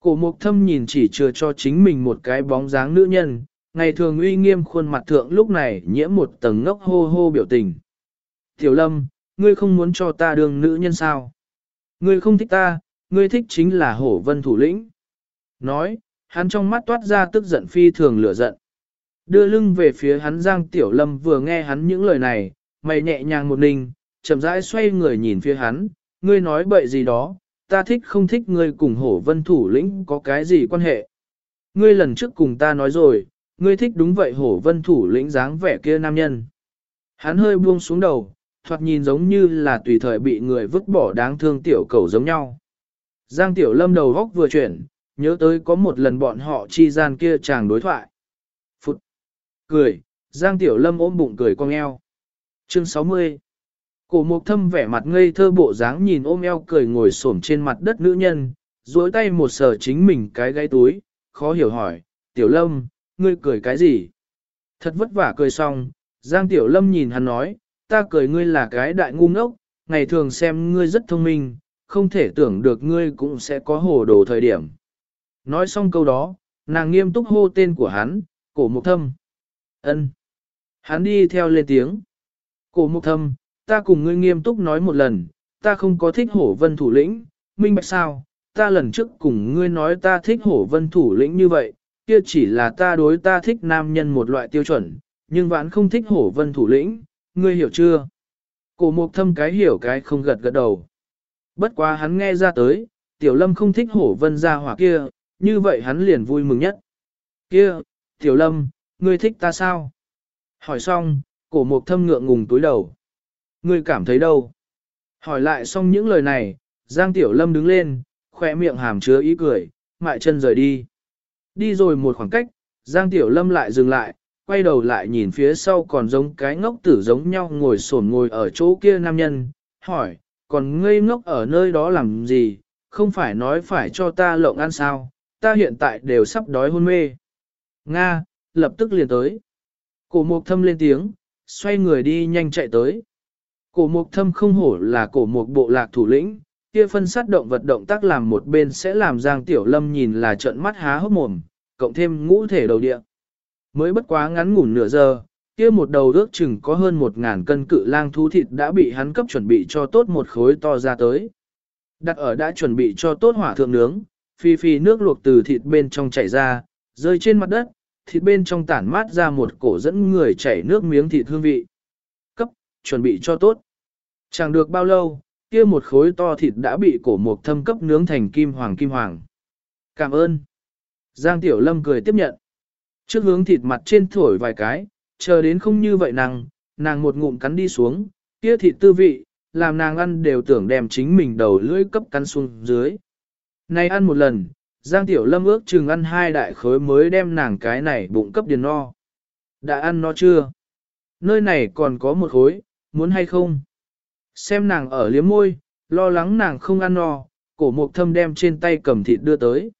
Cổ mục thâm nhìn chỉ chưa cho chính mình một cái bóng dáng nữ nhân, ngày thường uy nghiêm khuôn mặt thượng lúc này nhiễm một tầng ngốc hô hô biểu tình. Tiểu lâm, ngươi không muốn cho ta đường nữ nhân sao? Ngươi không thích ta, ngươi thích chính là hổ vân thủ lĩnh. Nói, hắn trong mắt toát ra tức giận phi thường lửa giận. Đưa lưng về phía hắn Giang Tiểu Lâm vừa nghe hắn những lời này, mày nhẹ nhàng một ninh, chậm rãi xoay người nhìn phía hắn, ngươi nói bậy gì đó, ta thích không thích ngươi cùng hổ vân thủ lĩnh có cái gì quan hệ. Ngươi lần trước cùng ta nói rồi, ngươi thích đúng vậy hổ vân thủ lĩnh dáng vẻ kia nam nhân. Hắn hơi buông xuống đầu, thoạt nhìn giống như là tùy thời bị người vứt bỏ đáng thương tiểu cầu giống nhau. Giang tiểu lâm đầu góc vừa chuyển, nhớ tới có một lần bọn họ chi gian kia chàng đối thoại. Phụt! Cười, Giang tiểu lâm ôm bụng cười cong eo. Chương 60 Cổ mục thâm vẻ mặt ngây thơ bộ dáng nhìn ôm eo cười ngồi xổm trên mặt đất nữ nhân, duỗi tay một sờ chính mình cái gáy túi, khó hiểu hỏi, tiểu lâm, ngươi cười cái gì? Thật vất vả cười xong, Giang tiểu lâm nhìn hắn nói, ta cười ngươi là cái đại ngu ngốc, ngày thường xem ngươi rất thông minh, không thể tưởng được ngươi cũng sẽ có hồ đồ thời điểm. Nói xong câu đó, nàng nghiêm túc hô tên của hắn, cổ mục thâm. ân Hắn đi theo lên tiếng. Cổ mục thâm, ta cùng ngươi nghiêm túc nói một lần, ta không có thích hổ vân thủ lĩnh, minh bạch sao, ta lần trước cùng ngươi nói ta thích hổ vân thủ lĩnh như vậy, kia chỉ là ta đối ta thích nam nhân một loại tiêu chuẩn, nhưng vẫn không thích hổ vân thủ lĩnh, ngươi hiểu chưa? Cổ mục thâm cái hiểu cái không gật gật đầu. Bất quá hắn nghe ra tới, tiểu lâm không thích hổ vân ra hỏa kia, như vậy hắn liền vui mừng nhất. Kia, tiểu lâm, ngươi thích ta sao? Hỏi xong, cổ mục thâm ngượng ngùng túi đầu. Ngươi cảm thấy đâu? Hỏi lại xong những lời này, Giang Tiểu Lâm đứng lên, khỏe miệng hàm chứa ý cười, mại chân rời đi. Đi rồi một khoảng cách, Giang Tiểu Lâm lại dừng lại, quay đầu lại nhìn phía sau còn giống cái ngốc tử giống nhau ngồi sổn ngồi ở chỗ kia nam nhân, hỏi, còn ngây ngốc ở nơi đó làm gì, không phải nói phải cho ta lộng ăn sao, ta hiện tại đều sắp đói hôn mê. Nga, lập tức liền tới. Cổ mục thâm lên tiếng, xoay người đi nhanh chạy tới. Cổ mục thâm không hổ là cổ mục bộ lạc thủ lĩnh, kia phân sát động vật động tác làm một bên sẽ làm Giang Tiểu Lâm nhìn là trợn mắt há hốc mồm, cộng thêm ngũ thể đầu địa. Mới bất quá ngắn ngủn nửa giờ, kia một đầu ước chừng có hơn một ngàn cân cự lang thú thịt đã bị hắn cấp chuẩn bị cho tốt một khối to ra tới. Đặt ở đã chuẩn bị cho tốt hỏa thượng nướng, phi phi nước luộc từ thịt bên trong chảy ra, rơi trên mặt đất, thịt bên trong tản mát ra một cổ dẫn người chảy nước miếng thịt hương vị. Chuẩn bị cho tốt. Chẳng được bao lâu, kia một khối to thịt đã bị cổ mục thâm cấp nướng thành kim hoàng kim hoàng. Cảm ơn. Giang Tiểu Lâm cười tiếp nhận. Trước hướng thịt mặt trên thổi vài cái, chờ đến không như vậy nàng, nàng một ngụm cắn đi xuống, kia thịt tư vị, làm nàng ăn đều tưởng đem chính mình đầu lưỡi cấp cắn xuống dưới. Này ăn một lần, Giang Tiểu Lâm ước chừng ăn hai đại khối mới đem nàng cái này bụng cấp điền no. Đã ăn no chưa? Nơi này còn có một khối, muốn hay không? Xem nàng ở liếm môi, lo lắng nàng không ăn no, cổ mục thâm đem trên tay cầm thịt đưa tới.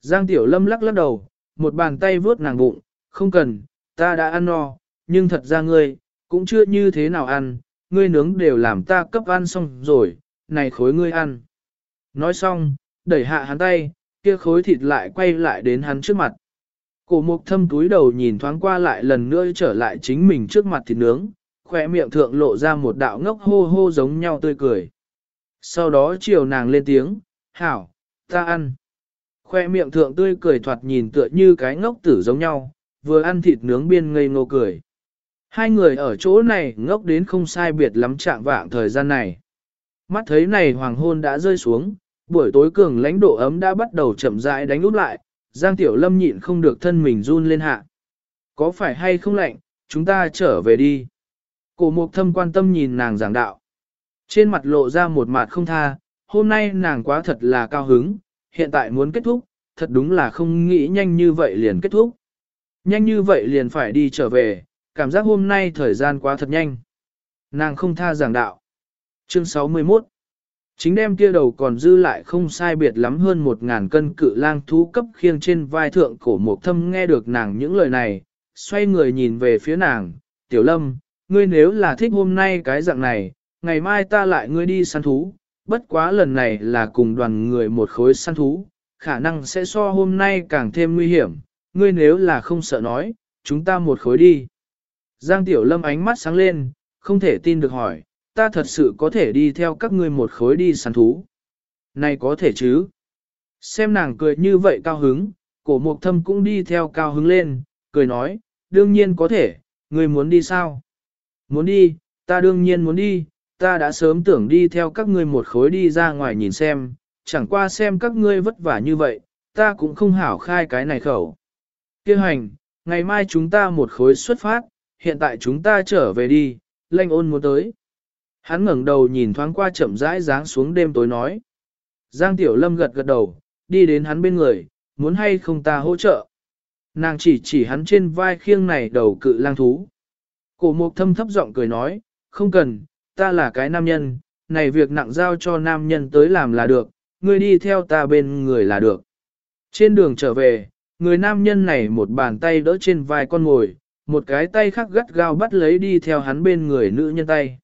Giang Tiểu Lâm lắc lắc đầu, một bàn tay vướt nàng bụng, không cần, ta đã ăn no, nhưng thật ra ngươi, cũng chưa như thế nào ăn, ngươi nướng đều làm ta cấp ăn xong rồi, này khối ngươi ăn. Nói xong, đẩy hạ hắn tay, kia khối thịt lại quay lại đến hắn trước mặt. Cổ mục thâm túi đầu nhìn thoáng qua lại lần nữa trở lại chính mình trước mặt thịt nướng, khỏe miệng thượng lộ ra một đạo ngốc hô hô giống nhau tươi cười. Sau đó chiều nàng lên tiếng, hảo, ta ăn. Khoe miệng thượng tươi cười thoạt nhìn tựa như cái ngốc tử giống nhau, vừa ăn thịt nướng biên ngây ngô cười. Hai người ở chỗ này ngốc đến không sai biệt lắm chạm vạng thời gian này. Mắt thấy này hoàng hôn đã rơi xuống, buổi tối cường lãnh độ ấm đã bắt đầu chậm rãi đánh úp lại, Giang Tiểu Lâm nhịn không được thân mình run lên hạ. Có phải hay không lạnh, chúng ta trở về đi. Cổ mục thâm quan tâm nhìn nàng giảng đạo. Trên mặt lộ ra một mặt không tha, hôm nay nàng quá thật là cao hứng, hiện tại muốn kết thúc, thật đúng là không nghĩ nhanh như vậy liền kết thúc. Nhanh như vậy liền phải đi trở về, cảm giác hôm nay thời gian quá thật nhanh. Nàng không tha giảng đạo. Chương 61 Chính đem kia đầu còn dư lại không sai biệt lắm hơn một ngàn cân cự lang thú cấp khiêng trên vai thượng cổ mục thâm nghe được nàng những lời này, xoay người nhìn về phía nàng, tiểu lâm, ngươi nếu là thích hôm nay cái dạng này, ngày mai ta lại ngươi đi săn thú, bất quá lần này là cùng đoàn người một khối săn thú, khả năng sẽ so hôm nay càng thêm nguy hiểm, ngươi nếu là không sợ nói, chúng ta một khối đi. Giang Tiểu Lâm ánh mắt sáng lên, không thể tin được hỏi, ta thật sự có thể đi theo các ngươi một khối đi săn thú. Này có thể chứ? Xem nàng cười như vậy cao hứng, cổ mục thâm cũng đi theo cao hứng lên, cười nói, đương nhiên có thể, ngươi muốn đi sao? Muốn đi, ta đương nhiên muốn đi, ta đã sớm tưởng đi theo các ngươi một khối đi ra ngoài nhìn xem, chẳng qua xem các ngươi vất vả như vậy, ta cũng không hảo khai cái này khẩu. Kêu hành, ngày mai chúng ta một khối xuất phát, hiện tại chúng ta trở về đi, lệnh ôn muốn tới. Hắn ngẩng đầu nhìn thoáng qua chậm rãi dáng xuống đêm tối nói. Giang Tiểu Lâm gật gật đầu, đi đến hắn bên người, muốn hay không ta hỗ trợ. Nàng chỉ chỉ hắn trên vai khiêng này đầu cự lang thú. Cổ mục thâm thấp giọng cười nói, không cần, ta là cái nam nhân, này việc nặng giao cho nam nhân tới làm là được, ngươi đi theo ta bên người là được. Trên đường trở về, người nam nhân này một bàn tay đỡ trên vai con ngồi, một cái tay khác gắt gao bắt lấy đi theo hắn bên người nữ nhân tay.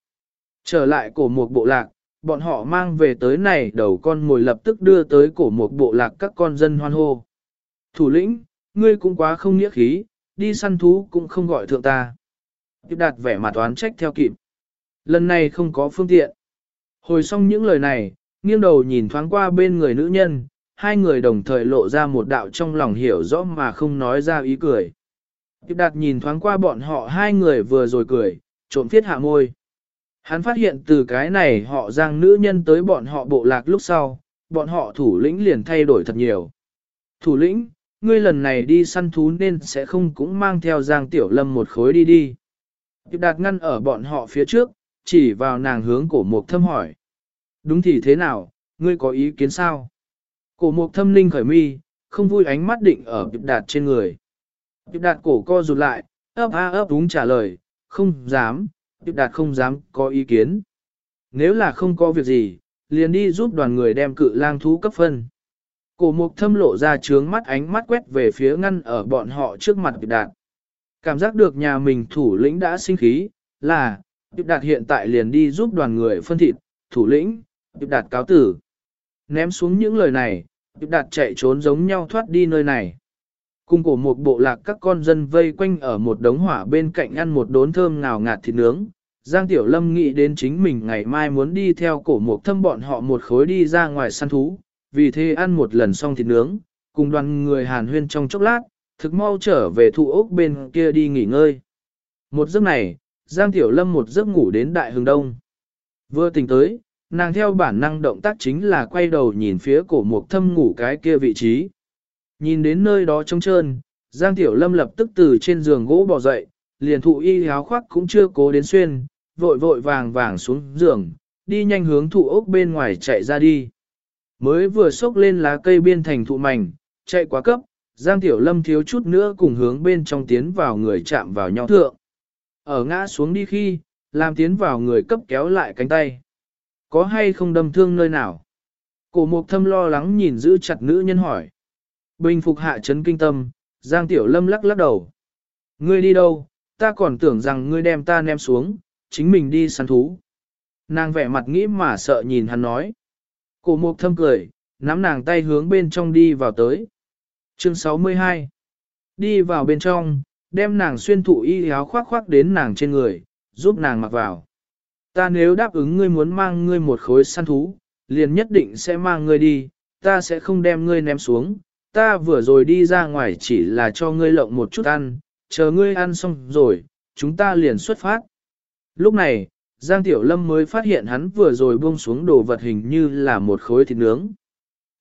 Trở lại cổ một bộ lạc, bọn họ mang về tới này đầu con ngồi lập tức đưa tới cổ một bộ lạc các con dân hoan hô. Thủ lĩnh, ngươi cũng quá không nghĩa khí, đi săn thú cũng không gọi thượng ta. Tiếp đạt vẻ mặt toán trách theo kịp. Lần này không có phương tiện. Hồi xong những lời này, nghiêng đầu nhìn thoáng qua bên người nữ nhân, hai người đồng thời lộ ra một đạo trong lòng hiểu rõ mà không nói ra ý cười. Tiếp đạt nhìn thoáng qua bọn họ hai người vừa rồi cười, trộm phiết hạ môi. Hắn phát hiện từ cái này họ giang nữ nhân tới bọn họ bộ lạc lúc sau, bọn họ thủ lĩnh liền thay đổi thật nhiều. Thủ lĩnh, ngươi lần này đi săn thú nên sẽ không cũng mang theo giang tiểu lâm một khối đi đi. Tiếp đạt ngăn ở bọn họ phía trước, chỉ vào nàng hướng cổ mục thâm hỏi. Đúng thì thế nào, ngươi có ý kiến sao? Cổ mục thâm linh khởi mi, không vui ánh mắt định ở Điệp đạt trên người. Điệp đạt cổ co rụt lại, ấp a ấp đúng trả lời, không dám, Điệp đạt không dám có ý kiến. Nếu là không có việc gì, liền đi giúp đoàn người đem cự lang thú cấp phân. Cổ mục thâm lộ ra trướng mắt ánh mắt quét về phía ngăn ở bọn họ trước mặt Điệp đạt. Cảm giác được nhà mình thủ lĩnh đã sinh khí, là, Điệp đạt hiện tại liền đi giúp đoàn người phân thịt, thủ lĩnh, Điệp đạt cáo tử. Ném xuống những lời này, Điệp đạt chạy trốn giống nhau thoát đi nơi này. Cùng cổ một bộ lạc các con dân vây quanh ở một đống hỏa bên cạnh ăn một đốn thơm ngào ngạt thịt nướng. Giang Tiểu Lâm nghĩ đến chính mình ngày mai muốn đi theo cổ một thâm bọn họ một khối đi ra ngoài săn thú, vì thế ăn một lần xong thịt nướng, cùng đoàn người hàn huyên trong chốc lát, thực mau trở về thụ ốc bên kia đi nghỉ ngơi. Một giấc này, Giang Tiểu Lâm một giấc ngủ đến đại hừng đông. Vừa tỉnh tới, nàng theo bản năng động tác chính là quay đầu nhìn phía cổ mục thâm ngủ cái kia vị trí. Nhìn đến nơi đó trống trơn, Giang Tiểu Lâm lập tức từ trên giường gỗ bò dậy, liền thụ y áo khoác cũng chưa cố đến xuyên, vội vội vàng vàng xuống giường, đi nhanh hướng thụ ốc bên ngoài chạy ra đi. Mới vừa xốc lên lá cây biên thành thụ mảnh, chạy quá cấp, Giang Tiểu Lâm thiếu chút nữa cùng hướng bên trong tiến vào người chạm vào nhau thượng. Ở ngã xuống đi khi, làm tiến vào người cấp kéo lại cánh tay. Có hay không đâm thương nơi nào? Cổ mục thâm lo lắng nhìn giữ chặt nữ nhân hỏi. Bình phục hạ chấn kinh tâm, Giang Tiểu Lâm lắc lắc đầu. Ngươi đi đâu, ta còn tưởng rằng ngươi đem ta ném xuống, chính mình đi săn thú. Nàng vẻ mặt nghĩ mà sợ nhìn hắn nói. Cổ mục thâm cười, nắm nàng tay hướng bên trong đi vào tới. Chương 62 Đi vào bên trong, đem nàng xuyên thụ y áo khoác khoác đến nàng trên người, giúp nàng mặc vào. Ta nếu đáp ứng ngươi muốn mang ngươi một khối săn thú, liền nhất định sẽ mang ngươi đi, ta sẽ không đem ngươi ném xuống, ta vừa rồi đi ra ngoài chỉ là cho ngươi lộng một chút ăn, chờ ngươi ăn xong rồi, chúng ta liền xuất phát. Lúc này, Giang Tiểu Lâm mới phát hiện hắn vừa rồi buông xuống đồ vật hình như là một khối thịt nướng.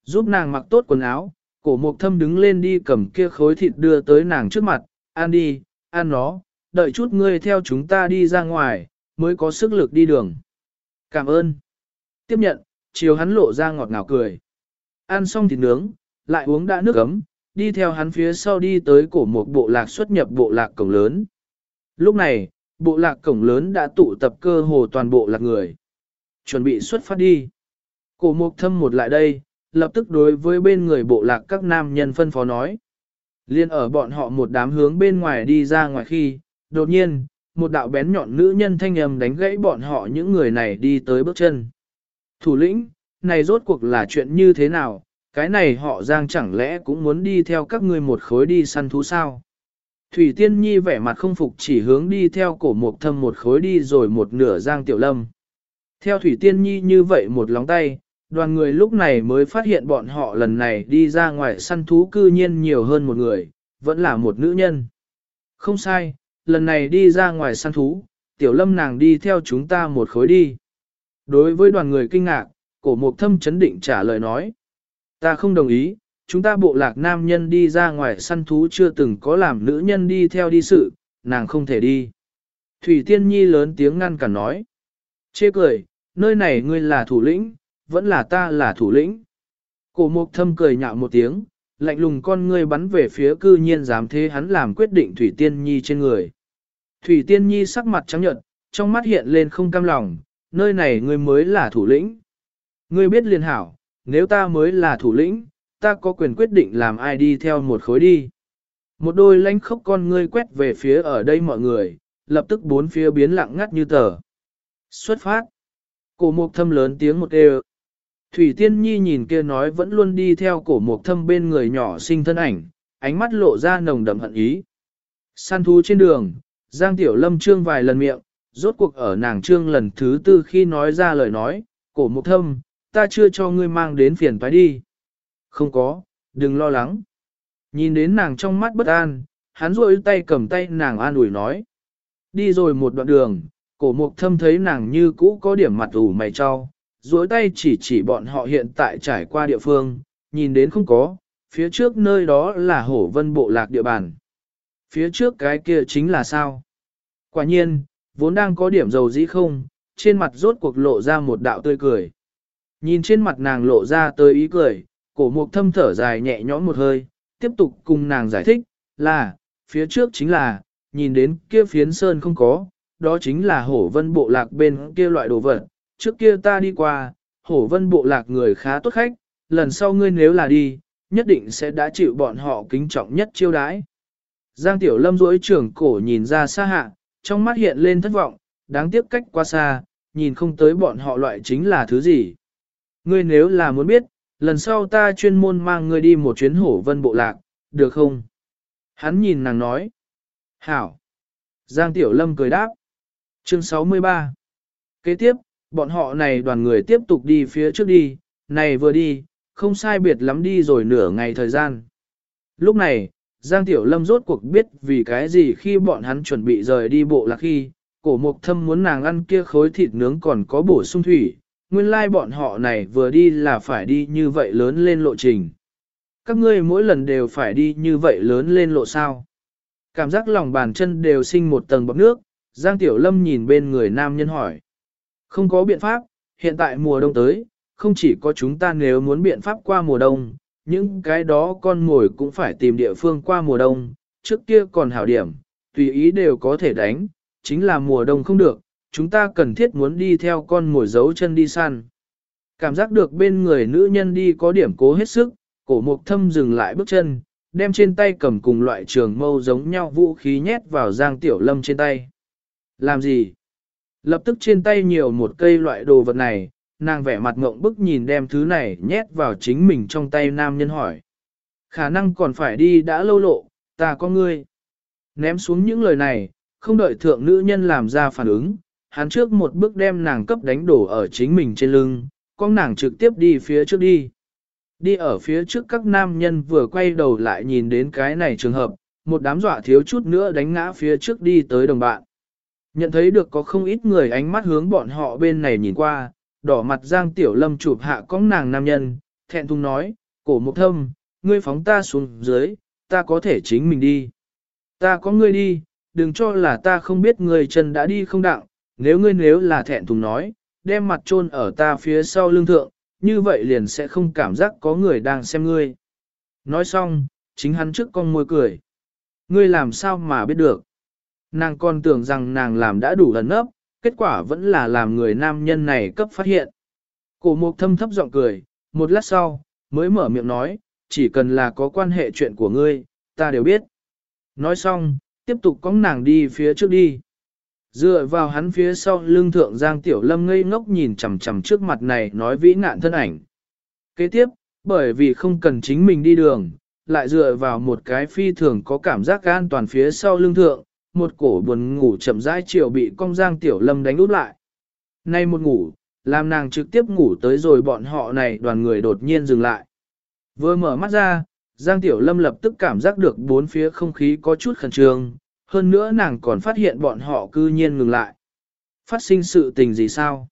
Giúp nàng mặc tốt quần áo, cổ mục thâm đứng lên đi cầm kia khối thịt đưa tới nàng trước mặt, ăn đi, ăn nó, đợi chút ngươi theo chúng ta đi ra ngoài, mới có sức lực đi đường. Cảm ơn. Tiếp nhận, chiều hắn lộ ra ngọt ngào cười. Ăn xong thịt nướng, lại uống đã nước ấm, đi theo hắn phía sau đi tới cổ một bộ lạc xuất nhập bộ lạc cổng lớn. Lúc này, bộ lạc cổng lớn đã tụ tập cơ hồ toàn bộ lạc người. Chuẩn bị xuất phát đi. Cổ mục thâm một lại đây, lập tức đối với bên người bộ lạc các nam nhân phân phó nói. Liên ở bọn họ một đám hướng bên ngoài đi ra ngoài khi, đột nhiên, một đạo bén nhọn nữ nhân thanh âm đánh gãy bọn họ những người này đi tới bước chân. Thủ lĩnh, này rốt cuộc là chuyện như thế nào, Cái này họ Giang chẳng lẽ cũng muốn đi theo các ngươi một khối đi săn thú sao? Thủy Tiên Nhi vẻ mặt không phục chỉ hướng đi theo cổ mục thâm một khối đi rồi một nửa Giang Tiểu Lâm. Theo Thủy Tiên Nhi như vậy một lóng tay, đoàn người lúc này mới phát hiện bọn họ lần này đi ra ngoài săn thú cư nhiên nhiều hơn một người, vẫn là một nữ nhân. Không sai, lần này đi ra ngoài săn thú, Tiểu Lâm nàng đi theo chúng ta một khối đi. Đối với đoàn người kinh ngạc, cổ mục thâm chấn định trả lời nói. Ta không đồng ý, chúng ta bộ lạc nam nhân đi ra ngoài săn thú chưa từng có làm nữ nhân đi theo đi sự, nàng không thể đi. Thủy Tiên Nhi lớn tiếng ngăn cản nói. Chê cười, nơi này ngươi là thủ lĩnh, vẫn là ta là thủ lĩnh. Cổ mục thâm cười nhạo một tiếng, lạnh lùng con ngươi bắn về phía cư nhiên dám thế hắn làm quyết định Thủy Tiên Nhi trên người. Thủy Tiên Nhi sắc mặt trắng nhợt, trong mắt hiện lên không cam lòng, nơi này ngươi mới là thủ lĩnh. Ngươi biết liền hảo, nếu ta mới là thủ lĩnh, ta có quyền quyết định làm ai đi theo một khối đi. Một đôi lanh khốc con ngươi quét về phía ở đây mọi người, lập tức bốn phía biến lặng ngắt như tờ. Xuất phát. Cổ mục thâm lớn tiếng một đều. Thủy Tiên Nhi nhìn kia nói vẫn luôn đi theo cổ mục thâm bên người nhỏ sinh thân ảnh, ánh mắt lộ ra nồng đậm hận ý. Săn thú trên đường, Giang Tiểu Lâm trương vài lần miệng, rốt cuộc ở nàng trương lần thứ tư khi nói ra lời nói, cổ mục thâm, ta chưa cho ngươi mang đến phiền toái đi. Không có, đừng lo lắng. Nhìn đến nàng trong mắt bất an, hắn rôi tay cầm tay nàng an ủi nói. Đi rồi một đoạn đường, cổ mục thâm thấy nàng như cũ có điểm mặt ủ mày cho, duỗi tay chỉ chỉ bọn họ hiện tại trải qua địa phương, nhìn đến không có, phía trước nơi đó là hổ vân bộ lạc địa bàn. Phía trước cái kia chính là sao? Quả nhiên, vốn đang có điểm dầu dĩ không, trên mặt rốt cuộc lộ ra một đạo tươi cười. Nhìn trên mặt nàng lộ ra tới ý cười, cổ mục thâm thở dài nhẹ nhõm một hơi, tiếp tục cùng nàng giải thích, là, phía trước chính là, nhìn đến kia phiến sơn không có, đó chính là hổ vân bộ lạc bên kia loại đồ vật, trước kia ta đi qua, hổ vân bộ lạc người khá tốt khách, lần sau ngươi nếu là đi, nhất định sẽ đã chịu bọn họ kính trọng nhất chiêu đãi. Giang Tiểu Lâm duỗi trưởng cổ nhìn ra xa hạ, trong mắt hiện lên thất vọng, đáng tiếc cách qua xa, nhìn không tới bọn họ loại chính là thứ gì. Ngươi nếu là muốn biết, lần sau ta chuyên môn mang ngươi đi một chuyến hổ vân bộ lạc, được không? Hắn nhìn nàng nói. Hảo. Giang Tiểu Lâm cười đáp. Chương 63. Kế tiếp, bọn họ này đoàn người tiếp tục đi phía trước đi, này vừa đi, không sai biệt lắm đi rồi nửa ngày thời gian. Lúc này, Giang Tiểu Lâm rốt cuộc biết vì cái gì khi bọn hắn chuẩn bị rời đi bộ lạc khi, cổ mục thâm muốn nàng ăn kia khối thịt nướng còn có bổ sung thủy, nguyên lai like bọn họ này vừa đi là phải đi như vậy lớn lên lộ trình. Các ngươi mỗi lần đều phải đi như vậy lớn lên lộ sao. Cảm giác lòng bàn chân đều sinh một tầng bọc nước, Giang Tiểu Lâm nhìn bên người nam nhân hỏi. Không có biện pháp, hiện tại mùa đông tới, không chỉ có chúng ta nếu muốn biện pháp qua mùa đông, những cái đó con mồi cũng phải tìm địa phương qua mùa đông, trước kia còn hảo điểm, tùy ý đều có thể đánh, chính là mùa đông không được, chúng ta cần thiết muốn đi theo con mồi giấu chân đi săn. Cảm giác được bên người nữ nhân đi có điểm cố hết sức, cổ mục thâm dừng lại bước chân, đem trên tay cầm cùng loại trường mâu giống nhau vũ khí nhét vào giang tiểu lâm trên tay. Làm gì? Lập tức trên tay nhiều một cây loại đồ vật này, nàng vẻ mặt ngộng bức nhìn đem thứ này nhét vào chính mình trong tay nam nhân hỏi. Khả năng còn phải đi đã lâu lộ, ta có ngươi. Ném xuống những lời này, không đợi thượng nữ nhân làm ra phản ứng, hắn trước một bước đem nàng cấp đánh đổ ở chính mình trên lưng, con nàng trực tiếp đi phía trước đi. Đi ở phía trước các nam nhân vừa quay đầu lại nhìn đến cái này trường hợp, một đám dọa thiếu chút nữa đánh ngã phía trước đi tới đồng bạn. Nhận thấy được có không ít người ánh mắt hướng bọn họ bên này nhìn qua, đỏ mặt Giang Tiểu Lâm chụp hạ con nàng nam nhân, thẹn thùng nói, cổ mục thâm, ngươi phóng ta xuống dưới, ta có thể chính mình đi. Ta có ngươi đi, đừng cho là ta không biết ngươi chân đã đi không đặng, nếu ngươi nếu là thẹn thùng nói, đem mặt chôn ở ta phía sau lưng thượng, như vậy liền sẽ không cảm giác có người đang xem ngươi. Nói xong, chính hắn trước con môi cười. Ngươi làm sao mà biết được. Nàng còn tưởng rằng nàng làm đã đủ lần ấp, kết quả vẫn là làm người nam nhân này cấp phát hiện. Cổ mục thâm thấp giọng cười, một lát sau, mới mở miệng nói, chỉ cần là có quan hệ chuyện của ngươi, ta đều biết. Nói xong, tiếp tục cóng nàng đi phía trước đi. Dựa vào hắn phía sau lưng thượng Giang Tiểu Lâm ngây ngốc nhìn chằm chằm trước mặt này nói vĩ nạn thân ảnh. Kế tiếp, Bởi vì không cần chính mình đi đường, lại dựa vào một cái phi thường có cảm giác an toàn phía sau lưng thượng, một cổ buồn ngủ chậm rãi chiều bị cong giang tiểu lâm đánh út lại. Nay một ngủ, làm nàng trực tiếp ngủ tới rồi bọn họ này đoàn người đột nhiên dừng lại. Vừa mở mắt ra, Giang Tiểu Lâm lập tức cảm giác được bốn phía không khí có chút khẩn trương, hơn nữa nàng còn phát hiện bọn họ cư nhiên ngừng lại. Phát sinh sự tình gì sao?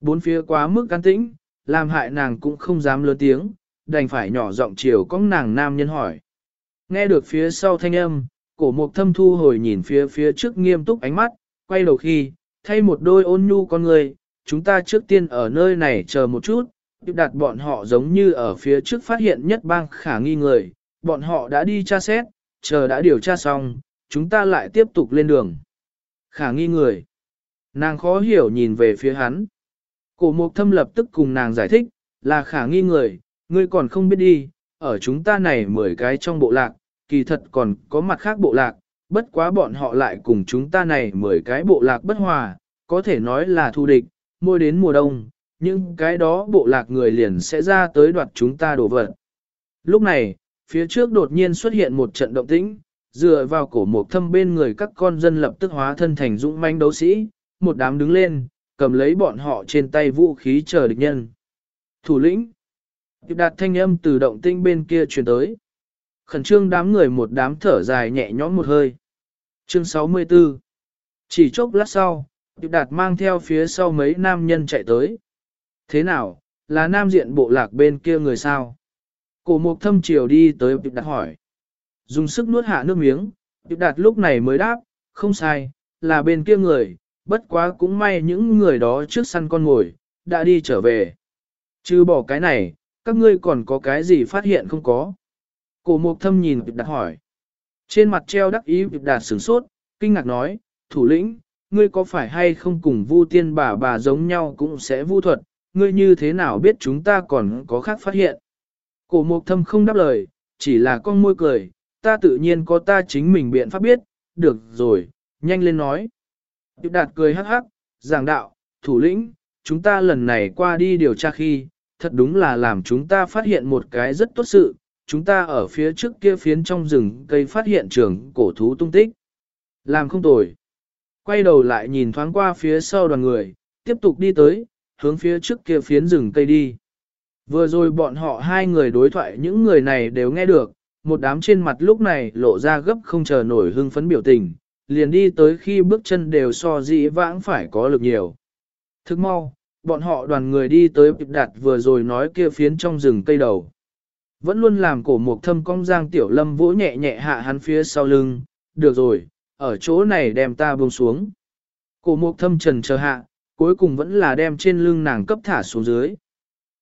Bốn phía quá mức can tĩnh, làm hại nàng cũng không dám lớn tiếng, đành phải nhỏ giọng chiều con nàng nam nhân hỏi. Nghe được phía sau thanh âm, cổ mục thâm thu hồi nhìn phía phía trước nghiêm túc ánh mắt, quay đầu khi, thay một đôi ôn nhu con người, chúng ta trước tiên ở nơi này chờ một chút, đặt bọn họ giống như ở phía trước phát hiện nhất bang khả nghi người, bọn họ đã đi tra xét, chờ đã điều tra xong, chúng ta lại tiếp tục lên đường. Khả nghi người. Nàng khó hiểu nhìn về phía hắn. Cổ mục thâm lập tức cùng nàng giải thích, là khả nghi người, ngươi còn không biết đi, ở chúng ta này 10 cái trong bộ lạc, kỳ thật còn có mặt khác bộ lạc, bất quá bọn họ lại cùng chúng ta này 10 cái bộ lạc bất hòa, có thể nói là thù địch, môi đến mùa đông, nhưng cái đó bộ lạc người liền sẽ ra tới đoạt chúng ta đổ vật. Lúc này, phía trước đột nhiên xuất hiện một trận động tĩnh, dựa vào cổ một thâm bên người các con dân lập tức hóa thân thành dũng manh đấu sĩ, một đám đứng lên, cầm lấy bọn họ trên tay vũ khí chờ địch nhân. Thủ lĩnh, Điệp đạt thanh âm từ động tinh bên kia truyền tới. Khẩn trương đám người một đám thở dài nhẹ nhõm một hơi. Chương 64 Chỉ chốc lát sau, Điệp đạt mang theo phía sau mấy nam nhân chạy tới. Thế nào, là nam diện bộ lạc bên kia người sao? Cổ mục thâm chiều đi tới Điệp đạt hỏi. Dùng sức nuốt hạ nước miếng, Điệp đạt lúc này mới đáp, không sai, là bên kia người, bất quá cũng may những người đó trước săn con ngồi, đã đi trở về. Chứ bỏ cái này, các ngươi còn có cái gì phát hiện không có? Cổ mục thâm nhìn Điệp đạt hỏi. Trên mặt treo đắc ý Điệp đạt sửng sốt, kinh ngạc nói, thủ lĩnh, ngươi có phải hay không cùng vu tiên bà bà giống nhau cũng sẽ vu thuật, ngươi như thế nào biết chúng ta còn có khác phát hiện? Cổ mục thâm không đáp lời, chỉ là con môi cười, ta tự nhiên có ta chính mình biện pháp biết, được rồi, nhanh lên nói. Điệp đạt cười hắc hắc, giảng đạo, thủ lĩnh, chúng ta lần này qua đi điều tra khi, thật đúng là làm chúng ta phát hiện một cái rất tốt sự, chúng ta ở phía trước kia phiến trong rừng cây phát hiện trường cổ thú tung tích. Làm không tồi. Quay đầu lại nhìn thoáng qua phía sau đoàn người, tiếp tục đi tới, hướng phía trước kia phiến rừng cây đi. Vừa rồi bọn họ hai người đối thoại những người này đều nghe được, một đám trên mặt lúc này lộ ra gấp không chờ nổi hưng phấn biểu tình, liền đi tới khi bước chân đều so dĩ vãng phải có lực nhiều. Thức mau, bọn họ đoàn người đi tới Bịp vừa rồi nói kia phiến trong rừng cây đầu. Vẫn luôn làm cổ mục thâm cong giang tiểu lâm vỗ nhẹ nhẹ hạ hắn phía sau lưng, được rồi, ở chỗ này đem ta buông xuống. Cổ mục thâm trần chờ hạ, cuối cùng vẫn là đem trên lưng nàng cấp thả xuống dưới.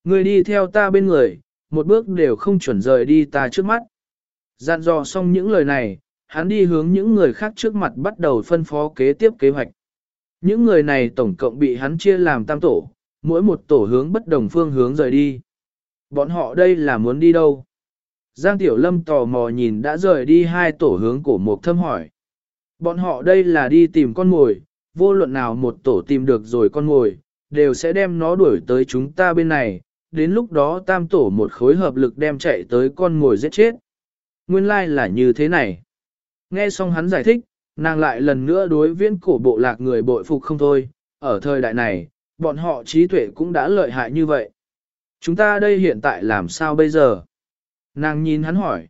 Người đi theo ta bên người, một bước đều không chuẩn rời đi ta trước mắt. Dặn dò xong những lời này, hắn đi hướng những người khác trước mặt bắt đầu phân phó kế tiếp kế hoạch. Những người này tổng cộng bị hắn chia làm tam tổ, mỗi một tổ hướng bất đồng phương hướng rời đi. Bọn họ đây là muốn đi đâu? Giang Tiểu Lâm tò mò nhìn đã rời đi hai tổ hướng cổ mục thâm hỏi. Bọn họ đây là đi tìm con mồi, vô luận nào một tổ tìm được rồi con mồi, đều sẽ đem nó đuổi tới chúng ta bên này, đến lúc đó tam tổ một khối hợp lực đem chạy tới con mồi giết chết. Nguyên lai like là như thế này. Nghe xong hắn giải thích, nàng lại lần nữa đối viễn cổ bộ lạc người bội phục không thôi, ở thời đại này, bọn họ trí tuệ cũng đã lợi hại như vậy. Chúng ta đây hiện tại làm sao bây giờ? Nàng nhìn hắn hỏi.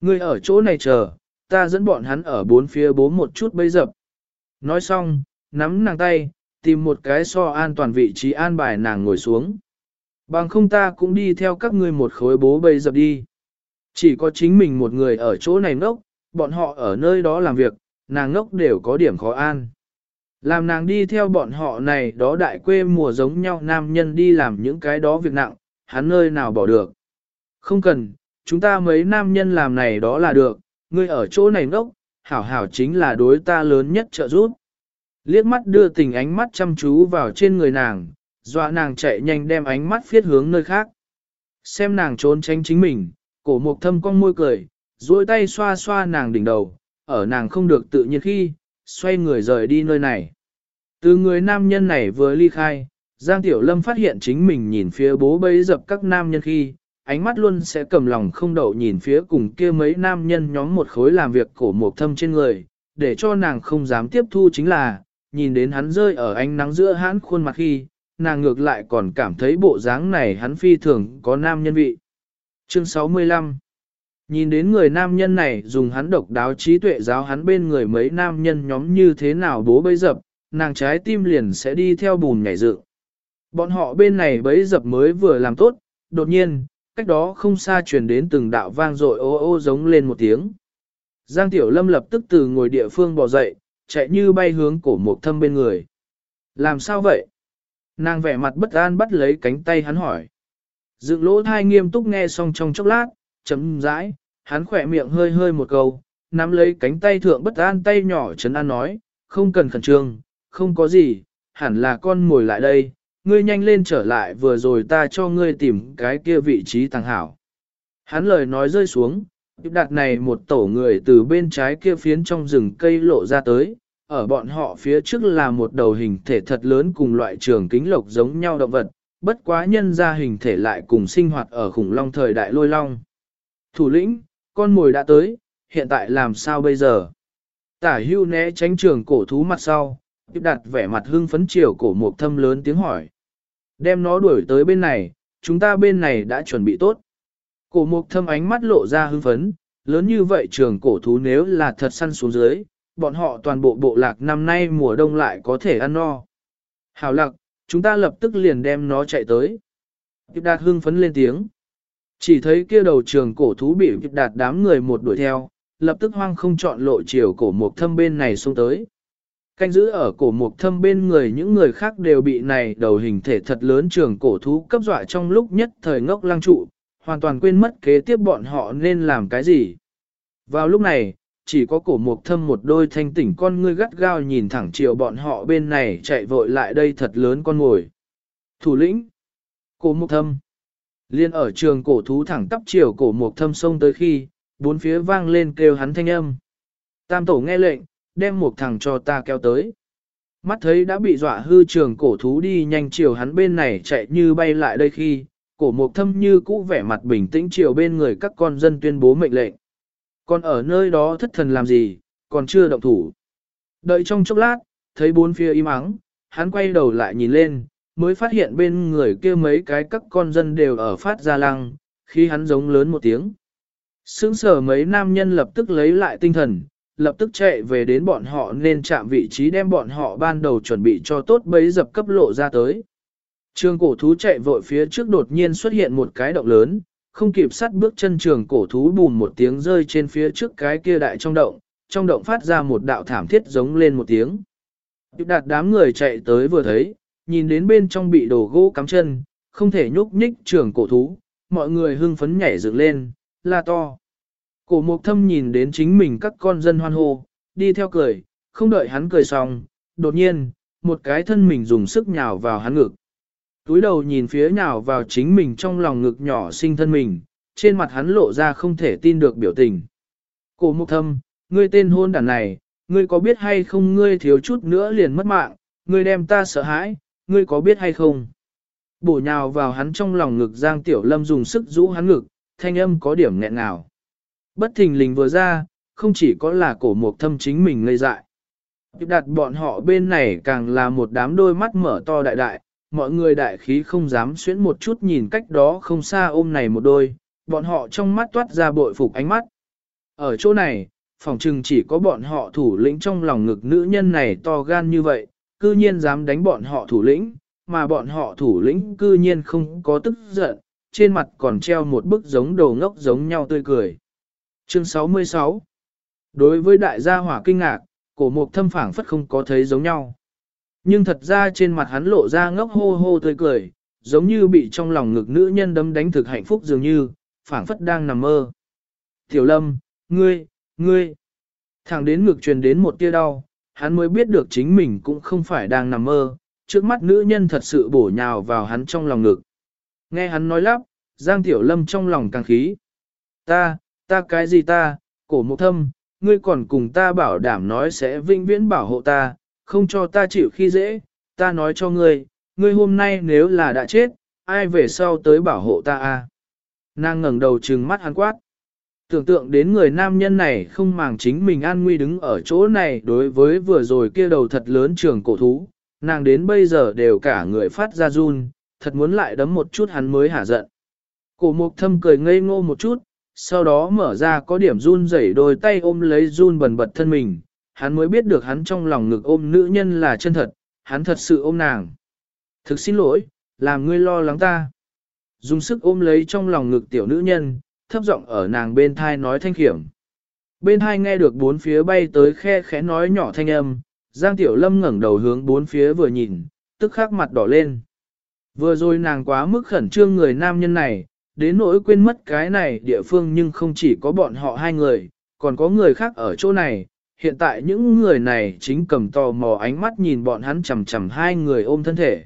Ngươi ở chỗ này chờ, ta dẫn bọn hắn ở bốn phía bố một chút bây dập. Nói xong, nắm nàng tay, tìm một cái so an toàn vị trí an bài nàng ngồi xuống. Bằng không ta cũng đi theo các ngươi một khối bố bây dập đi. Chỉ có chính mình một người ở chỗ này ngốc, bọn họ ở nơi đó làm việc, nàng ngốc đều có điểm khó an. Làm nàng đi theo bọn họ này đó đại quê mùa giống nhau nam nhân đi làm những cái đó việc nặng, hắn nơi nào bỏ được. Không cần, chúng ta mấy nam nhân làm này đó là được, ngươi ở chỗ này ngốc, hảo hảo chính là đối ta lớn nhất trợ giúp. Liếc mắt đưa tình ánh mắt chăm chú vào trên người nàng, dọa nàng chạy nhanh đem ánh mắt phiết hướng nơi khác. Xem nàng trốn tránh chính mình, cổ mục thâm cong môi cười, duỗi tay xoa xoa nàng đỉnh đầu, ở nàng không được tự nhiên khi, xoay người rời đi nơi này. Từ người nam nhân này vừa ly khai, Giang Tiểu Lâm phát hiện chính mình nhìn phía bố bấy dập các nam nhân khi, ánh mắt luôn sẽ cầm lòng không đậu nhìn phía cùng kia mấy nam nhân nhóm một khối làm việc cổ mộc thâm trên người, để cho nàng không dám tiếp thu chính là, nhìn đến hắn rơi ở ánh nắng giữa hắn khuôn mặt khi, nàng ngược lại còn cảm thấy bộ dáng này hắn phi thường có nam nhân vị. Chương 65 Nhìn đến người nam nhân này dùng hắn độc đáo trí tuệ giáo hắn bên người mấy nam nhân nhóm như thế nào bố bấy dập, nàng trái tim liền sẽ đi theo bùn nhảy dựng. Bọn họ bên này bấy dập mới vừa làm tốt, đột nhiên, cách đó không xa truyền đến từng đạo vang dội ô ô giống lên một tiếng. Giang Tiểu Lâm lập tức từ ngồi địa phương bò dậy, chạy như bay hướng cổ mục thâm bên người. Làm sao vậy? Nàng vẻ mặt bất an bắt lấy cánh tay hắn hỏi. Dựng lỗ thai nghiêm túc nghe xong trong chốc lát, chấm rãi, hắn khỏe miệng hơi hơi một câu, nắm lấy cánh tay thượng bất an tay nhỏ chấn an nói, không cần khẩn trương, không có gì, hẳn là con ngồi lại đây, ngươi nhanh lên trở lại vừa rồi ta cho ngươi tìm cái kia vị trí thằng hảo. Hắn lời nói rơi xuống, Tiếp đạt này một tổ người từ bên trái kia phiến trong rừng cây lộ ra tới, ở bọn họ phía trước là một đầu hình thể thật lớn cùng loại trường kính lộc giống nhau động vật, bất quá nhân ra hình thể lại cùng sinh hoạt ở khủng long thời đại lôi long. Thủ lĩnh, con mồi đã tới, hiện tại làm sao bây giờ? Tả hưu né tránh trường cổ thú mặt sau, tiếp đặt vẻ mặt hưng phấn chiều cổ mục thâm lớn tiếng hỏi. Đem nó đuổi tới bên này, chúng ta bên này đã chuẩn bị tốt. Cổ mục thâm ánh mắt lộ ra hưng phấn, lớn như vậy trường cổ thú nếu là thật săn xuống dưới, bọn họ toàn bộ bộ lạc năm nay mùa đông lại có thể ăn no. Hảo lạc, chúng ta lập tức liền đem nó chạy tới. Tiếp đạt hưng phấn lên tiếng. Chỉ thấy kia đầu trường cổ thú bị đạt đám người một đuổi theo, lập tức hoang không chọn lộ chiều cổ mục thâm bên này xuống tới. Canh giữ ở cổ mục thâm bên người những người khác đều bị này đầu hình thể thật lớn trường cổ thú cấp dọa trong lúc nhất thời ngốc lang trụ, hoàn toàn quên mất kế tiếp bọn họ nên làm cái gì. Vào lúc này, chỉ có cổ mục thâm một đôi thanh tỉnh con ngươi gắt gao nhìn thẳng chiều bọn họ bên này chạy vội lại đây thật lớn con ngồi. Thủ lĩnh, cổ mục thâm, liên ở trường cổ thú thẳng tắp chiều cổ mục thâm sông tới khi, bốn phía vang lên kêu hắn thanh âm. Tam tổ nghe lệnh, đem một thằng cho ta kéo tới. Mắt thấy đã bị dọa hư trường cổ thú đi nhanh chiều hắn bên này chạy như bay lại đây khi, cổ mục thâm như cũ vẻ mặt bình tĩnh chiều bên người các con dân tuyên bố mệnh lệnh. Còn ở nơi đó thất thần làm gì, còn chưa động thủ. Đợi trong chốc lát, thấy bốn phía im ắng, hắn quay đầu lại nhìn lên, mới phát hiện bên người kia mấy cái các con dân đều ở phát ra lăng, khi hắn giống lớn một tiếng. Sướng sở mấy nam nhân lập tức lấy lại tinh thần, lập tức chạy về đến bọn họ nên chạm vị trí đem bọn họ ban đầu chuẩn bị cho tốt bấy dập cấp lộ ra tới. Trường cổ thú chạy vội phía trước đột nhiên xuất hiện một cái động lớn, không kịp sát bước chân trường cổ thú bùn một tiếng rơi trên phía trước cái kia đại trong động, trong động phát ra một đạo thảm thiết giống lên một tiếng. Điệp đạt đám người chạy tới vừa thấy, nhìn đến bên trong bị đồ gỗ cắm chân, không thể nhúc nhích trưởng cổ thú, mọi người hưng phấn nhảy dựng lên, la to. Cổ mục thâm nhìn đến chính mình các con dân hoan hô, đi theo cười, không đợi hắn cười xong, đột nhiên, một cái thân mình dùng sức nhào vào hắn ngực túi đầu nhìn phía nhào vào chính mình trong lòng ngực nhỏ sinh thân mình, trên mặt hắn lộ ra không thể tin được biểu tình. Cổ mục thâm, ngươi tên hôn đàn này, ngươi có biết hay không ngươi thiếu chút nữa liền mất mạng, ngươi đem ta sợ hãi, ngươi có biết hay không? Bổ nhào vào hắn trong lòng ngực Giang Tiểu Lâm dùng sức rũ hắn ngực, thanh âm có điểm nghẹn nào. Bất thình lình vừa ra, không chỉ có là cổ mục thâm chính mình ngây dại. Đặt bọn họ bên này càng là một đám đôi mắt mở to đại đại, mọi người đại khí không dám xuyến một chút nhìn cách đó không xa ôm này một đôi, bọn họ trong mắt toát ra bội phục ánh mắt. Ở chỗ này, phòng trừng chỉ có bọn họ thủ lĩnh trong lòng ngực nữ nhân này to gan như vậy, cư nhiên dám đánh bọn họ thủ lĩnh, mà bọn họ thủ lĩnh cư nhiên không có tức giận, trên mặt còn treo một bức giống đồ ngốc giống nhau tươi cười. Chương 66 Đối với đại gia hỏa kinh ngạc, cổ mục thâm phảng phất không có thấy giống nhau. Nhưng thật ra trên mặt hắn lộ ra ngốc hô hô tươi cười, giống như bị trong lòng ngực nữ nhân đấm đánh thực hạnh phúc dường như, phảng phất đang nằm mơ. Tiểu lâm, ngươi, ngươi, thẳng đến ngực truyền đến một tia đau, hắn mới biết được chính mình cũng không phải đang nằm mơ, trước mắt nữ nhân thật sự bổ nhào vào hắn trong lòng ngực. Nghe hắn nói lắp, Giang Tiểu Lâm trong lòng càng khí. Ta, ta cái gì ta, cổ mục thâm, ngươi còn cùng ta bảo đảm nói sẽ vinh viễn bảo hộ ta, không cho ta chịu khi dễ, ta nói cho ngươi, ngươi hôm nay nếu là đã chết, ai về sau tới bảo hộ ta a? Nàng ngẩng đầu trừng mắt hắn quát. Tưởng tượng đến người nam nhân này không màng chính mình an nguy đứng ở chỗ này đối với vừa rồi kia đầu thật lớn trường cổ thú, nàng đến bây giờ đều cả người phát ra run, thật muốn lại đấm một chút hắn mới hả giận. Cổ mục thâm cười ngây ngô một chút, sau đó mở ra có điểm run rẩy đôi tay ôm lấy run bần bật thân mình, hắn mới biết được hắn trong lòng ngực ôm nữ nhân là chân thật, hắn thật sự ôm nàng. Thực xin lỗi, làm ngươi lo lắng ta. Dùng sức ôm lấy trong lòng ngực tiểu nữ nhân, thấp giọng ở nàng bên thai nói thanh khiểm. Bên thai nghe được bốn phía bay tới khe khẽ nói nhỏ thanh âm, Giang Tiểu Lâm ngẩng đầu hướng bốn phía vừa nhìn, tức khắc mặt đỏ lên. Vừa rồi nàng quá mức khẩn trương người nam nhân này, đến nỗi quên mất cái này địa phương nhưng không chỉ có bọn họ hai người, còn có người khác ở chỗ này. Hiện tại những người này chính cầm tò mò ánh mắt nhìn bọn hắn chầm chầm hai người ôm thân thể.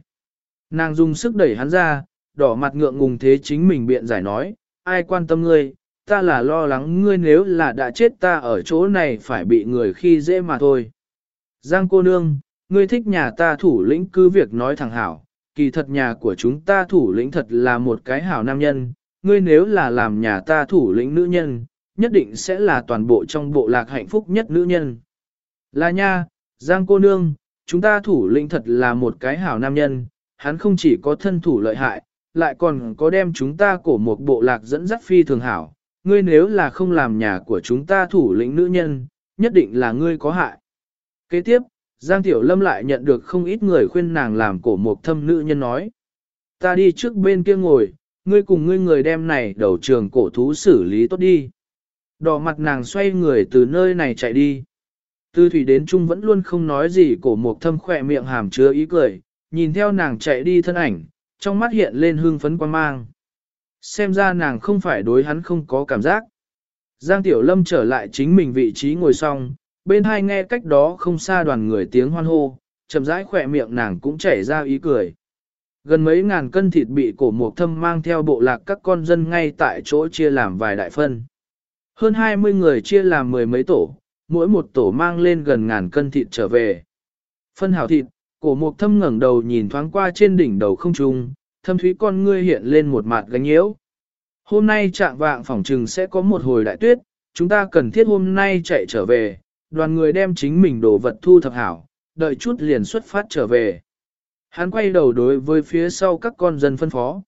Nàng dùng sức đẩy hắn ra, đỏ mặt ngượng ngùng thế chính mình biện giải nói, ai quan tâm ngươi, ta là lo lắng ngươi nếu là đã chết ta ở chỗ này phải bị người khi dễ mà thôi. Giang cô nương, ngươi thích nhà ta thủ lĩnh cứ việc nói thẳng hảo, kỳ thật nhà của chúng ta thủ lĩnh thật là một cái hảo nam nhân, ngươi nếu là làm nhà ta thủ lĩnh nữ nhân, nhất định sẽ là toàn bộ trong bộ lạc hạnh phúc nhất nữ nhân. Là nha, Giang cô nương, chúng ta thủ lĩnh thật là một cái hảo nam nhân, hắn không chỉ có thân thủ lợi hại, lại còn có đem chúng ta cổ một bộ lạc dẫn dắt phi thường hảo. Ngươi nếu là không làm nhà của chúng ta thủ lĩnh nữ nhân, nhất định là ngươi có hại. Kế tiếp, Giang Tiểu Lâm lại nhận được không ít người khuyên nàng làm cổ một thâm nữ nhân nói. Ta đi trước bên kia ngồi, ngươi cùng ngươi người đem này đầu trường cổ thú xử lý tốt đi. Đỏ mặt nàng xoay người từ nơi này chạy đi. Tư thủy đến chung vẫn luôn không nói gì cổ mục thâm khỏe miệng hàm chứa ý cười, nhìn theo nàng chạy đi thân ảnh, trong mắt hiện lên hương phấn quan mang. Xem ra nàng không phải đối hắn không có cảm giác. Giang Tiểu Lâm trở lại chính mình vị trí ngồi xong, bên hai nghe cách đó không xa đoàn người tiếng hoan hô, chậm rãi khỏe miệng nàng cũng chảy ra ý cười. Gần mấy ngàn cân thịt bị cổ mục thâm mang theo bộ lạc các con dân ngay tại chỗ chia làm vài đại phân. Hơn 20 người chia làm mười mấy tổ, mỗi một tổ mang lên gần ngàn cân thịt trở về. Phân hảo thịt, cổ mục thâm ngẩng đầu nhìn thoáng qua trên đỉnh đầu không trung, thâm thúy con ngươi hiện lên một mặt gánh nhiễu. Hôm nay trạng vạng phỏng trừng sẽ có một hồi đại tuyết, chúng ta cần thiết hôm nay chạy trở về, đoàn người đem chính mình đồ vật thu thập hảo, đợi chút liền xuất phát trở về. Hắn quay đầu đối với phía sau các con dân phân phó.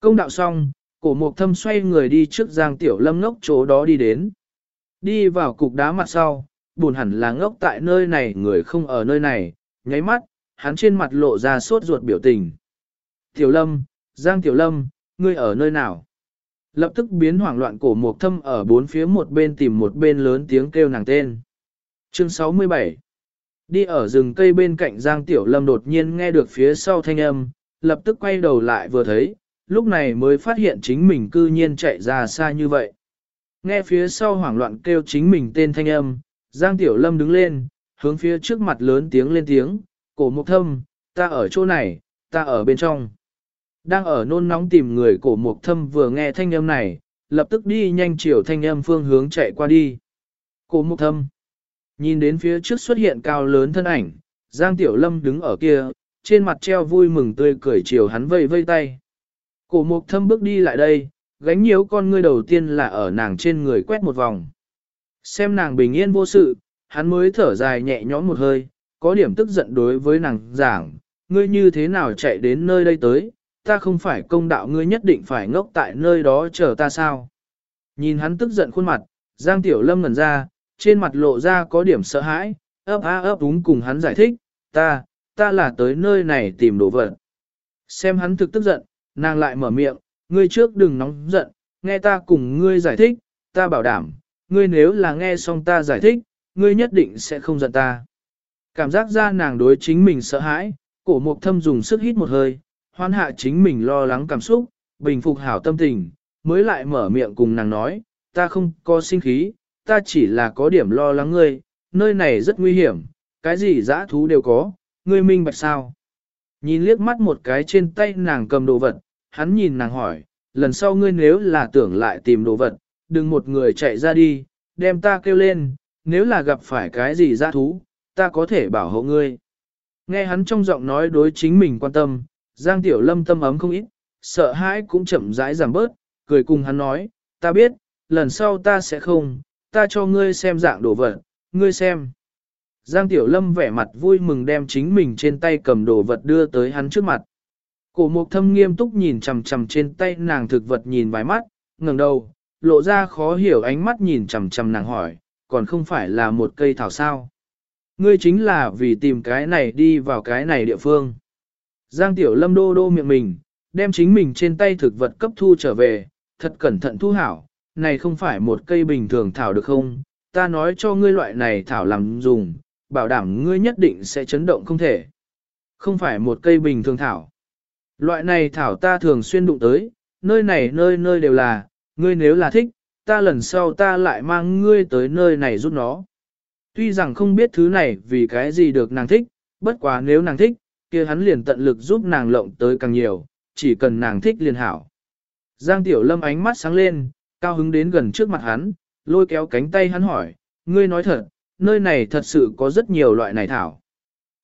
Công đạo xong, cổ mục thâm xoay người đi trước giang tiểu lâm ngốc chỗ đó đi đến. Đi vào cục đá mặt sau, buồn hẳn là ngốc tại nơi này người không ở nơi này, nháy mắt, hắn trên mặt lộ ra sốt ruột biểu tình. Tiểu lâm, giang tiểu lâm, ngươi ở nơi nào? Lập tức biến hoảng loạn cổ mục thâm ở bốn phía một bên tìm một bên lớn tiếng kêu nàng tên. Chương 67 Đi ở rừng cây bên cạnh Giang Tiểu Lâm đột nhiên nghe được phía sau thanh âm, lập tức quay đầu lại vừa thấy, lúc này mới phát hiện chính mình cư nhiên chạy ra xa như vậy. Nghe phía sau hoảng loạn kêu chính mình tên thanh âm, Giang Tiểu Lâm đứng lên, hướng phía trước mặt lớn tiếng lên tiếng, cổ mục thâm, ta ở chỗ này, ta ở bên trong. Đang ở nôn nóng tìm người cổ mục thâm vừa nghe thanh âm này, lập tức đi nhanh chiều thanh âm phương hướng chạy qua đi. Cổ mục thâm. Nhìn đến phía trước xuất hiện cao lớn thân ảnh, Giang Tiểu Lâm đứng ở kia, trên mặt treo vui mừng tươi cười chiều hắn vây vây tay. Cổ mục thâm bước đi lại đây, gánh nhiễu con ngươi đầu tiên là ở nàng trên người quét một vòng. Xem nàng bình yên vô sự, hắn mới thở dài nhẹ nhõm một hơi, có điểm tức giận đối với nàng giảng, ngươi như thế nào chạy đến nơi đây tới, ta không phải công đạo ngươi nhất định phải ngốc tại nơi đó chờ ta sao. Nhìn hắn tức giận khuôn mặt, Giang Tiểu Lâm ngẩn ra, trên mặt lộ ra có điểm sợ hãi, ấp á ấp úng cùng hắn giải thích, ta, ta là tới nơi này tìm đồ vật. Xem hắn thực tức giận, nàng lại mở miệng, ngươi trước đừng nóng giận, nghe ta cùng ngươi giải thích, ta bảo đảm, ngươi nếu là nghe xong ta giải thích, ngươi nhất định sẽ không giận ta. Cảm giác ra nàng đối chính mình sợ hãi, cổ mục thâm dùng sức hít một hơi, hoan hạ chính mình lo lắng cảm xúc, bình phục hảo tâm tình, mới lại mở miệng cùng nàng nói, ta không có sinh khí, ta chỉ là có điểm lo lắng ngươi, nơi này rất nguy hiểm, cái gì dã thú đều có, ngươi minh bạch sao. Nhìn liếc mắt một cái trên tay nàng cầm đồ vật, hắn nhìn nàng hỏi, lần sau ngươi nếu là tưởng lại tìm đồ vật, đừng một người chạy ra đi, đem ta kêu lên, nếu là gặp phải cái gì dã thú, ta có thể bảo hộ ngươi. Nghe hắn trong giọng nói đối chính mình quan tâm, Giang Tiểu Lâm tâm ấm không ít, sợ hãi cũng chậm rãi giảm bớt, cười cùng hắn nói, ta biết, lần sau ta sẽ không, ta cho ngươi xem dạng đồ vật, ngươi xem. Giang Tiểu Lâm vẻ mặt vui mừng đem chính mình trên tay cầm đồ vật đưa tới hắn trước mặt. Cổ mục thâm nghiêm túc nhìn chằm chằm trên tay nàng thực vật nhìn vài mắt, ngẩng đầu, lộ ra khó hiểu ánh mắt nhìn chằm chằm nàng hỏi, còn không phải là một cây thảo sao. Ngươi chính là vì tìm cái này đi vào cái này địa phương. Giang Tiểu Lâm đô đô miệng mình, đem chính mình trên tay thực vật cấp thu trở về, thật cẩn thận thu hảo, này không phải một cây bình thường thảo được không, ta nói cho ngươi loại này thảo làm dùng, bảo đảm ngươi nhất định sẽ chấn động không thể. Không phải một cây bình thường thảo. Loại này thảo ta thường xuyên đụng tới, nơi này nơi nơi đều là, ngươi nếu là thích, ta lần sau ta lại mang ngươi tới nơi này giúp nó. Tuy rằng không biết thứ này vì cái gì được nàng thích, bất quá nếu nàng thích, kia hắn liền tận lực giúp nàng lộng tới càng nhiều, chỉ cần nàng thích liền hảo. Giang Tiểu Lâm ánh mắt sáng lên, cao hứng đến gần trước mặt hắn, lôi kéo cánh tay hắn hỏi, ngươi nói thật, nơi này thật sự có rất nhiều loại này thảo.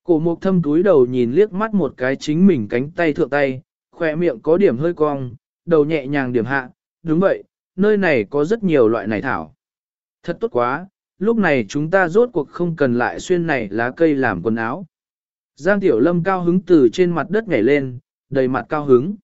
Cổ mục thâm túi đầu nhìn liếc mắt một cái chính mình cánh tay thượng tay, khỏe miệng có điểm hơi cong, đầu nhẹ nhàng điểm hạ, đúng vậy, nơi này có rất nhiều loại này thảo. Thật tốt quá, lúc này chúng ta rốt cuộc không cần lại xuyên này lá cây làm quần áo. Giang Tiểu Lâm cao hứng từ trên mặt đất nhảy lên, đầy mặt cao hứng.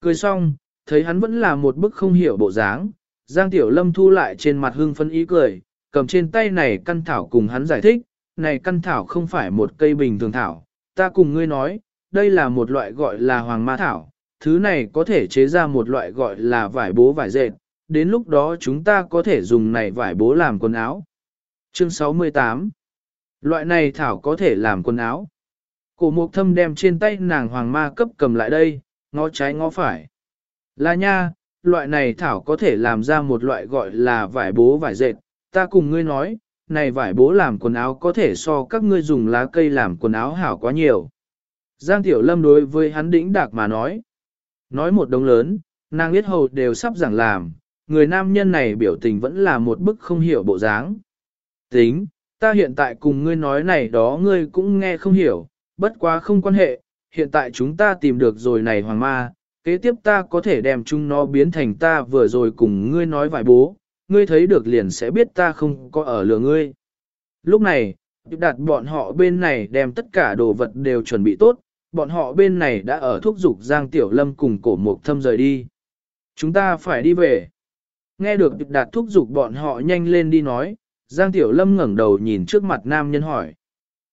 Cười xong, thấy hắn vẫn là một bức không hiểu bộ dáng, Giang Tiểu Lâm thu lại trên mặt hưng phân ý cười, cầm trên tay này căn thảo cùng hắn giải thích, này căn thảo không phải một cây bình thường thảo, ta cùng ngươi nói, đây là một loại gọi là hoàng ma thảo, thứ này có thể chế ra một loại gọi là vải bố vải dệt, đến lúc đó chúng ta có thể dùng này vải bố làm quần áo. Chương 68 Loại này thảo có thể làm quần áo. Cổ mục thâm đem trên tay nàng hoàng ma cấp cầm lại đây, ngó trái ngó phải. Là nha, loại này thảo có thể làm ra một loại gọi là vải bố vải dệt, ta cùng ngươi nói, này vải bố làm quần áo có thể so các ngươi dùng lá cây làm quần áo hảo quá nhiều. Giang Tiểu Lâm đối với hắn đĩnh đạc mà nói. Nói một đống lớn, nàng biết hầu đều sắp giảng làm, người nam nhân này biểu tình vẫn là một bức không hiểu bộ dáng. Tính, ta hiện tại cùng ngươi nói này đó ngươi cũng nghe không hiểu, bất quá không quan hệ, hiện tại chúng ta tìm được rồi này hoàng ma, kế tiếp ta có thể đem chúng nó biến thành ta vừa rồi cùng ngươi nói vài bố, ngươi thấy được liền sẽ biết ta không có ở lừa ngươi. Lúc này, đặt bọn họ bên này đem tất cả đồ vật đều chuẩn bị tốt, bọn họ bên này đã ở thúc dục Giang Tiểu Lâm cùng cổ mục thâm rời đi. Chúng ta phải đi về. Nghe được đạt thúc dục bọn họ nhanh lên đi nói, Giang Tiểu Lâm ngẩng đầu nhìn trước mặt nam nhân hỏi.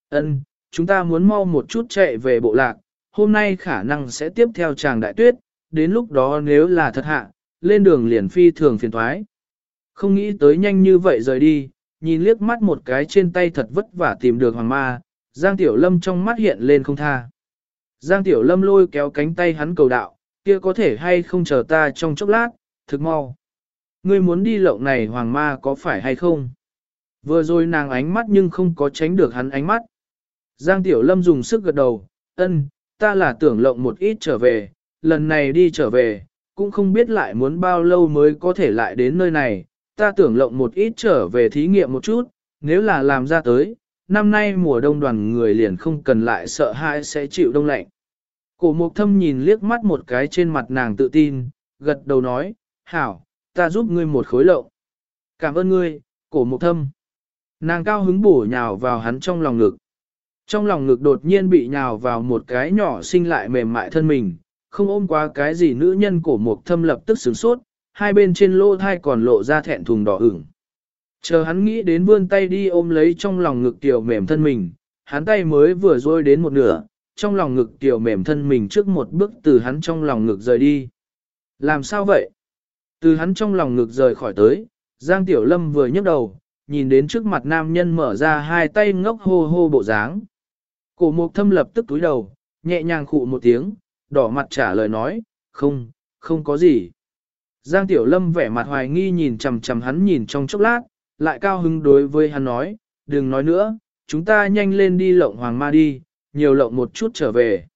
ân chúng ta muốn mau một chút chạy về bộ lạc, hôm nay khả năng sẽ tiếp theo chàng đại tuyết, đến lúc đó nếu là thật hạ, lên đường liền phi thường phiền thoái. Không nghĩ tới nhanh như vậy rời đi, nhìn liếc mắt một cái trên tay thật vất vả tìm được hoàng ma, Giang Tiểu Lâm trong mắt hiện lên không tha. Giang Tiểu Lâm lôi kéo cánh tay hắn cầu đạo, kia có thể hay không chờ ta trong chốc lát, thực mau. Ngươi muốn đi lộng này hoàng ma có phải hay không? Vừa rồi nàng ánh mắt nhưng không có tránh được hắn ánh mắt. Giang Tiểu Lâm dùng sức gật đầu, ân, ta là tưởng lộng một ít trở về, lần này đi trở về, cũng không biết lại muốn bao lâu mới có thể lại đến nơi này, ta tưởng lộng một ít trở về thí nghiệm một chút, nếu là làm ra tới, năm nay mùa đông đoàn người liền không cần lại sợ hãi sẽ chịu đông lạnh. Cổ mục thâm nhìn liếc mắt một cái trên mặt nàng tự tin, gật đầu nói, hảo, ta giúp ngươi một khối lộng. Cảm ơn ngươi, cổ mục thâm. Nàng cao hứng bổ nhào vào hắn trong lòng ngực. Trong lòng ngực đột nhiên bị nhào vào một cái nhỏ sinh lại mềm mại thân mình, không ôm qua cái gì nữ nhân cổ mục thâm lập tức sửng sốt, hai bên trên lô thai còn lộ ra thẹn thùng đỏ ửng. Chờ hắn nghĩ đến vươn tay đi ôm lấy trong lòng ngực tiểu mềm thân mình, hắn tay mới vừa rôi đến một nửa, trong lòng ngực tiểu mềm thân mình trước một bước từ hắn trong lòng ngực rời đi. Làm sao vậy? Từ hắn trong lòng ngực rời khỏi tới, Giang Tiểu Lâm vừa nhấc đầu, nhìn đến trước mặt nam nhân mở ra hai tay ngốc hô hô bộ dáng. Cổ mục thâm lập tức túi đầu, nhẹ nhàng khụ một tiếng, đỏ mặt trả lời nói, không, không có gì. Giang Tiểu Lâm vẻ mặt hoài nghi nhìn chằm chằm hắn nhìn trong chốc lát, lại cao hứng đối với hắn nói, đừng nói nữa, chúng ta nhanh lên đi lộng hoàng ma đi, nhiều lộng một chút trở về.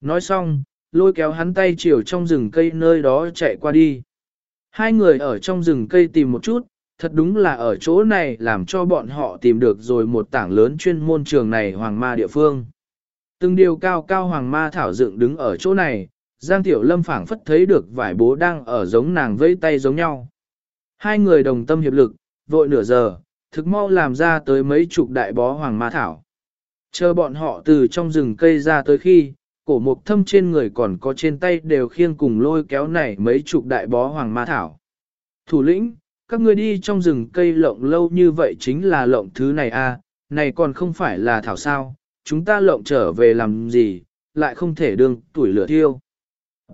Nói xong, lôi kéo hắn tay chiều trong rừng cây nơi đó chạy qua đi. Hai người ở trong rừng cây tìm một chút, thật đúng là ở chỗ này làm cho bọn họ tìm được rồi một tảng lớn chuyên môn trường này hoàng ma địa phương. Từng điều cao cao hoàng ma thảo dựng đứng ở chỗ này, Giang Tiểu Lâm phảng phất thấy được vải bố đang ở giống nàng vẫy tay giống nhau. Hai người đồng tâm hiệp lực, vội nửa giờ, thực mau làm ra tới mấy chục đại bó hoàng ma thảo. Chờ bọn họ từ trong rừng cây ra tới khi, cổ mục thâm trên người còn có trên tay đều khiêng cùng lôi kéo này mấy chục đại bó hoàng ma thảo. Thủ lĩnh, các ngươi đi trong rừng cây lộng lâu như vậy chính là lộng thứ này a, à, này còn không phải là thảo sao, chúng ta lộng trở về làm gì, lại không thể đương tuổi lửa thiêu.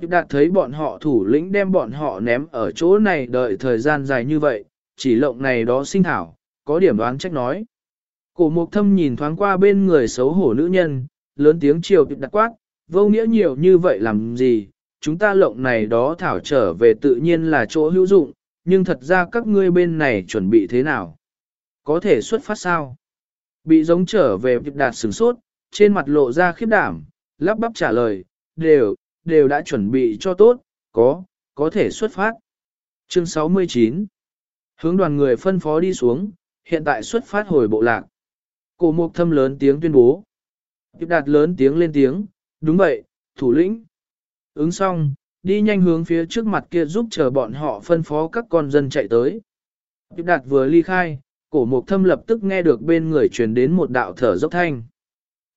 Tiếp đạt thấy bọn họ thủ lĩnh đem bọn họ ném ở chỗ này đợi thời gian dài như vậy, chỉ lộng này đó sinh thảo, có điểm đoán trách nói. Cổ mục thâm nhìn thoáng qua bên người xấu hổ nữ nhân, lớn tiếng chiều tuyệt đặc quát, vô nghĩa nhiều như vậy làm gì, chúng ta lộng này đó thảo trở về tự nhiên là chỗ hữu dụng, nhưng thật ra các ngươi bên này chuẩn bị thế nào? Có thể xuất phát sao? Bị giống trở về việc đạt sửng sốt, trên mặt lộ ra khiếp đảm, lắp bắp trả lời, đều, đều đã chuẩn bị cho tốt, có, có thể xuất phát. Chương 69 Hướng đoàn người phân phó đi xuống, hiện tại xuất phát hồi bộ lạc. Cổ mục thâm lớn tiếng tuyên bố. Tiếp đạt lớn tiếng lên tiếng, đúng vậy, thủ lĩnh. Ứng xong, đi nhanh hướng phía trước mặt kia giúp chờ bọn họ phân phó các con dân chạy tới. Tiếp đạt vừa ly khai, cổ mục thâm lập tức nghe được bên người truyền đến một đạo thở dốc thanh.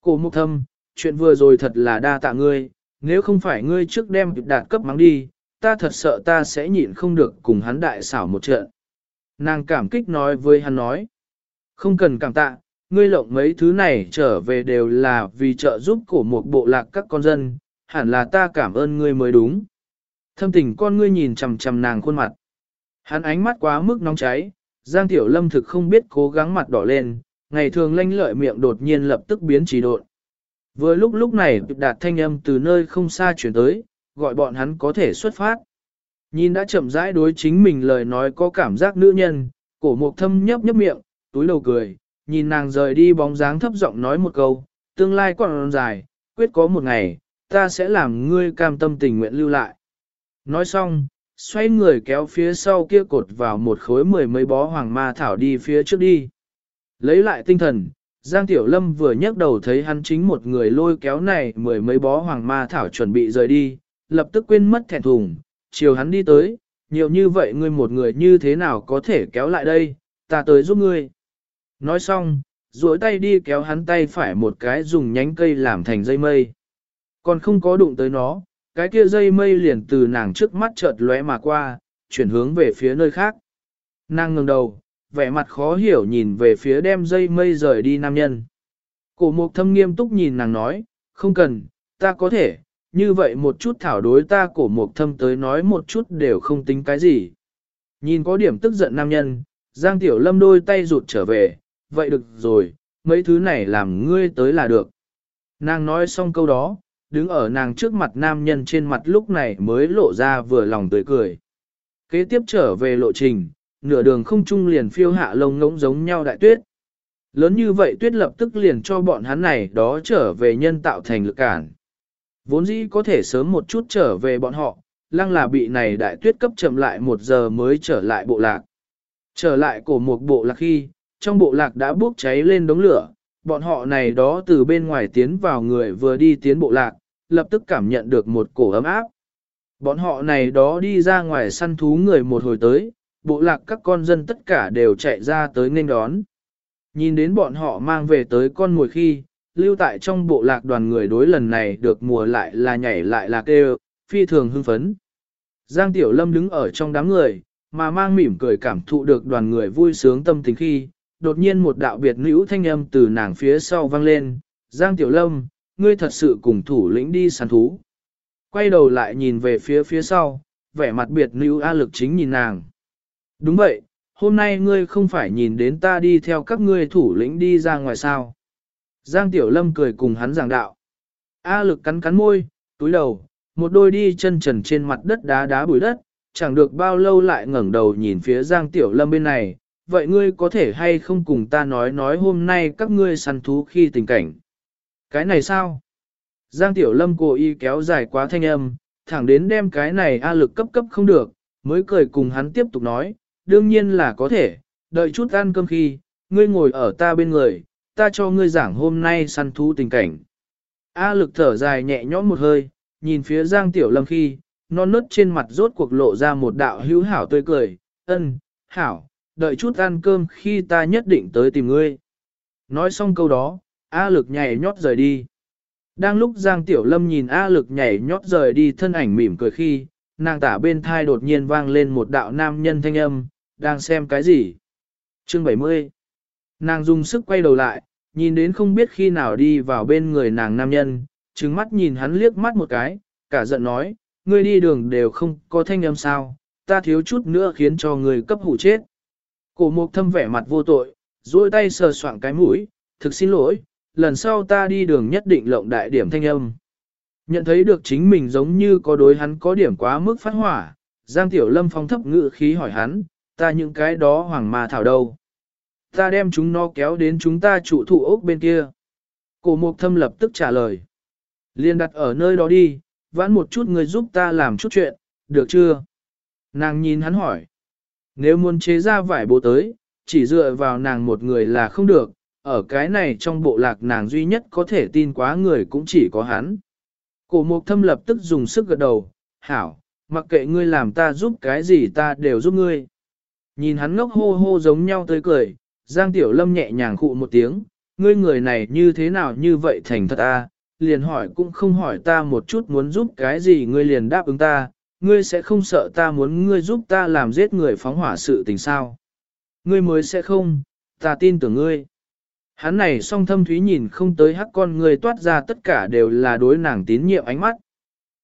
Cổ mục thâm, chuyện vừa rồi thật là đa tạ ngươi, nếu không phải ngươi trước đem tiếp đạt cấp mắng đi, ta thật sợ ta sẽ nhịn không được cùng hắn đại xảo một trận. Nàng cảm kích nói với hắn nói, không cần cảm tạ, ngươi lộng mấy thứ này trở về đều là vì trợ giúp của một bộ lạc các con dân, hẳn là ta cảm ơn ngươi mới đúng. Thâm tình con ngươi nhìn chằm chằm nàng khuôn mặt. Hắn ánh mắt quá mức nóng cháy, Giang Tiểu Lâm thực không biết cố gắng mặt đỏ lên, ngày thường lanh lợi miệng đột nhiên lập tức biến trì độn. Vừa lúc lúc này đạt thanh âm từ nơi không xa chuyển tới, gọi bọn hắn có thể xuất phát. Nhìn đã chậm rãi đối chính mình lời nói có cảm giác nữ nhân, cổ mục thâm nhấp nhấp miệng, túi đầu cười, nhìn nàng rời đi bóng dáng thấp giọng nói một câu, tương lai còn dài, quyết có một ngày, ta sẽ làm ngươi cam tâm tình nguyện lưu lại. Nói xong, xoay người kéo phía sau kia cột vào một khối mười mấy bó hoàng ma thảo đi phía trước đi. Lấy lại tinh thần, Giang Tiểu Lâm vừa nhấc đầu thấy hắn chính một người lôi kéo này mười mấy bó hoàng ma thảo chuẩn bị rời đi, lập tức quên mất thẹn thùng, chiều hắn đi tới, nhiều như vậy ngươi một người như thế nào có thể kéo lại đây, ta tới giúp ngươi. Nói xong, duỗi tay đi kéo hắn tay phải một cái dùng nhánh cây làm thành dây mây. Còn không có đụng tới nó, cái kia dây mây liền từ nàng trước mắt chợt lóe mà qua, chuyển hướng về phía nơi khác. Nàng ngẩng đầu, vẻ mặt khó hiểu nhìn về phía đem dây mây rời đi nam nhân. Cổ mục thâm nghiêm túc nhìn nàng nói, không cần, ta có thể, như vậy một chút thảo đối ta cổ mục thâm tới nói một chút đều không tính cái gì. Nhìn có điểm tức giận nam nhân, Giang Tiểu Lâm đôi tay rụt trở về, vậy được rồi, mấy thứ này làm ngươi tới là được. Nàng nói xong câu đó, đứng ở nàng trước mặt nam nhân trên mặt lúc này mới lộ ra vừa lòng tươi cười. Kế tiếp trở về lộ trình, nửa đường không trung liền phiêu hạ lông ngỗng giống nhau đại tuyết. Lớn như vậy tuyết lập tức liền cho bọn hắn này đó trở về nhân tạo thành lực cản. Vốn dĩ có thể sớm một chút trở về bọn họ, lăng là bị này đại tuyết cấp chậm lại một giờ mới trở lại bộ lạc. Trở lại cổ một bộ lạc khi, trong bộ lạc đã bốc cháy lên đống lửa, bọn họ này đó từ bên ngoài tiến vào người vừa đi tiến bộ lạc, lập tức cảm nhận được một cổ ấm áp. Bọn họ này đó đi ra ngoài săn thú người một hồi tới, bộ lạc các con dân tất cả đều chạy ra tới nghênh đón. Nhìn đến bọn họ mang về tới con mồi khi, lưu tại trong bộ lạc đoàn người đối lần này được mùa lại là nhảy lại là kêu, phi thường hưng phấn. Giang Tiểu Lâm đứng ở trong đám người, mà mang mỉm cười cảm thụ được đoàn người vui sướng tâm tình khi, đột nhiên một đạo biệt nữ thanh âm từ nàng phía sau vang lên, Giang Tiểu Lâm, ngươi thật sự cùng thủ lĩnh đi săn thú. Quay đầu lại nhìn về phía phía sau, vẻ mặt biệt nữ A lực chính nhìn nàng. Đúng vậy, hôm nay ngươi không phải nhìn đến ta đi theo các ngươi thủ lĩnh đi ra ngoài sao. Giang Tiểu Lâm cười cùng hắn giảng đạo. A lực cắn cắn môi, túi đầu, một đôi đi chân trần trên mặt đất đá đá bụi đất, chẳng được bao lâu lại ngẩng đầu nhìn phía Giang Tiểu Lâm bên này, vậy ngươi có thể hay không cùng ta nói nói hôm nay các ngươi săn thú khi tình cảnh. Cái này sao? Giang Tiểu Lâm cố ý kéo dài quá thanh âm, thẳng đến đem cái này A lực cấp cấp không được, mới cười cùng hắn tiếp tục nói, đương nhiên là có thể, đợi chút ăn cơm khi, ngươi ngồi ở ta bên người, ta cho ngươi giảng hôm nay săn thú tình cảnh. A lực thở dài nhẹ nhõm một hơi, nhìn phía Giang Tiểu Lâm khi, non nớt trên mặt rốt cuộc lộ ra một đạo hữu hảo tươi cười, ân, hảo, đợi chút ăn cơm khi ta nhất định tới tìm ngươi. Nói xong câu đó, A lực nhảy nhót rời đi. Đang lúc Giang Tiểu Lâm nhìn A lực nhảy nhót rời đi thân ảnh mỉm cười khi, nàng tả bên thai đột nhiên vang lên một đạo nam nhân thanh âm, đang xem cái gì? Chương 70 Nàng dùng sức quay đầu lại, nhìn đến không biết khi nào đi vào bên người nàng nam nhân, trừng mắt nhìn hắn liếc mắt một cái, cả giận nói, ngươi đi đường đều không có thanh âm sao, ta thiếu chút nữa khiến cho người cấp hủ chết. Cổ mục thâm vẻ mặt vô tội, duỗi tay sờ soạng cái mũi, thực xin lỗi, lần sau ta đi đường nhất định lộng đại điểm thanh âm. Nhận thấy được chính mình giống như có đối hắn có điểm quá mức phát hỏa, Giang Tiểu Lâm phong thấp ngự khí hỏi hắn, ta những cái đó hoàng mà thảo đâu. Ta đem chúng nó kéo đến chúng ta trụ thụ ốc bên kia. Cổ mục thâm lập tức trả lời. Liên đặt ở nơi đó đi, vãn một chút người giúp ta làm chút chuyện, được chưa? Nàng nhìn hắn hỏi. Nếu muốn chế ra vải bộ tới, chỉ dựa vào nàng một người là không được, ở cái này trong bộ lạc nàng duy nhất có thể tin quá người cũng chỉ có hắn. Cổ mục thâm lập tức dùng sức gật đầu, hảo, mặc kệ ngươi làm ta giúp cái gì ta đều giúp ngươi. Nhìn hắn ngốc hô hô giống nhau tới cười, Giang Tiểu Lâm nhẹ nhàng khụ một tiếng, ngươi người này như thế nào như vậy thành thật ta liền hỏi cũng không hỏi ta một chút muốn giúp cái gì ngươi liền đáp ứng ta, ngươi sẽ không sợ ta muốn ngươi giúp ta làm giết người phóng hỏa sự tình sao. Ngươi mới sẽ không, ta tin tưởng ngươi. Hắn này song thâm thúy nhìn không tới hắc con người toát ra tất cả đều là đối nàng tín nhiệm ánh mắt.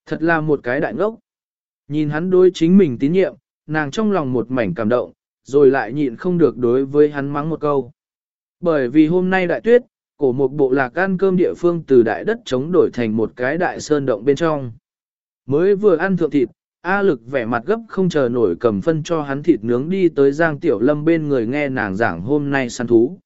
Thật là một cái đại ngốc. Nhìn hắn đối chính mình tín nhiệm, nàng trong lòng một mảnh cảm động, rồi lại nhịn không được đối với hắn mắng một câu. Bởi vì hôm nay đại tuyết, cổ một bộ lạc ăn cơm địa phương từ đại đất chống đổi thành một cái đại sơn động bên trong. Mới vừa ăn thượng thịt, A lực vẻ mặt gấp không chờ nổi cầm phân cho hắn thịt nướng đi tới Giang Tiểu Lâm bên người nghe nàng giảng hôm nay săn thú.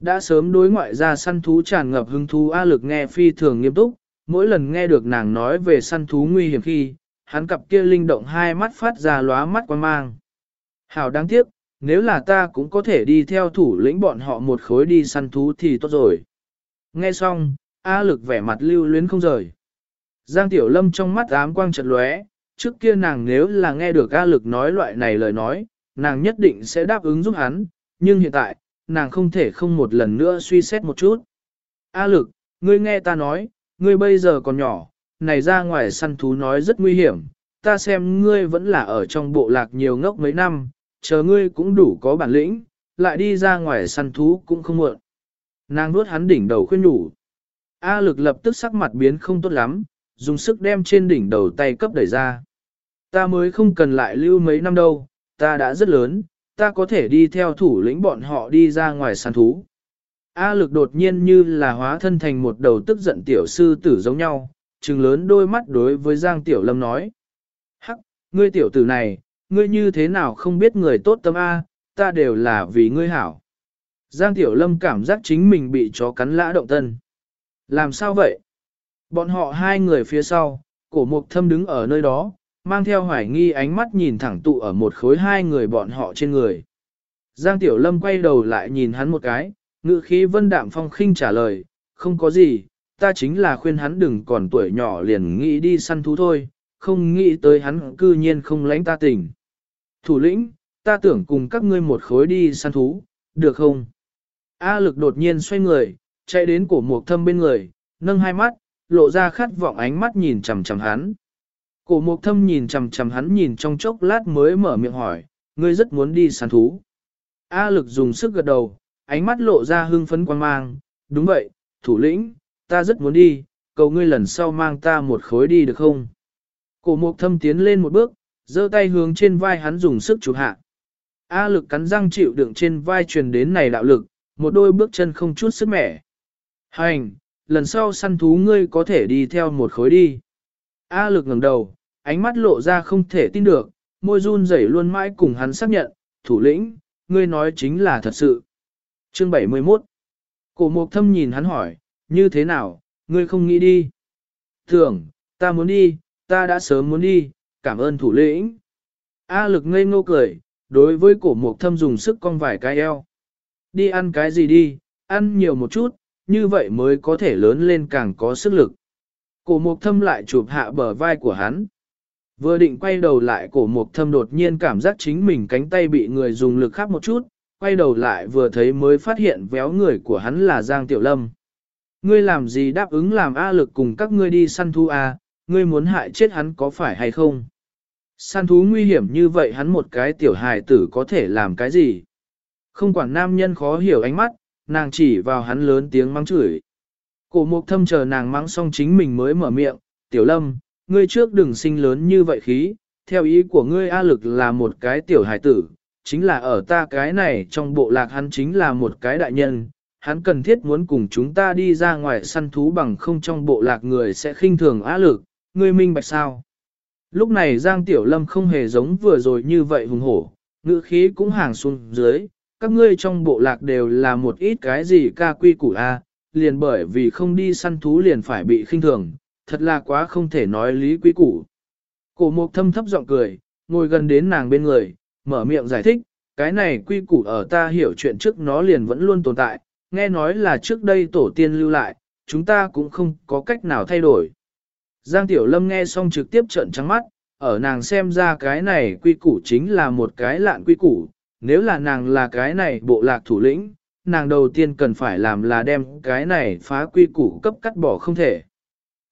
Đã sớm đối ngoại ra săn thú tràn ngập hứng thú A lực nghe phi thường nghiêm túc, mỗi lần nghe được nàng nói về săn thú nguy hiểm khi, hắn cặp kia linh động hai mắt phát ra lóa mắt quan mang. Hảo đáng tiếc, nếu là ta cũng có thể đi theo thủ lĩnh bọn họ một khối đi săn thú thì tốt rồi. Nghe xong, A lực vẻ mặt lưu luyến không rời. Giang Tiểu Lâm trong mắt ám quang chật lóe, trước kia nàng nếu là nghe được A lực nói loại này lời nói, nàng nhất định sẽ đáp ứng giúp hắn, nhưng hiện tại, nàng không thể không một lần nữa suy xét một chút. A lực, ngươi nghe ta nói, ngươi bây giờ còn nhỏ, này ra ngoài săn thú nói rất nguy hiểm, ta xem ngươi vẫn là ở trong bộ lạc nhiều ngốc mấy năm, chờ ngươi cũng đủ có bản lĩnh, lại đi ra ngoài săn thú cũng không muộn. Nàng nuốt hắn đỉnh đầu khuyên nhủ. A lực lập tức sắc mặt biến không tốt lắm, dùng sức đem trên đỉnh đầu tay cấp đẩy ra. Ta mới không cần lại lưu mấy năm đâu, ta đã rất lớn, ta có thể đi theo thủ lĩnh bọn họ đi ra ngoài săn thú. A lực đột nhiên như là hóa thân thành một đầu tức giận tiểu sư tử giống nhau, trừng lớn đôi mắt đối với Giang Tiểu Lâm nói. Hắc, ngươi tiểu tử này, ngươi như thế nào không biết người tốt tâm A, ta đều là vì ngươi hảo. Giang Tiểu Lâm cảm giác chính mình bị chó cắn lã động tân. Làm sao vậy? Bọn họ hai người phía sau, cổ mục thâm đứng ở nơi đó, mang theo hoài nghi ánh mắt nhìn thẳng tụ ở một khối hai người bọn họ trên người. Giang Tiểu Lâm quay đầu lại nhìn hắn một cái, ngự khí vân đạm phong khinh trả lời, không có gì, ta chính là khuyên hắn đừng còn tuổi nhỏ liền nghĩ đi săn thú thôi, không nghĩ tới hắn cư nhiên không lãnh ta tình. Thủ lĩnh, ta tưởng cùng các ngươi một khối đi săn thú, được không? A lực đột nhiên xoay người, chạy đến cổ mục thâm bên người, nâng hai mắt, lộ ra khát vọng ánh mắt nhìn chằm chằm hắn. Cổ mục thâm nhìn chằm chằm hắn nhìn trong chốc lát mới mở miệng hỏi, ngươi rất muốn đi săn thú. A lực dùng sức gật đầu, ánh mắt lộ ra hưng phấn quan mang, đúng vậy, thủ lĩnh, ta rất muốn đi, cầu ngươi lần sau mang ta một khối đi được không? Cổ mục thâm tiến lên một bước, giơ tay hướng trên vai hắn dùng sức chụp hạ. A lực cắn răng chịu đựng trên vai truyền đến này đạo lực, một đôi bước chân không chút sức mẻ. Hành, lần sau săn thú ngươi có thể đi theo một khối đi. A lực ngẩng đầu, ánh mắt lộ ra không thể tin được, môi run rẩy luôn mãi cùng hắn xác nhận, thủ lĩnh, ngươi nói chính là thật sự. Chương 71 Cổ mục thâm nhìn hắn hỏi, như thế nào, ngươi không nghĩ đi? Tưởng, ta muốn đi, ta đã sớm muốn đi, cảm ơn thủ lĩnh. A lực ngây ngô cười, đối với cổ mục thâm dùng sức cong vải cái eo. Đi ăn cái gì đi, ăn nhiều một chút, như vậy mới có thể lớn lên càng có sức lực. Cổ mục thâm lại chụp hạ bờ vai của hắn. Vừa định quay đầu lại cổ mục thâm đột nhiên cảm giác chính mình cánh tay bị người dùng lực khắp một chút, quay đầu lại vừa thấy mới phát hiện véo người của hắn là Giang Tiểu Lâm. Ngươi làm gì đáp ứng làm A lực cùng các ngươi đi săn thú A, ngươi muốn hại chết hắn có phải hay không? Săn thú nguy hiểm như vậy hắn một cái tiểu hài tử có thể làm cái gì? Không quản nam nhân khó hiểu ánh mắt, nàng chỉ vào hắn lớn tiếng mắng chửi. Cổ mục thâm chờ nàng mắng xong chính mình mới mở miệng, tiểu lâm, ngươi trước đừng sinh lớn như vậy khí, theo ý của ngươi A lực là một cái tiểu hải tử, chính là ở ta cái này trong bộ lạc hắn chính là một cái đại nhân, hắn cần thiết muốn cùng chúng ta đi ra ngoài săn thú bằng không trong bộ lạc người sẽ khinh thường a lực, ngươi minh bạch sao. Lúc này Giang Tiểu Lâm không hề giống vừa rồi như vậy hùng hổ, ngữ khí cũng hàng xuống dưới, các ngươi trong bộ lạc đều là một ít cái gì ca quy củ a, liền bởi vì không đi săn thú liền phải bị khinh thường, thật là quá không thể nói lý quy củ. Cổ mục thâm thấp giọng cười, ngồi gần đến nàng bên người, mở miệng giải thích, cái này quy củ ở ta hiểu chuyện trước nó liền vẫn luôn tồn tại, nghe nói là trước đây tổ tiên lưu lại, chúng ta cũng không có cách nào thay đổi. Giang Tiểu Lâm nghe xong trực tiếp trợn trắng mắt, ở nàng xem ra cái này quy củ chính là một cái lạn quy củ, nếu là nàng là cái này bộ lạc thủ lĩnh, nàng đầu tiên cần phải làm là đem cái này phá quy củ cấp cắt bỏ không thể.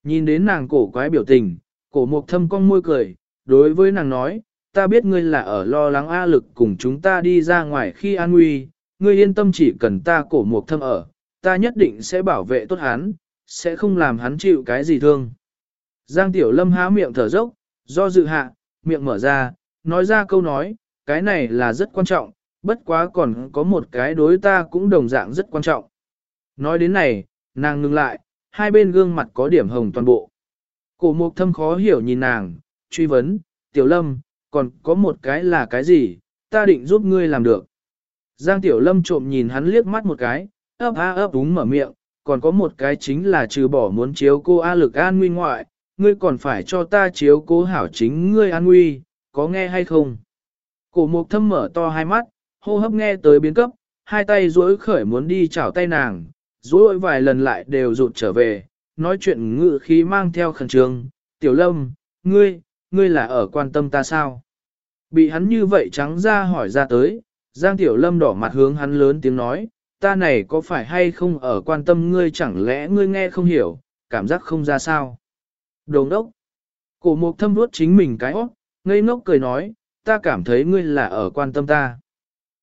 Nhìn đến nàng cổ quái biểu tình, cổ mục thâm cong môi cười, đối với nàng nói, ta biết ngươi là ở lo lắng A lực cùng chúng ta đi ra ngoài khi an nguy, ngươi yên tâm chỉ cần ta cổ mục thâm ở, ta nhất định sẽ bảo vệ tốt hắn, sẽ không làm hắn chịu cái gì thương. Giang Tiểu Lâm há miệng thở dốc, do dự hạ, miệng mở ra, nói ra câu nói, cái này là rất quan trọng, bất quá còn có một cái đối ta cũng đồng dạng rất quan trọng. Nói đến này, nàng ngừng lại, hai bên gương mặt có điểm hồng toàn bộ. Cổ mục thâm khó hiểu nhìn nàng, truy vấn, Tiểu Lâm, còn có một cái là cái gì, ta định giúp ngươi làm được. Giang Tiểu Lâm trộm nhìn hắn liếc mắt một cái, ấp a ấp đúng mở miệng, còn có một cái chính là trừ bỏ muốn chiếu cô A lực an nguy ngoại, ngươi còn phải cho ta chiếu cố hảo chính ngươi an nguy, có nghe hay không? Cổ mục thâm mở to hai mắt, hô hấp nghe tới biến cấp, hai tay duỗi khởi muốn đi chảo tay nàng, duỗi vài lần lại đều rụt trở về, nói chuyện ngự khí mang theo khẩn trương, tiểu lâm, ngươi, ngươi là ở quan tâm ta sao? Bị hắn như vậy trắng ra hỏi ra tới, Giang Tiểu Lâm đỏ mặt hướng hắn lớn tiếng nói, ta này có phải hay không ở quan tâm ngươi chẳng lẽ ngươi nghe không hiểu, cảm giác không ra sao. Đồ ngốc. Cổ mục thâm vuốt chính mình cái óc, ngây ngốc cười nói, ta cảm thấy ngươi là ở quan tâm ta.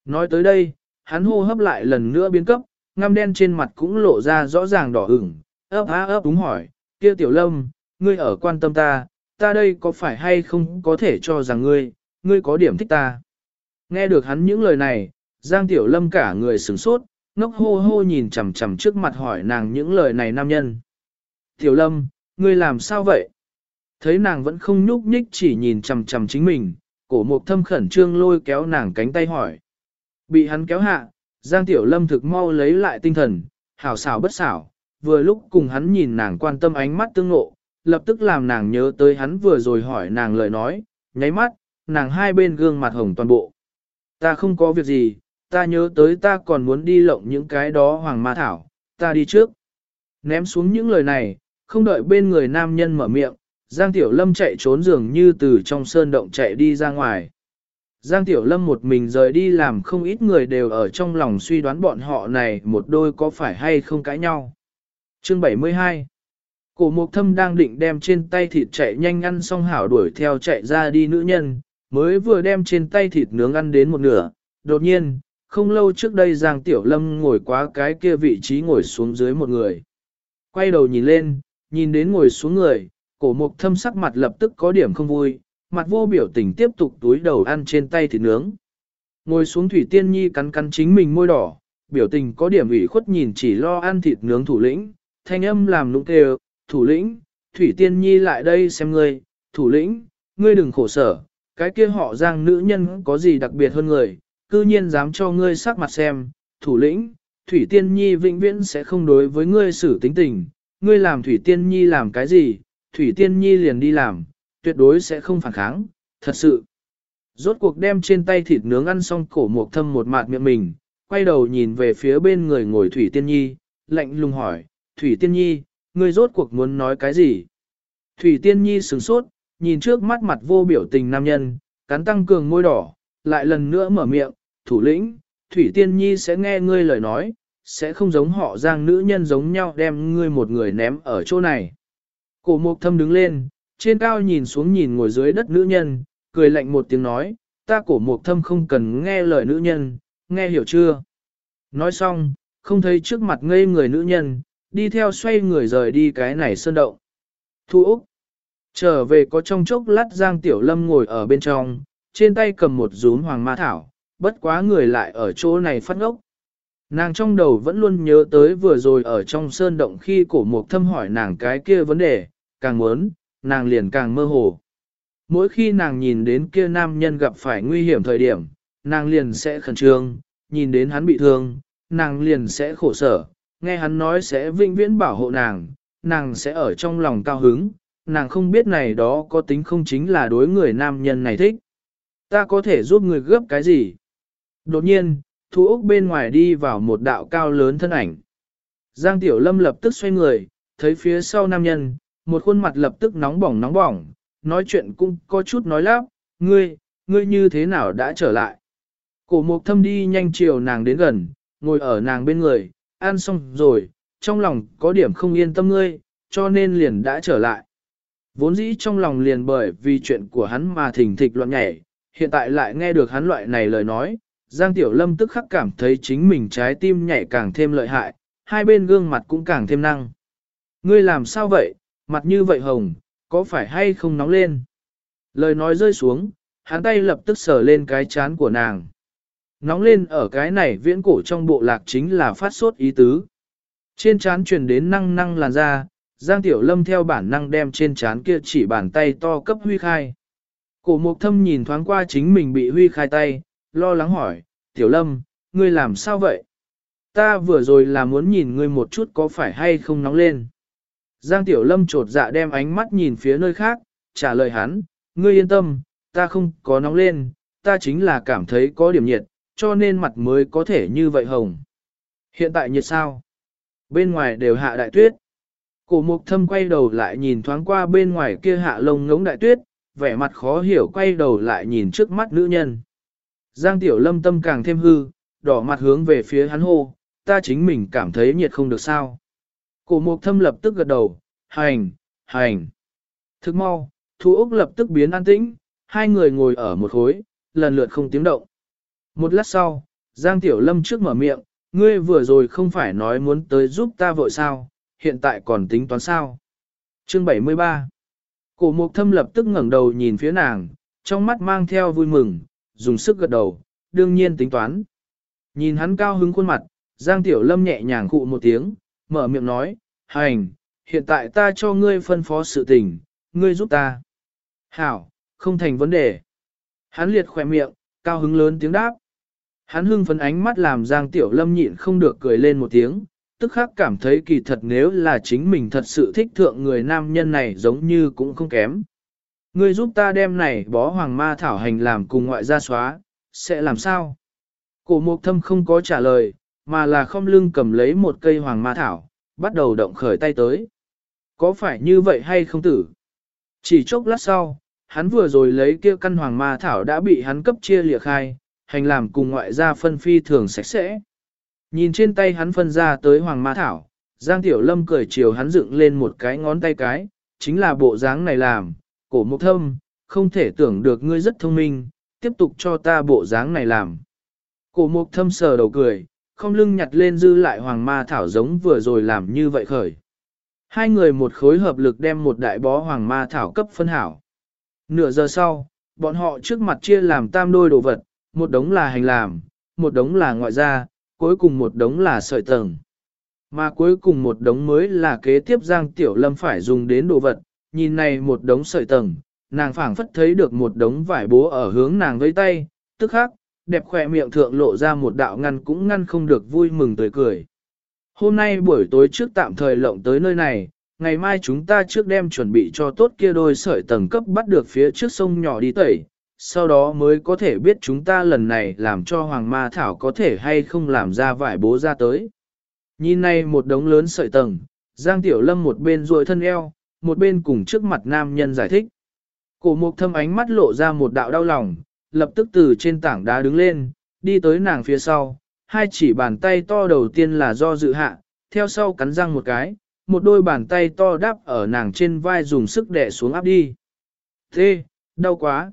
Nói tới đây, hắn hô hấp lại lần nữa biến cấp, ngăm đen trên mặt cũng lộ ra rõ ràng đỏ ửng, ấp á ấp đúng hỏi, kia tiểu lâm, ngươi ở quan tâm ta, ta đây có phải hay không có thể cho rằng ngươi, ngươi có điểm thích ta. Nghe được hắn những lời này, Giang Tiểu Lâm cả người sửng sốt, ngốc hô hô nhìn chằm chằm trước mặt hỏi nàng những lời này nam nhân. Tiểu Lâm, ngươi làm sao vậy? Thấy nàng vẫn không nhúc nhích chỉ nhìn chằm chằm chính mình, cổ mục thâm khẩn trương lôi kéo nàng cánh tay hỏi. Bị hắn kéo hạ, Giang Tiểu Lâm thực mau lấy lại tinh thần, hảo xảo bất xảo, vừa lúc cùng hắn nhìn nàng quan tâm ánh mắt tương ngộ, lập tức làm nàng nhớ tới hắn vừa rồi hỏi nàng lời nói, nháy mắt, nàng hai bên gương mặt hồng toàn bộ. Ta không có việc gì, ta nhớ tới ta còn muốn đi lộng những cái đó hoàng ma thảo, ta đi trước. Ném xuống những lời này, không đợi bên người nam nhân mở miệng, Giang Tiểu Lâm chạy trốn dường như từ trong sơn động chạy đi ra ngoài. Giang Tiểu Lâm một mình rời đi làm không ít người đều ở trong lòng suy đoán bọn họ này một đôi có phải hay không cãi nhau. Chương 72 Cổ mục thâm đang định đem trên tay thịt chạy nhanh ăn xong hảo đuổi theo chạy ra đi nữ nhân, mới vừa đem trên tay thịt nướng ăn đến một nửa, đột nhiên, không lâu trước đây Giang Tiểu Lâm ngồi quá cái kia vị trí ngồi xuống dưới một người. Quay đầu nhìn lên, nhìn đến ngồi xuống người, cổ mục thâm sắc mặt lập tức có điểm không vui, mặt vô biểu tình tiếp tục túi đầu ăn trên tay thịt nướng. Ngồi xuống Thủy Tiên Nhi cắn cắn chính mình môi đỏ, biểu tình có điểm ủy khuất nhìn chỉ lo ăn thịt nướng thủ lĩnh, thanh âm làm nũng kêu, thủ lĩnh, Thủy Tiên Nhi lại đây xem ngươi, thủ lĩnh, ngươi đừng khổ sở, cái kia họ giang nữ nhân có gì đặc biệt hơn người, cư nhiên dám cho ngươi sắc mặt xem, thủ lĩnh, Thủy Tiên Nhi vĩnh viễn sẽ không đối với ngươi xử tính tình, ngươi làm Thủy Tiên Nhi làm cái gì, Thủy Tiên Nhi liền đi làm, tuyệt đối sẽ không phản kháng, thật sự. Rốt cuộc đem trên tay thịt nướng ăn xong cổ mộc thâm một mạt miệng mình, quay đầu nhìn về phía bên người ngồi Thủy Tiên Nhi, lạnh lùng hỏi, Thủy Tiên Nhi, ngươi rốt cuộc muốn nói cái gì? Thủy Tiên Nhi sửng sốt, nhìn trước mắt mặt vô biểu tình nam nhân, cắn tăng cường môi đỏ, lại lần nữa mở miệng, thủ lĩnh, Thủy Tiên Nhi sẽ nghe ngươi lời nói, sẽ không giống họ giang nữ nhân giống nhau đem ngươi một người ném ở chỗ này. Cổ mục thâm đứng lên, trên cao nhìn xuống nhìn ngồi dưới đất nữ nhân, cười lạnh một tiếng nói, ta cổ mục thâm không cần nghe lời nữ nhân, nghe hiểu chưa? Nói xong, không thấy trước mặt ngây người nữ nhân, đi theo xoay người rời đi cái này sơn động. Thu Úc. Trở về có trong chốc lát Giang Tiểu Lâm ngồi ở bên trong, trên tay cầm một rúm hoàng ma thảo, bất quá người lại ở chỗ này phát ngốc. Nàng trong đầu vẫn luôn nhớ tới vừa rồi ở trong sơn động khi cổ mục thâm hỏi nàng cái kia vấn đề, càng muốn, nàng liền càng mơ hồ. Mỗi khi nàng nhìn đến kia nam nhân gặp phải nguy hiểm thời điểm, nàng liền sẽ khẩn trương, nhìn đến hắn bị thương, nàng liền sẽ khổ sở, nghe hắn nói sẽ vinh viễn bảo hộ nàng, nàng sẽ ở trong lòng cao hứng, nàng không biết này đó có tính không chính là đối người nam nhân này thích. Ta có thể giúp người gấp cái gì? Đột nhiên, thu ốc bên ngoài đi vào một đạo cao lớn thân ảnh. Giang Tiểu Lâm lập tức xoay người, thấy phía sau nam nhân, một khuôn mặt lập tức nóng bỏng nóng bỏng, nói chuyện cũng có chút nói lắp, ngươi, ngươi như thế nào đã trở lại. Cổ mục thâm đi nhanh chiều nàng đến gần, ngồi ở nàng bên người, ăn xong rồi, trong lòng có điểm không yên tâm ngươi, cho nên liền đã trở lại. Vốn dĩ trong lòng liền bởi vì chuyện của hắn mà thỉnh thịch loạn nhảy, hiện tại lại nghe được hắn loại này lời nói, Giang Tiểu Lâm tức khắc cảm thấy chính mình trái tim nhảy càng thêm lợi hại, hai bên gương mặt cũng càng thêm năng. Ngươi làm sao vậy, mặt như vậy hồng, có phải hay không nóng lên? Lời nói rơi xuống, hắn tay lập tức sờ lên cái chán của nàng. Nóng lên ở cái này viễn cổ trong bộ lạc chính là phát sốt ý tứ. Trên chán truyền đến năng năng làn da, Giang Tiểu Lâm theo bản năng đem trên chán kia chỉ bàn tay to cấp huy khai. Cổ mục thâm nhìn thoáng qua chính mình bị huy khai tay, lo lắng hỏi, Tiểu Lâm, ngươi làm sao vậy? Ta vừa rồi là muốn nhìn ngươi một chút có phải hay không nóng lên. Giang Tiểu Lâm trột dạ đem ánh mắt nhìn phía nơi khác, trả lời hắn, ngươi yên tâm, ta không có nóng lên, ta chính là cảm thấy có điểm nhiệt, cho nên mặt mới có thể như vậy hồng. Hiện tại nhiệt sao? Bên ngoài đều hạ đại tuyết. Cổ mục thâm quay đầu lại nhìn thoáng qua bên ngoài kia hạ lông ngống đại tuyết, vẻ mặt khó hiểu quay đầu lại nhìn trước mắt nữ nhân. Giang Tiểu Lâm tâm càng thêm hư, đỏ mặt hướng về phía hắn hô, ta chính mình cảm thấy nhiệt không được sao. Cổ mục thâm lập tức gật đầu, hành, hành. Thức mau, Thu Úc lập tức biến an tĩnh, hai người ngồi ở một khối, lần lượt không tiếng động. Một lát sau, Giang Tiểu Lâm trước mở miệng, ngươi vừa rồi không phải nói muốn tới giúp ta vội sao, hiện tại còn tính toán sao. Chương 73 Cổ mục thâm lập tức ngẩng đầu nhìn phía nàng, trong mắt mang theo vui mừng, dùng sức gật đầu, đương nhiên tính toán. Nhìn hắn cao hứng khuôn mặt, Giang Tiểu Lâm nhẹ nhàng cụ một tiếng, mở miệng nói, hành, hiện tại ta cho ngươi phân phó sự tình, ngươi giúp ta. Hảo, không thành vấn đề. Hắn liệt khỏe miệng, cao hứng lớn tiếng đáp. Hắn hưng phấn ánh mắt làm Giang Tiểu Lâm nhịn không được cười lên một tiếng, tức khắc cảm thấy kỳ thật nếu là chính mình thật sự thích thượng người nam nhân này giống như cũng không kém. Ngươi giúp ta đem này bó hoàng ma thảo hành làm cùng ngoại gia xóa, sẽ làm sao? Cổ mục thâm không có trả lời, mà là không lưng cầm lấy một cây hoàng ma thảo, bắt đầu động khởi tay tới. Có phải như vậy hay không tử? Chỉ chốc lát sau, hắn vừa rồi lấy kia căn hoàng ma thảo đã bị hắn cấp chia lìa khai, hành làm cùng ngoại gia phân phi thường sạch sẽ. Nhìn trên tay hắn phân ra tới hoàng ma thảo, Giang Tiểu Lâm cười chiều hắn dựng lên một cái ngón tay cái, chính là bộ dáng này làm, cổ mục thâm, không thể tưởng được ngươi rất thông minh, tiếp tục cho ta bộ dáng này làm. Cổ mục thâm sờ đầu cười, không lưng nhặt lên dư lại hoàng ma thảo giống vừa rồi làm như vậy khởi. Hai người một khối hợp lực đem một đại bó hoàng ma thảo cấp phân hảo. Nửa giờ sau, bọn họ trước mặt chia làm tam đôi đồ vật, một đống là hành làm, một đống là ngoại gia, cuối cùng một đống là sợi tầng. Mà cuối cùng một đống mới là kế tiếp Giang Tiểu Lâm phải dùng đến đồ vật, nhìn này một đống sợi tầng, nàng phảng phất thấy được một đống vải bố ở hướng nàng với tay, tức khắc, đẹp khỏe miệng thượng lộ ra một đạo ngăn cũng ngăn không được vui mừng tươi cười. Hôm nay buổi tối trước tạm thời lộng tới nơi này, ngày mai chúng ta trước đem chuẩn bị cho tốt kia đôi sợi tầng cấp bắt được phía trước sông nhỏ đi tẩy, sau đó mới có thể biết chúng ta lần này làm cho Hoàng Ma Thảo có thể hay không làm ra vải bố ra tới. Nhìn này một đống lớn sợi tầng, Giang Tiểu Lâm một bên ruồi thân eo, một bên cùng trước mặt nam nhân giải thích. Cổ mục thâm ánh mắt lộ ra một đạo đau lòng, lập tức từ trên tảng đá đứng lên, đi tới nàng phía sau, hai chỉ bàn tay to đầu tiên là do dự hạ, theo sau cắn răng một cái, một đôi bàn tay to đắp ở nàng trên vai dùng sức đè xuống áp đi. Thế, đau quá.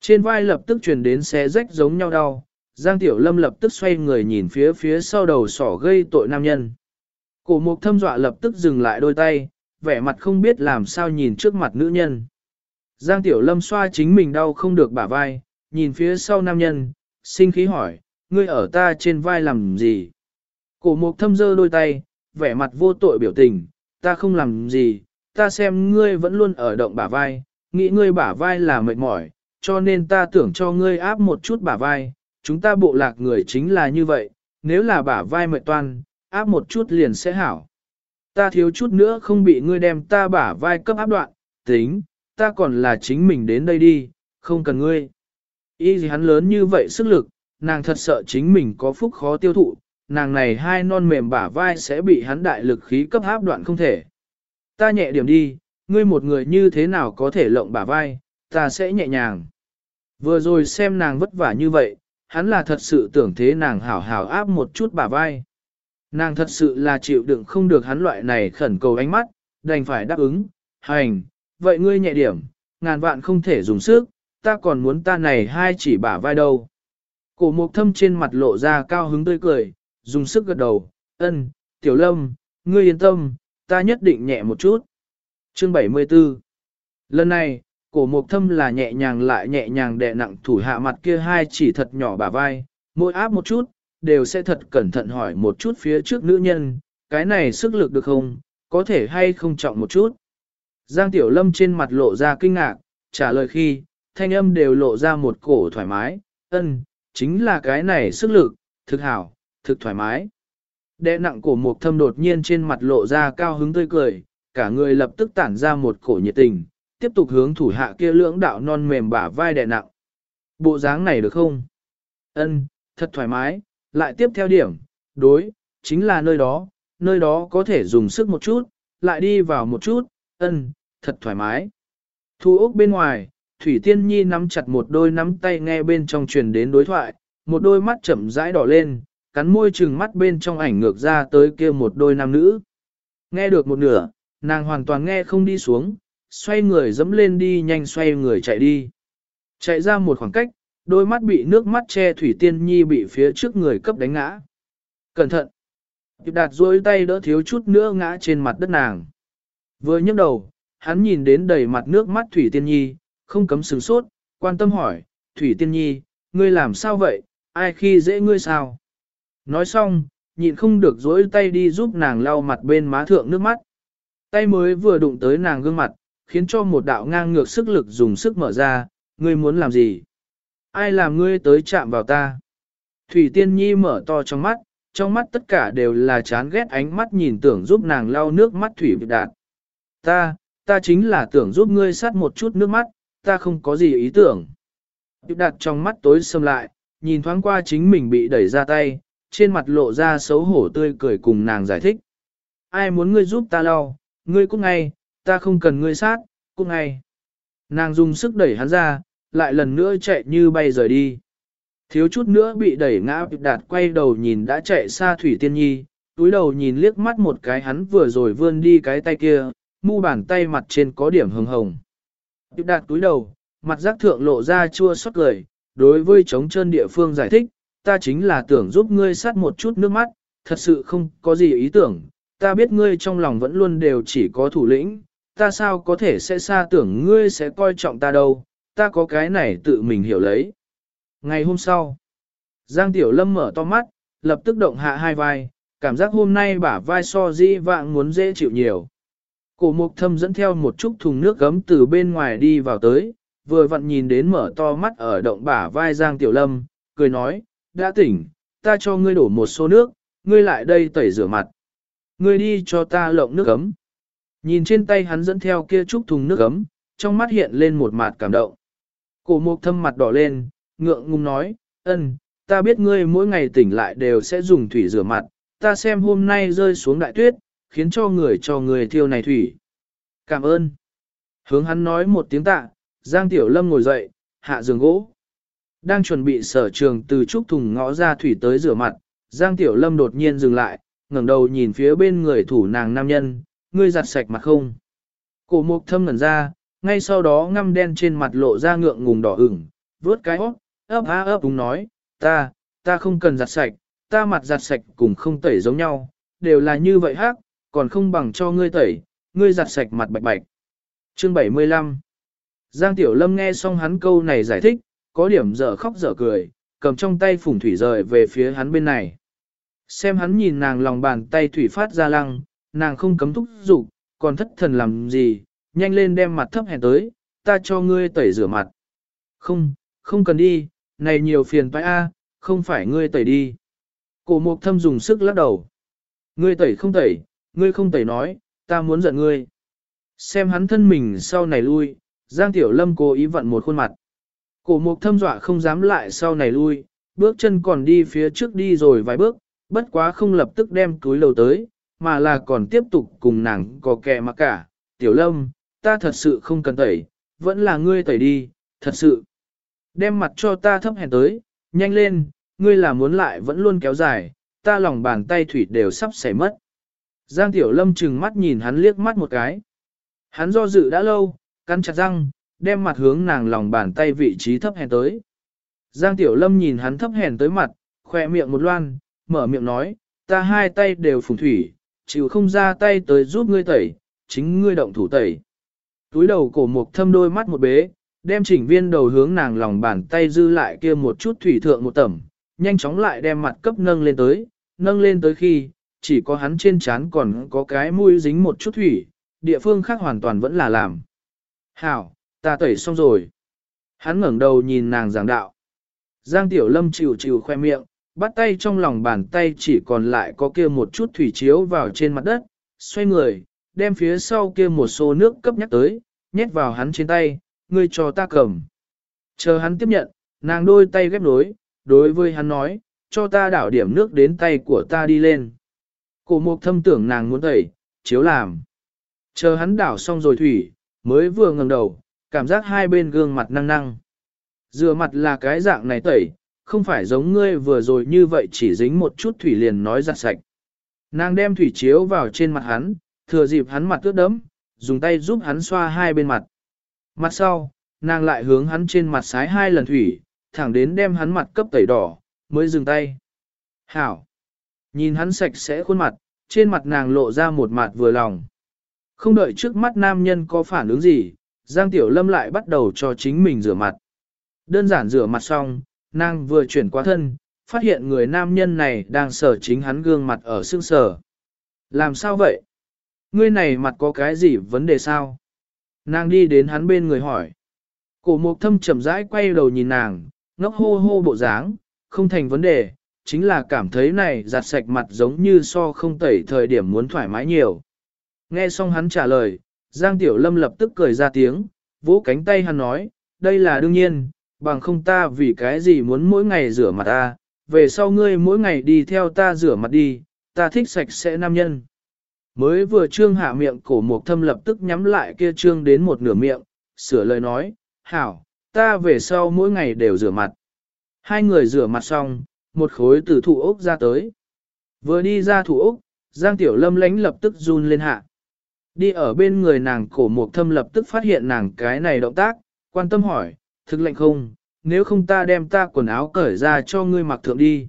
Trên vai lập tức truyền đến xé rách giống nhau đau, Giang Tiểu Lâm lập tức xoay người nhìn phía phía sau đầu sỏ gây tội nam nhân. Cổ mục thâm dọa lập tức dừng lại đôi tay, vẻ mặt không biết làm sao nhìn trước mặt nữ nhân. Giang Tiểu Lâm xoa chính mình đau không được bả vai, nhìn phía sau nam nhân, sinh khí hỏi, ngươi ở ta trên vai làm gì? Cổ mục thâm dơ đôi tay, vẻ mặt vô tội biểu tình, ta không làm gì, ta xem ngươi vẫn luôn ở động bả vai, nghĩ ngươi bả vai là mệt mỏi, cho nên ta tưởng cho ngươi áp một chút bả vai, chúng ta bộ lạc người chính là như vậy, nếu là bả vai mệt toan, áp một chút liền sẽ hảo. Ta thiếu chút nữa không bị ngươi đem ta bả vai cấp áp đoạn, tính, ta còn là chính mình đến đây đi, không cần ngươi. Ý gì hắn lớn như vậy sức lực, nàng thật sợ chính mình có phúc khó tiêu thụ, nàng này hai non mềm bả vai sẽ bị hắn đại lực khí cấp áp đoạn không thể. Ta nhẹ điểm đi, ngươi một người như thế nào có thể lộng bả vai, ta sẽ nhẹ nhàng. Vừa rồi xem nàng vất vả như vậy, hắn là thật sự tưởng thế nàng hảo hảo áp một chút bả vai. Nàng thật sự là chịu đựng không được hắn loại này khẩn cầu ánh mắt, đành phải đáp ứng, hành, vậy ngươi nhẹ điểm, ngàn vạn không thể dùng sức, ta còn muốn ta này hai chỉ bả vai đâu. Cổ mục thâm trên mặt lộ ra cao hứng tươi cười, dùng sức gật đầu, ân, tiểu lâm, ngươi yên tâm, ta nhất định nhẹ một chút. Chương 74 Lần này, cổ mục thâm là nhẹ nhàng lại nhẹ nhàng đè nặng thủ hạ mặt kia hai chỉ thật nhỏ bả vai, mỗi áp một chút, đều sẽ thật cẩn thận hỏi một chút phía trước nữ nhân, cái này sức lực được không, có thể hay không trọng một chút. Giang Tiểu Lâm trên mặt lộ ra kinh ngạc, trả lời khi, thanh âm đều lộ ra một cổ thoải mái, ân, chính là cái này sức lực, thực hảo, thực thoải mái. Đệ nặng cổ mục thâm đột nhiên trên mặt lộ ra cao hứng tươi cười, cả người lập tức tản ra một cổ nhiệt tình, tiếp tục hướng thủ hạ kia lưỡng đạo non mềm bả vai đệ nặng. Bộ dáng này được không? Ân, thật thoải mái, lại tiếp theo điểm, đối, chính là nơi đó, nơi đó có thể dùng sức một chút, lại đi vào một chút, ân, thật thoải mái. Thu ốc bên ngoài, Thủy Tiên Nhi nắm chặt một đôi nắm tay nghe bên trong truyền đến đối thoại, một đôi mắt chậm rãi đỏ lên, cắn môi chừng mắt bên trong ảnh ngược ra tới kia một đôi nam nữ. Nghe được một nửa, nàng hoàn toàn nghe không đi xuống, xoay người dẫm lên đi nhanh xoay người chạy đi. Chạy ra một khoảng cách, đôi mắt bị nước mắt che Thủy Tiên Nhi bị phía trước người cấp đánh ngã. Cẩn thận! Điệp đạt duỗi tay đỡ thiếu chút nữa ngã trên mặt đất nàng. Vừa nhấc đầu, hắn nhìn đến đầy mặt nước mắt Thủy Tiên Nhi, không cấm sừng sốt, quan tâm hỏi, Thủy Tiên Nhi, ngươi làm sao vậy, ai khi dễ ngươi sao? Nói xong, nhịn không được dối tay đi giúp nàng lau mặt bên má thượng nước mắt. Tay mới vừa đụng tới nàng gương mặt, khiến cho một đạo ngang ngược sức lực dùng sức mở ra, ngươi muốn làm gì? Ai làm ngươi tới chạm vào ta? Thủy Tiên Nhi mở to trong mắt, trong mắt tất cả đều là chán ghét ánh mắt nhìn tưởng giúp nàng lau nước mắt Thủy Việt Đạt. Ta, ta chính là tưởng giúp ngươi sát một chút nước mắt, ta không có gì ý tưởng. Việt Đạt trong mắt tối sầm lại, nhìn thoáng qua chính mình bị đẩy ra tay, trên mặt lộ ra xấu hổ tươi cười cùng nàng giải thích. Ai muốn ngươi giúp ta lau, ngươi cũng ngay, ta không cần ngươi sát, cũng ngay. Nàng dùng sức đẩy hắn ra, lại lần nữa chạy như bay rời đi. Thiếu chút nữa bị đẩy ngã đạt quay đầu nhìn đã chạy xa Thủy Tiên Nhi, túi đầu nhìn liếc mắt một cái hắn vừa rồi vươn đi cái tay kia, mu bàn tay mặt trên có điểm hồng hồng. đạt túi đầu, mặt giác thượng lộ ra chua xót cười, đối với chống chân địa phương giải thích, ta chính là tưởng giúp ngươi sát một chút nước mắt, thật sự không có gì ý tưởng, ta biết ngươi trong lòng vẫn luôn đều chỉ có thủ lĩnh, ta sao có thể sẽ xa tưởng ngươi sẽ coi trọng ta đâu, ta có cái này tự mình hiểu lấy. Ngày hôm sau, Giang Tiểu Lâm mở to mắt, lập tức động hạ hai vai, cảm giác hôm nay bả vai so di vạng muốn dễ chịu nhiều. Cổ mục thâm dẫn theo một chút thùng nước gấm từ bên ngoài đi vào tới, vừa vặn nhìn đến mở to mắt ở động bả vai Giang Tiểu Lâm, cười nói, đã tỉnh, ta cho ngươi đổ một số nước, ngươi lại đây tẩy rửa mặt. Ngươi đi cho ta lộng nước gấm Nhìn trên tay hắn dẫn theo kia chút thùng nước gấm trong mắt hiện lên một mặt cảm động. Cổ mục thâm mặt đỏ lên, ngượng ngùng nói, ân, ta biết ngươi mỗi ngày tỉnh lại đều sẽ dùng thủy rửa mặt, ta xem hôm nay rơi xuống đại tuyết, khiến cho người cho người thiêu này thủy. Cảm ơn. Hướng hắn nói một tiếng tạ, Giang Tiểu Lâm ngồi dậy, hạ giường gỗ. Đang chuẩn bị sở trường từ trúc thùng ngõ ra thủy tới rửa mặt, Giang Tiểu Lâm đột nhiên dừng lại, ngẩng đầu nhìn phía bên người thủ nàng nam nhân, ngươi giặt sạch mặt không. Cổ mục thâm ngẩn ra, ngay sau đó ngăm đen trên mặt lộ ra ngượng ngùng đỏ ửng, vớt cái óc, ấp á ấp đúng nói, ta, ta không cần giặt sạch, ta mặt giặt sạch cùng không tẩy giống nhau, đều là như vậy hát, còn không bằng cho ngươi tẩy, ngươi giặt sạch mặt bạch bạch. Chương 75 Giang Tiểu Lâm nghe xong hắn câu này giải thích, có điểm dở khóc dở cười, cầm trong tay phủng thủy rời về phía hắn bên này. Xem hắn nhìn nàng lòng bàn tay thủy phát ra lăng, nàng không cấm thúc dục còn thất thần làm gì, nhanh lên đem mặt thấp hèn tới, ta cho ngươi tẩy rửa mặt. Không, không cần đi, này nhiều phiền phải a, không phải ngươi tẩy đi. Cổ mục thâm dùng sức lắc đầu. Ngươi tẩy không tẩy, ngươi không tẩy nói, ta muốn giận ngươi. Xem hắn thân mình sau này lui, Giang Tiểu Lâm cố ý vận một khuôn mặt. Cổ mục thâm dọa không dám lại sau này lui, bước chân còn đi phía trước đi rồi vài bước, bất quá không lập tức đem túi lầu tới, mà là còn tiếp tục cùng nàng có kẻ mà cả. Tiểu Lâm, ta thật sự không cần tẩy, vẫn là ngươi tẩy đi, thật sự. Đem mặt cho ta thấp hèn tới, nhanh lên, ngươi là muốn lại vẫn luôn kéo dài, ta lòng bàn tay thủy đều sắp chảy mất. Giang Tiểu Lâm trừng mắt nhìn hắn liếc mắt một cái. Hắn do dự đã lâu, cắn chặt răng, đem mặt hướng nàng lòng bàn tay vị trí thấp hèn tới. Giang Tiểu Lâm nhìn hắn thấp hèn tới mặt, khỏe miệng một loan, mở miệng nói, ta hai tay đều phùng thủy, chịu không ra tay tới giúp ngươi tẩy, chính ngươi động thủ tẩy. Túi đầu cổ mục thâm đôi mắt một bế, đem chỉnh viên đầu hướng nàng lòng bàn tay dư lại kia một chút thủy thượng một tẩm, nhanh chóng lại đem mặt cấp nâng lên tới, nâng lên tới khi, chỉ có hắn trên trán còn có cái mũi dính một chút thủy, địa phương khác hoàn toàn vẫn là làm. Hảo, ta tẩy xong rồi. Hắn ngẩng đầu nhìn nàng giảng đạo. Giang Tiểu Lâm chịu chịu khoe miệng, bắt tay trong lòng bàn tay chỉ còn lại có kia một chút thủy chiếu vào trên mặt đất, xoay người, đem phía sau kia một xô nước cấp nhắc tới, nhét vào hắn trên tay, ngươi cho ta cầm. Chờ hắn tiếp nhận, nàng đôi tay ghép nối, đối với hắn nói, cho ta đảo điểm nước đến tay của ta đi lên. Cổ mục thâm tưởng nàng muốn tẩy, chiếu làm. Chờ hắn đảo xong rồi thủy, mới vừa ngẩng đầu, cảm giác hai bên gương mặt năng năng. Rửa mặt là cái dạng này tẩy, không phải giống ngươi vừa rồi như vậy chỉ dính một chút thủy liền nói giặt sạch. Nàng đem thủy chiếu vào trên mặt hắn, thừa dịp hắn mặt ướt đẫm, dùng tay giúp hắn xoa hai bên mặt. Mặt sau, nàng lại hướng hắn trên mặt sái hai lần thủy, thẳng đến đem hắn mặt cấp tẩy đỏ, mới dừng tay. Hảo! Nhìn hắn sạch sẽ khuôn mặt, trên mặt nàng lộ ra một mặt vừa lòng. Không đợi trước mắt nam nhân có phản ứng gì, Giang Tiểu Lâm lại bắt đầu cho chính mình rửa mặt. Đơn giản rửa mặt xong, nàng vừa chuyển qua thân, phát hiện người nam nhân này đang sờ chính hắn gương mặt ở xương sờ. Làm sao vậy? Ngươi này mặt có cái gì vấn đề sao? Nàng đi đến hắn bên người hỏi. Cổ mục thâm chậm rãi quay đầu nhìn nàng, ngốc hô hô bộ dáng, không thành vấn đề, chính là cảm thấy này giặt sạch mặt giống như so không tẩy thời điểm muốn thoải mái nhiều. Nghe xong hắn trả lời, Giang Tiểu Lâm lập tức cười ra tiếng, vỗ cánh tay hắn nói, đây là đương nhiên, bằng không ta vì cái gì muốn mỗi ngày rửa mặt ta, về sau ngươi mỗi ngày đi theo ta rửa mặt đi, ta thích sạch sẽ nam nhân. Mới vừa trương hạ miệng cổ mục thâm lập tức nhắm lại kia trương đến một nửa miệng, sửa lời nói, hảo, ta về sau mỗi ngày đều rửa mặt. Hai người rửa mặt xong, một khối từ thủ ốc ra tới. Vừa đi ra thủ ốc, Giang Tiểu Lâm lánh lập tức run lên hạ. Đi ở bên người nàng cổ mục thâm lập tức phát hiện nàng cái này động tác, quan tâm hỏi, thực lệnh không, nếu không ta đem ta quần áo cởi ra cho ngươi mặc thượng đi.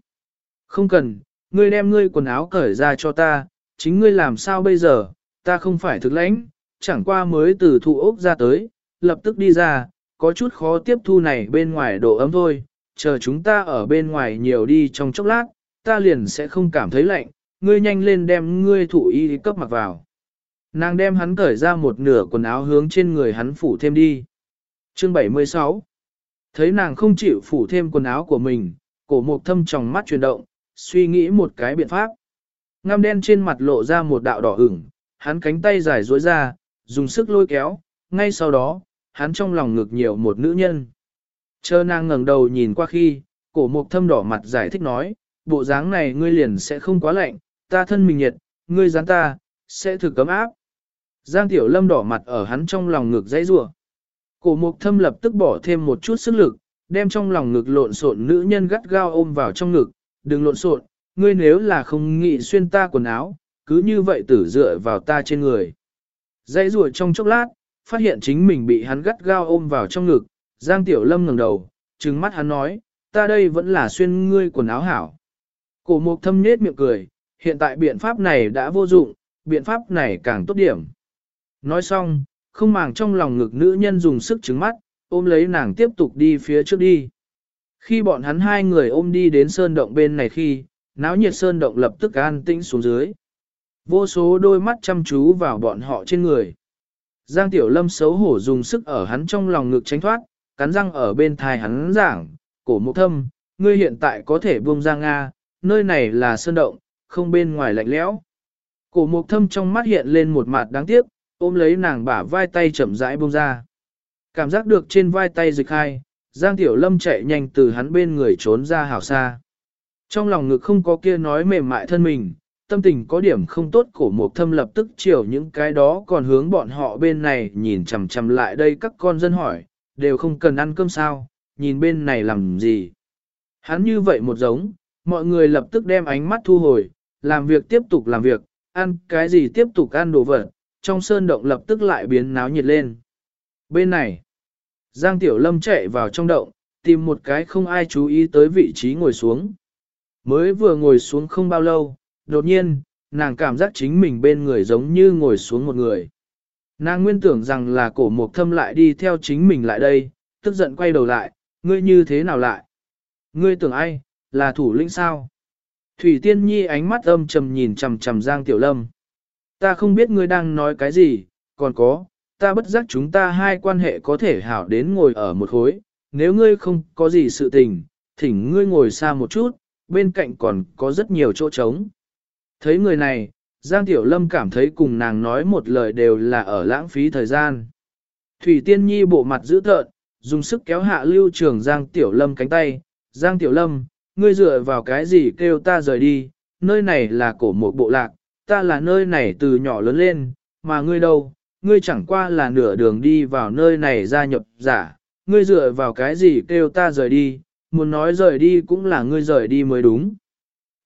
Không cần, ngươi đem ngươi quần áo cởi ra cho ta, chính ngươi làm sao bây giờ, ta không phải thực lãnh, chẳng qua mới từ thụ ốc ra tới, lập tức đi ra, có chút khó tiếp thu này bên ngoài độ ấm thôi, chờ chúng ta ở bên ngoài nhiều đi trong chốc lát, ta liền sẽ không cảm thấy lạnh, ngươi nhanh lên đem ngươi thụ y cấp mặc vào. Nàng đem hắn cởi ra một nửa quần áo hướng trên người hắn phủ thêm đi. Chương 76 Thấy nàng không chịu phủ thêm quần áo của mình, cổ mục thâm trong mắt chuyển động, suy nghĩ một cái biện pháp. Ngăm đen trên mặt lộ ra một đạo đỏ ửng, hắn cánh tay dài duỗi ra, dùng sức lôi kéo, ngay sau đó, hắn trong lòng ngực nhiều một nữ nhân. Chờ nàng ngẩng đầu nhìn qua khi, cổ mục thâm đỏ mặt giải thích nói, bộ dáng này ngươi liền sẽ không quá lạnh, ta thân mình nhiệt, ngươi dán ta, sẽ thử cấm áp. Giang Tiểu Lâm đỏ mặt ở hắn trong lòng ngực dãy rủa. Cổ mục thâm lập tức bỏ thêm một chút sức lực, đem trong lòng ngực lộn xộn nữ nhân gắt gao ôm vào trong ngực, đừng lộn xộn, ngươi nếu là không nghĩ xuyên ta quần áo, cứ như vậy tử dựa vào ta trên người. Dãy rùa trong chốc lát, phát hiện chính mình bị hắn gắt gao ôm vào trong ngực, Giang Tiểu Lâm ngẩng đầu, trừng mắt hắn nói, ta đây vẫn là xuyên ngươi quần áo hảo. Cổ mục thâm nết miệng cười, hiện tại biện pháp này đã vô dụng, biện pháp này càng tốt điểm. Nói xong, không màng trong lòng ngực nữ nhân dùng sức trứng mắt, ôm lấy nàng tiếp tục đi phía trước đi. Khi bọn hắn hai người ôm đi đến sơn động bên này khi, náo nhiệt sơn động lập tức an tĩnh xuống dưới. Vô số đôi mắt chăm chú vào bọn họ trên người. Giang Tiểu Lâm xấu hổ dùng sức ở hắn trong lòng ngực tránh thoát, cắn răng ở bên thai hắn giảng, cổ mục thâm, ngươi hiện tại có thể buông ra Nga, nơi này là sơn động, không bên ngoài lạnh lẽo. Cổ mục thâm trong mắt hiện lên một mặt đáng tiếc, ôm lấy nàng bả vai tay chậm rãi buông ra. Cảm giác được trên vai tay dịch hai, Giang Tiểu Lâm chạy nhanh từ hắn bên người trốn ra hảo xa. Trong lòng ngực không có kia nói mềm mại thân mình, tâm tình có điểm không tốt cổ mục thâm lập tức chiều những cái đó còn hướng bọn họ bên này nhìn chằm chằm lại đây các con dân hỏi, đều không cần ăn cơm sao, nhìn bên này làm gì. Hắn như vậy một giống, mọi người lập tức đem ánh mắt thu hồi, làm việc tiếp tục làm việc, ăn cái gì tiếp tục ăn đồ vật, trong sơn động lập tức lại biến náo nhiệt lên. Bên này, Giang Tiểu Lâm chạy vào trong động, tìm một cái không ai chú ý tới vị trí ngồi xuống. Mới vừa ngồi xuống không bao lâu, đột nhiên, nàng cảm giác chính mình bên người giống như ngồi xuống một người. Nàng nguyên tưởng rằng là cổ mục thâm lại đi theo chính mình lại đây, tức giận quay đầu lại, ngươi như thế nào lại? Ngươi tưởng ai, là thủ lĩnh sao? Thủy Tiên Nhi ánh mắt âm trầm nhìn trầm trầm Giang Tiểu Lâm. Ta không biết ngươi đang nói cái gì, còn có, ta bất giác chúng ta hai quan hệ có thể hảo đến ngồi ở một khối, nếu ngươi không có gì sự tình, thỉnh ngươi ngồi xa một chút, bên cạnh còn có rất nhiều chỗ trống. Thấy người này, Giang Tiểu Lâm cảm thấy cùng nàng nói một lời đều là ở lãng phí thời gian. Thủy Tiên Nhi bộ mặt dữ tợn, dùng sức kéo hạ lưu trường Giang Tiểu Lâm cánh tay. Giang Tiểu Lâm, ngươi dựa vào cái gì kêu ta rời đi, nơi này là cổ một bộ lạc, ta là nơi này từ nhỏ lớn lên, mà ngươi đâu, ngươi chẳng qua là nửa đường đi vào nơi này gia nhập giả, ngươi dựa vào cái gì kêu ta rời đi, muốn nói rời đi cũng là ngươi rời đi mới đúng.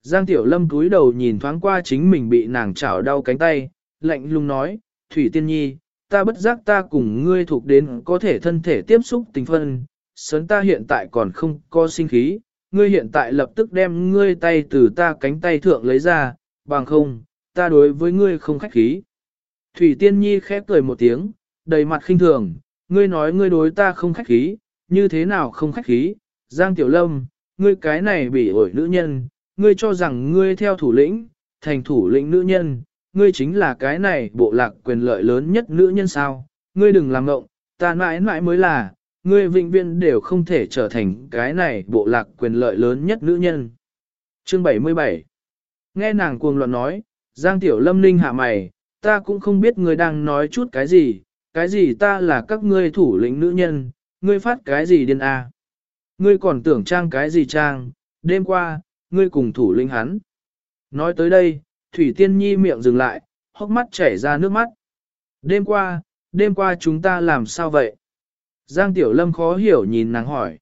Giang Tiểu Lâm cúi đầu nhìn thoáng qua chính mình bị nàng chảo đau cánh tay, lạnh lùng nói, Thủy Tiên Nhi, ta bất giác ta cùng ngươi thuộc đến có thể thân thể tiếp xúc tình phân, sớn ta hiện tại còn không có sinh khí, ngươi hiện tại lập tức đem ngươi tay từ ta cánh tay thượng lấy ra, bằng không, ta đối với ngươi không khách khí. Thủy Tiên Nhi khép cười một tiếng, đầy mặt khinh thường, ngươi nói ngươi đối ta không khách khí, như thế nào không khách khí, Giang Tiểu Lâm, ngươi cái này bị ổi nữ nhân, ngươi cho rằng ngươi theo thủ lĩnh, thành thủ lĩnh nữ nhân, ngươi chính là cái này bộ lạc quyền lợi lớn nhất nữ nhân sao, ngươi đừng làm ngộng, ta mãi mãi mới là, ngươi vĩnh viên đều không thể trở thành cái này bộ lạc quyền lợi lớn nhất nữ nhân. Chương 77 Nghe nàng cuồng loạn nói, Giang Tiểu Lâm ninh hạ mày, ta cũng không biết ngươi đang nói chút cái gì, cái gì ta là các ngươi thủ lĩnh nữ nhân, ngươi phát cái gì điên a? Ngươi còn tưởng trang cái gì trang, đêm qua, ngươi cùng thủ lĩnh hắn. Nói tới đây, Thủy Tiên Nhi miệng dừng lại, hốc mắt chảy ra nước mắt. Đêm qua, đêm qua chúng ta làm sao vậy? Giang Tiểu Lâm khó hiểu nhìn nàng hỏi.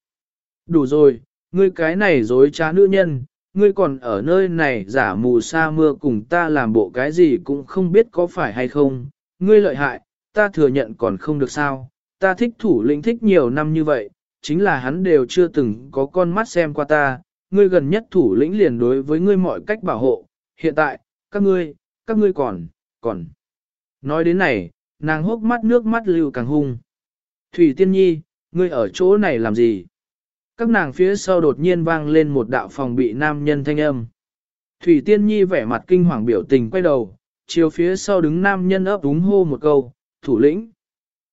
Đủ rồi, ngươi cái này dối trá nữ nhân, ngươi còn ở nơi này giả mù sa mưa cùng ta làm bộ cái gì cũng không biết có phải hay không. Ngươi lợi hại, ta thừa nhận còn không được sao. Ta thích thủ lĩnh thích nhiều năm như vậy, chính là hắn đều chưa từng có con mắt xem qua ta. Ngươi gần nhất thủ lĩnh liền đối với ngươi mọi cách bảo hộ. Hiện tại, các ngươi, các ngươi còn, còn. Nói đến này, nàng hốc mắt nước mắt lưu càng hung. Thủy Tiên Nhi, ngươi ở chỗ này làm gì? Các nàng phía sau đột nhiên vang lên một đạo phòng bị nam nhân thanh âm. Thủy Tiên Nhi vẻ mặt kinh hoàng biểu tình quay đầu, chiều phía sau đứng nam nhân ấp úng hô một câu, thủ lĩnh.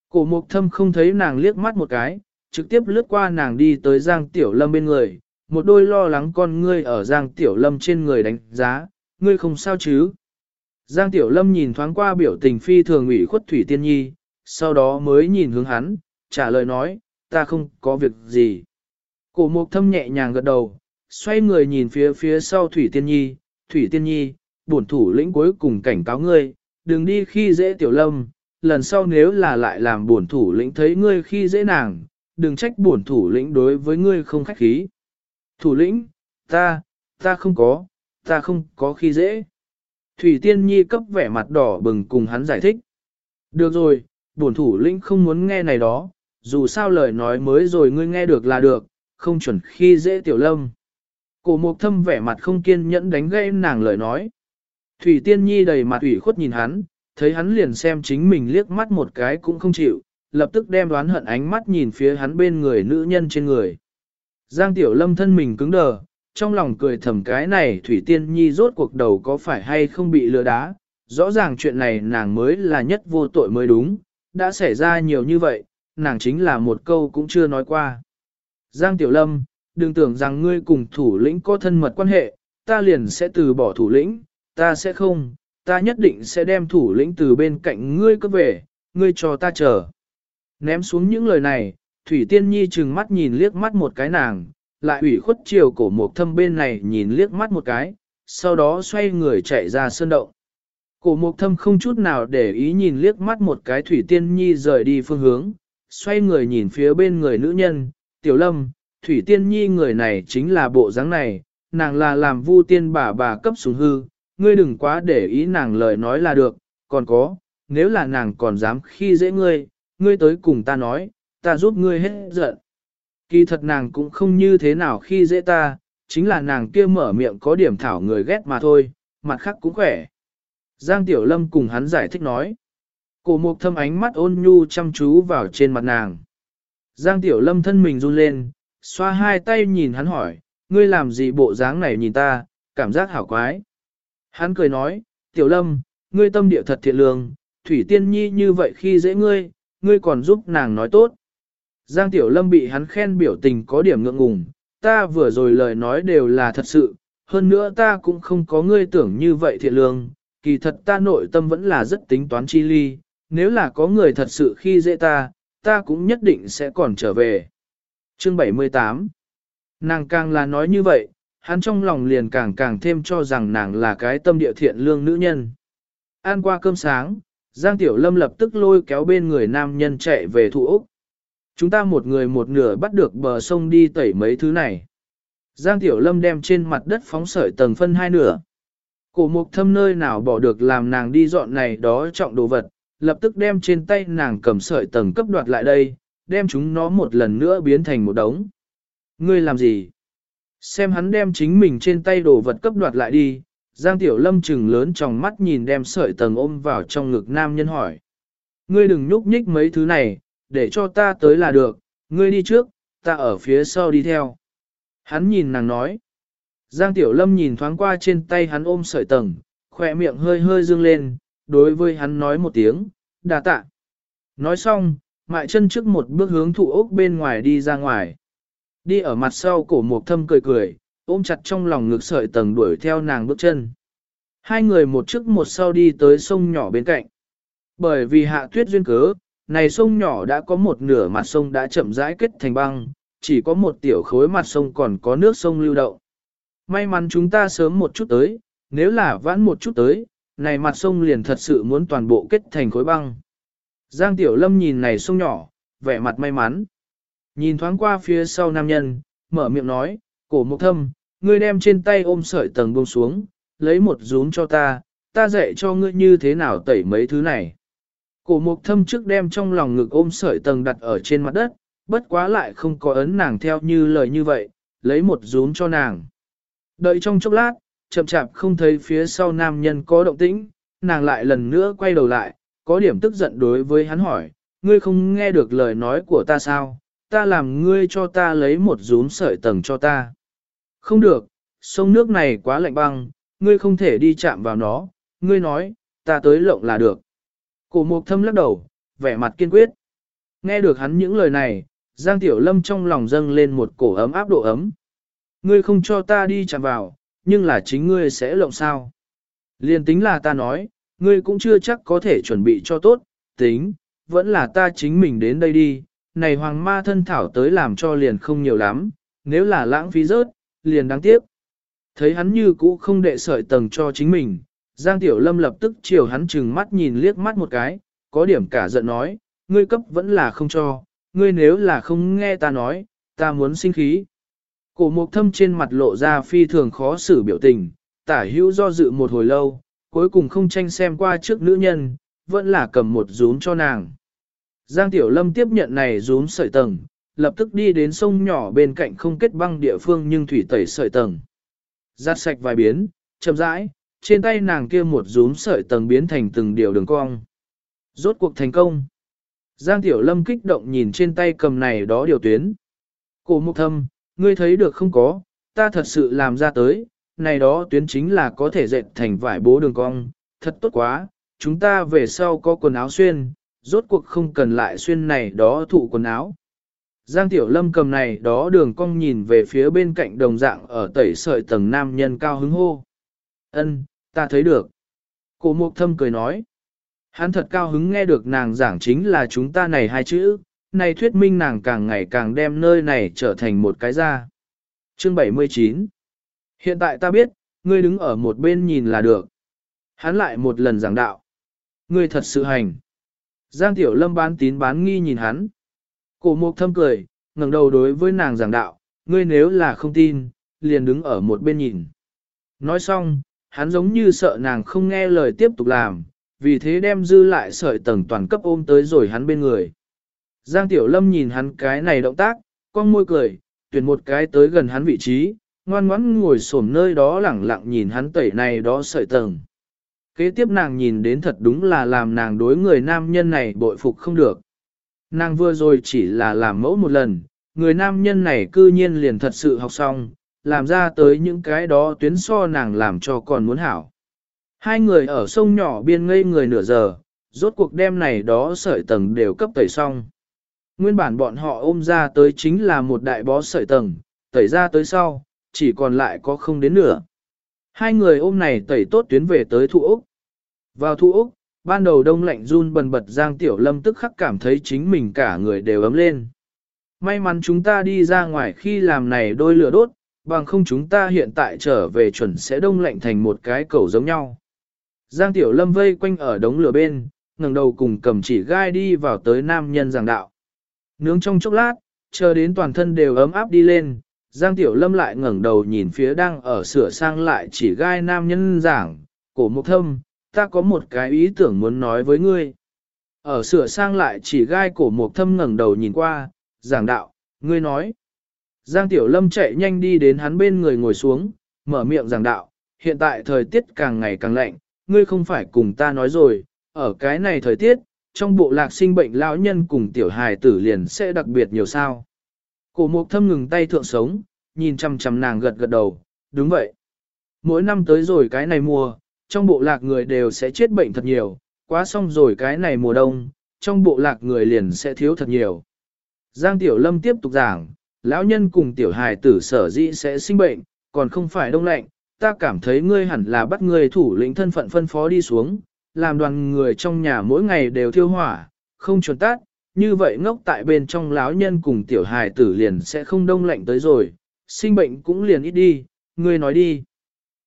Cổ mục thâm không thấy nàng liếc mắt một cái, trực tiếp lướt qua nàng đi tới Giang Tiểu Lâm bên người, một đôi lo lắng con ngươi ở Giang Tiểu Lâm trên người đánh giá, ngươi không sao chứ. Giang Tiểu Lâm nhìn thoáng qua biểu tình phi thường ủy khuất Thủy Tiên Nhi, sau đó mới nhìn hướng hắn, trả lời nói, ta không có việc gì. Cổ mục thâm nhẹ nhàng gật đầu, xoay người nhìn phía phía sau Thủy Tiên Nhi, Thủy Tiên Nhi, bổn thủ lĩnh cuối cùng cảnh cáo ngươi, đừng đi khi dễ tiểu lâm, lần sau nếu là lại làm bổn thủ lĩnh thấy ngươi khi dễ nàng, đừng trách bổn thủ lĩnh đối với ngươi không khách khí. Thủ lĩnh, ta, ta không có, ta không có khi dễ. Thủy Tiên Nhi cấp vẻ mặt đỏ bừng cùng hắn giải thích. Được rồi, bổn thủ lĩnh không muốn nghe này đó, dù sao lời nói mới rồi ngươi nghe được là được, không chuẩn khi dễ tiểu lâm. Cổ mục thâm vẻ mặt không kiên nhẫn đánh gây nàng lời nói. Thủy Tiên Nhi đầy mặt ủy khuất nhìn hắn, thấy hắn liền xem chính mình liếc mắt một cái cũng không chịu, lập tức đem đoán hận ánh mắt nhìn phía hắn bên người nữ nhân trên người. Giang Tiểu Lâm thân mình cứng đờ, trong lòng cười thầm cái này Thủy Tiên Nhi rốt cuộc đầu có phải hay không bị lừa đá, rõ ràng chuyện này nàng mới là nhất vô tội mới đúng, đã xảy ra nhiều như vậy, nàng chính là một câu cũng chưa nói qua. Giang Tiểu Lâm, đừng tưởng rằng ngươi cùng thủ lĩnh có thân mật quan hệ, ta liền sẽ từ bỏ thủ lĩnh, ta sẽ không, ta nhất định sẽ đem thủ lĩnh từ bên cạnh ngươi cấp về, ngươi cho ta chờ. Ném xuống những lời này, Thủy Tiên Nhi trừng mắt nhìn liếc mắt một cái nàng, lại ủy khuất chiều cổ một thâm bên này nhìn liếc mắt một cái, sau đó xoay người chạy ra sơn động. Cổ mục thâm không chút nào để ý nhìn liếc mắt một cái Thủy Tiên Nhi rời đi phương hướng, xoay người nhìn phía bên người nữ nhân, Tiểu Lâm, Thủy Tiên Nhi người này chính là bộ dáng này, nàng là làm vu tiên bà bà cấp xuống hư, ngươi đừng quá để ý nàng lời nói là được, còn có, nếu là nàng còn dám khi dễ ngươi, ngươi tới cùng ta nói, ta giúp ngươi hết giận. Kỳ thật nàng cũng không như thế nào khi dễ ta, chính là nàng kia mở miệng có điểm thảo người ghét mà thôi, mặt khác cũng khỏe. Giang Tiểu Lâm cùng hắn giải thích nói. Cổ mục thâm ánh mắt ôn nhu chăm chú vào trên mặt nàng. Giang Tiểu Lâm thân mình run lên, xoa hai tay nhìn hắn hỏi, ngươi làm gì bộ dáng này nhìn ta, cảm giác hảo quái. Hắn cười nói, Tiểu Lâm, ngươi tâm địa thật thiện lương, Thủy Tiên Nhi như vậy khi dễ ngươi, ngươi còn giúp nàng nói tốt. Giang Tiểu Lâm bị hắn khen biểu tình có điểm ngượng ngùng, ta vừa rồi lời nói đều là thật sự, hơn nữa ta cũng không có ngươi tưởng như vậy thiện lương, kỳ thật ta nội tâm vẫn là rất tính toán chi ly, nếu là có người thật sự khi dễ ta, ta cũng nhất định sẽ còn trở về. Chương 78 Nàng càng là nói như vậy, hắn trong lòng liền càng càng thêm cho rằng nàng là cái tâm địa thiện lương nữ nhân. Ăn qua cơm sáng, Giang Tiểu Lâm lập tức lôi kéo bên người nam nhân chạy về thủ Úc. Chúng ta một người một nửa bắt được bờ sông đi tẩy mấy thứ này. Giang Tiểu Lâm đem trên mặt đất phóng sợi tầng phân hai nửa. Cổ mục thâm nơi nào bỏ được làm nàng đi dọn này đó trọng đồ vật, lập tức đem trên tay nàng cầm sợi tầng cấp đoạt lại đây, đem chúng nó một lần nữa biến thành một đống. Ngươi làm gì? Xem hắn đem chính mình trên tay đồ vật cấp đoạt lại đi, Giang Tiểu Lâm chừng lớn trong mắt nhìn đem sợi tầng ôm vào trong ngực nam nhân hỏi. Ngươi đừng nhúc nhích mấy thứ này, để cho ta tới là được, ngươi đi trước, ta ở phía sau đi theo. Hắn nhìn nàng nói. Giang Tiểu Lâm nhìn thoáng qua trên tay hắn ôm sợi tầng, khỏe miệng hơi hơi dương lên, đối với hắn nói một tiếng, đà tạ. Nói xong, mại chân trước một bước hướng thụ ốc bên ngoài đi ra ngoài. Đi ở mặt sau cổ mục thâm cười cười, ôm chặt trong lòng ngực sợi tầng đuổi theo nàng bước chân. Hai người một trước một sau đi tới sông nhỏ bên cạnh. Bởi vì hạ tuyết duyên cớ, này sông nhỏ đã có một nửa mặt sông đã chậm rãi kết thành băng, chỉ có một tiểu khối mặt sông còn có nước sông lưu động. May mắn chúng ta sớm một chút tới, nếu là vãn một chút tới, này mặt sông liền thật sự muốn toàn bộ kết thành khối băng. Giang Tiểu Lâm nhìn này sông nhỏ, vẻ mặt may mắn. Nhìn thoáng qua phía sau nam nhân, mở miệng nói, cổ mục thâm, ngươi đem trên tay ôm sợi tầng buông xuống, lấy một rúm cho ta, ta dạy cho ngươi như thế nào tẩy mấy thứ này. Cổ mục thâm trước đem trong lòng ngực ôm sợi tầng đặt ở trên mặt đất, bất quá lại không có ấn nàng theo như lời như vậy, lấy một rúm cho nàng. Đợi trong chốc lát, chậm chạp không thấy phía sau nam nhân có động tĩnh, nàng lại lần nữa quay đầu lại, có điểm tức giận đối với hắn hỏi, ngươi không nghe được lời nói của ta sao, ta làm ngươi cho ta lấy một rúm sợi tầng cho ta. Không được, sông nước này quá lạnh băng, ngươi không thể đi chạm vào nó, ngươi nói, ta tới lộng là được. Cổ mục thâm lắc đầu, vẻ mặt kiên quyết. Nghe được hắn những lời này, Giang Tiểu Lâm trong lòng dâng lên một cổ ấm áp độ ấm. Ngươi không cho ta đi chạm vào, nhưng là chính ngươi sẽ lộng sao. Liên tính là ta nói, ngươi cũng chưa chắc có thể chuẩn bị cho tốt, tính, vẫn là ta chính mình đến đây đi, này hoàng ma thân thảo tới làm cho liền không nhiều lắm, nếu là lãng phí rớt, liền đáng tiếc. Thấy hắn như cũ không đệ sợi tầng cho chính mình, Giang Tiểu Lâm lập tức chiều hắn chừng mắt nhìn liếc mắt một cái, có điểm cả giận nói, ngươi cấp vẫn là không cho, ngươi nếu là không nghe ta nói, ta muốn sinh khí. Cổ mục thâm trên mặt lộ ra phi thường khó xử biểu tình, tả hữu do dự một hồi lâu, cuối cùng không tranh xem qua trước nữ nhân, vẫn là cầm một rúm cho nàng. Giang Tiểu Lâm tiếp nhận này rúm sợi tầng, lập tức đi đến sông nhỏ bên cạnh không kết băng địa phương nhưng thủy tẩy sợi tầng. Giặt sạch vài biến, chậm rãi, trên tay nàng kia một rúm sợi tầng biến thành từng điều đường cong. Rốt cuộc thành công. Giang Tiểu Lâm kích động nhìn trên tay cầm này đó điều tuyến. Cổ mục thâm, ngươi thấy được không có, ta thật sự làm ra tới, này đó tuyến chính là có thể dệt thành vải bố đường cong, thật tốt quá, chúng ta về sau có quần áo xuyên, rốt cuộc không cần lại xuyên này đó thụ quần áo. Giang Tiểu Lâm cầm này đó đường cong nhìn về phía bên cạnh đồng dạng ở tẩy sợi tầng nam nhân cao hứng hô. Ân, ta thấy được. Cổ mục thâm cười nói. Hắn thật cao hứng nghe được nàng giảng chính là chúng ta này hai chữ, này thuyết minh nàng càng ngày càng đem nơi này trở thành một cái ra. Chương 79 Hiện tại ta biết, ngươi đứng ở một bên nhìn là được. Hắn lại một lần giảng đạo. Ngươi thật sự hành. Giang Tiểu Lâm bán tín bán nghi nhìn hắn. Cổ mục thâm cười, ngẩng đầu đối với nàng giảng đạo, ngươi nếu là không tin, liền đứng ở một bên nhìn. Nói xong, hắn giống như sợ nàng không nghe lời tiếp tục làm, vì thế đem dư lại sợi tầng toàn cấp ôm tới rồi hắn bên người. Giang Tiểu Lâm nhìn hắn cái này động tác, con môi cười, tuyển một cái tới gần hắn vị trí, ngoan ngoãn ngồi xổm nơi đó lẳng lặng nhìn hắn tẩy này đó sợi tầng. Kế tiếp nàng nhìn đến thật đúng là làm nàng đối người nam nhân này bội phục không được. Nàng vừa rồi chỉ là làm mẫu một lần, người nam nhân này cư nhiên liền thật sự học xong, làm ra tới những cái đó tuyến so nàng làm cho còn muốn hảo. Hai người ở sông nhỏ biên ngây người nửa giờ, rốt cuộc đêm này đó sợi tầng đều cấp tẩy xong. Nguyên bản bọn họ ôm ra tới chính là một đại bó sợi tầng, tẩy ra tới sau, chỉ còn lại có không đến nửa. Hai người ôm này tẩy tốt tuyến về tới thu Úc. Vào thu Úc, ban đầu đông lạnh run bần bật Giang Tiểu Lâm tức khắc cảm thấy chính mình cả người đều ấm lên. May mắn chúng ta đi ra ngoài khi làm này đôi lửa đốt, bằng không chúng ta hiện tại trở về chuẩn sẽ đông lạnh thành một cái cầu giống nhau. Giang Tiểu Lâm vây quanh ở đống lửa bên, ngẩng đầu cùng cầm chỉ gai đi vào tới nam nhân giảng đạo. Nướng trong chốc lát, chờ đến toàn thân đều ấm áp đi lên, Giang Tiểu Lâm lại ngẩng đầu nhìn phía đang ở sửa sang lại chỉ gai nam nhân giảng, cổ mục thâm, ta có một cái ý tưởng muốn nói với ngươi. Ở sửa sang lại chỉ gai cổ mục thâm ngẩng đầu nhìn qua, giảng đạo, ngươi nói. Giang Tiểu Lâm chạy nhanh đi đến hắn bên người ngồi xuống, mở miệng giảng đạo, hiện tại thời tiết càng ngày càng lạnh, ngươi không phải cùng ta nói rồi, ở cái này thời tiết, trong bộ lạc sinh bệnh lão nhân cùng tiểu hài tử liền sẽ đặc biệt nhiều sao. Cổ mục thâm ngừng tay thượng sống, nhìn chăm chăm nàng gật gật đầu, đúng vậy. Mỗi năm tới rồi cái này mùa, trong bộ lạc người đều sẽ chết bệnh thật nhiều, quá xong rồi cái này mùa đông, trong bộ lạc người liền sẽ thiếu thật nhiều. Giang Tiểu Lâm tiếp tục giảng, lão nhân cùng tiểu hài tử sở dĩ sẽ sinh bệnh, còn không phải đông lạnh, ta cảm thấy ngươi hẳn là bắt ngươi thủ lĩnh thân phận phân phó đi xuống, làm đoàn người trong nhà mỗi ngày đều thiêu hỏa, không chuẩn tát, như vậy ngốc tại bên trong lão nhân cùng tiểu hài tử liền sẽ không đông lạnh tới rồi, sinh bệnh cũng liền ít đi, ngươi nói đi.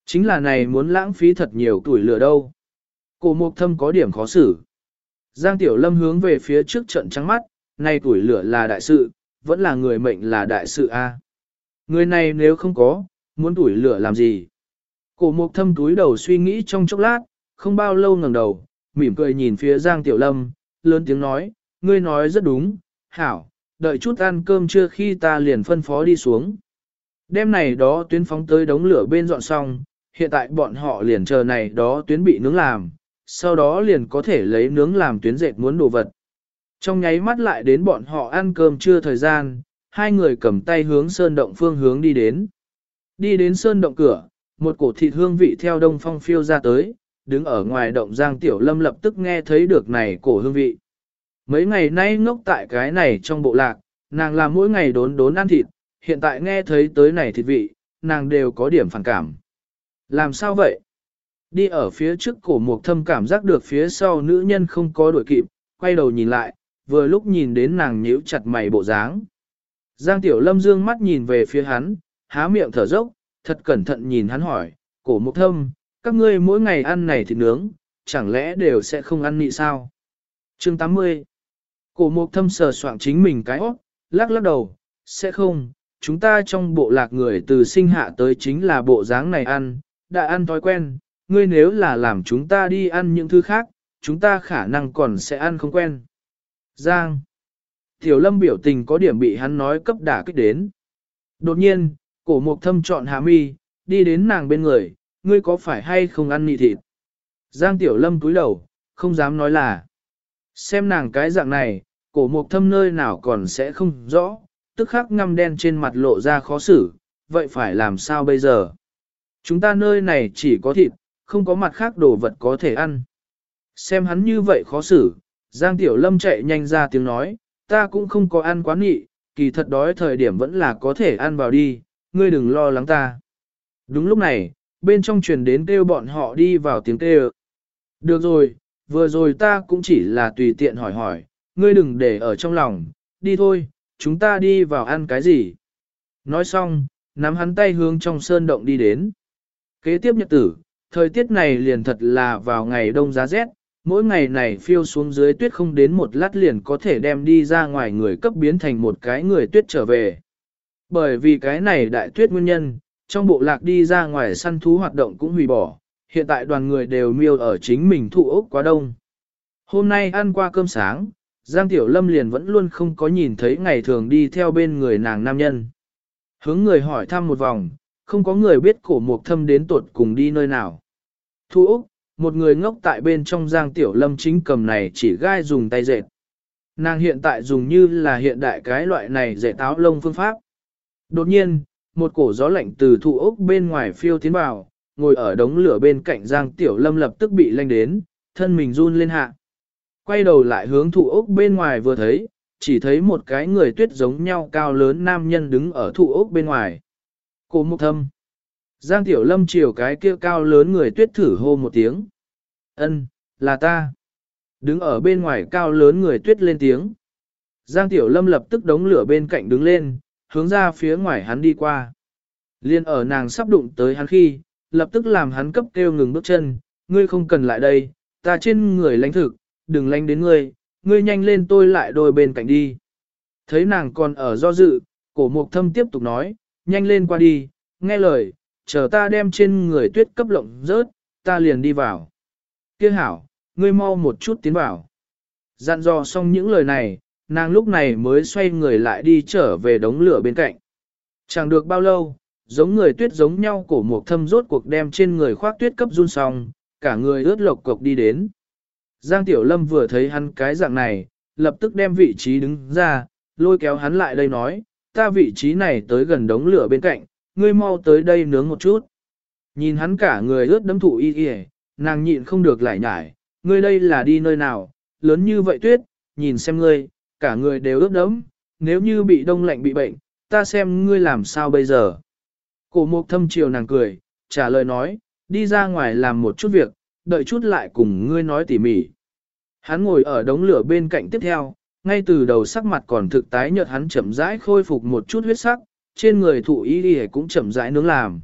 Chính là này muốn lãng phí thật nhiều tuổi lửa đâu. Cổ mục thâm có điểm khó xử. Giang Tiểu Lâm hướng về phía trước trận trắng mắt, này tuổi lửa là đại sự, vẫn là người mệnh là đại sự a. Người này nếu không có, muốn tuổi lửa làm gì? Cổ mục thâm túi đầu suy nghĩ trong chốc lát, không bao lâu ngẩng đầu, mỉm cười nhìn phía Giang Tiểu Lâm, lớn tiếng nói, ngươi nói rất đúng, hảo, đợi chút ăn cơm trưa khi ta liền phân phó đi xuống. Đêm này đó tuyến phóng tới đống lửa bên dọn xong, hiện tại bọn họ liền chờ này đó tuyến bị nướng làm, sau đó liền có thể lấy nướng làm tuyến dệt muốn đồ vật. Trong nháy mắt lại đến bọn họ ăn cơm trưa thời gian, hai người cầm tay hướng sơn động phương hướng đi đến. Đi đến sơn động cửa, một cổ thịt hương vị theo đông phong phiêu ra tới, đứng ở ngoài động Giang Tiểu Lâm lập tức nghe thấy được này cổ hương vị. Mấy ngày nay ngốc tại cái này trong bộ lạc, nàng làm mỗi ngày đốn đốn ăn thịt, hiện tại nghe thấy tới này thịt vị, nàng đều có điểm phản cảm. Làm sao vậy? Đi ở phía trước cổ mục thâm cảm giác được phía sau nữ nhân không có đuổi kịp, quay đầu nhìn lại, vừa lúc nhìn đến nàng nhíu chặt mày bộ dáng. Giang Tiểu Lâm dương mắt nhìn về phía hắn, há miệng thở dốc, thật cẩn thận nhìn hắn hỏi, cổ mục thâm, các ngươi mỗi ngày ăn này thịt nướng, chẳng lẽ đều sẽ không ăn nị sao? Chương 80 Cổ mục thâm sờ soạn chính mình cái óc, lắc lắc đầu, sẽ không, chúng ta trong bộ lạc người từ sinh hạ tới chính là bộ dáng này ăn, đã ăn thói quen, ngươi nếu là làm chúng ta đi ăn những thứ khác, chúng ta khả năng còn sẽ ăn không quen. Giang Tiểu lâm biểu tình có điểm bị hắn nói cấp đả kích đến. Đột nhiên, cổ mục thâm chọn hạ mi, đi đến nàng bên người, ngươi có phải hay không ăn nị thịt? Giang tiểu lâm túi đầu, không dám nói là. Xem nàng cái dạng này, cổ mục thâm nơi nào còn sẽ không rõ, tức khắc ngăm đen trên mặt lộ ra khó xử, vậy phải làm sao bây giờ? Chúng ta nơi này chỉ có thịt, không có mặt khác đồ vật có thể ăn. Xem hắn như vậy khó xử, Giang Tiểu Lâm chạy nhanh ra tiếng nói, ta cũng không có ăn quá nghị, kỳ thật đói thời điểm vẫn là có thể ăn vào đi, ngươi đừng lo lắng ta. Đúng lúc này, bên trong truyền đến kêu bọn họ đi vào tiếng kêu. Được rồi, vừa rồi ta cũng chỉ là tùy tiện hỏi hỏi, ngươi đừng để ở trong lòng, đi thôi, chúng ta đi vào ăn cái gì. Nói xong, nắm hắn tay hướng trong sơn động đi đến. Kế tiếp nhật tử, thời tiết này liền thật là vào ngày đông giá rét, mỗi ngày này phiêu xuống dưới tuyết không đến một lát liền có thể đem đi ra ngoài người cấp biến thành một cái người tuyết trở về. Bởi vì cái này đại tuyết nguyên nhân, trong bộ lạc đi ra ngoài săn thú hoạt động cũng hủy bỏ, hiện tại đoàn người đều miêu ở chính mình thụ ốc quá đông. Hôm nay ăn qua cơm sáng, Giang Tiểu Lâm liền vẫn luôn không có nhìn thấy ngày thường đi theo bên người nàng nam nhân. Hướng người hỏi thăm một vòng, không có người biết cổ mục thâm đến tuột cùng đi nơi nào. Thu Úc, một người ngốc tại bên trong Giang Tiểu Lâm chính cầm này chỉ gai dùng tay dệt. Nàng hiện tại dùng như là hiện đại cái loại này dệt táo lông phương pháp. Đột nhiên, một cổ gió lạnh từ thụ ốc bên ngoài phiêu tiến vào, ngồi ở đống lửa bên cạnh Giang Tiểu Lâm lập tức bị lanh đến, thân mình run lên hạ. Quay đầu lại hướng thụ ốc bên ngoài vừa thấy, chỉ thấy một cái người tuyết giống nhau cao lớn nam nhân đứng ở thụ ốc bên ngoài. Cô Mục Thâm. Giang Tiểu Lâm chiều cái kia cao lớn người tuyết thử hô một tiếng. Ân, là ta. Đứng ở bên ngoài cao lớn người tuyết lên tiếng. Giang Tiểu Lâm lập tức đống lửa bên cạnh đứng lên, hướng ra phía ngoài hắn đi qua. Liên ở nàng sắp đụng tới hắn khi, lập tức làm hắn cấp kêu ngừng bước chân, ngươi không cần lại đây, ta trên người lãnh thực, đừng lánh đến ngươi, ngươi nhanh lên tôi lại đôi bên cạnh đi. Thấy nàng còn ở do dự, cổ mục thâm tiếp tục nói, nhanh lên qua đi, nghe lời, chờ ta đem trên người tuyết cấp lộng rớt, ta liền đi vào. Kia hảo, ngươi mau một chút tiến vào. Dặn dò xong những lời này, nàng lúc này mới xoay người lại đi trở về đống lửa bên cạnh. Chẳng được bao lâu, giống người tuyết giống nhau cổ một thâm rốt cuộc đem trên người khoác tuyết cấp run xong, cả người ướt lộc cộc đi đến. Giang Tiểu Lâm vừa thấy hắn cái dạng này, lập tức đem vị trí đứng ra, lôi kéo hắn lại đây nói, ta vị trí này tới gần đống lửa bên cạnh, ngươi mau tới đây nướng một chút. Nhìn hắn cả người ướt đấm thụ y y, nàng nhịn không được lại nhải, ngươi đây là đi nơi nào, lớn như vậy tuyết, nhìn xem ngươi, cả người đều ướt đấm, nếu như bị đông lạnh bị bệnh, ta xem ngươi làm sao bây giờ. Cổ mục thâm chiều nàng cười, trả lời nói, đi ra ngoài làm một chút việc, đợi chút lại cùng ngươi nói tỉ mỉ. Hắn ngồi ở đống lửa bên cạnh tiếp theo, ngay từ đầu sắc mặt còn thực tái nhợt hắn chậm rãi khôi phục một chút huyết sắc, trên người thụ y đi cũng chậm rãi nướng làm.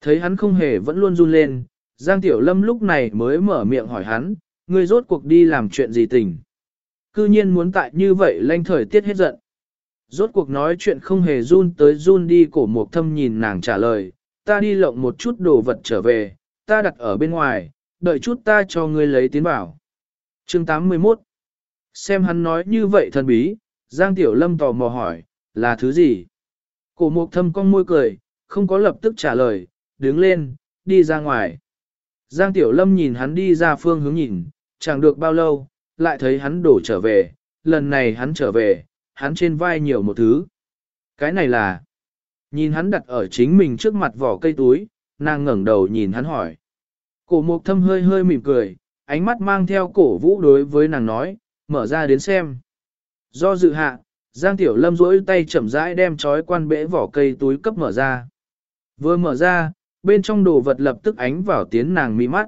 Thấy hắn không hề vẫn luôn run lên, Giang Tiểu Lâm lúc này mới mở miệng hỏi hắn, ngươi rốt cuộc đi làm chuyện gì tình. Cư nhiên muốn tại như vậy lanh thời tiết hết giận. Rốt cuộc nói chuyện không hề run tới run đi cổ mục thâm nhìn nàng trả lời, ta đi lộng một chút đồ vật trở về, ta đặt ở bên ngoài, đợi chút ta cho ngươi lấy tiến bảo. Chương 81 Xem hắn nói như vậy thần bí, Giang Tiểu Lâm tò mò hỏi, là thứ gì? Cổ mục thâm cong môi cười, không có lập tức trả lời, đứng lên, đi ra ngoài. Giang Tiểu Lâm nhìn hắn đi ra phương hướng nhìn, chẳng được bao lâu, lại thấy hắn đổ trở về, lần này hắn trở về, hắn trên vai nhiều một thứ. Cái này là, nhìn hắn đặt ở chính mình trước mặt vỏ cây túi, nàng ngẩng đầu nhìn hắn hỏi. Cổ mục thâm hơi hơi mỉm cười, ánh mắt mang theo cổ vũ đối với nàng nói, mở ra đến xem. Do dự hạ, Giang Tiểu Lâm duỗi tay chậm rãi đem chói quan bẽ vỏ cây túi cấp mở ra. Vừa mở ra, bên trong đồ vật lập tức ánh vào tiến nàng mi mắt.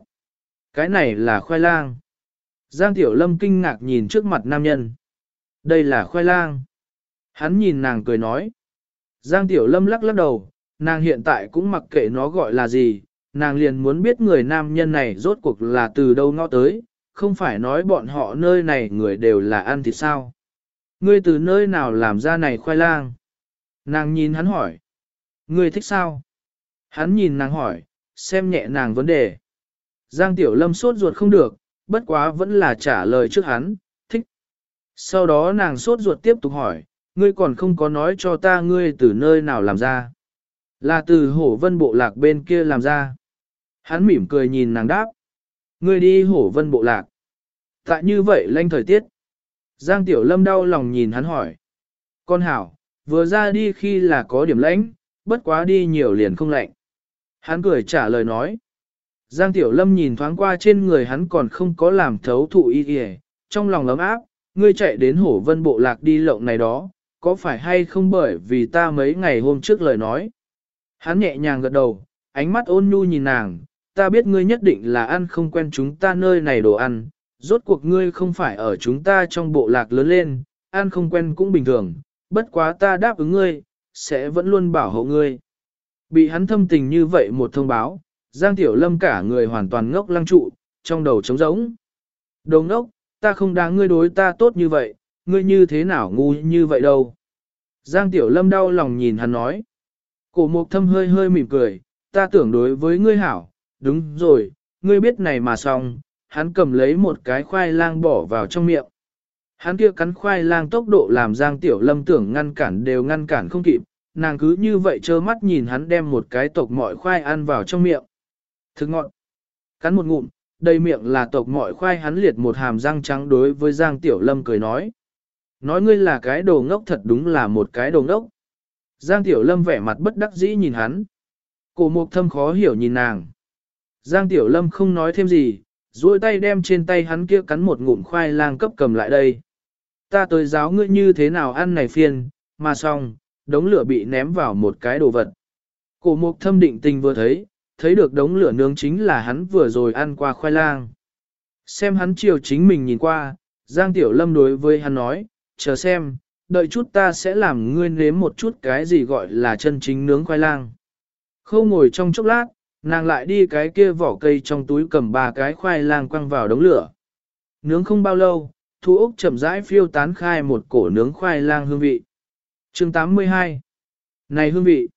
Cái này là khoai lang. Giang Tiểu Lâm kinh ngạc nhìn trước mặt nam nhân. Đây là khoai lang. Hắn nhìn nàng cười nói. Giang Tiểu Lâm lắc lắc đầu, nàng hiện tại cũng mặc kệ nó gọi là gì, nàng liền muốn biết người nam nhân này rốt cuộc là từ đâu ngõ tới, không phải nói bọn họ nơi này người đều là ăn thịt sao. Ngươi từ nơi nào làm ra này khoai lang? Nàng nhìn hắn hỏi. Ngươi thích sao? Hắn nhìn nàng hỏi, xem nhẹ nàng vấn đề. Giang Tiểu Lâm sốt ruột không được, bất quá vẫn là trả lời trước hắn, thích. Sau đó nàng sốt ruột tiếp tục hỏi, ngươi còn không có nói cho ta ngươi từ nơi nào làm ra. Là từ hổ vân bộ lạc bên kia làm ra. Hắn mỉm cười nhìn nàng đáp. Ngươi đi hổ vân bộ lạc. Tại như vậy lanh thời tiết. Giang Tiểu Lâm đau lòng nhìn hắn hỏi. Con hảo, vừa ra đi khi là có điểm lãnh, bất quá đi nhiều liền không lạnh. Hắn cười trả lời nói. Giang Tiểu Lâm nhìn thoáng qua trên người hắn còn không có làm thấu thụ y kìa, trong lòng ấm áp, ngươi chạy đến hổ vân bộ lạc đi lộng này đó, có phải hay không bởi vì ta mấy ngày hôm trước lời nói. Hắn nhẹ nhàng gật đầu, ánh mắt ôn nhu nhìn nàng, ta biết ngươi nhất định là ăn không quen chúng ta nơi này đồ ăn, rốt cuộc ngươi không phải ở chúng ta trong bộ lạc lớn lên, ăn không quen cũng bình thường, bất quá ta đáp ứng ngươi, sẽ vẫn luôn bảo hộ ngươi. Bị hắn thâm tình như vậy một thông báo, Giang Tiểu Lâm cả người hoàn toàn ngốc lăng trụ, trong đầu trống rỗng. Đồ ngốc, ta không đáng ngươi đối ta tốt như vậy, ngươi như thế nào ngu như vậy đâu. Giang Tiểu Lâm đau lòng nhìn hắn nói. Cổ mục thâm hơi hơi mỉm cười, ta tưởng đối với ngươi hảo, đúng rồi, ngươi biết này mà xong, hắn cầm lấy một cái khoai lang bỏ vào trong miệng. Hắn kia cắn khoai lang tốc độ làm Giang Tiểu Lâm tưởng ngăn cản đều ngăn cản không kịp, nàng cứ như vậy trơ mắt nhìn hắn đem một cái tộc mọi khoai ăn vào trong miệng. Thực ngọn. Cắn một ngụm, đầy miệng là tộc mọi khoai hắn liệt một hàm răng trắng đối với Giang Tiểu Lâm cười nói. Nói ngươi là cái đồ ngốc thật đúng là một cái đồ ngốc. Giang Tiểu Lâm vẻ mặt bất đắc dĩ nhìn hắn. Cổ mục thâm khó hiểu nhìn nàng. Giang Tiểu Lâm không nói thêm gì, duỗi tay đem trên tay hắn kia cắn một ngụm khoai lang cấp cầm lại đây. Ta tới giáo ngươi như thế nào ăn này phiền, mà xong, đống lửa bị ném vào một cái đồ vật. Cổ mục thâm định tình vừa thấy, thấy được đống lửa nướng chính là hắn vừa rồi ăn qua khoai lang. Xem hắn chiều chính mình nhìn qua, Giang Tiểu Lâm đối với hắn nói, chờ xem, đợi chút ta sẽ làm ngươi nếm một chút cái gì gọi là chân chính nướng khoai lang. Khâu ngồi trong chốc lát, nàng lại đi cái kia vỏ cây trong túi cầm ba cái khoai lang quăng vào đống lửa. Nướng không bao lâu, thu úc chậm rãi phiêu tán khai một cổ nướng khoai lang hương vị. chương 82 Này hương vị!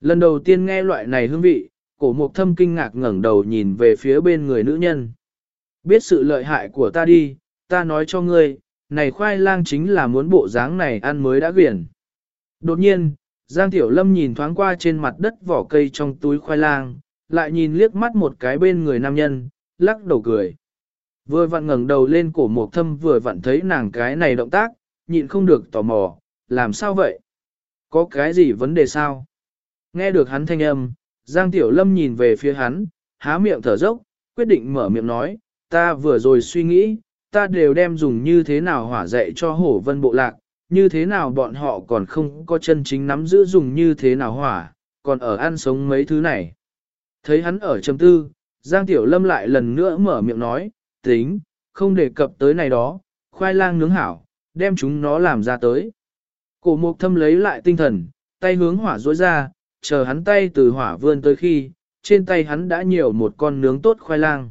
Lần đầu tiên nghe loại này hương vị, cổ mục thâm kinh ngạc ngẩng đầu nhìn về phía bên người nữ nhân. Biết sự lợi hại của ta đi, ta nói cho ngươi, này khoai lang chính là muốn bộ dáng này ăn mới đã quyển. Đột nhiên, Giang Tiểu Lâm nhìn thoáng qua trên mặt đất vỏ cây trong túi khoai lang, lại nhìn liếc mắt một cái bên người nam nhân, lắc đầu cười. Vừa vặn ngẩng đầu lên cổ mộc thâm vừa vặn thấy nàng cái này động tác, nhịn không được tò mò, làm sao vậy? Có cái gì vấn đề sao? Nghe được hắn thanh âm, Giang Tiểu Lâm nhìn về phía hắn, há miệng thở dốc, quyết định mở miệng nói, ta vừa rồi suy nghĩ, ta đều đem dùng như thế nào hỏa dạy cho hổ vân bộ lạc, như thế nào bọn họ còn không có chân chính nắm giữ dùng như thế nào hỏa, còn ở ăn sống mấy thứ này. Thấy hắn ở trầm tư, Giang Tiểu Lâm lại lần nữa mở miệng nói, tính, không đề cập tới này đó, khoai lang nướng hảo, đem chúng nó làm ra tới. Cổ mục thâm lấy lại tinh thần, tay hướng hỏa rối ra, chờ hắn tay từ hỏa vươn tới khi, trên tay hắn đã nhiều một con nướng tốt khoai lang.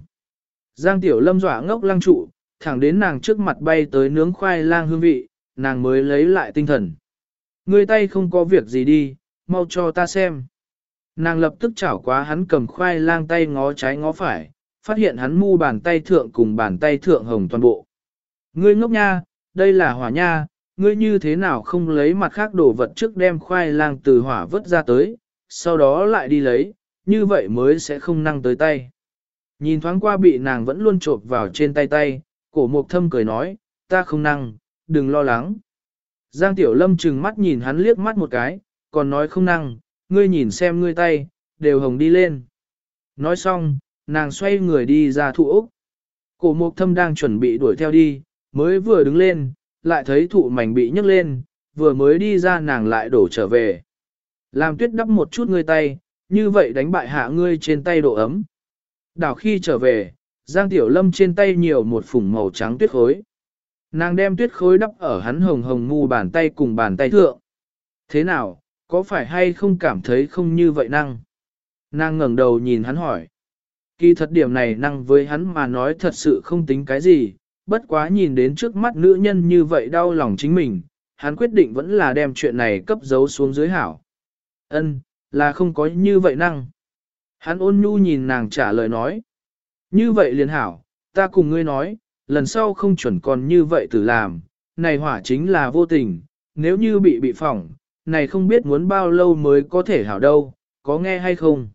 Giang Tiểu Lâm dọa ngốc lăng trụ, thẳng đến nàng trước mặt bay tới nướng khoai lang hương vị, nàng mới lấy lại tinh thần. người tay không có việc gì đi, mau cho ta xem. Nàng lập tức chảo quá hắn cầm khoai lang tay ngó trái ngó phải, phát hiện hắn mu bàn tay thượng cùng bàn tay thượng hồng toàn bộ. Ngươi ngốc nha, đây là hỏa nha, ngươi như thế nào không lấy mặt khác đổ vật trước đem khoai lang từ hỏa vớt ra tới, sau đó lại đi lấy, như vậy mới sẽ không năng tới tay. Nhìn thoáng qua bị nàng vẫn luôn trộp vào trên tay tay, cổ mục thâm cười nói, ta không năng, đừng lo lắng. Giang Tiểu Lâm trừng mắt nhìn hắn liếc mắt một cái, còn nói không năng, ngươi nhìn xem ngươi tay, đều hồng đi lên. Nói xong, nàng xoay người đi ra thụ ốc. Cổ mục thâm đang chuẩn bị đuổi theo đi, mới vừa đứng lên, lại thấy thụ mảnh bị nhấc lên, vừa mới đi ra nàng lại đổ trở về. Làm tuyết đắp một chút ngươi tay, như vậy đánh bại hạ ngươi trên tay độ ấm. Đảo khi trở về, Giang Tiểu Lâm trên tay nhiều một phủng màu trắng tuyết khối. Nàng đem tuyết khối đắp ở hắn hồng hồng mu bàn tay cùng bàn tay thượng. Thế nào, có phải hay không cảm thấy không như vậy năng? Nàng ngẩng đầu nhìn hắn hỏi. Kỳ thật điểm này năng với hắn mà nói thật sự không tính cái gì, bất quá nhìn đến trước mắt nữ nhân như vậy đau lòng chính mình, hắn quyết định vẫn là đem chuyện này cấp giấu xuống dưới hảo. Ân, là không có như vậy năng. Hắn ôn nhu nhìn nàng trả lời nói. Như vậy liền hảo, ta cùng ngươi nói, lần sau không chuẩn còn như vậy tử làm, này hỏa chính là vô tình, nếu như bị bị phỏng, này không biết muốn bao lâu mới có thể hảo đâu, có nghe hay không.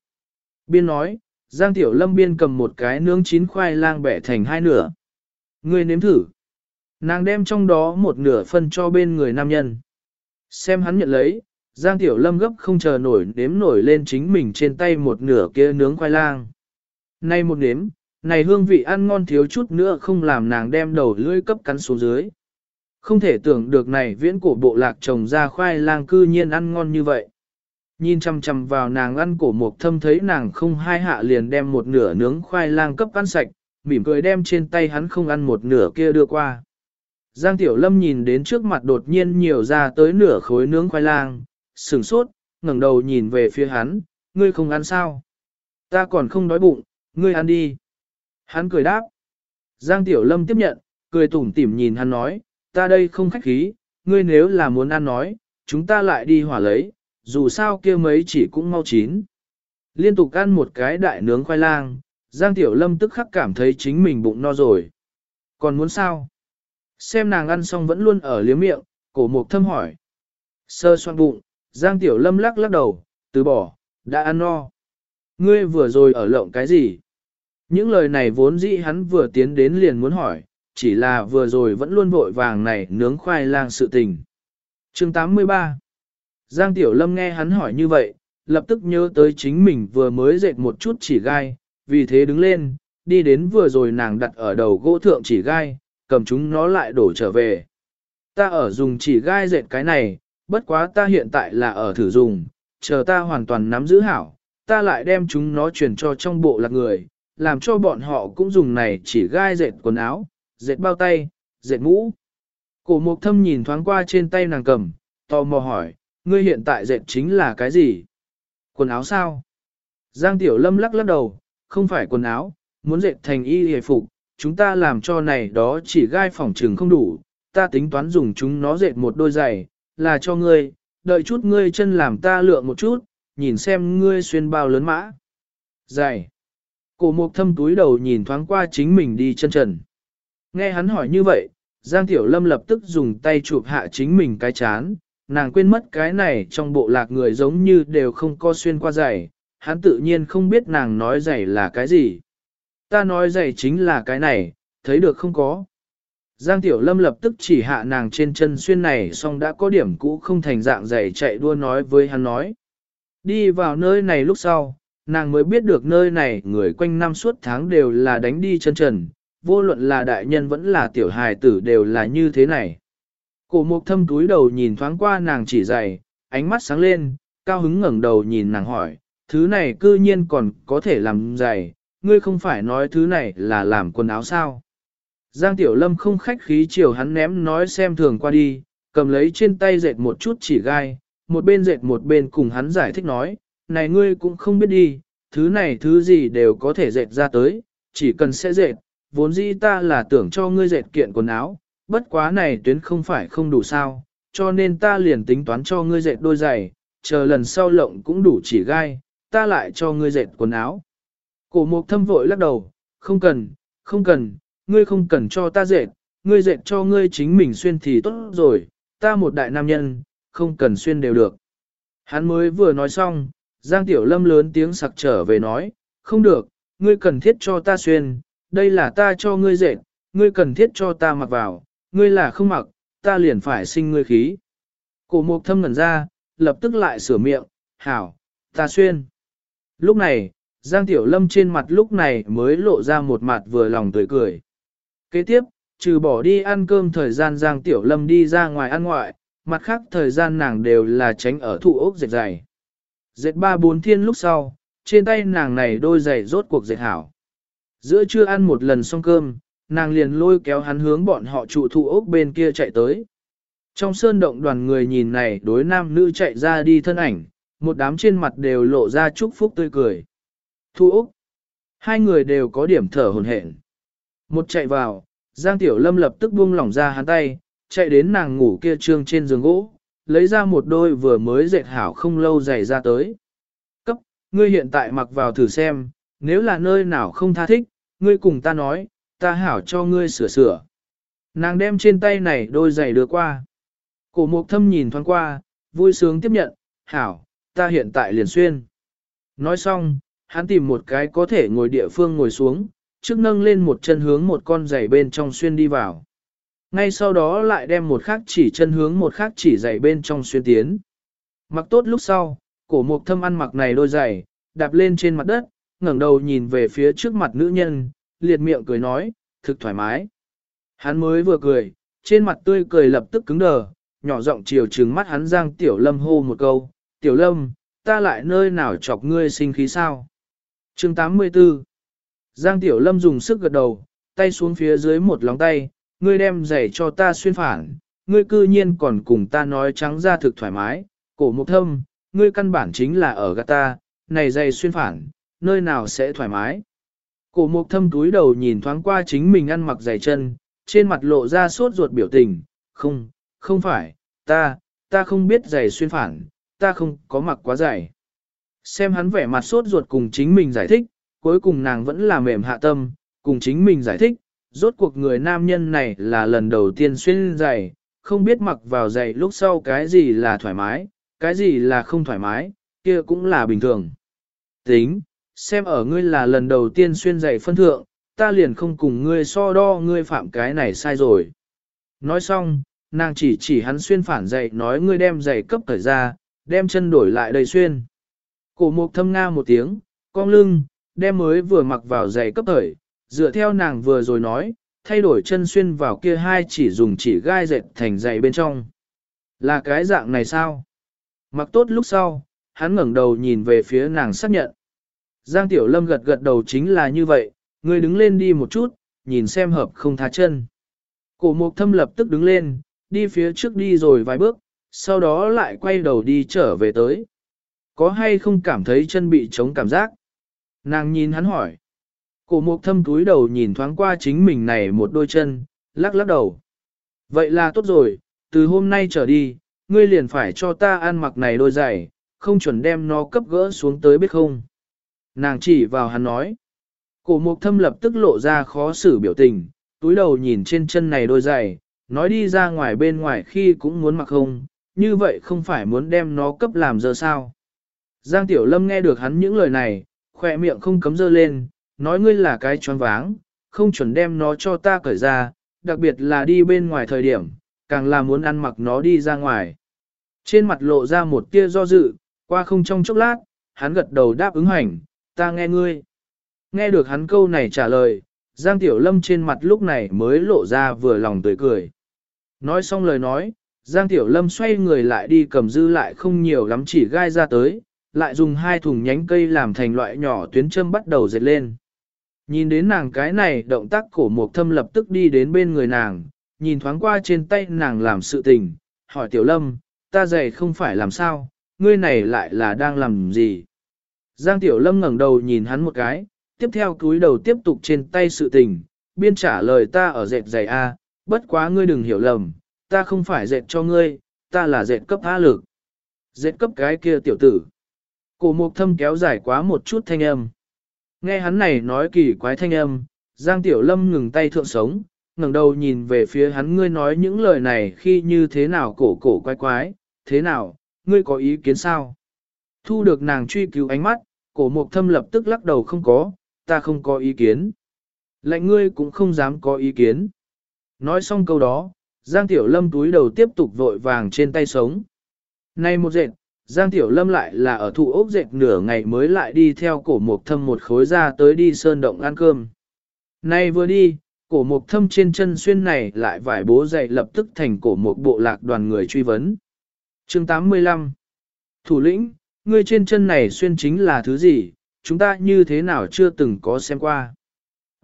Biên nói, Giang Tiểu Lâm biên cầm một cái nướng chín khoai lang bẻ thành hai nửa. Ngươi nếm thử. Nàng đem trong đó một nửa phân cho bên người nam nhân. Xem hắn nhận lấy, Giang Tiểu Lâm gấp không chờ nổi nếm nổi lên chính mình trên tay một nửa kia nướng khoai lang. Nay một nếm, này hương vị ăn ngon thiếu chút nữa không làm nàng đem đầu lưỡi cấp cắn xuống dưới. Không thể tưởng được này viễn cổ bộ lạc trồng ra khoai lang cư nhiên ăn ngon như vậy. Nhìn chăm chăm vào nàng ăn cổ mục thâm thấy nàng không hai hạ liền đem một nửa nướng khoai lang cấp ăn sạch, mỉm cười đem trên tay hắn không ăn một nửa kia đưa qua. Giang Tiểu Lâm nhìn đến trước mặt đột nhiên nhiều ra tới nửa khối nướng khoai lang, sửng sốt, ngẩng đầu nhìn về phía hắn, ngươi không ăn sao? Ta còn không đói bụng, ngươi ăn đi. Hắn cười đáp. Giang Tiểu Lâm tiếp nhận, cười tủm tỉm nhìn hắn nói, ta đây không khách khí, ngươi nếu là muốn ăn nói, chúng ta lại đi hỏa lấy, dù sao kia mấy chỉ cũng mau chín. Liên tục ăn một cái đại nướng khoai lang, Giang Tiểu Lâm tức khắc cảm thấy chính mình bụng no rồi. Còn muốn sao? Xem nàng ăn xong vẫn luôn ở liếm miệng, cổ mục thâm hỏi. Sơ xoan bụng, Giang Tiểu Lâm lắc lắc đầu, từ bỏ, đã ăn no. Ngươi vừa rồi ở lộng cái gì? Những lời này vốn dĩ hắn vừa tiến đến liền muốn hỏi, chỉ là vừa rồi vẫn luôn vội vàng này nướng khoai lang sự tình. chương 83 Giang Tiểu Lâm nghe hắn hỏi như vậy, lập tức nhớ tới chính mình vừa mới dệt một chút chỉ gai, vì thế đứng lên, đi đến vừa rồi nàng đặt ở đầu gỗ thượng chỉ gai, cầm chúng nó lại đổ trở về. Ta ở dùng chỉ gai dệt cái này, bất quá ta hiện tại là ở thử dùng, chờ ta hoàn toàn nắm giữ hảo, ta lại đem chúng nó truyền cho trong bộ lạc người, làm cho bọn họ cũng dùng này chỉ gai dệt quần áo, dệt bao tay, dệt mũ. Cổ mục thâm nhìn thoáng qua trên tay nàng cầm, tò mò hỏi, ngươi hiện tại dệt chính là cái gì? Quần áo sao? Giang Tiểu Lâm lắc lắc đầu, không phải quần áo, muốn dệt thành y hề phục, chúng ta làm cho này đó chỉ gai phỏng trừng không đủ, ta tính toán dùng chúng nó dệt một đôi giày, là cho ngươi, đợi chút ngươi chân làm ta lượng một chút, nhìn xem ngươi xuyên bao lớn mã. Giày. Cổ mục thâm túi đầu nhìn thoáng qua chính mình đi chân trần. Nghe hắn hỏi như vậy, Giang Tiểu Lâm lập tức dùng tay chụp hạ chính mình cái chán, nàng quên mất cái này trong bộ lạc người giống như đều không co xuyên qua giày, hắn tự nhiên không biết nàng nói giày là cái gì. Ta nói giày chính là cái này, thấy được không có. Giang Tiểu Lâm lập tức chỉ hạ nàng trên chân xuyên này xong đã có điểm cũ không thành dạng giày chạy đua nói với hắn nói. Đi vào nơi này lúc sau, nàng mới biết được nơi này người quanh năm suốt tháng đều là đánh đi chân trần, vô luận là đại nhân vẫn là tiểu hài tử đều là như thế này. Cổ mục thâm túi đầu nhìn thoáng qua nàng chỉ dày, ánh mắt sáng lên, cao hứng ngẩng đầu nhìn nàng hỏi, thứ này cư nhiên còn có thể làm dày, ngươi không phải nói thứ này là làm quần áo sao. Giang Tiểu Lâm không khách khí chiều hắn ném nói xem thường qua đi, cầm lấy trên tay dệt một chút chỉ gai, một bên dệt một bên cùng hắn giải thích nói, này ngươi cũng không biết đi, thứ này thứ gì đều có thể dệt ra tới, chỉ cần sẽ dệt, vốn dĩ ta là tưởng cho ngươi dệt kiện quần áo, bất quá này tuyến không phải không đủ sao, cho nên ta liền tính toán cho ngươi dệt đôi giày, chờ lần sau lộng cũng đủ chỉ gai, ta lại cho ngươi dệt quần áo. Cổ mục thâm vội lắc đầu, không cần, không cần, ngươi không cần cho ta dệt, ngươi dệt cho ngươi chính mình xuyên thì tốt rồi, ta một đại nam nhân, không cần xuyên đều được. Hắn mới vừa nói xong, Giang Tiểu Lâm lớn tiếng sặc trở về nói, không được, ngươi cần thiết cho ta xuyên, đây là ta cho ngươi dệt, ngươi cần thiết cho ta mặc vào, ngươi là không mặc, ta liền phải sinh ngươi khí. Cổ mục thâm ngẩn ra, lập tức lại sửa miệng, hảo, ta xuyên. Lúc này, Giang Tiểu Lâm trên mặt lúc này mới lộ ra một mặt vừa lòng tươi cười. Kế tiếp, trừ bỏ đi ăn cơm thời gian Giang Tiểu Lâm đi ra ngoài ăn ngoại, mặt khác thời gian nàng đều là tránh ở thụ ốc dệt dày. Dệt ba bốn thiên lúc sau, trên tay nàng này đôi giày rốt cuộc dệt hảo. Giữa trưa ăn một lần xong cơm, nàng liền lôi kéo hắn hướng bọn họ trụ thụ ốc bên kia chạy tới. Trong sơn động đoàn người nhìn này đối nam nữ chạy ra đi thân ảnh, một đám trên mặt đều lộ ra chúc phúc tươi cười. Thu Úc. Hai người đều có điểm thở hồn hển. Một chạy vào, Giang Tiểu Lâm lập tức buông lỏng ra hắn tay, chạy đến nàng ngủ kia trương trên giường gỗ, lấy ra một đôi vừa mới dệt hảo không lâu giày ra tới. Cấp, ngươi hiện tại mặc vào thử xem, nếu là nơi nào không tha thích, ngươi cùng ta nói, ta hảo cho ngươi sửa sửa. Nàng đem trên tay này đôi giày đưa qua. Cổ mục thâm nhìn thoáng qua, vui sướng tiếp nhận, hảo, ta hiện tại liền xuyên. Nói xong, hắn tìm một cái có thể ngồi địa phương ngồi xuống, trước nâng lên một chân hướng một con giày bên trong xuyên đi vào. Ngay sau đó lại đem một khác chỉ chân hướng một khác chỉ giày bên trong xuyên tiến. Mặc tốt lúc sau, cổ mục thâm ăn mặc này đôi giày, đạp lên trên mặt đất, ngẩng đầu nhìn về phía trước mặt nữ nhân, liệt miệng cười nói, thực thoải mái. Hắn mới vừa cười, trên mặt tươi cười lập tức cứng đờ, nhỏ giọng chiều trừng mắt hắn Giang Tiểu Lâm hô một câu, Tiểu Lâm, ta lại nơi nào chọc ngươi sinh khí sao? chương 84 Giang Tiểu Lâm dùng sức gật đầu, tay xuống phía dưới một lóng tay, ngươi đem giày cho ta xuyên phản, ngươi cư nhiên còn cùng ta nói trắng ra thực thoải mái, cổ mục thâm, ngươi căn bản chính là ở gạt ta, này giày xuyên phản, nơi nào sẽ thoải mái. Cổ mục thâm túi đầu nhìn thoáng qua chính mình ăn mặc giày chân, trên mặt lộ ra sốt ruột biểu tình, không, không phải, ta, ta không biết giày xuyên phản, ta không có mặc quá giày. Xem hắn vẻ mặt sốt ruột cùng chính mình giải thích, cuối cùng nàng vẫn là mềm hạ tâm, cùng chính mình giải thích, rốt cuộc người nam nhân này là lần đầu tiên xuyên giày, không biết mặc vào giày lúc sau cái gì là thoải mái, cái gì là không thoải mái, kia cũng là bình thường. Tính, xem ở ngươi là lần đầu tiên xuyên dạy phân thượng, ta liền không cùng ngươi so đo ngươi phạm cái này sai rồi. Nói xong, nàng chỉ chỉ hắn xuyên phản dạy nói ngươi đem giày cấp thời ra, đem chân đổi lại đầy xuyên. Cổ mục thâm nga một tiếng, cong lưng, đem mới vừa mặc vào giày cấp thời, dựa theo nàng vừa rồi nói, thay đổi chân xuyên vào kia hai chỉ dùng chỉ gai dệt thành giày bên trong. Là cái dạng này sao? Mặc tốt lúc sau, hắn ngẩng đầu nhìn về phía nàng xác nhận. Giang Tiểu Lâm gật gật đầu chính là như vậy, ngươi đứng lên đi một chút, nhìn xem hợp không thá chân. Cổ mục thâm lập tức đứng lên, đi phía trước đi rồi vài bước, sau đó lại quay đầu đi trở về tới. Có hay không cảm thấy chân bị trống cảm giác? Nàng nhìn hắn hỏi. Cổ mục thâm túi đầu nhìn thoáng qua chính mình này một đôi chân, lắc lắc đầu. Vậy là tốt rồi, từ hôm nay trở đi, ngươi liền phải cho ta ăn mặc này đôi giày, không chuẩn đem nó cấp gỡ xuống tới biết không. Nàng chỉ vào hắn nói. Cổ mục thâm lập tức lộ ra khó xử biểu tình, túi đầu nhìn trên chân này đôi giày, nói đi ra ngoài bên ngoài khi cũng muốn mặc không, như vậy không phải muốn đem nó cấp làm giờ sao. Giang Tiểu Lâm nghe được hắn những lời này, khỏe miệng không cấm dơ lên, nói ngươi là cái choáng váng, không chuẩn đem nó cho ta cởi ra, đặc biệt là đi bên ngoài thời điểm, càng là muốn ăn mặc nó đi ra ngoài. Trên mặt lộ ra một tia do dự, qua không trong chốc lát, hắn gật đầu đáp ứng hành, ta nghe ngươi. Nghe được hắn câu này trả lời, Giang Tiểu Lâm trên mặt lúc này mới lộ ra vừa lòng tươi cười. Nói xong lời nói, Giang Tiểu Lâm xoay người lại đi cầm dư lại không nhiều lắm chỉ gai ra tới, lại dùng hai thùng nhánh cây làm thành loại nhỏ tuyến châm bắt đầu dệt lên. Nhìn đến nàng cái này động tác cổ mục thâm lập tức đi đến bên người nàng, nhìn thoáng qua trên tay nàng làm sự tình, hỏi Tiểu Lâm, ta dày không phải làm sao, ngươi này lại là đang làm gì? Giang Tiểu Lâm ngẩng đầu nhìn hắn một cái, tiếp theo cúi đầu tiếp tục trên tay sự tình, biên trả lời ta ở dệt giày A, bất quá ngươi đừng hiểu lầm, ta không phải dệt cho ngươi, ta là dệt cấp A lực. Dệt cấp cái kia tiểu tử. Cổ mục thâm kéo dài quá một chút thanh âm. Nghe hắn này nói kỳ quái thanh âm, Giang Tiểu Lâm ngừng tay thượng sống, ngẩng đầu nhìn về phía hắn ngươi nói những lời này khi như thế nào cổ cổ quái quái, thế nào, ngươi có ý kiến sao? Thu được nàng truy cứu ánh mắt, cổ mục thâm lập tức lắc đầu không có, ta không có ý kiến. Lệnh ngươi cũng không dám có ý kiến. Nói xong câu đó, Giang Tiểu Lâm túi đầu tiếp tục vội vàng trên tay sống. Nay một dệt, Giang Tiểu Lâm lại là ở thụ ốc dệt nửa ngày mới lại đi theo cổ mục thâm một khối ra tới đi sơn động ăn cơm. Nay vừa đi, cổ mục thâm trên chân xuyên này lại vải bố dậy lập tức thành cổ mục bộ lạc đoàn người truy vấn. chương 85 Thủ lĩnh, ngươi trên chân này xuyên chính là thứ gì, chúng ta như thế nào chưa từng có xem qua.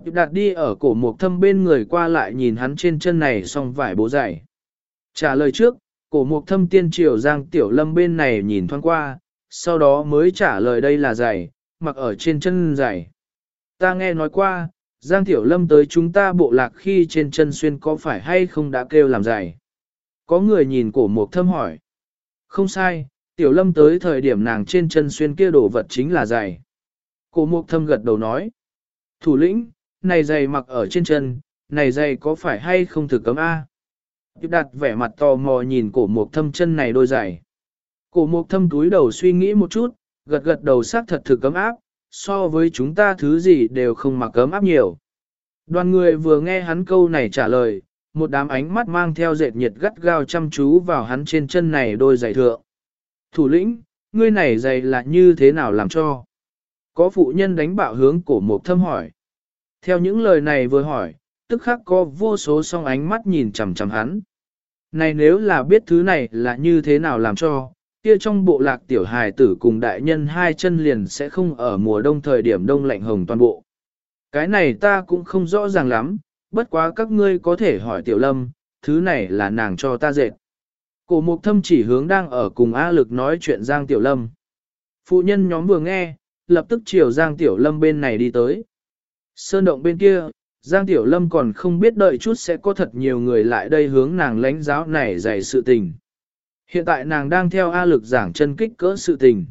Đạt đi ở cổ mục thâm bên người qua lại nhìn hắn trên chân này xong vải bố dày. Trả lời trước, cổ mục thâm tiên triều giang tiểu lâm bên này nhìn thoáng qua, sau đó mới trả lời đây là giày, mặc ở trên chân giày. Ta nghe nói qua, Giang Tiểu Lâm tới chúng ta bộ lạc khi trên chân xuyên có phải hay không đã kêu làm giày. Có người nhìn cổ mục thâm hỏi. Không sai, Tiểu Lâm tới thời điểm nàng trên chân xuyên kia đồ vật chính là giày. Cổ mục thâm gật đầu nói. Thủ lĩnh, này giày mặc ở trên chân, này giày có phải hay không thử cấm A? Tiếp đặt vẻ mặt tò mò nhìn cổ mục thâm chân này đôi giày. Cổ mục thâm túi đầu suy nghĩ một chút, gật gật đầu xác thật thực cấm áp, so với chúng ta thứ gì đều không mặc cấm áp nhiều. Đoàn người vừa nghe hắn câu này trả lời, một đám ánh mắt mang theo dệt nhiệt gắt gao chăm chú vào hắn trên chân này đôi giày thượng. Thủ lĩnh, ngươi này dày là như thế nào làm cho? Có phụ nhân đánh bạo hướng cổ mục thâm hỏi. Theo những lời này vừa hỏi, tức khắc có vô số song ánh mắt nhìn chằm chằm hắn. Này nếu là biết thứ này là như thế nào làm cho, kia trong bộ lạc tiểu hài tử cùng đại nhân hai chân liền sẽ không ở mùa đông thời điểm đông lạnh hồng toàn bộ. Cái này ta cũng không rõ ràng lắm, bất quá các ngươi có thể hỏi tiểu lâm, thứ này là nàng cho ta dệt. Cổ mục thâm chỉ hướng đang ở cùng A lực nói chuyện Giang Tiểu Lâm. Phụ nhân nhóm vừa nghe, lập tức chiều Giang Tiểu Lâm bên này đi tới. Sơn động bên kia, Giang Tiểu Lâm còn không biết đợi chút sẽ có thật nhiều người lại đây hướng nàng lãnh giáo này dạy sự tình. Hiện tại nàng đang theo A lực giảng chân kích cỡ sự tình.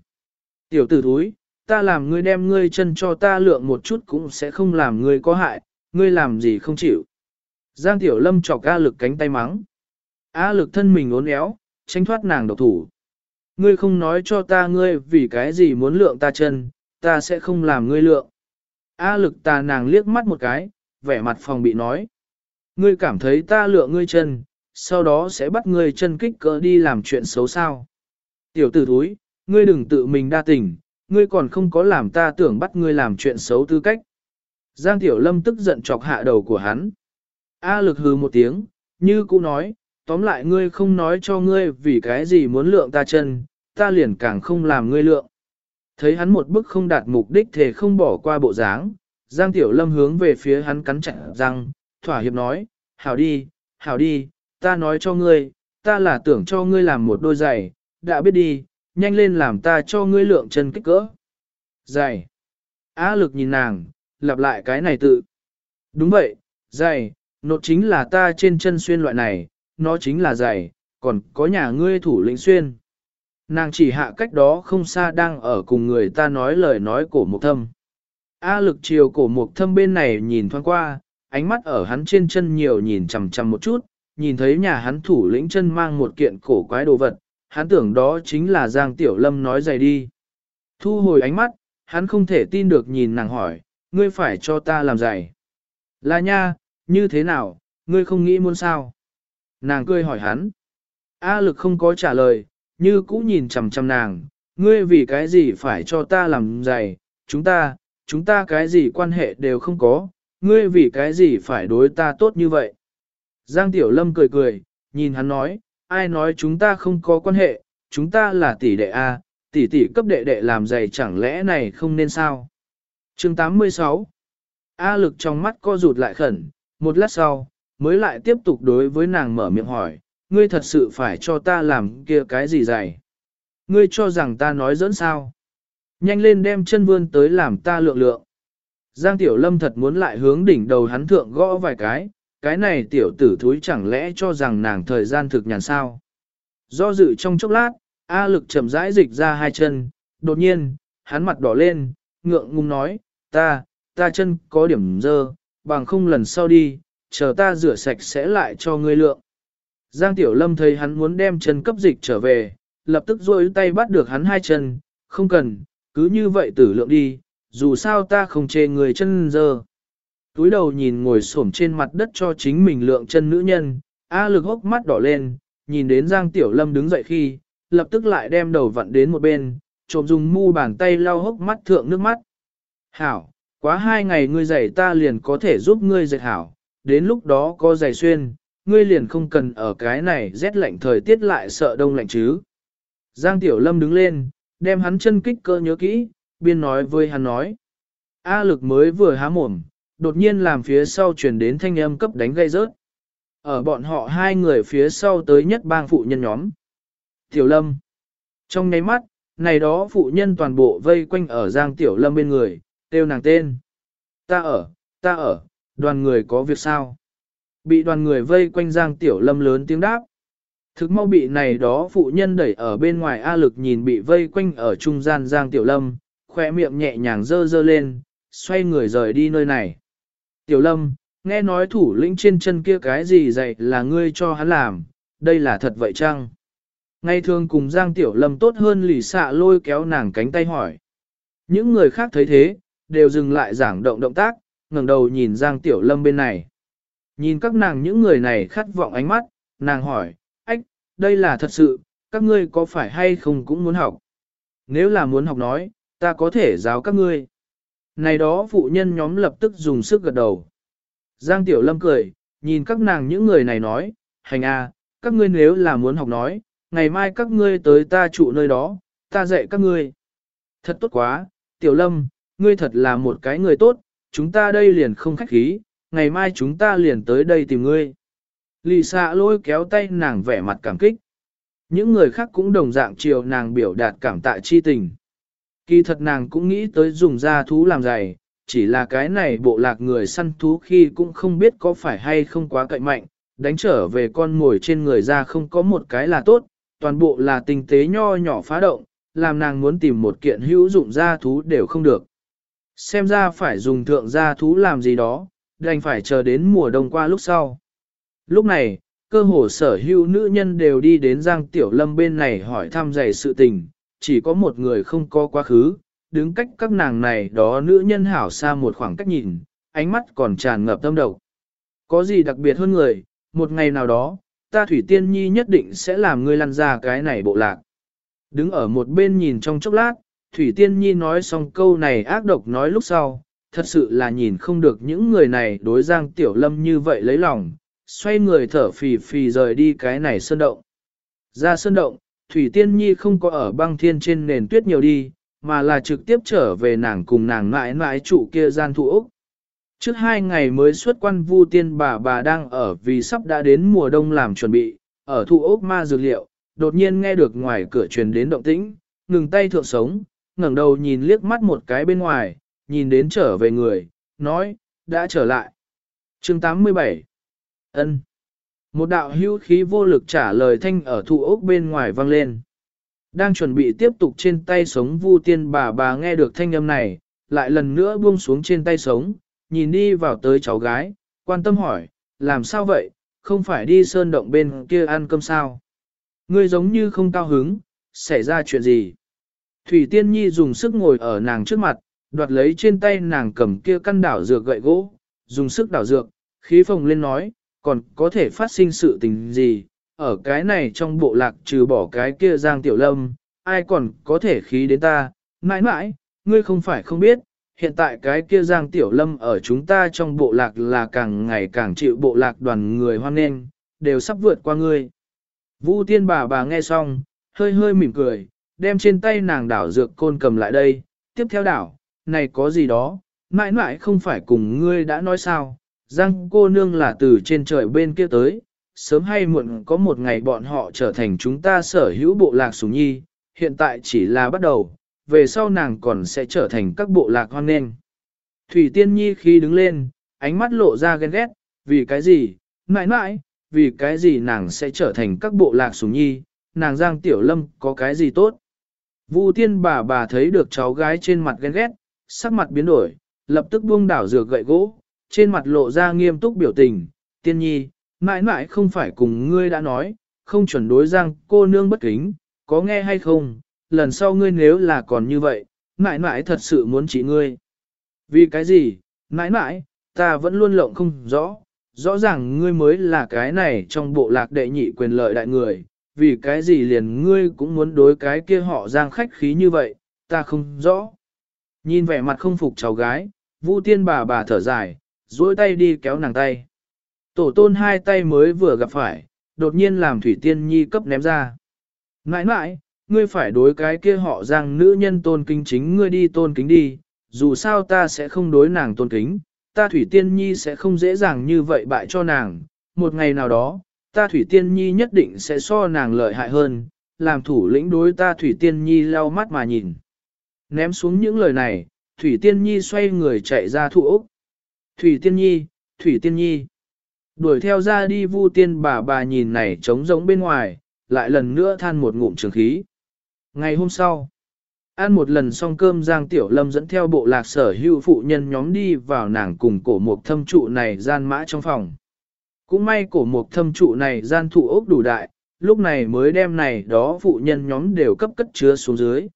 Tiểu tử thúi, ta làm ngươi đem ngươi chân cho ta lượng một chút cũng sẽ không làm ngươi có hại, ngươi làm gì không chịu. Giang Tiểu Lâm chọc A lực cánh tay mắng. A lực thân mình uốn éo, tránh thoát nàng độc thủ. Ngươi không nói cho ta ngươi vì cái gì muốn lượng ta chân, ta sẽ không làm ngươi lượng. A lực ta nàng liếc mắt một cái, vẻ mặt phòng bị nói. Ngươi cảm thấy ta lượng ngươi chân, sau đó sẽ bắt ngươi chân kích cỡ đi làm chuyện xấu sao. Tiểu tử thúi, ngươi đừng tự mình đa tình, ngươi còn không có làm ta tưởng bắt ngươi làm chuyện xấu tư cách. Giang Tiểu Lâm tức giận chọc hạ đầu của hắn. A lực hừ một tiếng, như cũ nói, tóm lại ngươi không nói cho ngươi vì cái gì muốn lượng ta chân, ta liền càng không làm ngươi lượng. Thấy hắn một bức không đạt mục đích thể không bỏ qua bộ dáng, Giang Tiểu Lâm hướng về phía hắn cắn chặt răng, thỏa hiệp nói, hảo đi, hảo đi, ta nói cho ngươi, ta là tưởng cho ngươi làm một đôi giày, đã biết đi, nhanh lên làm ta cho ngươi lượng chân kích cỡ. Giày. Á lực nhìn nàng, lặp lại cái này tự. Đúng vậy, giày, nột chính là ta trên chân xuyên loại này, nó chính là giày, còn có nhà ngươi thủ lĩnh xuyên. Nàng chỉ hạ cách đó không xa đang ở cùng người ta nói lời nói cổ mục thâm. A lực chiều cổ mục thâm bên này nhìn thoáng qua, ánh mắt ở hắn trên chân nhiều nhìn chằm chằm một chút, nhìn thấy nhà hắn thủ lĩnh chân mang một kiện cổ quái đồ vật, hắn tưởng đó chính là Giang Tiểu Lâm nói giày đi. Thu hồi ánh mắt, hắn không thể tin được nhìn nàng hỏi, ngươi phải cho ta làm giày. Là nha, như thế nào, ngươi không nghĩ muốn sao? Nàng cười hỏi hắn. A lực không có trả lời, như cũ nhìn chằm chằm nàng, ngươi vì cái gì phải cho ta làm giày, chúng ta, chúng ta cái gì quan hệ đều không có, ngươi vì cái gì phải đối ta tốt như vậy. Giang Tiểu Lâm cười cười, nhìn hắn nói, ai nói chúng ta không có quan hệ, chúng ta là tỷ đệ A, tỷ tỷ cấp đệ đệ làm giày chẳng lẽ này không nên sao. chương 86 A lực trong mắt co rụt lại khẩn, một lát sau, mới lại tiếp tục đối với nàng mở miệng hỏi, ngươi thật sự phải cho ta làm kia cái gì dày? Ngươi cho rằng ta nói dẫn sao? Nhanh lên đem chân vươn tới làm ta lượng lượng. Giang Tiểu Lâm thật muốn lại hướng đỉnh đầu hắn thượng gõ vài cái, cái này tiểu tử thúi chẳng lẽ cho rằng nàng thời gian thực nhàn sao? Do dự trong chốc lát, A lực chậm rãi dịch ra hai chân, đột nhiên, hắn mặt đỏ lên, ngượng ngùng nói, ta, ta chân có điểm dơ, bằng không lần sau đi, chờ ta rửa sạch sẽ lại cho ngươi lượng. Giang Tiểu Lâm thấy hắn muốn đem chân cấp dịch trở về, lập tức rôi tay bắt được hắn hai chân, không cần, cứ như vậy tử lượng đi, dù sao ta không chê người chân dơ. Túi đầu nhìn ngồi xổm trên mặt đất cho chính mình lượng chân nữ nhân, A lực hốc mắt đỏ lên, nhìn đến Giang Tiểu Lâm đứng dậy khi, lập tức lại đem đầu vặn đến một bên, trộm dùng mu bàn tay lau hốc mắt thượng nước mắt. Hảo, quá hai ngày ngươi dạy ta liền có thể giúp ngươi dệt hảo, đến lúc đó có giày xuyên, ngươi liền không cần ở cái này rét lạnh thời tiết lại sợ đông lạnh chứ. Giang Tiểu Lâm đứng lên, đem hắn chân kích cơ nhớ kỹ, biên nói với hắn nói. A lực mới vừa há mồm, đột nhiên làm phía sau truyền đến thanh âm cấp đánh gây rớt. Ở bọn họ hai người phía sau tới nhất bang phụ nhân nhóm. Tiểu Lâm. Trong nháy mắt, này đó phụ nhân toàn bộ vây quanh ở Giang Tiểu Lâm bên người, kêu nàng tên. Ta ở, ta ở, đoàn người có việc sao? Bị đoàn người vây quanh Giang Tiểu Lâm lớn tiếng đáp. Thực mau bị này đó phụ nhân đẩy ở bên ngoài A lực nhìn bị vây quanh ở trung gian Giang Tiểu Lâm, khỏe miệng nhẹ nhàng dơ dơ lên, xoay người rời đi nơi này. Tiểu Lâm, nghe nói thủ lĩnh trên chân kia cái gì dạy là ngươi cho hắn làm, đây là thật vậy chăng? Ngày thường cùng Giang Tiểu Lâm tốt hơn lì xạ lôi kéo nàng cánh tay hỏi. Những người khác thấy thế, đều dừng lại giảng động động tác, ngẩng đầu nhìn Giang Tiểu Lâm bên này. Nhìn các nàng những người này khát vọng ánh mắt, nàng hỏi, ách, đây là thật sự, các ngươi có phải hay không cũng muốn học? Nếu là muốn học nói, ta có thể giáo các ngươi. Này đó phụ nhân nhóm lập tức dùng sức gật đầu. Giang Tiểu Lâm cười, nhìn các nàng những người này nói, hành a, các ngươi nếu là muốn học nói, ngày mai các ngươi tới ta trụ nơi đó, ta dạy các ngươi. Thật tốt quá, Tiểu Lâm, ngươi thật là một cái người tốt, chúng ta đây liền không khách khí, ngày mai chúng ta liền tới đây tìm ngươi. Lì xạ lôi kéo tay nàng vẻ mặt cảm kích. Những người khác cũng đồng dạng chiều nàng biểu đạt cảm tạ chi tình. Kỳ thật nàng cũng nghĩ tới dùng da thú làm giày, chỉ là cái này bộ lạc người săn thú khi cũng không biết có phải hay không quá cậy mạnh, đánh trở về con mồi trên người ra không có một cái là tốt, toàn bộ là tinh tế nho nhỏ phá động, làm nàng muốn tìm một kiện hữu dụng da thú đều không được. Xem ra phải dùng thượng gia thú làm gì đó, đành phải chờ đến mùa đông qua lúc sau. Lúc này, cơ hồ sở hữu nữ nhân đều đi đến Giang Tiểu Lâm bên này hỏi thăm dày sự tình, chỉ có một người không có quá khứ, đứng cách các nàng này đó nữ nhân hảo xa một khoảng cách nhìn, ánh mắt còn tràn ngập tâm độc. Có gì đặc biệt hơn người, một ngày nào đó, ta Thủy Tiên Nhi nhất định sẽ làm ngươi lăn ra cái này bộ lạc. Đứng ở một bên nhìn trong chốc lát, Thủy Tiên Nhi nói xong câu này ác độc nói lúc sau, thật sự là nhìn không được những người này đối Giang Tiểu Lâm như vậy lấy lòng, xoay người thở phì phì rời đi cái này sơn động. Ra sơn động, Thủy Tiên Nhi không có ở băng thiên trên nền tuyết nhiều đi, mà là trực tiếp trở về nàng cùng nàng mãi mãi trụ kia gian thụ Úc. Trước hai ngày mới xuất quan vu tiên bà bà đang ở vì sắp đã đến mùa đông làm chuẩn bị, ở thụ ốc ma dược liệu, đột nhiên nghe được ngoài cửa truyền đến động tĩnh, ngừng tay thượng sống, ngẩng đầu nhìn liếc mắt một cái bên ngoài, nhìn đến trở về người, nói, đã trở lại. chương 87 ân Một đạo hữu khí vô lực trả lời thanh ở thụ ốc bên ngoài vang lên. Đang chuẩn bị tiếp tục trên tay sống vu tiên bà bà nghe được thanh âm này, lại lần nữa buông xuống trên tay sống, nhìn đi vào tới cháu gái, quan tâm hỏi, làm sao vậy, không phải đi sơn động bên kia ăn cơm sao? Ngươi giống như không cao hứng, xảy ra chuyện gì? Thủy Tiên Nhi dùng sức ngồi ở nàng trước mặt, đoạt lấy trên tay nàng cầm kia căn đảo dược gậy gỗ, dùng sức đảo dược, khí phồng lên nói, còn có thể phát sinh sự tình gì, ở cái này trong bộ lạc trừ bỏ cái kia giang tiểu lâm, ai còn có thể khí đến ta, mãi mãi, ngươi không phải không biết, hiện tại cái kia giang tiểu lâm ở chúng ta trong bộ lạc là càng ngày càng chịu bộ lạc đoàn người hoan nghênh, đều sắp vượt qua ngươi. Vu tiên bà bà nghe xong, hơi hơi mỉm cười, đem trên tay nàng đảo dược côn cầm lại đây, tiếp theo đảo, này có gì đó, mãi mãi không phải cùng ngươi đã nói sao, giang cô nương là từ trên trời bên kia tới, sớm hay muộn có một ngày bọn họ trở thành chúng ta sở hữu bộ lạc sủng nhi, hiện tại chỉ là bắt đầu, về sau nàng còn sẽ trở thành các bộ lạc hoan nên. Thủy Tiên Nhi khi đứng lên, ánh mắt lộ ra ghen ghét, vì cái gì, mãi mãi, vì cái gì nàng sẽ trở thành các bộ lạc sủng nhi, nàng Giang Tiểu Lâm có cái gì tốt. Vu tiên bà bà thấy được cháu gái trên mặt ghen ghét, sắc mặt biến đổi, lập tức buông đảo dược gậy gỗ, trên mặt lộ ra nghiêm túc biểu tình, tiên nhi, mãi mãi không phải cùng ngươi đã nói, không chuẩn đối Giang cô nương bất kính, có nghe hay không, lần sau ngươi nếu là còn như vậy, mãi mãi thật sự muốn chỉ ngươi. Vì cái gì, mãi mãi, ta vẫn luôn lộng không rõ, rõ ràng ngươi mới là cái này trong bộ lạc đệ nhị quyền lợi đại người, vì cái gì liền ngươi cũng muốn đối cái kia họ giang khách khí như vậy, ta không rõ. Nhìn vẻ mặt không phục cháu gái, Vu tiên bà bà thở dài, duỗi tay đi kéo nàng tay. Tổ tôn hai tay mới vừa gặp phải, đột nhiên làm Thủy Tiên Nhi cấp ném ra. Nãi nãi, ngươi phải đối cái kia họ giang nữ nhân tôn kính chính ngươi đi tôn kính đi, dù sao ta sẽ không đối nàng tôn kính, ta Thủy Tiên Nhi sẽ không dễ dàng như vậy bại cho nàng, một ngày nào đó, ta Thủy Tiên Nhi nhất định sẽ so nàng lợi hại hơn, làm thủ lĩnh đối ta Thủy Tiên Nhi lau mắt mà nhìn. Ném xuống những lời này, Thủy Tiên Nhi xoay người chạy ra thụ ốc. Thủy Tiên Nhi, Thủy Tiên Nhi. Đuổi theo ra đi vu tiên bà bà nhìn này trống rỗng bên ngoài, lại lần nữa than một ngụm trường khí. Ngày hôm sau, ăn một lần xong cơm Giang Tiểu Lâm dẫn theo bộ lạc sở hữu phụ nhân nhóm đi vào nàng cùng cổ mục thâm trụ này gian mã trong phòng. Cũng may cổ mục thâm trụ này gian thụ ốc đủ đại, lúc này mới đem này đó phụ nhân nhóm đều cấp cất chứa xuống dưới.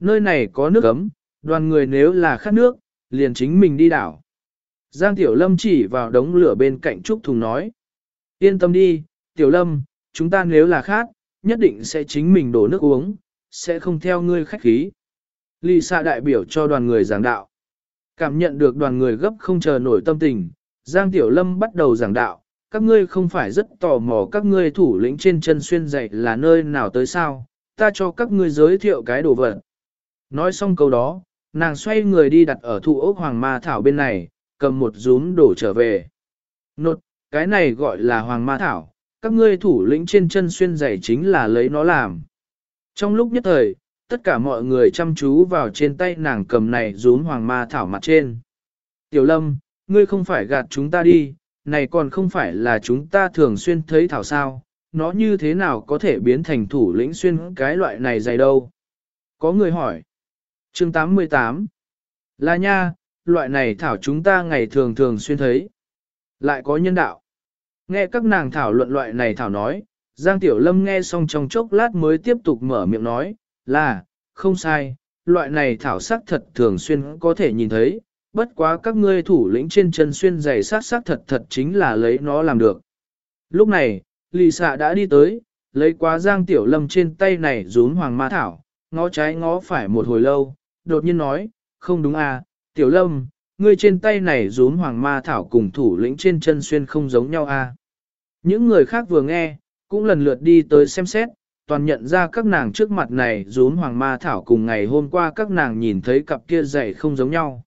Nơi này có nước ấm, đoàn người nếu là khát nước, liền chính mình đi đảo. Giang Tiểu Lâm chỉ vào đống lửa bên cạnh Trúc Thùng nói. Yên tâm đi, Tiểu Lâm, chúng ta nếu là khát, nhất định sẽ chính mình đổ nước uống, sẽ không theo ngươi khách khí. Lì xạ đại biểu cho đoàn người giảng đạo. Cảm nhận được đoàn người gấp không chờ nổi tâm tình, Giang Tiểu Lâm bắt đầu giảng đạo, các ngươi không phải rất tò mò các ngươi thủ lĩnh trên chân xuyên dạy là nơi nào tới sao, ta cho các ngươi giới thiệu cái đồ vật. Nói xong câu đó, nàng xoay người đi đặt ở thụ ốc hoàng ma thảo bên này, cầm một rúm đổ trở về. Nột, cái này gọi là hoàng ma thảo, các ngươi thủ lĩnh trên chân xuyên dạy chính là lấy nó làm. Trong lúc nhất thời, tất cả mọi người chăm chú vào trên tay nàng cầm này rúm hoàng ma thảo mặt trên. Tiểu lâm, ngươi không phải gạt chúng ta đi, này còn không phải là chúng ta thường xuyên thấy thảo sao, nó như thế nào có thể biến thành thủ lĩnh xuyên cái loại này dày đâu? Có người hỏi. Chương 88 Là nha, loại này thảo chúng ta ngày thường thường xuyên thấy. Lại có nhân đạo. Nghe các nàng thảo luận loại này thảo nói, Giang Tiểu Lâm nghe xong trong chốc lát mới tiếp tục mở miệng nói, là, không sai, loại này thảo sắc thật thường xuyên có thể nhìn thấy, bất quá các ngươi thủ lĩnh trên chân xuyên giày sát sát thật thật chính là lấy nó làm được. Lúc này, lì xạ đã đi tới, lấy quá giang tiểu lâm trên tay này rún hoàng ma thảo, ngó trái ngó phải một hồi lâu, đột nhiên nói, không đúng à, tiểu lâm, ngươi trên tay này rún hoàng ma thảo cùng thủ lĩnh trên chân xuyên không giống nhau à. Những người khác vừa nghe, cũng lần lượt đi tới xem xét, toàn nhận ra các nàng trước mặt này rún hoàng ma thảo cùng ngày hôm qua các nàng nhìn thấy cặp kia dày không giống nhau.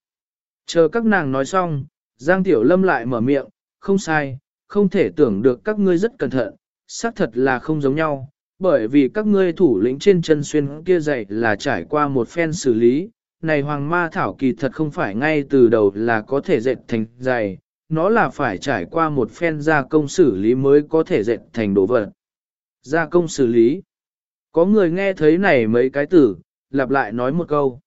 Chờ các nàng nói xong, Giang Tiểu Lâm lại mở miệng, không sai, không thể tưởng được các ngươi rất cẩn thận, xác thật là không giống nhau, bởi vì các ngươi thủ lĩnh trên chân xuyên kia dạy là trải qua một phen xử lý, này hoàng ma thảo kỳ thật không phải ngay từ đầu là có thể dệt thành dày, nó là phải trải qua một phen gia công xử lý mới có thể dệt thành đồ vật. Gia công xử lý. Có người nghe thấy này mấy cái từ, lặp lại nói một câu.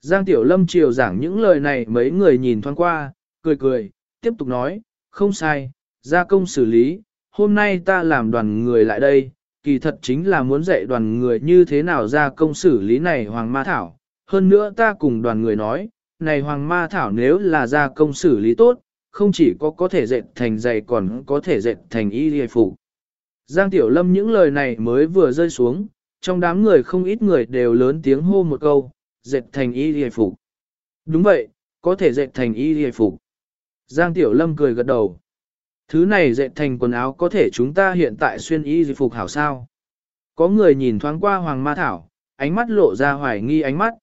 Giang Tiểu Lâm chiều giảng những lời này mấy người nhìn thoáng qua, cười cười, tiếp tục nói, không sai, gia công xử lý, hôm nay ta làm đoàn người lại đây, kỳ thật chính là muốn dạy đoàn người như thế nào gia công xử lý này hoàng ma thảo. Hơn nữa ta cùng đoàn người nói, này hoàng ma thảo nếu là gia công xử lý tốt, không chỉ có có thể dệt thành giày còn có thể dệt thành y hề phục. Giang Tiểu Lâm những lời này mới vừa rơi xuống, trong đám người không ít người đều lớn tiếng hô một câu, dệt thành y hề phục. Đúng vậy, có thể dệt thành y hề phục. Giang Tiểu Lâm cười gật đầu. Thứ này dệt thành quần áo có thể chúng ta hiện tại xuyên y hề phục hảo sao. Có người nhìn thoáng qua Hoàng Ma Thảo, ánh mắt lộ ra hoài nghi ánh mắt.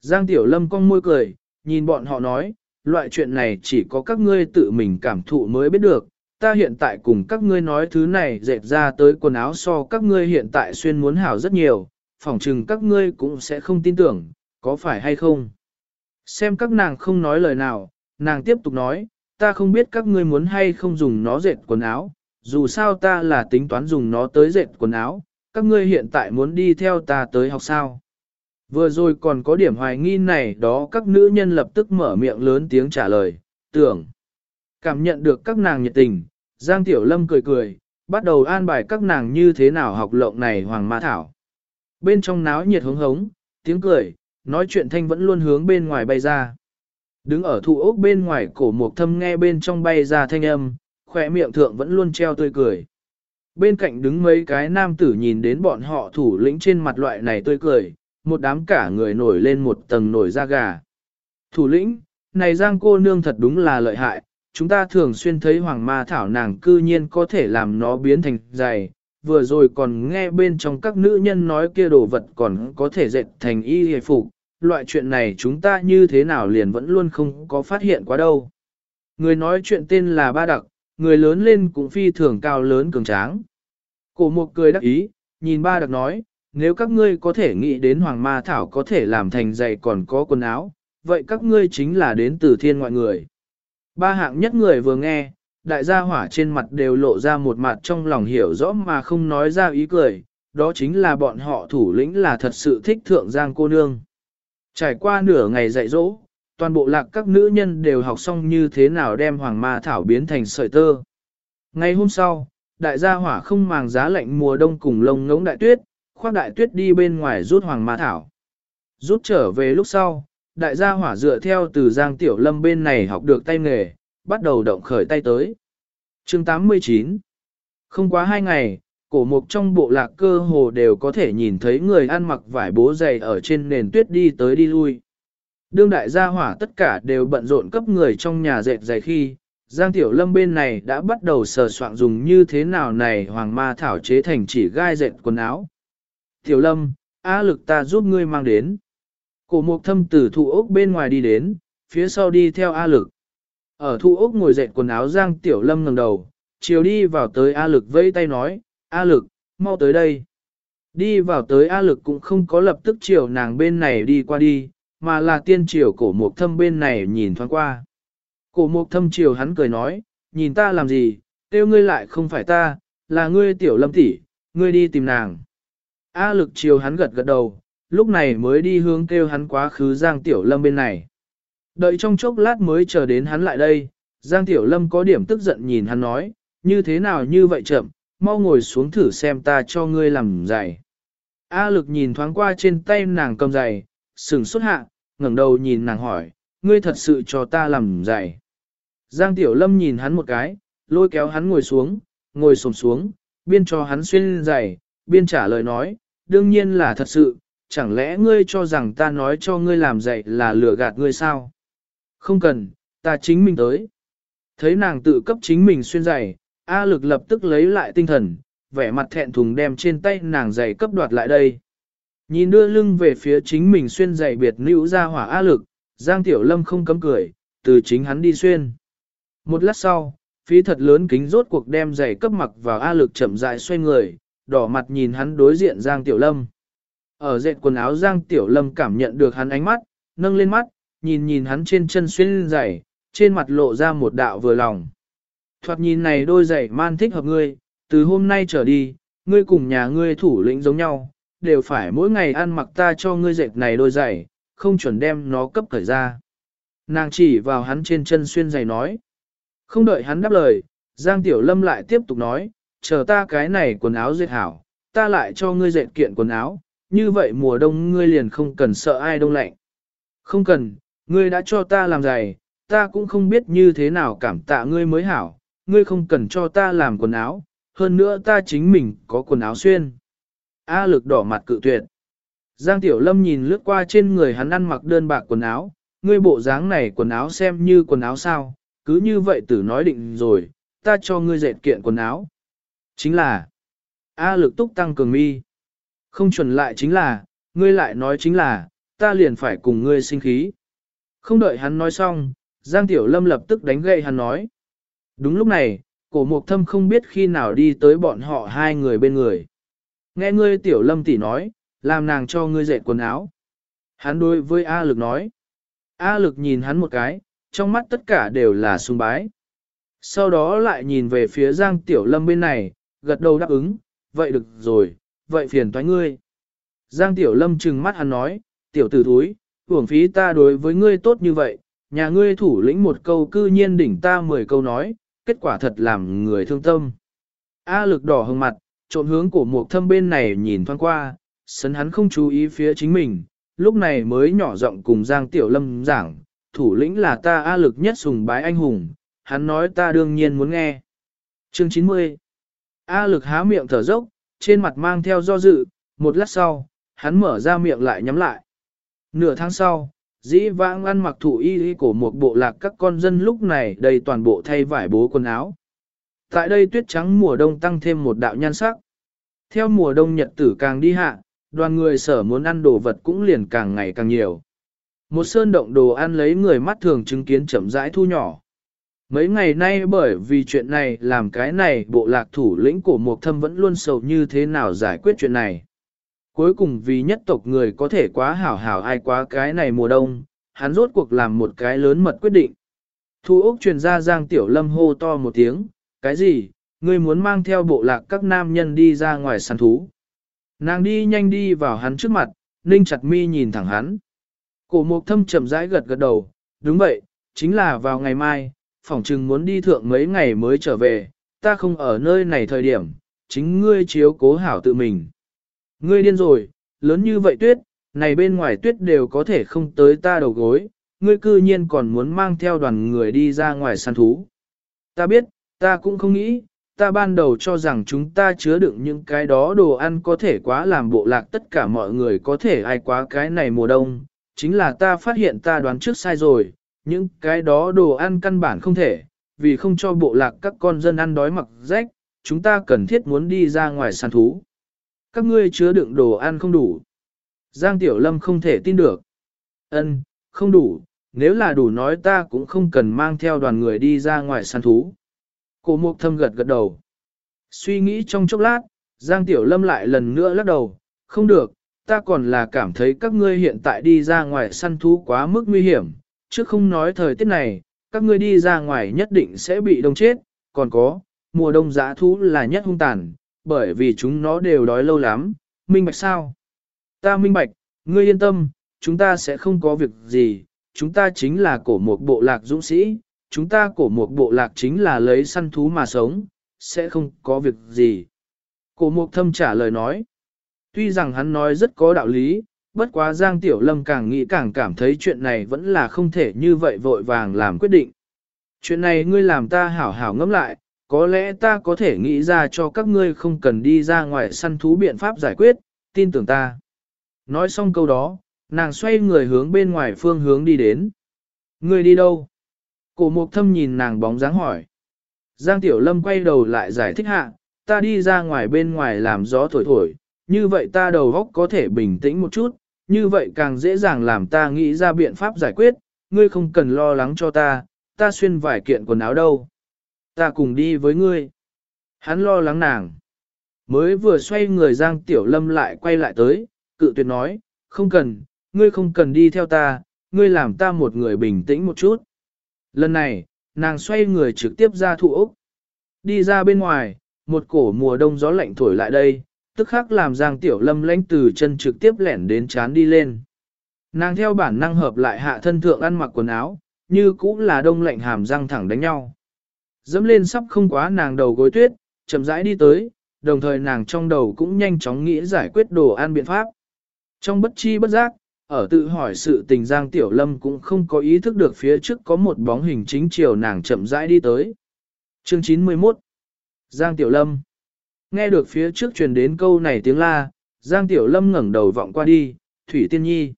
Giang Tiểu Lâm cong môi cười, nhìn bọn họ nói, loại chuyện này chỉ có các ngươi tự mình cảm thụ mới biết được. Ta hiện tại cùng các ngươi nói thứ này dệt ra tới quần áo so các ngươi hiện tại xuyên muốn hảo rất nhiều, phỏng chừng các ngươi cũng sẽ không tin tưởng, có phải hay không? Xem các nàng không nói lời nào, nàng tiếp tục nói, ta không biết các ngươi muốn hay không dùng nó dệt quần áo, dù sao ta là tính toán dùng nó tới dệt quần áo, các ngươi hiện tại muốn đi theo ta tới học sao. Vừa rồi còn có điểm hoài nghi này đó các nữ nhân lập tức mở miệng lớn tiếng trả lời, tưởng. Cảm nhận được các nàng nhiệt tình, Giang Tiểu Lâm cười cười, bắt đầu an bài các nàng như thế nào học lộng này Hoàng Ma Thảo. Bên trong náo nhiệt hống hống, tiếng cười, nói chuyện thanh vẫn luôn hướng bên ngoài bay ra. Đứng ở thụ ốc bên ngoài cổ mục thâm nghe bên trong bay ra thanh âm, khỏe miệng thượng vẫn luôn treo tươi cười. Bên cạnh đứng mấy cái nam tử nhìn đến bọn họ thủ lĩnh trên mặt loại này tươi cười, một đám cả người nổi lên một tầng nổi da gà. Thủ lĩnh, này giang cô nương thật đúng là lợi hại, chúng ta thường xuyên thấy hoàng ma thảo nàng cư nhiên có thể làm nó biến thành dày, vừa rồi còn nghe bên trong các nữ nhân nói kia đồ vật còn có thể dệt thành y hề phục, loại chuyện này chúng ta như thế nào liền vẫn luôn không có phát hiện quá đâu. Người nói chuyện tên là Ba Đặc, người lớn lên cũng phi thường cao lớn cường tráng. Cổ mục cười đắc ý, nhìn ba đặc nói, nếu các ngươi có thể nghĩ đến hoàng ma thảo có thể làm thành giày còn có quần áo, vậy các ngươi chính là đến từ thiên ngoại người. Ba hạng nhất người vừa nghe, đại gia hỏa trên mặt đều lộ ra một mặt trong lòng hiểu rõ mà không nói ra ý cười, đó chính là bọn họ thủ lĩnh là thật sự thích thượng giang cô nương. Trải qua nửa ngày dạy dỗ, toàn bộ lạc các nữ nhân đều học xong như thế nào đem hoàng ma thảo biến thành sợi tơ. Ngày hôm sau, đại gia hỏa không màng giá lạnh mùa đông cùng lông ngống đại tuyết, khoác đại tuyết đi bên ngoài rút hoàng ma thảo. Rút trở về lúc sau, đại gia hỏa dựa theo từ Giang Tiểu Lâm bên này học được tay nghề, bắt đầu động khởi tay tới. chương 89 Không quá hai ngày, cổ mục trong bộ lạc cơ hồ đều có thể nhìn thấy người ăn mặc vải bố dày ở trên nền tuyết đi tới đi lui. Đương đại gia hỏa tất cả đều bận rộn cấp người trong nhà dệt dày khi, Giang Tiểu Lâm bên này đã bắt đầu sờ soạn dùng như thế nào này hoàng ma thảo chế thành chỉ gai dệt quần áo. Tiểu Lâm, á lực ta giúp ngươi mang đến. Cổ mục thâm tử thụ ốc bên ngoài đi đến, phía sau đi theo A lực. Ở thụ ốc ngồi dệt quần áo Giang Tiểu Lâm ngẩng đầu, chiều đi vào tới A lực vẫy tay nói, A lực, mau tới đây. Đi vào tới A lực cũng không có lập tức chiều nàng bên này đi qua đi, mà là tiên chiều cổ mục thâm bên này nhìn thoáng qua. Cổ mục thâm chiều hắn cười nói, nhìn ta làm gì, tiêu ngươi lại không phải ta, là ngươi tiểu lâm tỷ, ngươi đi tìm nàng. A lực chiều hắn gật gật đầu, lúc này mới đi hướng kêu hắn quá khứ Giang Tiểu Lâm bên này. Đợi trong chốc lát mới chờ đến hắn lại đây, Giang Tiểu Lâm có điểm tức giận nhìn hắn nói, như thế nào như vậy chậm, mau ngồi xuống thử xem ta cho ngươi làm giày. A lực nhìn thoáng qua trên tay nàng cầm giày, sừng xuất hạ, ngẩng đầu nhìn nàng hỏi, ngươi thật sự cho ta làm giày. Giang Tiểu Lâm nhìn hắn một cái, lôi kéo hắn ngồi xuống, ngồi xổm xuống, biên cho hắn xuyên giày, biên trả lời nói, đương nhiên là thật sự, chẳng lẽ ngươi cho rằng ta nói cho ngươi làm giày là lừa gạt ngươi sao? Không cần, ta chính mình tới. Thấy nàng tự cấp chính mình xuyên giày, A lực lập tức lấy lại tinh thần, vẻ mặt thẹn thùng đem trên tay nàng giày cấp đoạt lại đây. Nhìn đưa lưng về phía chính mình xuyên giày biệt nữ ra hỏa A lực, Giang Tiểu Lâm không cấm cười, từ chính hắn đi xuyên. Một lát sau, phí thật lớn kính rốt cuộc đem giày cấp mặc vào A lực chậm rãi xoay người, đỏ mặt nhìn hắn đối diện Giang Tiểu Lâm. Ở dệt quần áo Giang Tiểu Lâm cảm nhận được hắn ánh mắt, nâng lên mắt, nhìn nhìn hắn trên chân xuyên giày, trên mặt lộ ra một đạo vừa lòng. Thoạt nhìn này đôi giày man thích hợp ngươi, từ hôm nay trở đi, ngươi cùng nhà ngươi thủ lĩnh giống nhau, đều phải mỗi ngày ăn mặc ta cho ngươi dệt này đôi giày, không chuẩn đem nó cấp thời ra. Nàng chỉ vào hắn trên chân xuyên giày nói. Không đợi hắn đáp lời, Giang Tiểu Lâm lại tiếp tục nói, chờ ta cái này quần áo dệt hảo, ta lại cho ngươi dệt kiện quần áo, như vậy mùa đông ngươi liền không cần sợ ai đông lạnh. Không cần, ngươi đã cho ta làm giày, ta cũng không biết như thế nào cảm tạ ngươi mới hảo, ngươi không cần cho ta làm quần áo, hơn nữa ta chính mình có quần áo xuyên. A lực đỏ mặt cự tuyệt. Giang Tiểu Lâm nhìn lướt qua trên người hắn ăn mặc đơn bạc quần áo, ngươi bộ dáng này quần áo xem như quần áo sao, cứ như vậy tử nói định rồi, ta cho ngươi dệt kiện quần áo. Chính là, A lực túc tăng cường mi. Không chuẩn lại chính là, ngươi lại nói chính là, ta liền phải cùng ngươi sinh khí. Không đợi hắn nói xong, Giang Tiểu Lâm lập tức đánh gậy hắn nói. Đúng lúc này, cổ mục thâm không biết khi nào đi tới bọn họ hai người bên người. Nghe ngươi Tiểu Lâm tỷ nói, làm nàng cho ngươi dệt quần áo. Hắn đối với A lực nói. A lực nhìn hắn một cái, trong mắt tất cả đều là sung bái. Sau đó lại nhìn về phía Giang Tiểu Lâm bên này, gật đầu đáp ứng, vậy được rồi, vậy phiền toái ngươi. Giang Tiểu Lâm trừng mắt hắn nói, tiểu tử thúi, hưởng phí ta đối với ngươi tốt như vậy, nhà ngươi thủ lĩnh một câu cư nhiên đỉnh ta mười câu nói, kết quả thật làm người thương tâm. A lực đỏ hồng mặt, trộn hướng của mục thâm bên này nhìn thoáng qua, sấn hắn không chú ý phía chính mình, lúc này mới nhỏ giọng cùng Giang Tiểu Lâm giảng, thủ lĩnh là ta A lực nhất sùng bái anh hùng, hắn nói ta đương nhiên muốn nghe. Chương 90 A lực há miệng thở dốc, trên mặt mang theo do dự, một lát sau, hắn mở ra miệng lại nhắm lại. Nửa tháng sau, dĩ vãng ăn mặc thủ y y của một bộ lạc các con dân lúc này đầy toàn bộ thay vải bố quần áo. Tại đây tuyết trắng mùa đông tăng thêm một đạo nhan sắc. Theo mùa đông nhật tử càng đi hạ, đoàn người sở muốn ăn đồ vật cũng liền càng ngày càng nhiều. Một sơn động đồ ăn lấy người mắt thường chứng kiến chậm rãi thu nhỏ. Mấy ngày nay bởi vì chuyện này làm cái này bộ lạc thủ lĩnh của một thâm vẫn luôn sầu như thế nào giải quyết chuyện này. Cuối cùng vì nhất tộc người có thể quá hảo hảo ai quá cái này mùa đông, hắn rốt cuộc làm một cái lớn mật quyết định. Thu Úc truyền ra Giang Tiểu Lâm hô to một tiếng, cái gì, ngươi muốn mang theo bộ lạc các nam nhân đi ra ngoài săn thú. Nàng đi nhanh đi vào hắn trước mặt, ninh chặt mi nhìn thẳng hắn. Cổ mục thâm chậm rãi gật gật đầu, đúng vậy, chính là vào ngày mai, phỏng chừng muốn đi thượng mấy ngày mới trở về, ta không ở nơi này thời điểm, chính ngươi chiếu cố hảo tự mình. Ngươi điên rồi, lớn như vậy tuyết, này bên ngoài tuyết đều có thể không tới ta đầu gối, ngươi cư nhiên còn muốn mang theo đoàn người đi ra ngoài săn thú. Ta biết, ta cũng không nghĩ, ta ban đầu cho rằng chúng ta chứa đựng những cái đó đồ ăn có thể quá làm bộ lạc tất cả mọi người có thể ai quá cái này mùa đông, chính là ta phát hiện ta đoán trước sai rồi, những cái đó đồ ăn căn bản không thể, vì không cho bộ lạc các con dân ăn đói mặc rách, chúng ta cần thiết muốn đi ra ngoài săn thú. Các ngươi chứa đựng đồ ăn không đủ. Giang Tiểu Lâm không thể tin được. Ân, không đủ, nếu là đủ nói ta cũng không cần mang theo đoàn người đi ra ngoài săn thú. Cổ mục thâm gật gật đầu. Suy nghĩ trong chốc lát, Giang Tiểu Lâm lại lần nữa lắc đầu, không được, ta còn là cảm thấy các ngươi hiện tại đi ra ngoài săn thú quá mức nguy hiểm, chứ không nói thời tiết này, các ngươi đi ra ngoài nhất định sẽ bị đông chết, còn có, mùa đông giá thú là nhất hung tàn, bởi vì chúng nó đều đói lâu lắm, minh bạch sao? Ta minh bạch, ngươi yên tâm, chúng ta sẽ không có việc gì, chúng ta chính là cổ một bộ lạc dũng sĩ, chúng ta cổ một bộ lạc chính là lấy săn thú mà sống, sẽ không có việc gì. Cổ mục thâm trả lời nói, tuy rằng hắn nói rất có đạo lý, bất quá Giang Tiểu Lâm càng nghĩ càng cảm thấy chuyện này vẫn là không thể như vậy vội vàng làm quyết định. Chuyện này ngươi làm ta hảo hảo ngẫm lại, có lẽ ta có thể nghĩ ra cho các ngươi không cần đi ra ngoài săn thú biện pháp giải quyết, tin tưởng ta. Nói xong câu đó, nàng xoay người hướng bên ngoài phương hướng đi đến. Ngươi đi đâu? Cổ mục thâm nhìn nàng bóng dáng hỏi. Giang Tiểu Lâm quay đầu lại giải thích hạ, ta đi ra ngoài bên ngoài làm gió thổi thổi, như vậy ta đầu góc có thể bình tĩnh một chút, như vậy càng dễ dàng làm ta nghĩ ra biện pháp giải quyết, ngươi không cần lo lắng cho ta, ta xuyên vải kiện quần áo đâu. Ta cùng đi với ngươi. Hắn lo lắng nàng. Mới vừa xoay người Giang Tiểu Lâm lại quay lại tới, cự tuyệt nói, không cần, ngươi không cần đi theo ta, ngươi làm ta một người bình tĩnh một chút. Lần này, nàng xoay người trực tiếp ra thụ ốc. Đi ra bên ngoài, một cổ mùa đông gió lạnh thổi lại đây, tức khắc làm Giang Tiểu Lâm lãnh từ chân trực tiếp lẻn đến chán đi lên. Nàng theo bản năng hợp lại hạ thân thượng ăn mặc quần áo, như cũng là đông lạnh hàm răng thẳng đánh nhau. Dẫm lên sắp không quá nàng đầu gối tuyết, chậm rãi đi tới, đồng thời nàng trong đầu cũng nhanh chóng nghĩ giải quyết đồ ăn biện pháp. Trong bất chi bất giác, ở tự hỏi sự tình Giang Tiểu Lâm cũng không có ý thức được phía trước có một bóng hình chính chiều nàng chậm rãi đi tới. Chương 91 Giang Tiểu Lâm Nghe được phía trước truyền đến câu này tiếng la, Giang Tiểu Lâm ngẩng đầu vọng qua đi, Thủy Tiên Nhi.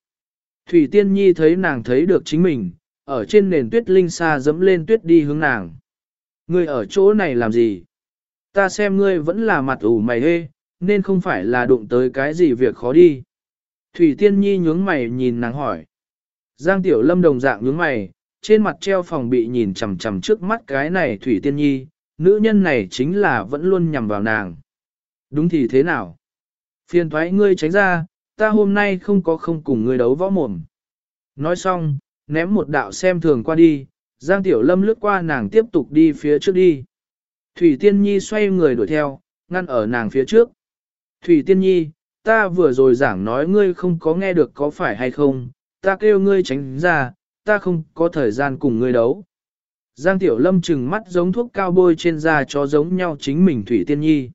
Thủy Tiên Nhi thấy nàng thấy được chính mình, ở trên nền tuyết linh xa dẫm lên tuyết đi hướng nàng. Ngươi ở chỗ này làm gì? Ta xem ngươi vẫn là mặt ủ mày hê, nên không phải là đụng tới cái gì việc khó đi. Thủy Tiên Nhi nhướng mày nhìn nàng hỏi. Giang Tiểu Lâm đồng dạng nhướng mày, trên mặt treo phòng bị nhìn chằm chằm trước mắt cái này Thủy Tiên Nhi, nữ nhân này chính là vẫn luôn nhằm vào nàng. Đúng thì thế nào? Phiền thoái ngươi tránh ra, ta hôm nay không có không cùng ngươi đấu võ mồm. Nói xong, ném một đạo xem thường qua đi, Giang Tiểu Lâm lướt qua nàng tiếp tục đi phía trước đi. Thủy Tiên Nhi xoay người đuổi theo, ngăn ở nàng phía trước. Thủy Tiên Nhi, ta vừa rồi giảng nói ngươi không có nghe được có phải hay không, ta kêu ngươi tránh ra, ta không có thời gian cùng ngươi đấu. Giang Tiểu Lâm chừng mắt giống thuốc cao bôi trên da cho giống nhau chính mình Thủy Tiên Nhi.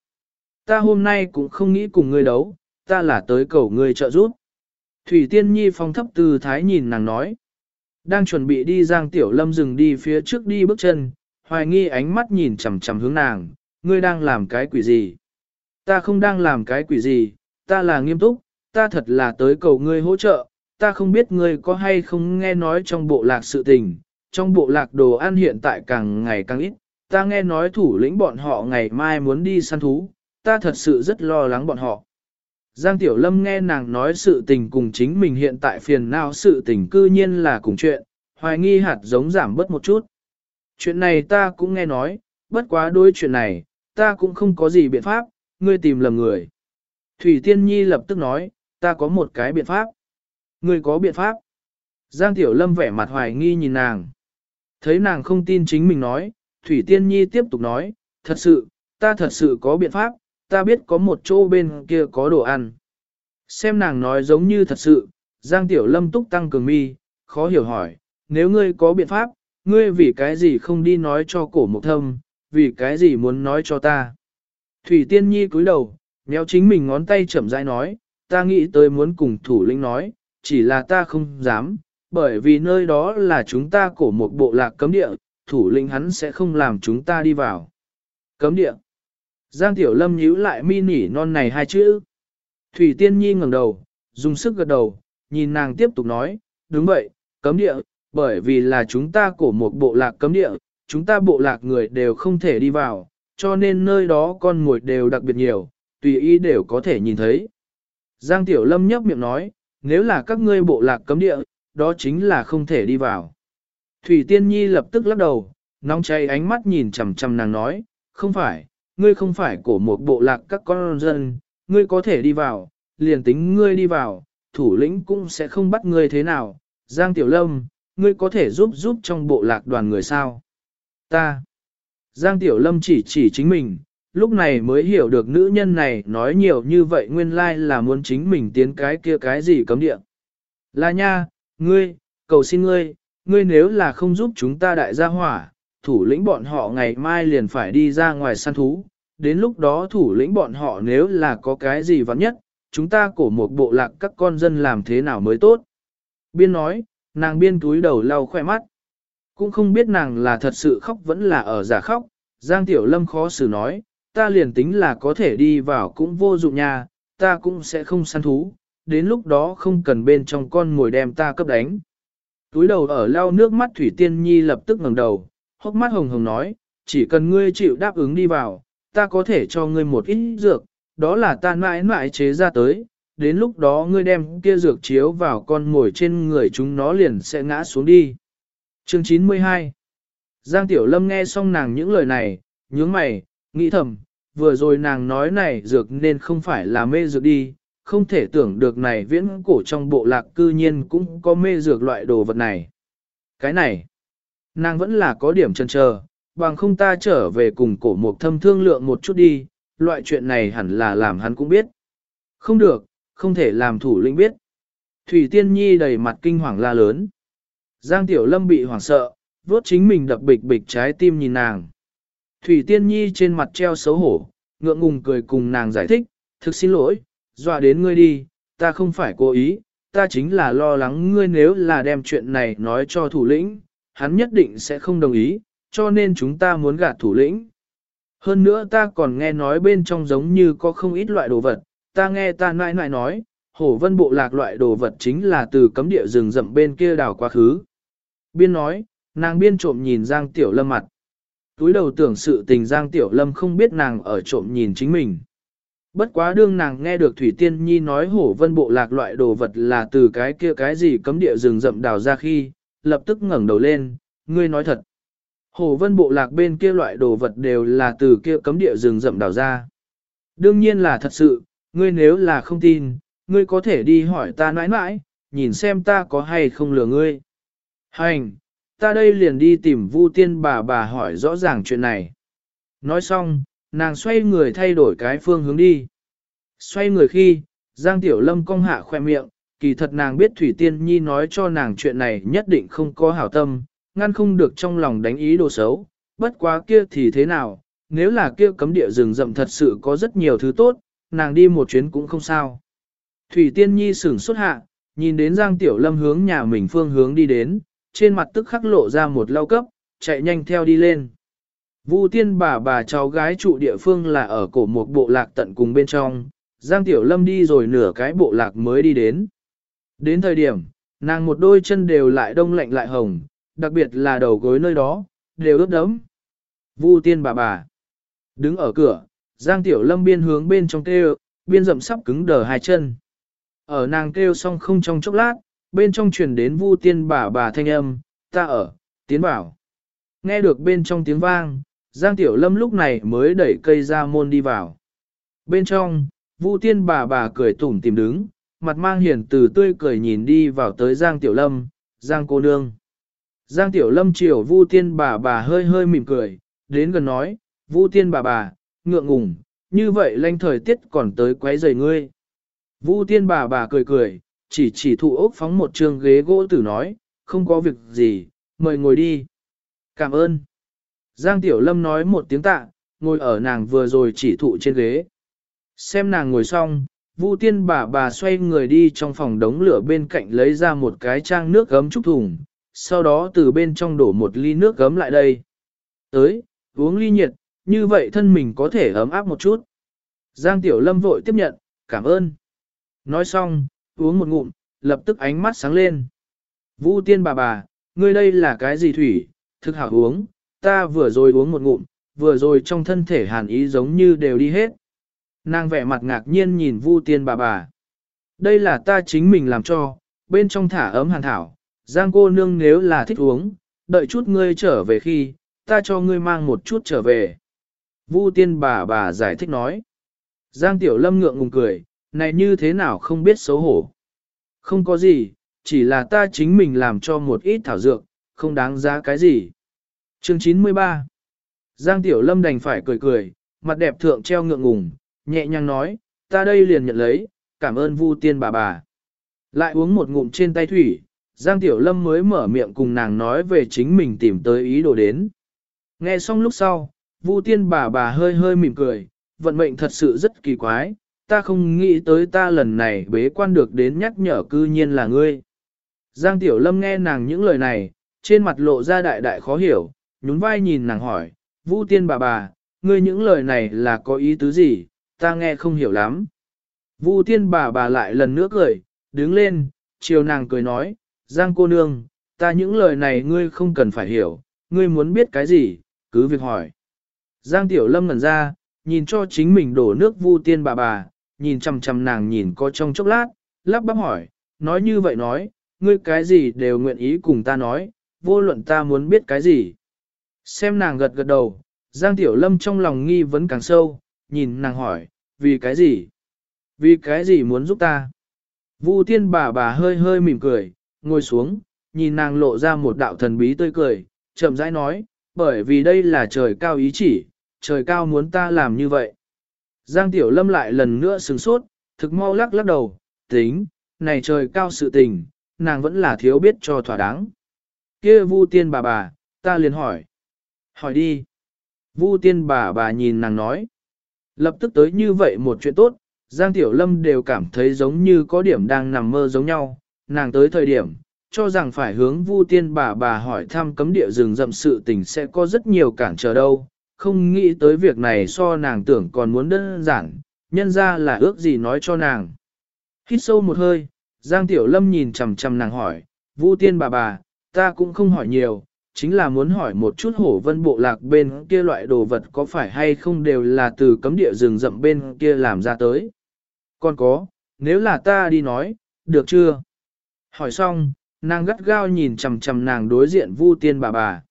Ta hôm nay cũng không nghĩ cùng ngươi đấu, ta là tới cầu ngươi trợ giúp. Thủy Tiên Nhi phong thấp từ thái nhìn nàng nói. Đang chuẩn bị đi Giang Tiểu Lâm dừng đi phía trước đi bước chân, hoài nghi ánh mắt nhìn chằm chằm hướng nàng, ngươi đang làm cái quỷ gì? Ta không đang làm cái quỷ gì, ta là nghiêm túc, ta thật là tới cầu ngươi hỗ trợ, ta không biết ngươi có hay không nghe nói trong bộ lạc sự tình, trong bộ lạc đồ ăn hiện tại càng ngày càng ít, ta nghe nói thủ lĩnh bọn họ ngày mai muốn đi săn thú, ta thật sự rất lo lắng bọn họ. Giang Tiểu Lâm nghe nàng nói sự tình cùng chính mình hiện tại phiền não sự tình cư nhiên là cùng chuyện, hoài nghi hạt giống giảm bớt một chút. Chuyện này ta cũng nghe nói, bất quá đối chuyện này, ta cũng không có gì biện pháp, ngươi tìm lầm người. Thủy Tiên Nhi lập tức nói, ta có một cái biện pháp. Ngươi có biện pháp? Giang Tiểu Lâm vẻ mặt hoài nghi nhìn nàng. Thấy nàng không tin chính mình nói, Thủy Tiên Nhi tiếp tục nói, thật sự, ta thật sự có biện pháp, ta biết có một chỗ bên kia có đồ ăn. Xem nàng nói giống như thật sự, Giang Tiểu Lâm túc tăng cường mi, khó hiểu hỏi, nếu ngươi có biện pháp, ngươi vì cái gì không đi nói cho cổ mục thâm, vì cái gì muốn nói cho ta. Thủy Tiên Nhi cúi đầu, méo chính mình ngón tay chậm rãi nói, ta nghĩ tới muốn cùng thủ lĩnh nói, chỉ là ta không dám, bởi vì nơi đó là chúng ta cổ một bộ lạc cấm địa, thủ lĩnh hắn sẽ không làm chúng ta đi vào. Cấm địa. Giang Tiểu Lâm nhíu lại mi nỉ non này hai chữ. Thủy Tiên Nhi ngẩng đầu, dùng sức gật đầu, nhìn nàng tiếp tục nói, đúng vậy, cấm địa, bởi vì là chúng ta cổ một bộ lạc cấm địa, chúng ta bộ lạc người đều không thể đi vào, cho nên nơi đó con ngồi đều đặc biệt nhiều, tùy ý đều có thể nhìn thấy. Giang Tiểu Lâm nhấp miệng nói, nếu là các ngươi bộ lạc cấm địa, đó chính là không thể đi vào. Thủy Tiên Nhi lập tức lắc đầu, nóng cháy ánh mắt nhìn chằm chằm nàng nói, không phải, ngươi không phải cổ một bộ lạc các con dân, ngươi có thể đi vào, liền tính ngươi đi vào, thủ lĩnh cũng sẽ không bắt ngươi thế nào. Giang Tiểu Lâm, ngươi có thể giúp giúp trong bộ lạc đoàn người sao? Ta. Giang Tiểu Lâm chỉ chỉ chính mình, lúc này mới hiểu được nữ nhân này nói nhiều như vậy nguyên lai là muốn chính mình tiến cái kia cái gì cấm địa. Là nha, ngươi, cầu xin ngươi, ngươi nếu là không giúp chúng ta đại gia hỏa, thủ lĩnh bọn họ ngày mai liền phải đi ra ngoài săn thú, đến lúc đó thủ lĩnh bọn họ nếu là có cái gì vắng nhất, chúng ta cổ một bộ lạc các con dân làm thế nào mới tốt. Biên nói, nàng biên túi đầu lau khoe mắt. Cũng không biết nàng là thật sự khóc vẫn là ở giả khóc, Giang Tiểu Lâm khó xử nói, ta liền tính là có thể đi vào cũng vô dụng nha, ta cũng sẽ không săn thú, đến lúc đó không cần bên trong con ngồi đem ta cấp đánh. Túi đầu ở lau nước mắt Thủy Tiên Nhi lập tức ngẩng đầu, hốc mắt hồng hồng nói, chỉ cần ngươi chịu đáp ứng đi vào, ta có thể cho ngươi một ít dược, đó là ta mãi mãi chế ra tới, đến lúc đó ngươi đem kia dược chiếu vào con ngồi trên người chúng nó liền sẽ ngã xuống đi. Chương 92 Giang Tiểu Lâm nghe xong nàng những lời này, nhướng mày, nghĩ thầm, vừa rồi nàng nói này dược nên không phải là mê dược đi, không thể tưởng được này viễn cổ trong bộ lạc cư nhiên cũng có mê dược loại đồ vật này. Cái này, nàng vẫn là có điểm chần chờ, bằng không ta trở về cùng cổ mục thâm thương lượng một chút đi, loại chuyện này hẳn là làm hắn cũng biết. Không được, không thể làm thủ lĩnh biết. Thủy Tiên Nhi đầy mặt kinh hoàng la lớn. Giang Tiểu Lâm bị hoảng sợ, vốt chính mình đập bịch bịch trái tim nhìn nàng. Thủy Tiên Nhi trên mặt treo xấu hổ, ngượng ngùng cười cùng nàng giải thích, thực xin lỗi, dọa đến ngươi đi, ta không phải cố ý, ta chính là lo lắng ngươi nếu là đem chuyện này nói cho thủ lĩnh, hắn nhất định sẽ không đồng ý, cho nên chúng ta muốn gạt thủ lĩnh. Hơn nữa ta còn nghe nói bên trong giống như có không ít loại đồ vật, ta nghe ta nãi nãi nói, hổ vân bộ lạc loại đồ vật chính là từ cấm địa rừng rậm bên kia đảo quá khứ. Biên nói, nàng biên trộm nhìn Giang Tiểu Lâm mặt. Túi đầu tưởng sự tình Giang Tiểu Lâm không biết nàng ở trộm nhìn chính mình. Bất quá đương nàng nghe được Thủy Tiên Nhi nói hổ vân bộ lạc loại đồ vật là từ cái kia cái gì cấm địa rừng rậm đào ra khi, lập tức ngẩng đầu lên, ngươi nói thật. Hồ vân bộ lạc bên kia loại đồ vật đều là từ kia cấm địa rừng rậm đào ra. Đương nhiên là thật sự, ngươi nếu là không tin, ngươi có thể đi hỏi ta nãi nãi, nhìn xem ta có hay không lừa ngươi. Hành, ta đây liền đi tìm Vu tiên bà bà hỏi rõ ràng chuyện này. Nói xong, nàng xoay người thay đổi cái phương hướng đi. Xoay người khi, Giang Tiểu Lâm cong hạ khoe miệng, kỳ thật nàng biết Thủy Tiên Nhi nói cho nàng chuyện này nhất định không có hảo tâm, ngăn không được trong lòng đánh ý đồ xấu, bất quá kia thì thế nào, nếu là kia cấm địa rừng rậm thật sự có rất nhiều thứ tốt, nàng đi một chuyến cũng không sao. Thủy Tiên Nhi sửng xuất hạ, nhìn đến Giang Tiểu Lâm hướng nhà mình phương hướng đi đến, trên mặt tức khắc lộ ra một lau cấp, chạy nhanh theo đi lên. Vu tiên bà bà cháu gái trụ địa phương là ở cổ một bộ lạc tận cùng bên trong, Giang Tiểu Lâm đi rồi nửa cái bộ lạc mới đi đến. Đến thời điểm, nàng một đôi chân đều lại đông lạnh lại hồng, đặc biệt là đầu gối nơi đó, đều ướt đẫm. Vu tiên bà bà đứng ở cửa, Giang Tiểu Lâm biên hướng bên trong kêu, biên rậm sắp cứng đờ hai chân. Ở nàng kêu xong không trong chốc lát, bên trong truyền đến Vu tiên bà bà thanh âm, ta ở, tiến vào. Nghe được bên trong tiếng vang, Giang Tiểu Lâm lúc này mới đẩy cây ra môn đi vào. Bên trong, Vu Tiên bà bà cười tủm tìm đứng, mặt mang hiền từ tươi cười nhìn đi vào tới Giang Tiểu Lâm, Giang cô nương. Giang Tiểu Lâm chiều Vu Tiên bà bà hơi hơi mỉm cười, đến gần nói, Vu Tiên bà bà, ngượng ngùng, như vậy lanh thời tiết còn tới quấy rầy ngươi. Vu Tiên bà bà cười cười, chỉ chỉ thụ ốc phóng một trường ghế gỗ tử nói, không có việc gì, mời ngồi đi. Cảm ơn. Giang Tiểu Lâm nói một tiếng tạ, ngồi ở nàng vừa rồi chỉ thụ trên ghế. Xem nàng ngồi xong, Vu Tiên bà bà xoay người đi trong phòng đống lửa bên cạnh lấy ra một cái trang nước gấm trúc thùng, sau đó từ bên trong đổ một ly nước gấm lại đây. Tới, uống ly nhiệt, như vậy thân mình có thể ấm áp một chút. Giang Tiểu Lâm vội tiếp nhận, cảm ơn. Nói xong, uống một ngụm, lập tức ánh mắt sáng lên. Vu Tiên bà bà, ngươi đây là cái gì thủy, thực hảo uống, ta vừa rồi uống một ngụm, vừa rồi trong thân thể hàn ý giống như đều đi hết. Nàng vẻ mặt ngạc nhiên nhìn Vu Tiên bà bà. Đây là ta chính mình làm cho, bên trong thả ấm hàn thảo, Giang cô nương nếu là thích uống, đợi chút ngươi trở về khi, ta cho ngươi mang một chút trở về. Vu Tiên bà bà giải thích nói. Giang Tiểu Lâm ngượng ngùng cười, này như thế nào không biết xấu hổ. Không có gì, chỉ là ta chính mình làm cho một ít thảo dược, không đáng giá cái gì. Chương 93 Giang Tiểu Lâm đành phải cười cười, mặt đẹp thượng treo ngượng ngùng, nhẹ nhàng nói, ta đây liền nhận lấy, cảm ơn Vu Tiên bà bà. Lại uống một ngụm trên tay thủy, Giang Tiểu Lâm mới mở miệng cùng nàng nói về chính mình tìm tới ý đồ đến. Nghe xong lúc sau, Vu Tiên bà bà hơi hơi mỉm cười, vận mệnh thật sự rất kỳ quái, ta không nghĩ tới ta lần này bế quan được đến nhắc nhở cư nhiên là ngươi. Giang Tiểu Lâm nghe nàng những lời này, trên mặt lộ ra đại đại khó hiểu, nhún vai nhìn nàng hỏi, Vu Tiên bà bà, ngươi những lời này là có ý tứ gì, ta nghe không hiểu lắm. Vu Tiên bà bà lại lần nữa cười, đứng lên, chiều nàng cười nói, Giang cô nương, ta những lời này ngươi không cần phải hiểu, ngươi muốn biết cái gì, cứ việc hỏi. Giang Tiểu Lâm ngẩn ra, nhìn cho chính mình đổ nước Vu Tiên bà bà, nhìn chằm chằm nàng nhìn có trong chốc lát, lắp bắp hỏi, nói như vậy nói, ngươi cái gì đều nguyện ý cùng ta nói, vô luận ta muốn biết cái gì. Xem nàng gật gật đầu, Giang Tiểu Lâm trong lòng nghi vấn càng sâu, nhìn nàng hỏi, vì cái gì? Vì cái gì muốn giúp ta? Vu tiên bà bà hơi hơi mỉm cười, ngồi xuống, nhìn nàng lộ ra một đạo thần bí tươi cười, chậm rãi nói, bởi vì đây là trời cao ý chỉ, trời cao muốn ta làm như vậy. Giang Tiểu Lâm lại lần nữa sừng sốt, thực mau lắc lắc đầu, tính, này trời cao sự tình, nàng vẫn là thiếu biết cho thỏa đáng. kia vu tiên bà bà, ta liền hỏi. Hỏi đi. Vu tiên bà bà nhìn nàng nói. Lập tức tới như vậy một chuyện tốt, Giang Tiểu Lâm đều cảm thấy giống như có điểm đang nằm mơ giống nhau, nàng tới thời điểm, cho rằng phải hướng Vu Tiên bà bà hỏi thăm cấm địa rừng rậm sự tình sẽ có rất nhiều cản trở đâu, không nghĩ tới việc này so nàng tưởng còn muốn đơn giản, nhân ra là ước gì nói cho nàng. Hít sâu một hơi, Giang Tiểu Lâm nhìn chằm chằm nàng hỏi, Vu Tiên bà bà, ta cũng không hỏi nhiều, chính là muốn hỏi một chút hổ vân bộ lạc bên kia loại đồ vật có phải hay không đều là từ cấm địa rừng rậm bên kia làm ra tới. Còn có, nếu là ta đi nói, được chưa? Hỏi xong, nàng gắt gao nhìn chằm chằm nàng đối diện Vu Tiên bà bà.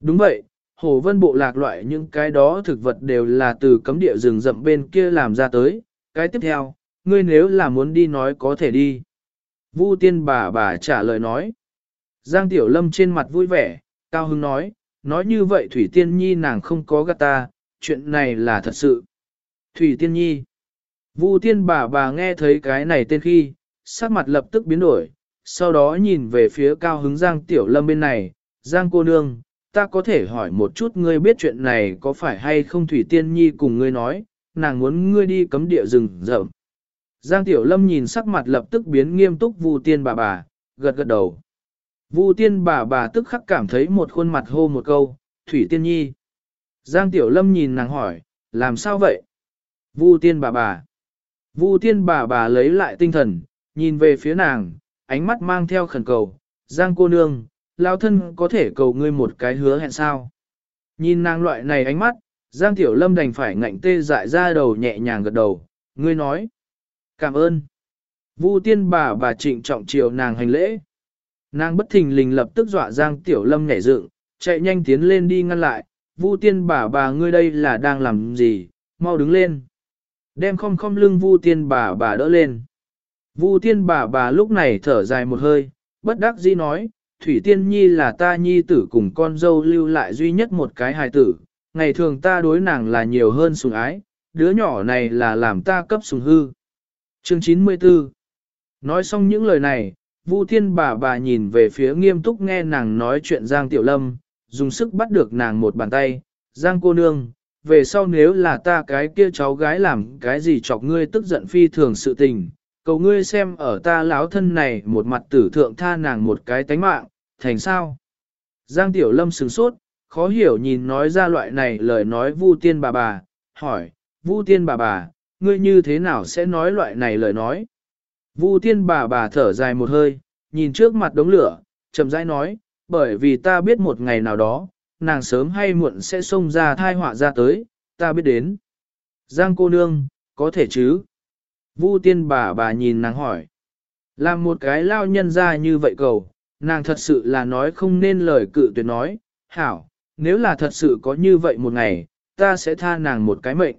Đúng vậy, Hồ Vân bộ lạc loại những cái đó thực vật đều là từ cấm địa rừng rậm bên kia làm ra tới. Cái tiếp theo, ngươi nếu là muốn đi nói có thể đi. Vu Tiên bà bà trả lời nói. Giang Tiểu Lâm trên mặt vui vẻ, cao Hưng nói, nói như vậy Thủy Tiên Nhi nàng không có gạt ta, chuyện này là thật sự. Thủy Tiên Nhi. Vu Tiên bà bà nghe thấy cái này tên khi, sắc mặt lập tức biến đổi, sau đó nhìn về phía cao hứng Giang Tiểu Lâm bên này, Giang cô nương, ta có thể hỏi một chút ngươi biết chuyện này có phải hay không Thủy Tiên Nhi cùng ngươi nói, nàng muốn ngươi đi cấm địa rừng rậm. Giang Tiểu Lâm nhìn sắc mặt lập tức biến nghiêm túc Vu Tiên bà bà, gật gật đầu. Vu Tiên bà bà tức khắc cảm thấy một khuôn mặt hô một câu, Thủy Tiên Nhi. Giang Tiểu Lâm nhìn nàng hỏi, làm sao vậy? Vu Tiên bà bà. Vu Tiên bà bà lấy lại tinh thần, nhìn về phía nàng, ánh mắt mang theo khẩn cầu, Giang cô nương, lao thân có thể cầu ngươi một cái hứa hẹn sao. Nhìn nàng loại này ánh mắt, Giang Tiểu Lâm đành phải ngạnh tê dại ra đầu nhẹ nhàng gật đầu, ngươi nói. Cảm ơn. Vu tiên bà bà trịnh trọng chiều nàng hành lễ. Nàng bất thình lình lập tức dọa Giang Tiểu Lâm nhảy dựng, chạy nhanh tiến lên đi ngăn lại, Vu tiên bà bà ngươi đây là đang làm gì, mau đứng lên. Đem không không lưng Vu tiên bà bà đỡ lên. Vu tiên bà bà lúc này thở dài một hơi, bất đắc dĩ nói, Thủy Tiên Nhi là ta nhi tử cùng con dâu lưu lại duy nhất một cái hài tử, ngày thường ta đối nàng là nhiều hơn sùng ái, đứa nhỏ này là làm ta cấp sùng hư. Chương 94 Nói xong những lời này, Vu Thiên bà bà nhìn về phía nghiêm túc nghe nàng nói chuyện Giang Tiểu Lâm, dùng sức bắt được nàng một bàn tay, Giang cô nương, về sau nếu là ta cái kia cháu gái làm cái gì chọc ngươi tức giận phi thường sự tình, cầu ngươi xem ở ta lão thân này một mặt tử thượng tha nàng một cái tánh mạng, thành sao? Giang Tiểu Lâm sửng sốt, khó hiểu nhìn nói ra loại này lời nói Vu Tiên bà bà, hỏi, Vu Tiên bà bà, ngươi như thế nào sẽ nói loại này lời nói? Vu Tiên bà bà thở dài một hơi, nhìn trước mặt đống lửa, chậm rãi nói, bởi vì ta biết một ngày nào đó, nàng sớm hay muộn sẽ xông ra thai họa ra tới, ta biết đến. Giang cô nương, có thể chứ? Vu tiên bà bà nhìn nàng hỏi. Làm một cái lao nhân ra như vậy cầu, nàng thật sự là nói không nên lời cự tuyệt nói, hảo, nếu là thật sự có như vậy một ngày, ta sẽ tha nàng một cái mệnh.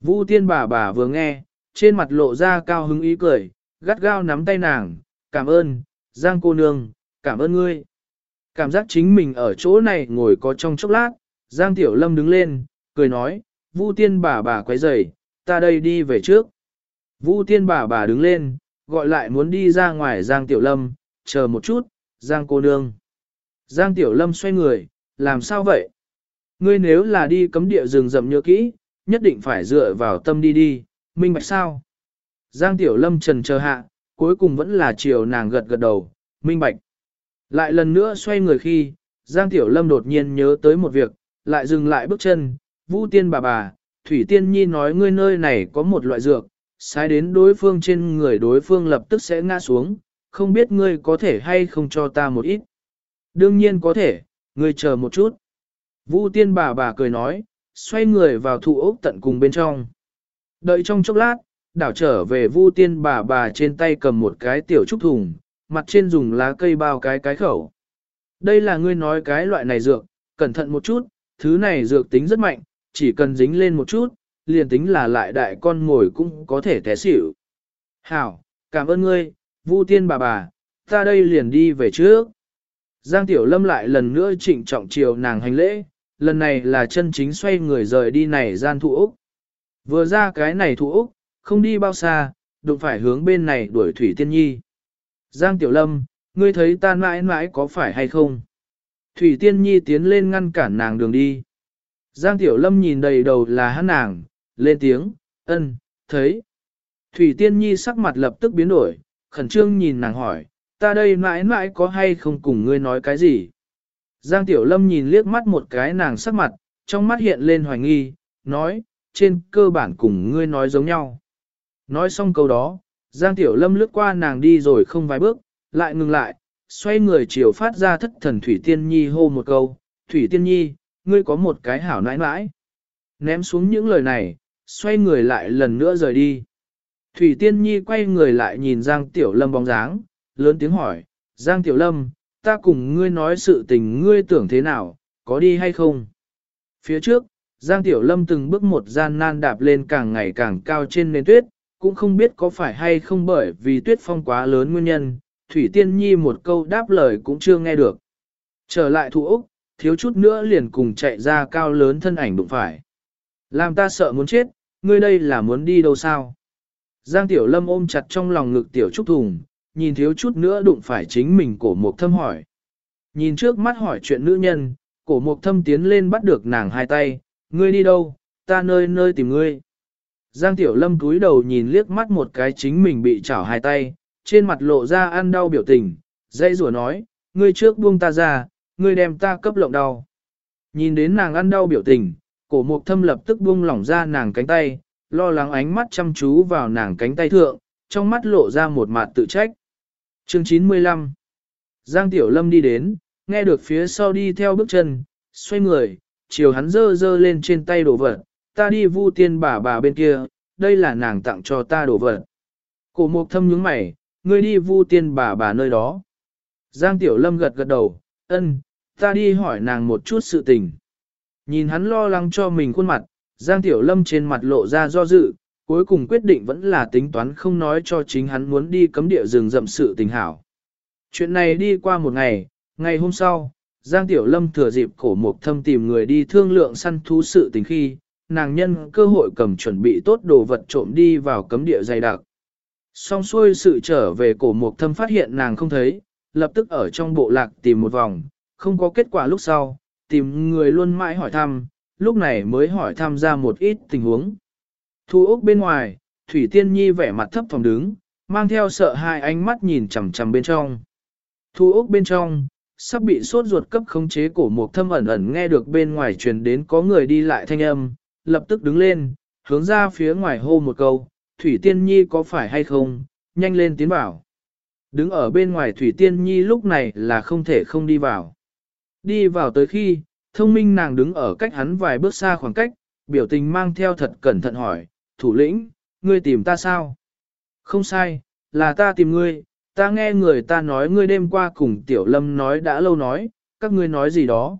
Vu tiên bà bà vừa nghe, trên mặt lộ ra cao hứng ý cười, gắt gao nắm tay nàng, cảm ơn, Giang cô nương, cảm ơn ngươi. Cảm giác chính mình ở chỗ này ngồi có trong chốc lát, Giang Tiểu Lâm đứng lên, cười nói, Vu tiên bà bà quấy rầy, ta đây đi về trước. Vu tiên bà bà đứng lên, gọi lại muốn đi ra ngoài Giang Tiểu Lâm, chờ một chút, Giang cô nương. Giang Tiểu Lâm xoay người, làm sao vậy? Ngươi nếu là đi cấm địa rừng rậm nhớ kỹ, nhất định phải dựa vào tâm đi đi, minh bạch sao? Giang Tiểu Lâm trần chờ hạ, cuối cùng vẫn là chiều nàng gật gật đầu, minh bạch. Lại lần nữa xoay người khi, Giang Tiểu Lâm đột nhiên nhớ tới một việc, lại dừng lại bước chân, Vũ Tiên bà bà, Thủy Tiên Nhi nói ngươi nơi này có một loại dược, sai đến đối phương trên người đối phương lập tức sẽ ngã xuống, không biết ngươi có thể hay không cho ta một ít. Đương nhiên có thể, ngươi chờ một chút. Vũ Tiên bà bà cười nói, xoay người vào thụ ốc tận cùng bên trong. Đợi trong chốc lát, đảo trở về Vu Tiên bà bà trên tay cầm một cái tiểu trúc thùng, mặt trên dùng lá cây bao cái cái khẩu. Đây là ngươi nói cái loại này dược, cẩn thận một chút, thứ này dược tính rất mạnh, chỉ cần dính lên một chút, liền tính là lại đại con ngồi cũng có thể té xỉu. Hảo, cảm ơn ngươi, Vu Tiên bà bà, ta đây liền đi về trước. Giang Tiểu Lâm lại lần nữa trịnh trọng chiều nàng hành lễ, lần này là chân chính xoay người rời đi này gian thụ Úc. Vừa ra cái này thụ Úc, không đi bao xa, đụng phải hướng bên này đuổi Thủy Tiên Nhi. Giang Tiểu Lâm, ngươi thấy ta mãi mãi có phải hay không? Thủy Tiên Nhi tiến lên ngăn cản nàng đường đi. Giang Tiểu Lâm nhìn đầy đầu là hắn nàng, lên tiếng, ân, thấy. Thủy Tiên Nhi sắc mặt lập tức biến đổi, khẩn trương nhìn nàng hỏi, ta đây mãi mãi có hay không cùng ngươi nói cái gì? Giang Tiểu Lâm nhìn liếc mắt một cái nàng sắc mặt, trong mắt hiện lên hoài nghi, nói, trên cơ bản cùng ngươi nói giống nhau. Nói xong câu đó, Giang Tiểu Lâm lướt qua nàng đi rồi không vài bước, lại ngừng lại, xoay người chiều phát ra thất thần Thủy Tiên Nhi hô một câu, Thủy Tiên Nhi, ngươi có một cái hảo nãi nãi. Ném xuống những lời này, xoay người lại lần nữa rời đi. Thủy Tiên Nhi quay người lại nhìn Giang Tiểu Lâm bóng dáng, lớn tiếng hỏi, Giang Tiểu Lâm, ta cùng ngươi nói sự tình ngươi tưởng thế nào, có đi hay không? Phía trước, Giang Tiểu Lâm từng bước một gian nan đạp lên càng ngày càng cao trên nền tuyết, cũng không biết có phải hay không bởi vì tuyết phong quá lớn nguyên nhân, Thủy Tiên Nhi một câu đáp lời cũng chưa nghe được. Trở lại thủ Úc, thiếu chút nữa liền cùng chạy ra cao lớn thân ảnh đụng phải. Làm ta sợ muốn chết, ngươi đây là muốn đi đâu sao? Giang Tiểu Lâm ôm chặt trong lòng ngực Tiểu Trúc Thùng, nhìn thiếu chút nữa đụng phải chính mình cổ mục thâm hỏi. Nhìn trước mắt hỏi chuyện nữ nhân, cổ mục thâm tiến lên bắt được nàng hai tay, ngươi đi đâu, ta nơi nơi tìm ngươi. Giang Tiểu Lâm cúi đầu nhìn liếc mắt một cái chính mình bị chảo hai tay, trên mặt lộ ra ăn đau biểu tình, dây rủa nói, ngươi trước buông ta ra, ngươi đem ta cấp lộng đau. Nhìn đến nàng ăn đau biểu tình, cổ mục thâm lập tức buông lỏng ra nàng cánh tay, lo lắng ánh mắt chăm chú vào nàng cánh tay thượng, trong mắt lộ ra một mặt tự trách. Chương 95 Giang Tiểu Lâm đi đến, nghe được phía sau đi theo bước chân, xoay người, chiều hắn dơ dơ lên trên tay đổ vật, ta đi vu tiên bà bà bên kia, đây là nàng tặng cho ta đồ vật. Cổ mục thâm nhướng mày, ngươi đi vu tiên bà bà nơi đó. Giang Tiểu Lâm gật gật đầu, ân, Ta đi hỏi nàng một chút sự tình. Nhìn hắn lo lắng cho mình khuôn mặt, Giang Tiểu Lâm trên mặt lộ ra do dự, cuối cùng quyết định vẫn là tính toán không nói cho chính hắn muốn đi cấm địa rừng rậm sự tình hảo. Chuyện này đi qua một ngày, ngày hôm sau, Giang Tiểu Lâm thừa dịp cổ mục thâm tìm người đi thương lượng săn thú sự tình khi, nàng nhân cơ hội cầm chuẩn bị tốt đồ vật trộm đi vào cấm địa dày đặc. Xong xuôi sự trở về cổ mục thâm phát hiện nàng không thấy, lập tức ở trong bộ lạc tìm một vòng, không có kết quả lúc sau, tìm người luôn mãi hỏi thăm, lúc này mới hỏi thăm ra một ít tình huống. Thu ốc bên ngoài, Thủy Tiên Nhi vẻ mặt thấp phòng đứng, mang theo sợ hai ánh mắt nhìn chằm chằm bên trong. Thu ốc bên trong, sắp bị sốt ruột cấp khống chế cổ mục thâm ẩn ẩn nghe được bên ngoài truyền đến có người đi lại thanh âm, lập tức đứng lên, hướng ra phía ngoài hô một câu, Thủy Tiên Nhi có phải hay không, nhanh lên tiến vào. Đứng ở bên ngoài Thủy Tiên Nhi lúc này là không thể không đi vào. Đi vào tới khi, thông minh nàng đứng ở cách hắn vài bước xa khoảng cách, biểu tình mang theo thật cẩn thận hỏi, thủ lĩnh, ngươi tìm ta sao? Không sai, là ta tìm ngươi, ta nghe người ta nói ngươi đêm qua cùng Tiểu Lâm nói đã lâu nói, các ngươi nói gì đó.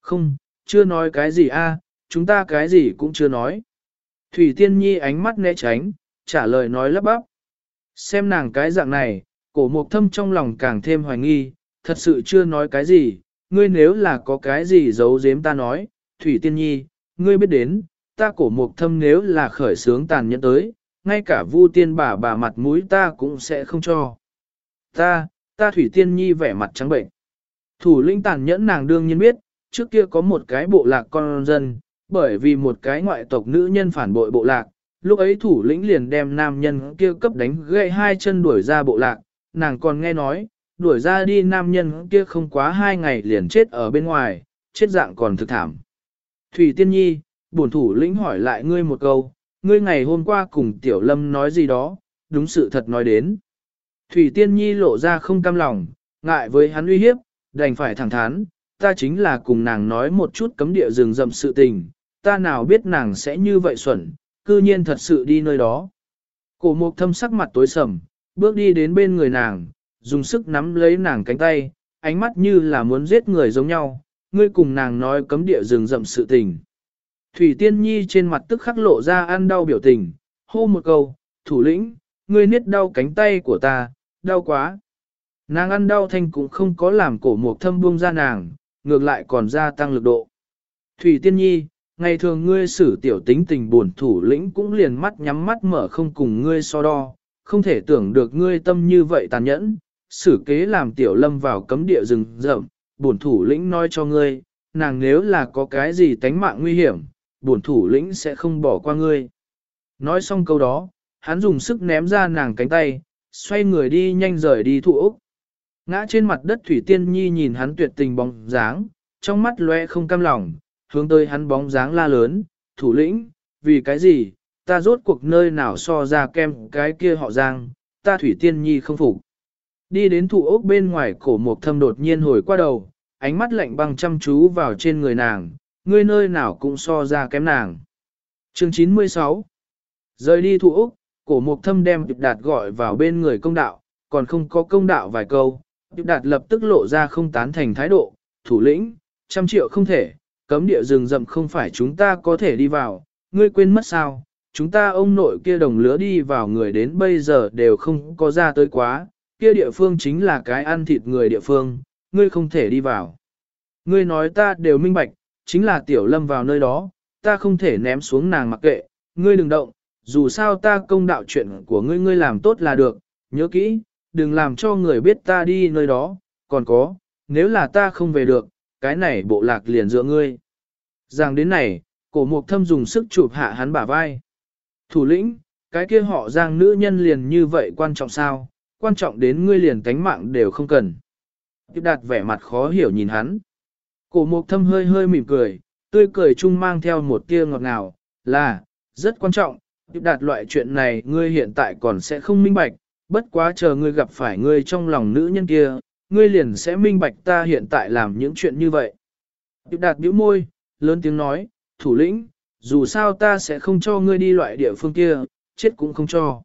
Không, chưa nói cái gì a, chúng ta cái gì cũng chưa nói. Thủy Tiên Nhi ánh mắt né tránh, trả lời nói lắp bắp. Xem nàng cái dạng này, cổ mục thâm trong lòng càng thêm hoài nghi, thật sự chưa nói cái gì, ngươi nếu là có cái gì giấu giếm ta nói, Thủy Tiên Nhi, ngươi biết đến, ta cổ mục thâm nếu là khởi sướng tàn nhẫn tới, ngay cả vu tiên bà bà mặt mũi ta cũng sẽ không cho. Ta, ta Thủy Tiên Nhi vẻ mặt trắng bệnh. Thủ lĩnh tàn nhẫn nàng đương nhiên biết, trước kia có một cái bộ lạc con dân, bởi vì một cái ngoại tộc nữ nhân phản bội bộ lạc, lúc ấy thủ lĩnh liền đem nam nhân kia cấp đánh gãy hai chân đuổi ra bộ lạc, nàng còn nghe nói, đuổi ra đi nam nhân kia không quá hai ngày liền chết ở bên ngoài, chết dạng còn thực thảm. Thủy Tiên Nhi, bổn thủ lĩnh hỏi lại ngươi một câu, ngươi ngày hôm qua cùng Tiểu Lâm nói gì đó, đúng sự thật nói đến. Thủy Tiên Nhi lộ ra không cam lòng, ngại với hắn uy hiếp, đành phải thẳng thắn, ta chính là cùng nàng nói một chút cấm địa rừng rậm sự tình, ta nào biết nàng sẽ như vậy xuẩn, cư nhiên thật sự đi nơi đó. Cổ mục thâm sắc mặt tối sầm, bước đi đến bên người nàng, dùng sức nắm lấy nàng cánh tay, ánh mắt như là muốn giết người giống nhau, ngươi cùng nàng nói cấm địa rừng rậm sự tình. Thủy Tiên Nhi trên mặt tức khắc lộ ra ăn đau biểu tình, hô một câu, thủ lĩnh, ngươi niết đau cánh tay của ta, đau quá. Nàng ăn đau thanh cũng không có làm cổ mục thâm buông ra nàng, ngược lại còn gia tăng lực độ. Thủy Tiên Nhi, ngày thường ngươi xử tiểu tính tình buồn thủ lĩnh cũng liền mắt nhắm mắt mở không cùng ngươi so đo, không thể tưởng được ngươi tâm như vậy tàn nhẫn, xử kế làm tiểu lâm vào cấm địa rừng rậm, buồn thủ lĩnh nói cho ngươi, nàng nếu là có cái gì tánh mạng nguy hiểm, buồn thủ lĩnh sẽ không bỏ qua ngươi. Nói xong câu đó, hắn dùng sức ném ra nàng cánh tay, xoay người đi nhanh rời đi thụ ốc. Ngã trên mặt đất Thủy Tiên Nhi nhìn hắn tuyệt tình bóng dáng, trong mắt lóe không cam lòng, hướng tới hắn bóng dáng la lớn, thủ lĩnh, vì cái gì, ta rốt cuộc nơi nào so ra kem cái kia họ giang, ta Thủy Tiên Nhi không phục. Đi đến thụ ốc bên ngoài cổ mục thâm đột nhiên hồi qua đầu, ánh mắt lạnh băng chăm chú vào trên người nàng, ngươi nơi nào cũng so ra kém nàng. Chương 96 Rời đi thụ ốc, cổ mục thâm đem Điệp Đạt gọi vào bên người công đạo, còn không có công đạo vài câu, Điệp Đạt lập tức lộ ra không tán thành thái độ, thủ lĩnh, trăm triệu không thể, cấm địa rừng rậm không phải chúng ta có thể đi vào, ngươi quên mất sao, chúng ta ông nội kia đồng lứa đi vào người đến bây giờ đều không có ra tới quá, kia địa phương chính là cái ăn thịt người địa phương, ngươi không thể đi vào. Ngươi nói ta đều minh bạch, chính là tiểu lâm vào nơi đó, ta không thể ném xuống nàng mặc kệ, ngươi đừng động, dù sao ta công đạo chuyện của ngươi ngươi làm tốt là được, nhớ kỹ, đừng làm cho người biết ta đi nơi đó, còn có, nếu là ta không về được, cái này bộ lạc liền giữa ngươi. Giang đến này, cổ mục thâm dùng sức chụp hạ hắn bả vai. Thủ lĩnh, cái kia họ giang nữ nhân liền như vậy quan trọng sao, quan trọng đến ngươi liền tánh mạng đều không cần. Tiếp đạt vẻ mặt khó hiểu nhìn hắn. Cổ mục thâm hơi hơi mỉm cười, tươi cười chung mang theo một tia ngọt ngào, là, rất quan trọng, tiếp đạt loại chuyện này ngươi hiện tại còn sẽ không minh bạch, bất quá chờ ngươi gặp phải ngươi trong lòng nữ nhân kia, ngươi liền sẽ minh bạch ta hiện tại làm những chuyện như vậy. Tiếp đạt bĩu môi, lớn tiếng nói, thủ lĩnh, dù sao ta sẽ không cho ngươi đi loại địa phương kia, chết cũng không cho.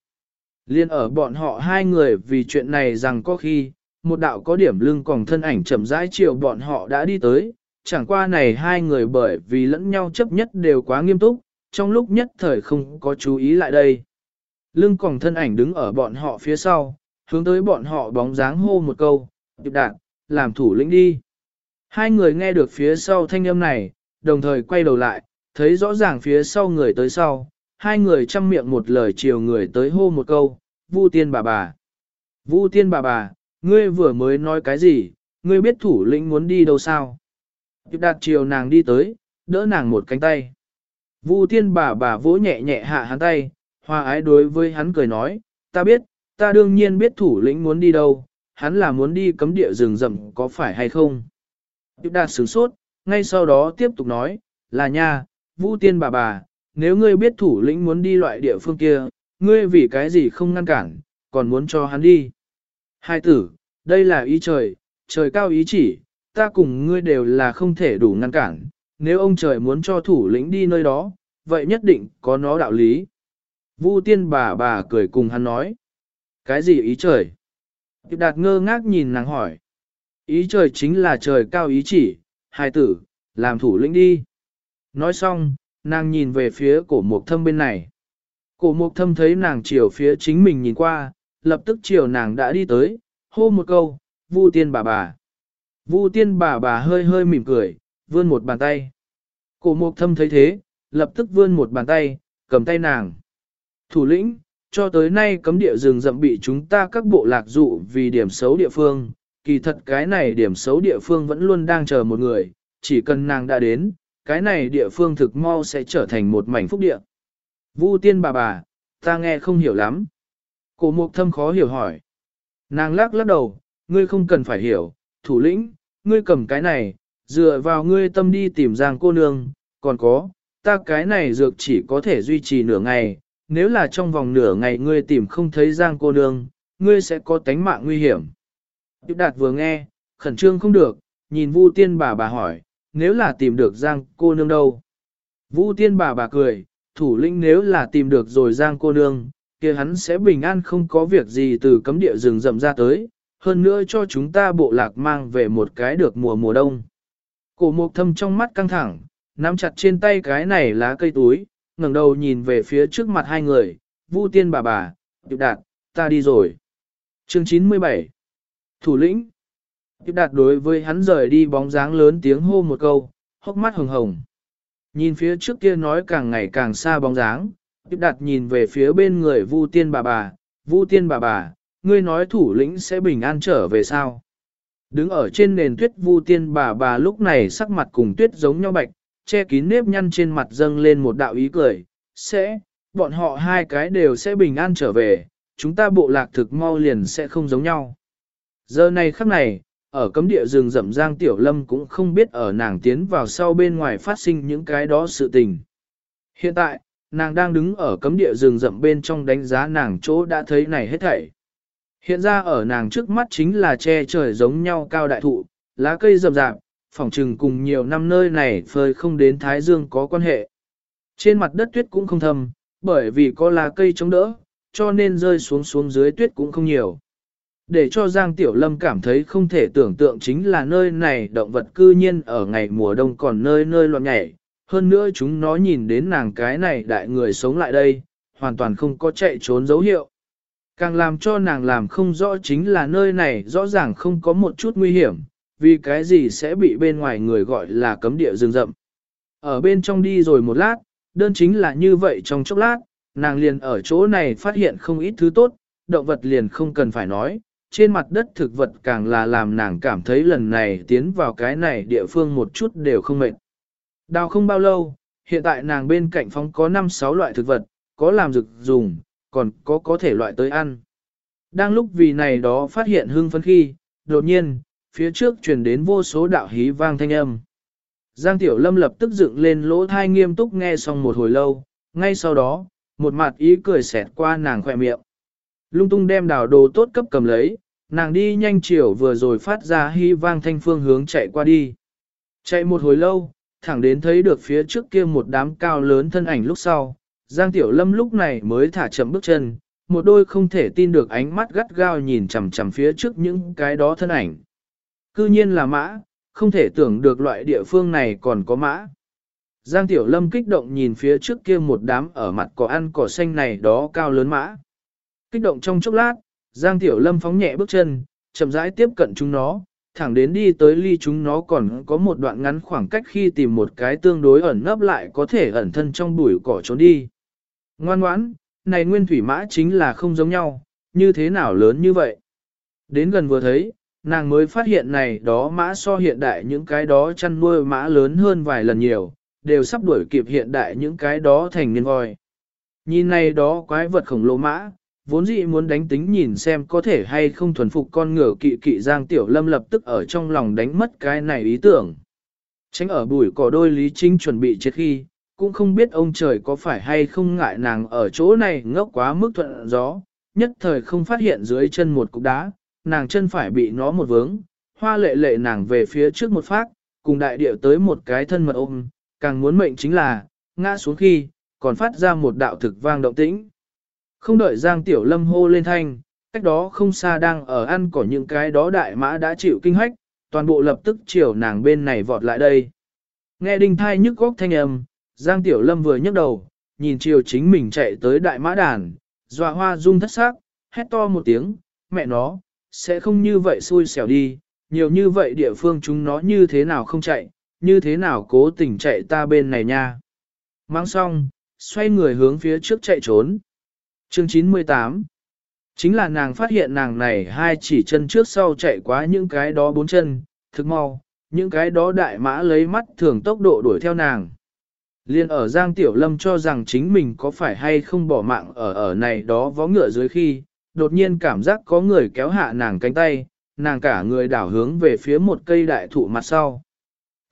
Liên ở bọn họ hai người vì chuyện này rằng có khi, một đạo có điểm lưng còn thân ảnh chậm rãi chiều bọn họ đã đi tới, chẳng qua này hai người bởi vì lẫn nhau chấp nhất đều quá nghiêm túc, trong lúc nhất thời không có chú ý lại đây. Lưng còn thân ảnh đứng ở bọn họ phía sau, hướng tới bọn họ bóng dáng hô một câu, điệp Đạt, làm thủ lĩnh đi. Hai người nghe được phía sau thanh âm này, đồng thời quay đầu lại, thấy rõ ràng phía sau người tới sau, hai người chăm miệng một lời chiều người tới hô một câu, Vu tiên bà bà. Vu tiên bà bà, ngươi vừa mới nói cái gì, ngươi biết thủ lĩnh muốn đi đâu sao? Điệp đạt chiều nàng đi tới, đỡ nàng một cánh tay. Vu tiên bà bà vỗ nhẹ nhẹ hạ hắn tay, hoa ái đối với hắn cười nói, ta biết, ta đương nhiên biết thủ lĩnh muốn đi đâu, hắn là muốn đi cấm địa rừng rậm có phải hay không? Điệp đạt sửng sốt, ngay sau đó tiếp tục nói, là nha, Vu tiên bà bà, nếu ngươi biết thủ lĩnh muốn đi loại địa phương kia, ngươi vì cái gì không ngăn cản, còn muốn cho hắn đi. Hai tử, đây là ý trời, trời cao ý chỉ, ta cùng ngươi đều là không thể đủ ngăn cản, nếu ông trời muốn cho thủ lĩnh đi nơi đó, vậy nhất định có nó đạo lý. Vu tiên bà bà cười cùng hắn nói. Cái gì ý trời? Điệp đạt ngơ ngác nhìn nàng hỏi. Ý trời chính là trời cao ý chỉ, hai tử, làm thủ lĩnh đi. Nói xong, nàng nhìn về phía cổ mục thâm bên này. Cổ mục thâm thấy nàng chiều phía chính mình nhìn qua, lập tức chiều nàng đã đi tới, hô một câu, vu tiên bà bà. Vu tiên bà bà hơi hơi mỉm cười, vươn một bàn tay. Cổ mục thâm thấy thế, lập tức vươn một bàn tay, cầm tay nàng. Thủ lĩnh, cho tới nay cấm địa rừng rậm bị chúng ta các bộ lạc dụ vì điểm xấu địa phương, kỳ thật cái này điểm xấu địa phương vẫn luôn đang chờ một người, chỉ cần nàng đã đến, cái này địa phương thực mau sẽ trở thành một mảnh phúc địa. Vu tiên bà bà, ta nghe không hiểu lắm. Cổ mục thâm khó hiểu hỏi. Nàng lắc lắc đầu, ngươi không cần phải hiểu, thủ lĩnh, ngươi cầm cái này, dựa vào ngươi tâm đi tìm giang cô nương, còn có, ta cái này dược chỉ có thể duy trì nửa ngày, nếu là trong vòng nửa ngày ngươi tìm không thấy giang cô nương, ngươi sẽ có tánh mạng nguy hiểm. Điệp đạt vừa nghe, khẩn trương không được, nhìn Vu tiên bà bà hỏi, nếu là tìm được Giang cô nương đâu? Vu tiên bà bà cười, thủ lĩnh nếu là tìm được rồi Giang cô nương, kia hắn sẽ bình an không có việc gì từ cấm địa rừng rậm ra tới, hơn nữa cho chúng ta bộ lạc mang về một cái được mùa mùa đông. Cổ mục thâm trong mắt căng thẳng, nắm chặt trên tay cái này lá cây túi, ngẩng đầu nhìn về phía trước mặt hai người, Vu tiên bà bà, Diệp đạt, ta đi rồi. Chương 97 Thủ lĩnh Diệp đạt đối với hắn rời đi bóng dáng lớn tiếng hô một câu, hốc mắt hồng hồng. Nhìn phía trước kia nói càng ngày càng xa bóng dáng, Diệp đạt nhìn về phía bên người Vu tiên bà bà, Vu tiên bà bà, ngươi nói thủ lĩnh sẽ bình an trở về sao? Đứng ở trên nền tuyết Vu tiên bà bà lúc này sắc mặt cùng tuyết giống nhau bạch, che kín nếp nhăn trên mặt dâng lên một đạo ý cười, sẽ, bọn họ hai cái đều sẽ bình an trở về, chúng ta bộ lạc thực mau liền sẽ không giống nhau. Giờ này khắc này, ở cấm địa rừng rậm Giang Tiểu Lâm cũng không biết ở nàng tiến vào sau bên ngoài phát sinh những cái đó sự tình. Hiện tại, nàng đang đứng ở cấm địa rừng rậm bên trong đánh giá nàng chỗ đã thấy này hết thảy. Hiện ra ở nàng trước mắt chính là che trời giống nhau cao đại thụ, lá cây rậm rạp, phỏng trừng cùng nhiều năm nơi này phơi không đến Thái Dương có quan hệ. Trên mặt đất tuyết cũng không thâm, bởi vì có lá cây chống đỡ, cho nên rơi xuống xuống dưới tuyết cũng không nhiều. Để cho Giang Tiểu Lâm cảm thấy không thể tưởng tượng chính là nơi này động vật cư nhiên ở ngày mùa đông còn nơi nơi loạn nhảy. Hơn nữa chúng nó nhìn đến nàng cái này đại người sống lại đây, hoàn toàn không có chạy trốn dấu hiệu. Càng làm cho nàng làm không rõ chính là nơi này rõ ràng không có một chút nguy hiểm, vì cái gì sẽ bị bên ngoài người gọi là cấm địa rừng rậm. Ở bên trong đi rồi một lát, đơn chính là như vậy trong chốc lát, nàng liền ở chỗ này phát hiện không ít thứ tốt, động vật liền không cần phải nói, trên mặt đất thực vật càng là làm nàng cảm thấy lần này tiến vào cái này địa phương một chút đều không mệt. Đào không bao lâu, hiện tại nàng bên cạnh phóng có 5-6 loại thực vật, có làm rực dùng, còn có có thể loại tới ăn. Đang lúc vì này đó phát hiện hương phấn khi, đột nhiên, phía trước truyền đến vô số đạo hí vang thanh âm. Giang Tiểu Lâm lập tức dựng lên lỗ thai nghiêm túc nghe xong một hồi lâu, ngay sau đó, một mặt ý cười xẹt qua nàng khỏe miệng. Lung tung đem đào đồ tốt cấp cầm lấy, nàng đi nhanh chiều vừa rồi phát ra hí vang thanh phương hướng chạy qua đi. Chạy một hồi lâu, thẳng đến thấy được phía trước kia một đám cao lớn thân ảnh lúc sau, Giang Tiểu Lâm lúc này mới thả chậm bước chân, một đôi không thể tin được ánh mắt gắt gao nhìn chằm chằm phía trước những cái đó thân ảnh. Cư nhiên là mã, không thể tưởng được loại địa phương này còn có mã. Giang Tiểu Lâm kích động nhìn phía trước kia một đám ở mặt cỏ ăn cỏ xanh này đó cao lớn mã. Kích động trong chốc lát, Giang Tiểu Lâm phóng nhẹ bước chân, chậm rãi tiếp cận chúng nó, thẳng đến đi tới ly chúng nó còn có một đoạn ngắn khoảng cách khi tìm một cái tương đối ẩn nấp lại có thể ẩn thân trong bụi cỏ trốn đi. Ngoan ngoãn, này nguyên thủy mã chính là không giống nhau, như thế nào lớn như vậy. Đến gần vừa thấy, nàng mới phát hiện này đó mã so hiện đại những cái đó chăn nuôi mã lớn hơn vài lần nhiều, đều sắp đuổi kịp hiện đại những cái đó thành niên voi. Nhìn này đó quái vật khổng lồ mã, vốn dĩ muốn đánh tính nhìn xem có thể hay không thuần phục con ngựa kỵ kỵ Giang Tiểu Lâm lập tức ở trong lòng đánh mất cái này ý tưởng. Tránh ở bụi cỏ đôi Lý Trinh chuẩn bị chết khi, cũng không biết ông trời có phải hay không ngại nàng ở chỗ này ngốc quá mức thuận gió, nhất thời không phát hiện dưới chân một cục đá, nàng chân phải bị nó một vướng, hoa lệ lệ nàng về phía trước một phát, cùng đại điệu tới một cái thân mật ôm, càng muốn mệnh chính là, ngã xuống khi, còn phát ra một đạo thực vang động tĩnh. Không đợi Giang Tiểu Lâm hô lên thanh, cách đó không xa đang ở ăn cỏ những cái đó đại mã đã chịu kinh hách, toàn bộ lập tức chiều nàng bên này vọt lại đây. Nghe đinh thai nhức góc thanh âm, Giang Tiểu Lâm vừa nhấc đầu, nhìn chiều chính mình chạy tới đại mã đàn, dọa hoa rung thất xác, hét to một tiếng, mẹ nó, sẽ không như vậy xui xẻo đi, nhiều như vậy địa phương chúng nó như thế nào không chạy, như thế nào cố tình chạy ta bên này nha. Mang xong, xoay người hướng phía trước chạy trốn. Chương 98 Chính là nàng phát hiện nàng này hai chỉ chân trước sau chạy quá những cái đó bốn chân, thực mau, những cái đó đại mã lấy mắt thường tốc độ đuổi theo nàng. Liên ở Giang Tiểu Lâm cho rằng chính mình có phải hay không bỏ mạng ở ở này đó vó ngựa dưới khi, đột nhiên cảm giác có người kéo hạ nàng cánh tay, nàng cả người đảo hướng về phía một cây đại thụ mặt sau.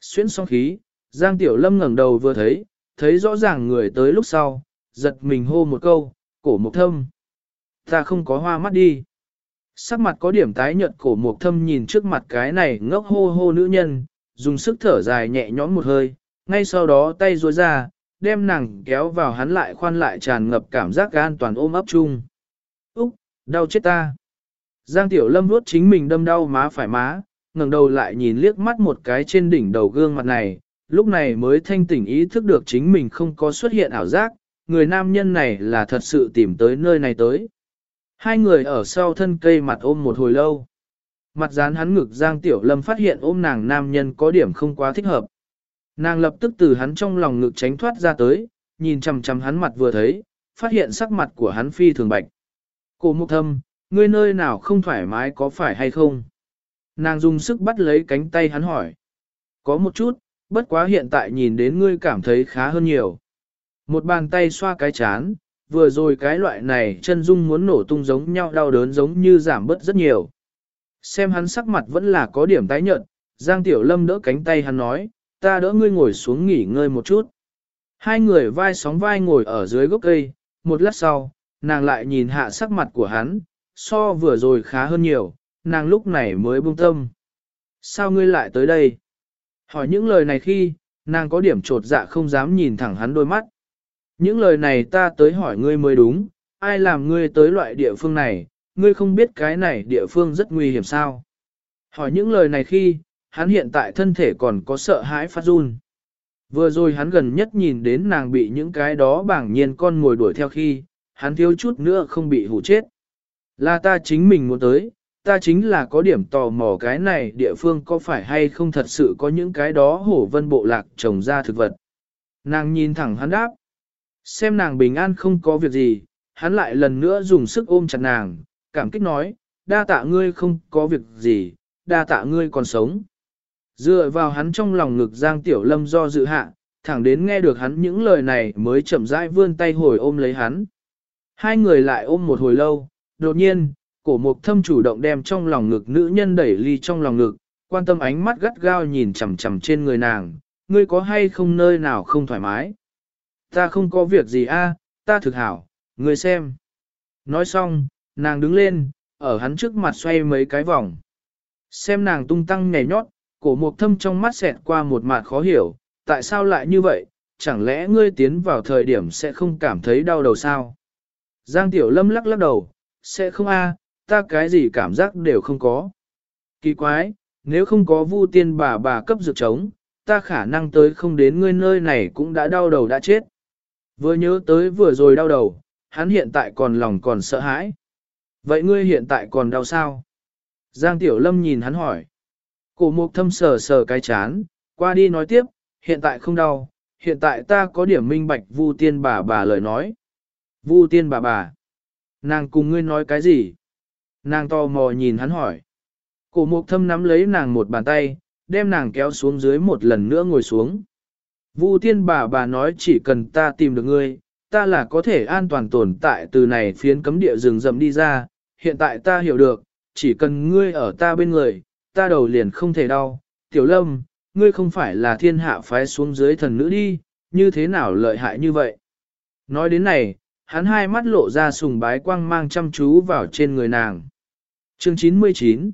Xuyên song khí, Giang Tiểu Lâm ngẩng đầu vừa thấy, thấy rõ ràng người tới lúc sau, giật mình hô một câu, cổ mục thâm. Ta không có hoa mắt đi. Sắc mặt có điểm tái nhợt cổ mục thâm nhìn trước mặt cái này ngốc hô hô nữ nhân, dùng sức thở dài nhẹ nhõm một hơi, ngay sau đó tay duỗi ra, đem nàng kéo vào hắn lại khoan lại tràn ngập cảm giác an toàn ôm ấp chung. Úc, đau chết ta. Giang Tiểu Lâm nuốt chính mình đâm đau má phải má, ngẩng đầu lại nhìn liếc mắt một cái trên đỉnh đầu gương mặt này, lúc này mới thanh tỉnh ý thức được chính mình không có xuất hiện ảo giác, người nam nhân này là thật sự tìm tới nơi này tới. Hai người ở sau thân cây mặt ôm một hồi lâu. Mặt dán hắn ngực Giang Tiểu Lâm phát hiện ôm nàng nam nhân có điểm không quá thích hợp. Nàng lập tức từ hắn trong lòng ngực tránh thoát ra tới, nhìn chằm chằm hắn mặt vừa thấy, phát hiện sắc mặt của hắn phi thường bạch. Cô mục thâm, ngươi nơi nào không thoải mái có phải hay không? Nàng dùng sức bắt lấy cánh tay hắn hỏi. Có một chút, bất quá hiện tại nhìn đến ngươi cảm thấy khá hơn nhiều. Một bàn tay xoa cái chán, vừa rồi cái loại này chân dung muốn nổ tung giống nhau đau đớn giống như giảm bớt rất nhiều. Xem hắn sắc mặt vẫn là có điểm tái nhợt, Giang Tiểu Lâm đỡ cánh tay hắn nói, ta đỡ ngươi ngồi xuống nghỉ ngơi một chút. Hai người vai sóng vai ngồi ở dưới gốc cây, một lát sau, nàng lại nhìn hạ sắc mặt của hắn, so vừa rồi khá hơn nhiều, nàng lúc này mới buông tâm. Sao ngươi lại tới đây? Hỏi những lời này khi, nàng có điểm trột dạ không dám nhìn thẳng hắn đôi mắt. Những lời này ta tới hỏi ngươi mới đúng, ai làm ngươi tới loại địa phương này, ngươi không biết cái này địa phương rất nguy hiểm sao. Hỏi những lời này khi, hắn hiện tại thân thể còn có sợ hãi phát run. Vừa rồi hắn gần nhất nhìn đến nàng bị những cái đó bảng nhiên con ngồi đuổi theo khi, hắn thiếu chút nữa không bị hủ chết. Là ta chính mình muốn tới, ta chính là có điểm tò mò cái này địa phương có phải hay không thật sự có những cái đó hổ vân bộ lạc trồng ra thực vật. Nàng nhìn thẳng hắn đáp. Xem nàng bình an không có việc gì, hắn lại lần nữa dùng sức ôm chặt nàng, cảm kích nói, đa tạ ngươi không có việc gì, đa tạ ngươi còn sống. Dựa vào hắn trong lòng ngực Giang Tiểu Lâm do dự hạ, thẳng đến nghe được hắn những lời này mới chậm rãi vươn tay hồi ôm lấy hắn. Hai người lại ôm một hồi lâu, đột nhiên, cổ mục thâm chủ động đem trong lòng ngực nữ nhân đẩy ly trong lòng ngực, quan tâm ánh mắt gắt gao nhìn chằm chằm trên người nàng, ngươi có hay không nơi nào không thoải mái. Ta không có việc gì a, ta thực hảo, ngươi xem. Nói xong, nàng đứng lên, ở hắn trước mặt xoay mấy cái vòng. Xem nàng tung tăng nhảy nhót, cổ mục thâm trong mắt xẹt qua một mặt khó hiểu, tại sao lại như vậy, chẳng lẽ ngươi tiến vào thời điểm sẽ không cảm thấy đau đầu sao? Giang Tiểu Lâm lắc lắc đầu, sẽ không a, ta cái gì cảm giác đều không có. Kỳ quái, nếu không có vu tiên bà bà cấp dược chống, ta khả năng tới không đến ngươi nơi này cũng đã đau đầu đã chết. Vừa nhớ tới vừa rồi đau đầu, hắn hiện tại còn lòng còn sợ hãi. Vậy ngươi hiện tại còn đau sao? Giang Tiểu Lâm nhìn hắn hỏi. Cổ mục thâm sờ sờ cái chán, qua đi nói tiếp, hiện tại không đau, hiện tại ta có điểm minh bạch vu tiên bà bà lời nói. Vu tiên bà bà. Nàng cùng ngươi nói cái gì? Nàng to mò nhìn hắn hỏi. Cổ mục thâm nắm lấy nàng một bàn tay, đem nàng kéo xuống dưới một lần nữa ngồi xuống. Vu tiên bà bà nói chỉ cần ta tìm được ngươi, ta là có thể an toàn tồn tại từ này phiến cấm địa rừng rậm đi ra, hiện tại ta hiểu được, chỉ cần ngươi ở ta bên người, ta đầu liền không thể đau. Tiểu lâm, ngươi không phải là thiên hạ phái xuống dưới thần nữ đi, như thế nào lợi hại như vậy? Nói đến này, hắn hai mắt lộ ra sùng bái quang mang chăm chú vào trên người nàng. Chương 99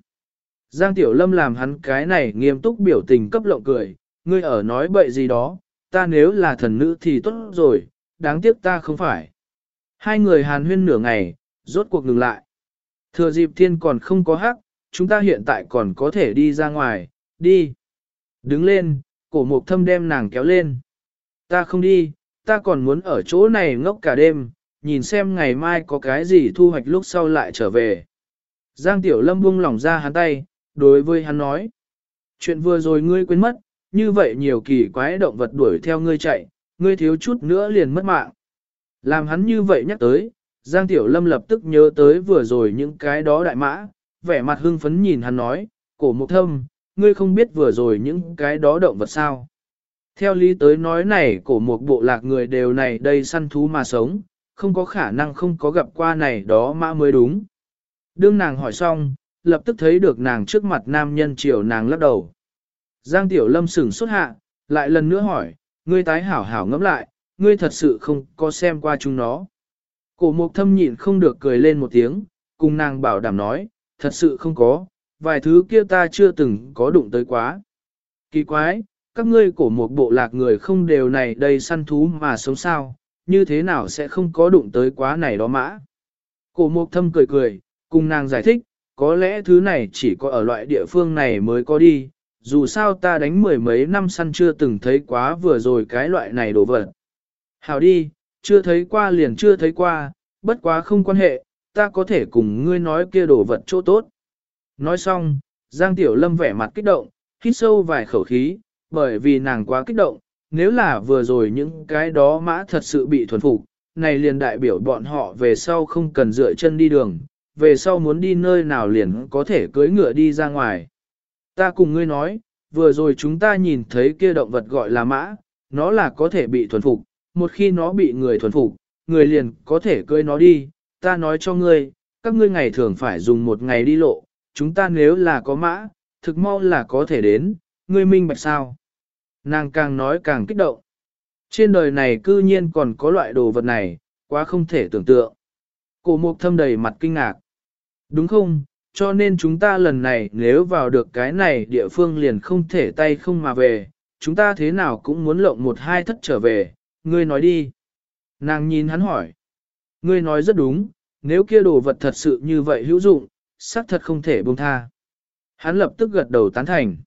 Giang Tiểu Lâm làm hắn cái này nghiêm túc biểu tình cấp lộng cười, ngươi ở nói bậy gì đó, ta nếu là thần nữ thì tốt rồi, đáng tiếc ta không phải. Hai người hàn huyên nửa ngày, rốt cuộc ngừng lại. Thừa dịp thiên còn không có hắc, chúng ta hiện tại còn có thể đi ra ngoài, đi. Đứng lên, cổ mục thâm đem nàng kéo lên. Ta không đi, ta còn muốn ở chỗ này ngốc cả đêm, nhìn xem ngày mai có cái gì thu hoạch lúc sau lại trở về. Giang Tiểu Lâm buông lỏng ra hắn tay, đối với hắn nói. Chuyện vừa rồi ngươi quên mất, như vậy nhiều kỳ quái động vật đuổi theo ngươi chạy, ngươi thiếu chút nữa liền mất mạng. Làm hắn như vậy nhắc tới, Giang Tiểu Lâm lập tức nhớ tới vừa rồi những cái đó đại mã, vẻ mặt hưng phấn nhìn hắn nói, cổ mục thâm, ngươi không biết vừa rồi những cái đó động vật sao. Theo lý tới nói này cổ một bộ lạc người đều này đây săn thú mà sống, không có khả năng không có gặp qua này đó mã mới đúng. Đương nàng hỏi xong, lập tức thấy được nàng trước mặt nam nhân chiều nàng lắc đầu. Giang Tiểu Lâm sửng xuất hạ, lại lần nữa hỏi, ngươi tái hảo hảo ngẫm lại, ngươi thật sự không có xem qua chúng nó. Cổ mục thâm nhịn không được cười lên một tiếng, cùng nàng bảo đảm nói, thật sự không có, vài thứ kia ta chưa từng có đụng tới quá. Kỳ quái, các ngươi cổ một bộ lạc người không đều này đây săn thú mà sống sao, như thế nào sẽ không có đụng tới quá này đó mã. Cổ mục thâm cười cười, cùng nàng giải thích, có lẽ thứ này chỉ có ở loại địa phương này mới có đi, dù sao ta đánh mười mấy năm săn chưa từng thấy quá vừa rồi cái loại này đồ vật. Hào đi, chưa thấy qua liền chưa thấy qua, bất quá không quan hệ, ta có thể cùng ngươi nói kia đồ vật chỗ tốt. Nói xong, Giang Tiểu Lâm vẻ mặt kích động, hít sâu vài khẩu khí, bởi vì nàng quá kích động, nếu là vừa rồi những cái đó mã thật sự bị thuần phục, này liền đại biểu bọn họ về sau không cần dựa chân đi đường, về sau muốn đi nơi nào liền có thể cưỡi ngựa đi ra ngoài. Ta cùng ngươi nói, vừa rồi chúng ta nhìn thấy kia động vật gọi là mã, nó là có thể bị thuần phục, một khi nó bị người thuần phục, người liền có thể cưỡi nó đi, ta nói cho ngươi, các ngươi ngày thường phải dùng một ngày đi lộ, chúng ta nếu là có mã, thực mau là có thể đến, ngươi minh bạch sao. Nàng càng nói càng kích động. Trên đời này cư nhiên còn có loại đồ vật này, quá không thể tưởng tượng. Cổ mục thâm đầy mặt kinh ngạc. Đúng không, cho nên chúng ta lần này nếu vào được cái này địa phương liền không thể tay không mà về, chúng ta thế nào cũng muốn lộng một hai thất trở về, ngươi nói đi. Nàng nhìn hắn hỏi. Ngươi nói rất đúng, nếu kia đồ vật thật sự như vậy hữu dụng, xác thật không thể buông tha. Hắn lập tức gật đầu tán thành.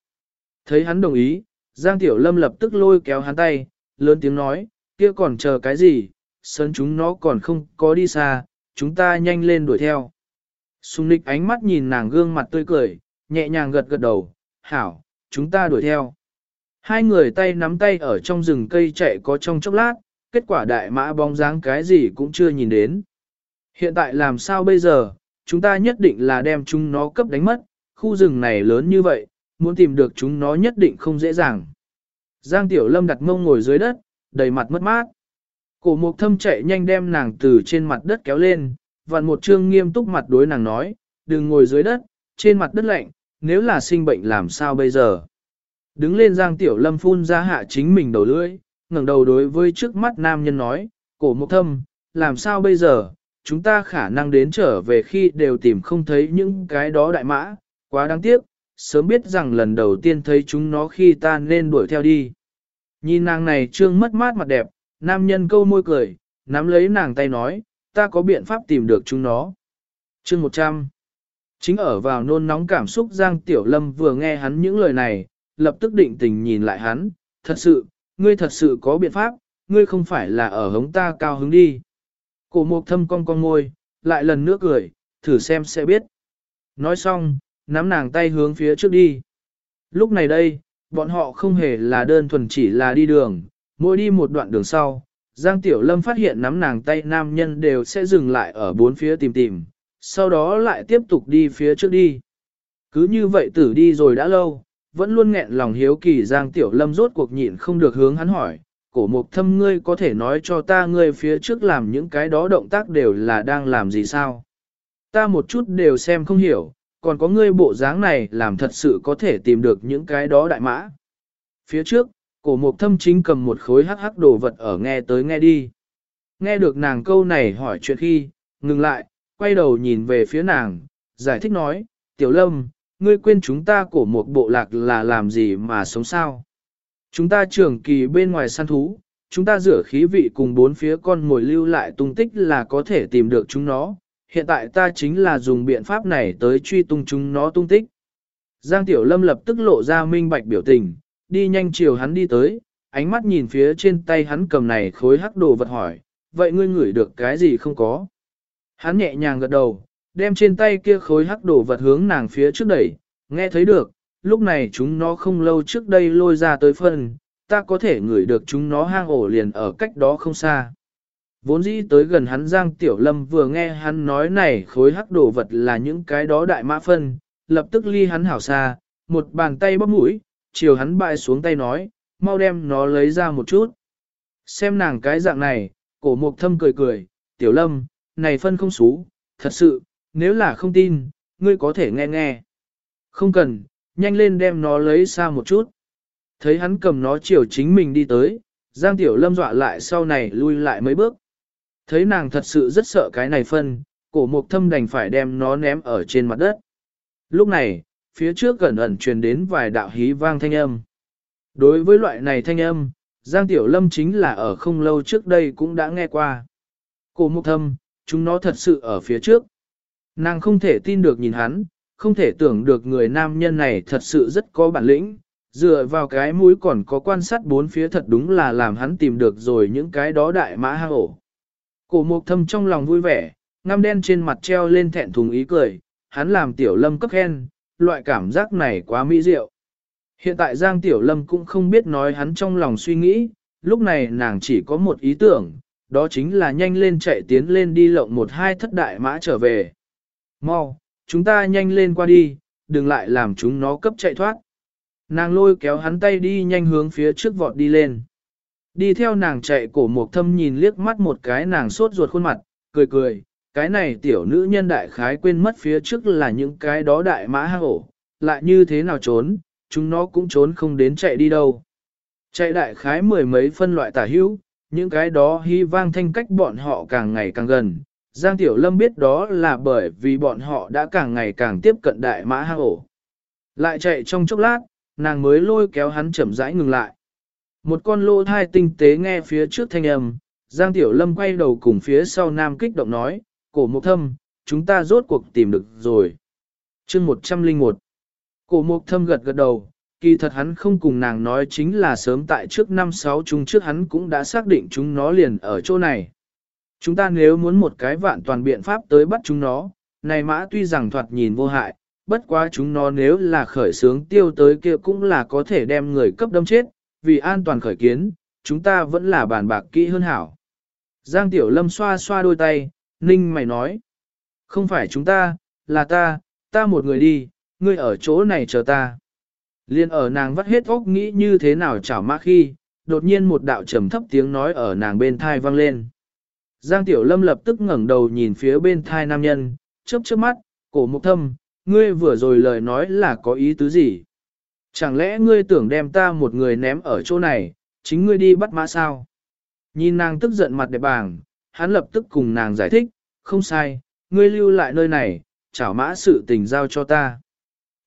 Thấy hắn đồng ý, Giang Tiểu Lâm lập tức lôi kéo hắn tay, lớn tiếng nói, kia còn chờ cái gì, Sớn chúng nó còn không có đi xa, chúng ta nhanh lên đuổi theo. Sùng nịch ánh mắt nhìn nàng gương mặt tươi cười, nhẹ nhàng gật gật đầu, hảo, chúng ta đuổi theo. Hai người tay nắm tay ở trong rừng cây chạy có trong chốc lát, kết quả đại mã bóng dáng cái gì cũng chưa nhìn đến. Hiện tại làm sao bây giờ, chúng ta nhất định là đem chúng nó cấp đánh mất, khu rừng này lớn như vậy, muốn tìm được chúng nó nhất định không dễ dàng. Giang Tiểu Lâm đặt mông ngồi dưới đất, đầy mặt mất mát. Cổ mục thâm chạy nhanh đem nàng từ trên mặt đất kéo lên, vặn một trương nghiêm túc mặt đối nàng nói, đừng ngồi dưới đất, trên mặt đất lạnh, nếu là sinh bệnh làm sao bây giờ. Đứng lên Giang Tiểu Lâm phun ra hạ chính mình đầu lưỡi, ngẩng đầu đối với trước mắt nam nhân nói, cổ mục thâm, làm sao bây giờ, chúng ta khả năng đến trở về khi đều tìm không thấy những cái đó đại mã, quá đáng tiếc, sớm biết rằng lần đầu tiên thấy chúng nó khi ta nên đuổi theo đi. Nhìn nàng này trương mất mát mặt đẹp, nam nhân câu môi cười, nắm lấy nàng tay nói, ta có biện pháp tìm được chúng nó. chương 100 Chính ở vào nôn nóng cảm xúc Giang Tiểu Lâm vừa nghe hắn những lời này, lập tức định tình nhìn lại hắn, thật sự, ngươi thật sự có biện pháp, ngươi không phải là ở hống ta cao hứng đi. Cổ mục thâm cong cong ngôi, lại lần nữa cười, thử xem sẽ biết. Nói xong, nắm nàng tay hướng phía trước đi. Lúc này đây, bọn họ không hề là đơn thuần chỉ là đi đường, mỗi đi một đoạn đường sau, Giang Tiểu Lâm phát hiện nắm nàng tay nam nhân đều sẽ dừng lại ở bốn phía tìm tìm, sau đó lại tiếp tục đi phía trước đi. Cứ như vậy tử đi rồi đã lâu, vẫn luôn nghẹn lòng hiếu kỳ Giang Tiểu Lâm rốt cuộc nhịn không được hướng hắn hỏi, cổ mục thâm ngươi có thể nói cho ta ngươi phía trước làm những cái đó động tác đều là đang làm gì sao? Ta một chút đều xem không hiểu, còn có ngươi bộ dáng này làm thật sự có thể tìm được những cái đó đại mã. Phía trước, cổ mục thâm chính cầm một khối hắc hắc đồ vật ở nghe tới nghe đi. Nghe được nàng câu này hỏi chuyện khi, ngừng lại, quay đầu nhìn về phía nàng, giải thích nói, tiểu lâm, ngươi quên chúng ta cổ mục bộ lạc là làm gì mà sống sao. Chúng ta trưởng kỳ bên ngoài săn thú, chúng ta rửa khí vị cùng bốn phía con ngồi lưu lại tung tích là có thể tìm được chúng nó. Hiện tại ta chính là dùng biện pháp này tới truy tung chúng nó tung tích. Giang Tiểu Lâm lập tức lộ ra minh bạch biểu tình, đi nhanh chiều hắn đi tới, ánh mắt nhìn phía trên tay hắn cầm này khối hắc đồ vật hỏi, vậy ngươi ngửi được cái gì không có? Hắn nhẹ nhàng gật đầu, đem trên tay kia khối hắc đồ vật hướng nàng phía trước đẩy, nghe thấy được, lúc này chúng nó không lâu trước đây lôi ra tới phân, ta có thể ngửi được chúng nó hang ổ liền ở cách đó không xa. Vốn dĩ tới gần hắn Giang Tiểu Lâm vừa nghe hắn nói này khối hắc đồ vật là những cái đó đại mã phân, lập tức ly hắn hảo xa, một bàn tay bóp mũi, chiều hắn bại xuống tay nói, mau đem nó lấy ra một chút. Xem nàng cái dạng này, cổ mục thâm cười cười, Tiểu Lâm, này phân không xú, thật sự, nếu là không tin, ngươi có thể nghe nghe. Không cần, nhanh lên đem nó lấy xa một chút. Thấy hắn cầm nó chiều chính mình đi tới, Giang Tiểu Lâm dọa lại sau này lui lại mấy bước. Thấy nàng thật sự rất sợ cái này phân, cổ mục thâm đành phải đem nó ném ở trên mặt đất. Lúc này, phía trước gần ẩn truyền đến vài đạo hí vang thanh âm. Đối với loại này thanh âm, Giang Tiểu Lâm chính là ở không lâu trước đây cũng đã nghe qua. Cổ mục thâm, chúng nó thật sự ở phía trước. Nàng không thể tin được nhìn hắn, không thể tưởng được người nam nhân này thật sự rất có bản lĩnh, dựa vào cái mũi còn có quan sát bốn phía thật đúng là làm hắn tìm được rồi những cái đó đại mã hang ổ. Cổ mục thâm trong lòng vui vẻ, ngăm đen trên mặt treo lên thẹn thùng ý cười, hắn làm tiểu lâm cấp khen, loại cảm giác này quá mỹ diệu. Hiện tại Giang Tiểu Lâm cũng không biết nói hắn trong lòng suy nghĩ, lúc này nàng chỉ có một ý tưởng, đó chính là nhanh lên chạy tiến lên đi lộng một hai thất đại mã trở về. Mau, chúng ta nhanh lên qua đi, đừng lại làm chúng nó cấp chạy thoát. Nàng lôi kéo hắn tay đi nhanh hướng phía trước vọt đi lên. Đi theo nàng chạy cổ mục thâm nhìn liếc mắt một cái nàng sốt ruột khuôn mặt, cười cười, cái này tiểu nữ nhân đại khái quên mất phía trước là những cái đó đại mã hang ổ, lại như thế nào trốn, chúng nó cũng trốn không đến chạy đi đâu. Chạy đại khái mười mấy phân loại tả hữu, những cái đó hy vang thanh cách bọn họ càng ngày càng gần, Giang Tiểu Lâm biết đó là bởi vì bọn họ đã càng ngày càng tiếp cận đại mã hang ổ. Lại chạy trong chốc lát, nàng mới lôi kéo hắn chậm rãi ngừng lại. Một con lô thai tinh tế nghe phía trước thanh âm, Giang Tiểu Lâm quay đầu cùng phía sau nam kích động nói, cổ mục thâm, chúng ta rốt cuộc tìm được rồi. chương 101 Cổ mục thâm gật gật đầu, kỳ thật hắn không cùng nàng nói chính là sớm tại trước năm sáu chúng trước hắn cũng đã xác định chúng nó liền ở chỗ này. Chúng ta nếu muốn một cái vạn toàn biện pháp tới bắt chúng nó, này mã tuy rằng thoạt nhìn vô hại, bất quá chúng nó nếu là khởi sướng tiêu tới kia cũng là có thể đem người cấp đâm chết, vì an toàn khởi kiến, chúng ta vẫn là bàn bạc kỹ hơn hảo. Giang Tiểu Lâm xoa xoa đôi tay, ninh mày nói. Không phải chúng ta, là ta, ta một người đi, ngươi ở chỗ này chờ ta. Liên ở nàng vắt hết óc nghĩ như thế nào chảo mã khi, đột nhiên một đạo trầm thấp tiếng nói ở nàng bên thai vang lên. Giang Tiểu Lâm lập tức ngẩng đầu nhìn phía bên thai nam nhân, chớp chớp mắt, cổ mục thâm, ngươi vừa rồi lời nói là có ý tứ gì? Chẳng lẽ ngươi tưởng đem ta một người ném ở chỗ này, chính ngươi đi bắt mã sao? Nhìn nàng tức giận mặt đẹp bàng, hắn lập tức cùng nàng giải thích, không sai, ngươi lưu lại nơi này, chảo mã sự tình giao cho ta.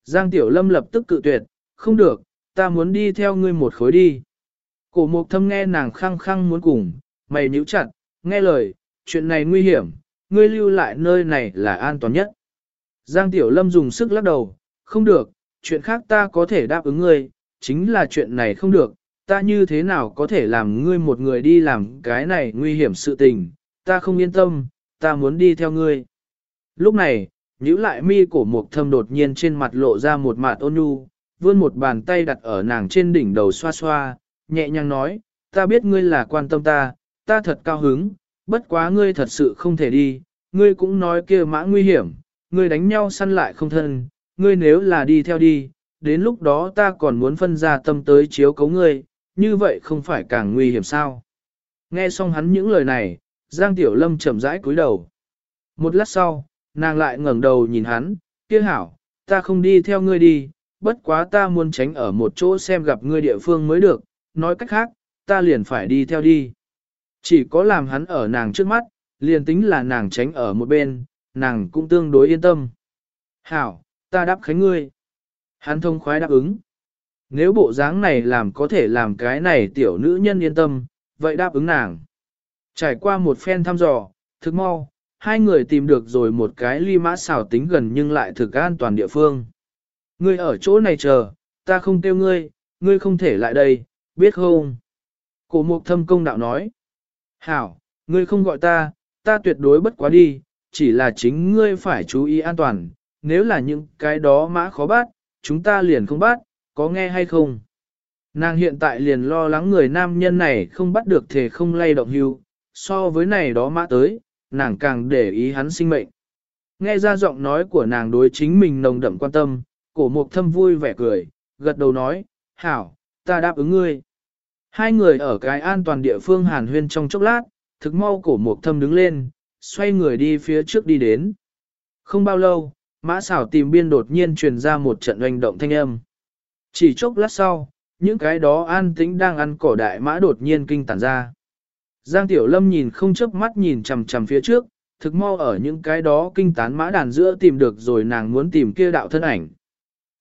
Giang Tiểu Lâm lập tức cự tuyệt, không được, ta muốn đi theo ngươi một khối đi. Cổ mục thâm nghe nàng khăng khăng muốn cùng, mày nhíu chặt, nghe lời, chuyện này nguy hiểm, ngươi lưu lại nơi này là an toàn nhất. Giang Tiểu Lâm dùng sức lắc đầu, không được, chuyện khác ta có thể đáp ứng ngươi, chính là chuyện này không được, ta như thế nào có thể làm ngươi một người đi làm cái này nguy hiểm sự tình, ta không yên tâm, ta muốn đi theo ngươi. Lúc này, nhíu lại mi cổ mục thâm đột nhiên trên mặt lộ ra một mạt ôn nhu, vươn một bàn tay đặt ở nàng trên đỉnh đầu xoa xoa, nhẹ nhàng nói, ta biết ngươi là quan tâm ta, ta thật cao hứng, bất quá ngươi thật sự không thể đi, ngươi cũng nói kia mã nguy hiểm, ngươi đánh nhau săn lại không thân, ngươi nếu là đi theo đi, đến lúc đó ta còn muốn phân ra tâm tới chiếu cấu ngươi, như vậy không phải càng nguy hiểm sao. Nghe xong hắn những lời này, Giang Tiểu Lâm chậm rãi cúi đầu. Một lát sau, nàng lại ngẩng đầu nhìn hắn, kia hảo, ta không đi theo ngươi đi, bất quá ta muốn tránh ở một chỗ xem gặp ngươi địa phương mới được, nói cách khác, ta liền phải đi theo đi. Chỉ có làm hắn ở nàng trước mắt, liền tính là nàng tránh ở một bên, nàng cũng tương đối yên tâm. Hảo, ta đáp khánh ngươi. Hắn thông khoái đáp ứng. Nếu bộ dáng này làm có thể làm cái này tiểu nữ nhân yên tâm, vậy đáp ứng nàng. Trải qua một phen thăm dò, thực mau, hai người tìm được rồi một cái ly mã xảo tính gần nhưng lại thực an toàn địa phương. Ngươi ở chỗ này chờ, ta không kêu ngươi, ngươi không thể lại đây, biết không? Cổ mục thâm công đạo nói. Hảo, ngươi không gọi ta, ta tuyệt đối bất quá đi, chỉ là chính ngươi phải chú ý an toàn, nếu là những cái đó mã khó bắt, chúng ta liền không bắt, có nghe hay không? Nàng hiện tại liền lo lắng người nam nhân này không bắt được thể không lay động hưu, so với này đó mã tới, nàng càng để ý hắn sinh mệnh. Nghe ra giọng nói của nàng đối chính mình nồng đậm quan tâm, cổ mục thâm vui vẻ cười, gật đầu nói, hảo, ta đáp ứng ngươi. Hai người ở cái an toàn địa phương hàn huyên trong chốc lát, thực mau cổ mục thâm đứng lên, xoay người đi phía trước đi đến. Không bao lâu, mã xảo tìm biên đột nhiên truyền ra một trận oanh động thanh âm. Chỉ chốc lát sau, những cái đó an tĩnh đang ăn cỏ đại mã đột nhiên kinh tản ra. Giang Tiểu Lâm nhìn không chớp mắt nhìn chằm chằm phía trước, thực mau ở những cái đó kinh tán mã đàn giữa tìm được rồi nàng muốn tìm kia đạo thân ảnh.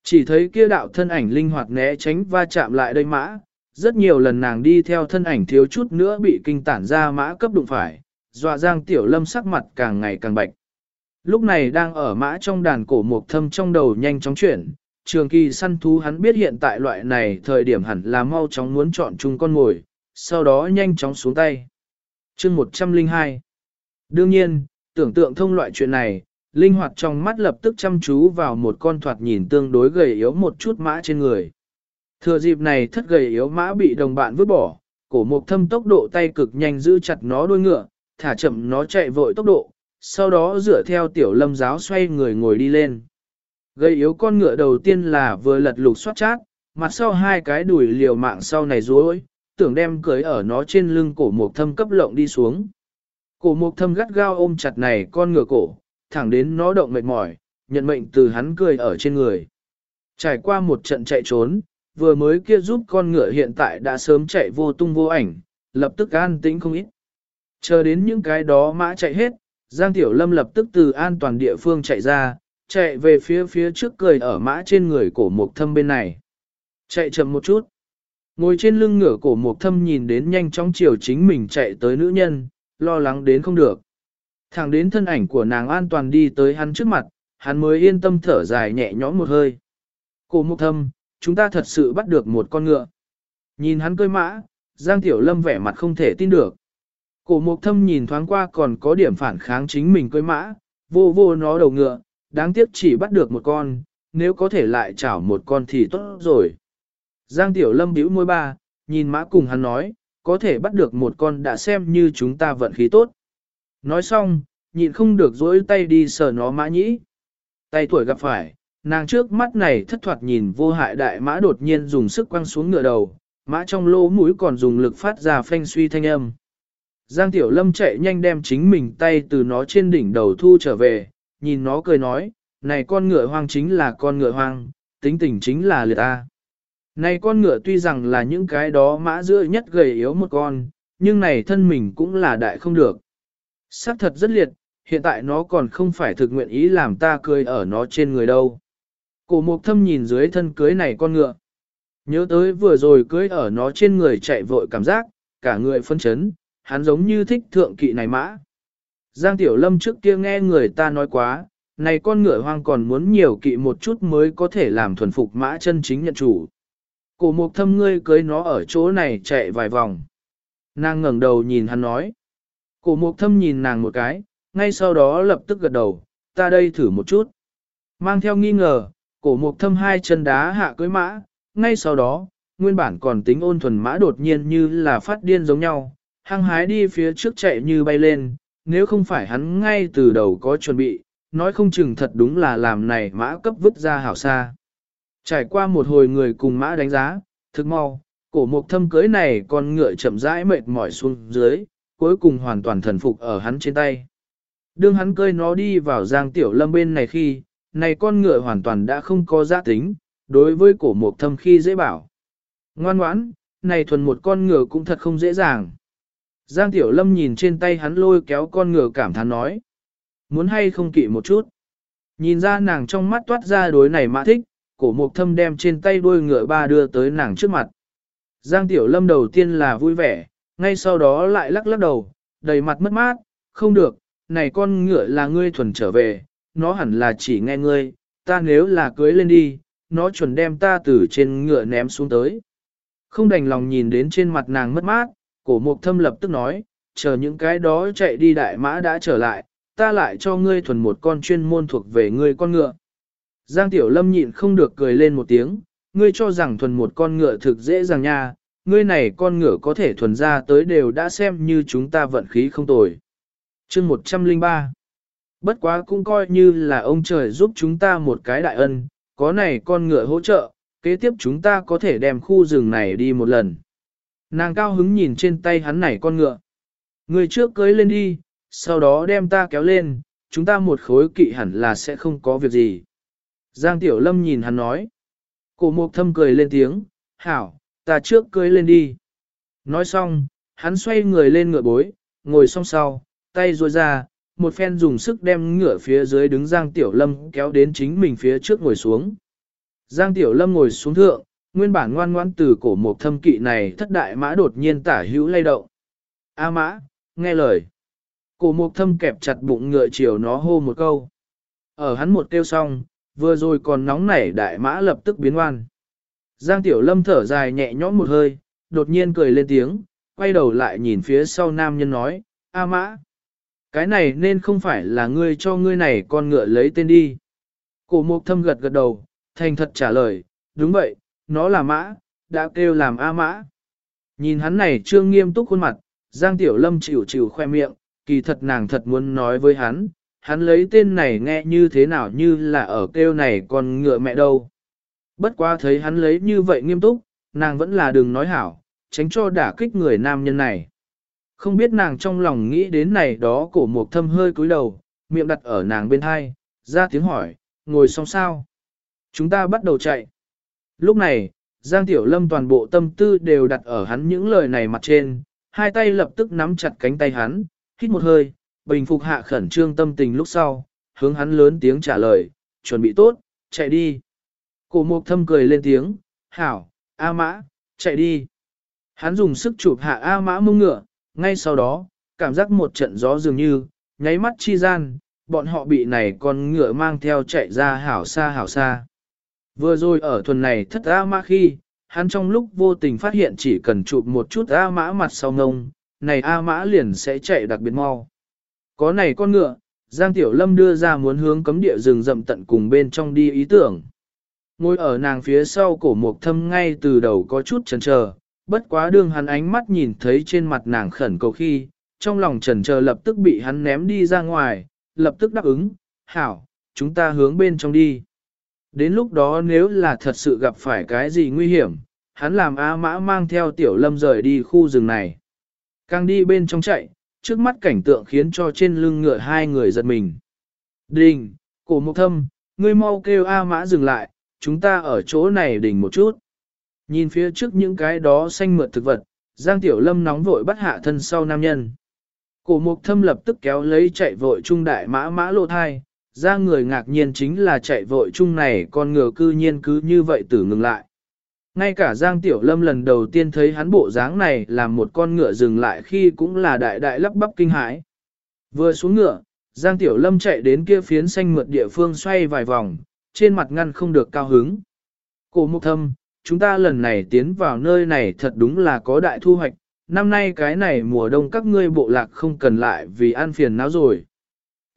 Chỉ thấy kia đạo thân ảnh linh hoạt né tránh va chạm lại đây mã, rất nhiều lần nàng đi theo thân ảnh thiếu chút nữa bị kinh tản ra mã cấp đụng phải, dọa Giang Tiểu Lâm sắc mặt càng ngày càng bạch. Lúc này đang ở mã trong đàn cổ mục thâm trong đầu nhanh chóng chuyển, trường kỳ săn thú hắn biết hiện tại loại này thời điểm hẳn là mau chóng muốn chọn chung con mồi, sau đó nhanh chóng xuống tay. chương 102 Đương nhiên, tưởng tượng thông loại chuyện này, linh hoạt trong mắt lập tức chăm chú vào một con thoạt nhìn tương đối gầy yếu một chút mã trên người. Thừa dịp này thất gầy yếu mã bị đồng bạn vứt bỏ, cổ mục thâm tốc độ tay cực nhanh giữ chặt nó đuôi ngựa, thả chậm nó chạy vội tốc độ, sau đó dựa theo tiểu lâm giáo xoay người ngồi đi lên. Gây yếu con ngựa đầu tiên là vừa lật lục xoát chát, mặt sau hai cái đùi liều mạng sau này rối, tưởng đem cưới ở nó trên lưng cổ mục thâm cấp lộng đi xuống. Cổ mục thâm gắt gao ôm chặt này con ngựa cổ, thẳng đến nó động mệt mỏi, nhận mệnh từ hắn cười ở trên người. Trải qua một trận chạy trốn, vừa mới kia giúp con ngựa hiện tại đã sớm chạy vô tung vô ảnh, lập tức an tĩnh không ít. Chờ đến những cái đó mã chạy hết, Giang Tiểu Lâm lập tức từ an toàn địa phương chạy ra, chạy về phía phía trước cười ở mã trên người cổ mục thâm bên này. Chạy chậm một chút. Ngồi trên lưng ngựa cổ mục thâm nhìn đến nhanh chóng chiều chính mình chạy tới nữ nhân, lo lắng đến không được. Thẳng đến thân ảnh của nàng an toàn đi tới hắn trước mặt, hắn mới yên tâm thở dài nhẹ nhõm một hơi. Cổ mục thâm, chúng ta thật sự bắt được một con ngựa. Nhìn hắn cơi mã, Giang Tiểu Lâm vẻ mặt không thể tin được. Cổ mục thâm nhìn thoáng qua còn có điểm phản kháng chính mình cưới mã, vô vô nó đầu ngựa, đáng tiếc chỉ bắt được một con, nếu có thể lại chảo một con thì tốt rồi. Giang Tiểu Lâm bĩu môi ba, nhìn mã cùng hắn nói, có thể bắt được một con đã xem như chúng ta vận khí tốt. Nói xong, nhịn không được dỗi tay đi sờ nó mã nhĩ. Tay tuổi gặp phải, nàng trước mắt này thất thoạt nhìn vô hại đại mã đột nhiên dùng sức quăng xuống ngựa đầu, mã trong lỗ mũi còn dùng lực phát ra phanh suy thanh âm. Giang Tiểu Lâm chạy nhanh đem chính mình tay từ nó trên đỉnh đầu thu trở về, nhìn nó cười nói, này con ngựa hoang chính là con ngựa hoang, tính tình chính là liệt ta. Này con ngựa tuy rằng là những cái đó mã giữa nhất gầy yếu một con, nhưng này thân mình cũng là đại không được. Sắc thật rất liệt, hiện tại nó còn không phải thực nguyện ý làm ta cười ở nó trên người đâu. Cổ mục thâm nhìn dưới thân cưới này con ngựa. Nhớ tới vừa rồi cưới ở nó trên người chạy vội cảm giác, cả người phân chấn, hắn giống như thích thượng kỵ này mã. Giang Tiểu Lâm trước kia nghe người ta nói quá, này con ngựa hoang còn muốn nhiều kỵ một chút mới có thể làm thuần phục mã chân chính nhận chủ. Cổ mục thâm ngươi cưới nó ở chỗ này chạy vài vòng. Nàng ngẩng đầu nhìn hắn nói. Cổ mục thâm nhìn nàng một cái, ngay sau đó lập tức gật đầu, ta đây thử một chút. Mang theo nghi ngờ, cổ mục thâm hai chân đá hạ cưới mã, ngay sau đó, nguyên bản còn tính ôn thuần mã đột nhiên như là phát điên giống nhau, hăng hái đi phía trước chạy như bay lên, nếu không phải hắn ngay từ đầu có chuẩn bị, nói không chừng thật đúng là làm này mã cấp vứt ra hảo xa. Trải qua một hồi người cùng mã đánh giá, thực mau, cổ mục thâm cưới này con ngựa chậm rãi mệt mỏi xuống dưới, cuối cùng hoàn toàn thần phục ở hắn trên tay. Đương hắn cơi nó đi vào giang tiểu lâm bên này khi, này con ngựa hoàn toàn đã không có giá tính, đối với cổ mục thâm khi dễ bảo. Ngoan ngoãn, này thuần một con ngựa cũng thật không dễ dàng. Giang Tiểu Lâm nhìn trên tay hắn lôi kéo con ngựa cảm thán nói. Muốn hay không kỵ một chút. Nhìn ra nàng trong mắt toát ra đối này mã thích, cổ mục thâm đem trên tay đuôi ngựa ba đưa tới nàng trước mặt. Giang Tiểu Lâm đầu tiên là vui vẻ, ngay sau đó lại lắc lắc đầu, đầy mặt mất mát, không được, này con ngựa là ngươi thuần trở về, nó hẳn là chỉ nghe ngươi, ta nếu là cưới lên đi, nó chuẩn đem ta từ trên ngựa ném xuống tới. Không đành lòng nhìn đến trên mặt nàng mất mát, cổ mục thâm lập tức nói, chờ những cái đó chạy đi đại mã đã trở lại, ta lại cho ngươi thuần một con chuyên môn thuộc về ngươi con ngựa. Giang Tiểu Lâm nhịn không được cười lên một tiếng, ngươi cho rằng thuần một con ngựa thực dễ dàng nha, ngươi này con ngựa có thể thuần ra tới đều đã xem như chúng ta vận khí không tồi. chương 103 Bất quá cũng coi như là ông trời giúp chúng ta một cái đại ân, có này con ngựa hỗ trợ, kế tiếp chúng ta có thể đem khu rừng này đi một lần. Nàng cao hứng nhìn trên tay hắn này con ngựa. Người trước cưới lên đi, sau đó đem ta kéo lên, chúng ta một khối kỵ hẳn là sẽ không có việc gì. Giang Tiểu Lâm nhìn hắn nói. Cổ mục thâm cười lên tiếng, hảo, ta trước cưới lên đi. Nói xong, hắn xoay người lên ngựa bối, ngồi song sau, tay ruôi ra, một phen dùng sức đem ngựa phía dưới đứng Giang Tiểu Lâm kéo đến chính mình phía trước ngồi xuống. Giang Tiểu Lâm ngồi xuống thượng, nguyên bản ngoan ngoan từ cổ một thâm kỵ này thất đại mã đột nhiên tả hữu lay động. A mã, nghe lời. Cổ mục thâm kẹp chặt bụng ngựa chiều nó hô một câu. Ở hắn một kêu xong, vừa rồi còn nóng nảy đại mã lập tức biến ngoan. Giang Tiểu Lâm thở dài nhẹ nhõm một hơi, đột nhiên cười lên tiếng, quay đầu lại nhìn phía sau nam nhân nói, A mã. Cái này nên không phải là ngươi cho ngươi này con ngựa lấy tên đi. Cổ mục thâm gật gật đầu, thành thật trả lời, đúng vậy, nó là mã, đã kêu làm A mã. Nhìn hắn này trương nghiêm túc khuôn mặt, Giang Tiểu Lâm chịu chịu khoe miệng, kỳ thật nàng thật muốn nói với hắn, hắn lấy tên này nghe như thế nào như là ở kêu này còn ngựa mẹ đâu. Bất quá thấy hắn lấy như vậy nghiêm túc, nàng vẫn là đừng nói hảo, tránh cho đả kích người nam nhân này. Không biết nàng trong lòng nghĩ đến này đó cổ mục thâm hơi cúi đầu, miệng đặt ở nàng bên hai, ra tiếng hỏi, ngồi xong sao? Chúng ta bắt đầu chạy. Lúc này, Giang Tiểu Lâm toàn bộ tâm tư đều đặt ở hắn những lời này mặt trên, hai tay lập tức nắm chặt cánh tay hắn, hít một hơi, bình phục hạ khẩn trương tâm tình lúc sau, hướng hắn lớn tiếng trả lời, chuẩn bị tốt, chạy đi. Cổ mục thâm cười lên tiếng, hảo, A mã, chạy đi. Hắn dùng sức chụp hạ A mã mông ngựa, ngay sau đó, cảm giác một trận gió dường như, nháy mắt chi gian, bọn họ bị này con ngựa mang theo chạy ra hảo xa hảo xa. Vừa rồi ở thuần này thất A mã khi, hắn trong lúc vô tình phát hiện chỉ cần chụp một chút A mã mặt sau ngông, này A mã liền sẽ chạy đặc biệt mau. Có này con ngựa, Giang Tiểu Lâm đưa ra muốn hướng cấm địa rừng rậm tận cùng bên trong đi ý tưởng. Ngồi ở nàng phía sau cổ mục thâm ngay từ đầu có chút chần chờ, bất quá đương hắn ánh mắt nhìn thấy trên mặt nàng khẩn cầu khi, trong lòng chần chờ lập tức bị hắn ném đi ra ngoài, lập tức đáp ứng, hảo, chúng ta hướng bên trong đi. Đến lúc đó nếu là thật sự gặp phải cái gì nguy hiểm, hắn làm A mã mang theo tiểu lâm rời đi khu rừng này. Càng đi bên trong chạy, trước mắt cảnh tượng khiến cho trên lưng ngựa hai người giật mình. Đình, cổ mục thâm, ngươi mau kêu A mã dừng lại, chúng ta ở chỗ này đình một chút. Nhìn phía trước những cái đó xanh mượt thực vật, Giang Tiểu Lâm nóng vội bắt hạ thân sau nam nhân. Cổ mục thâm lập tức kéo lấy chạy vội trung đại mã mã lộ thai, ra người ngạc nhiên chính là chạy vội chung này con ngựa cư nhiên cứ như vậy tử ngừng lại. Ngay cả Giang Tiểu Lâm lần đầu tiên thấy hắn bộ dáng này làm một con ngựa dừng lại khi cũng là đại đại lắp bắp kinh hãi. Vừa xuống ngựa, Giang Tiểu Lâm chạy đến kia phiến xanh mượt địa phương xoay vài vòng, trên mặt ngăn không được cao hứng. Cổ mục thâm, chúng ta lần này tiến vào nơi này thật đúng là có đại thu hoạch, năm nay cái này mùa đông các ngươi bộ lạc không cần lại vì an phiền não rồi.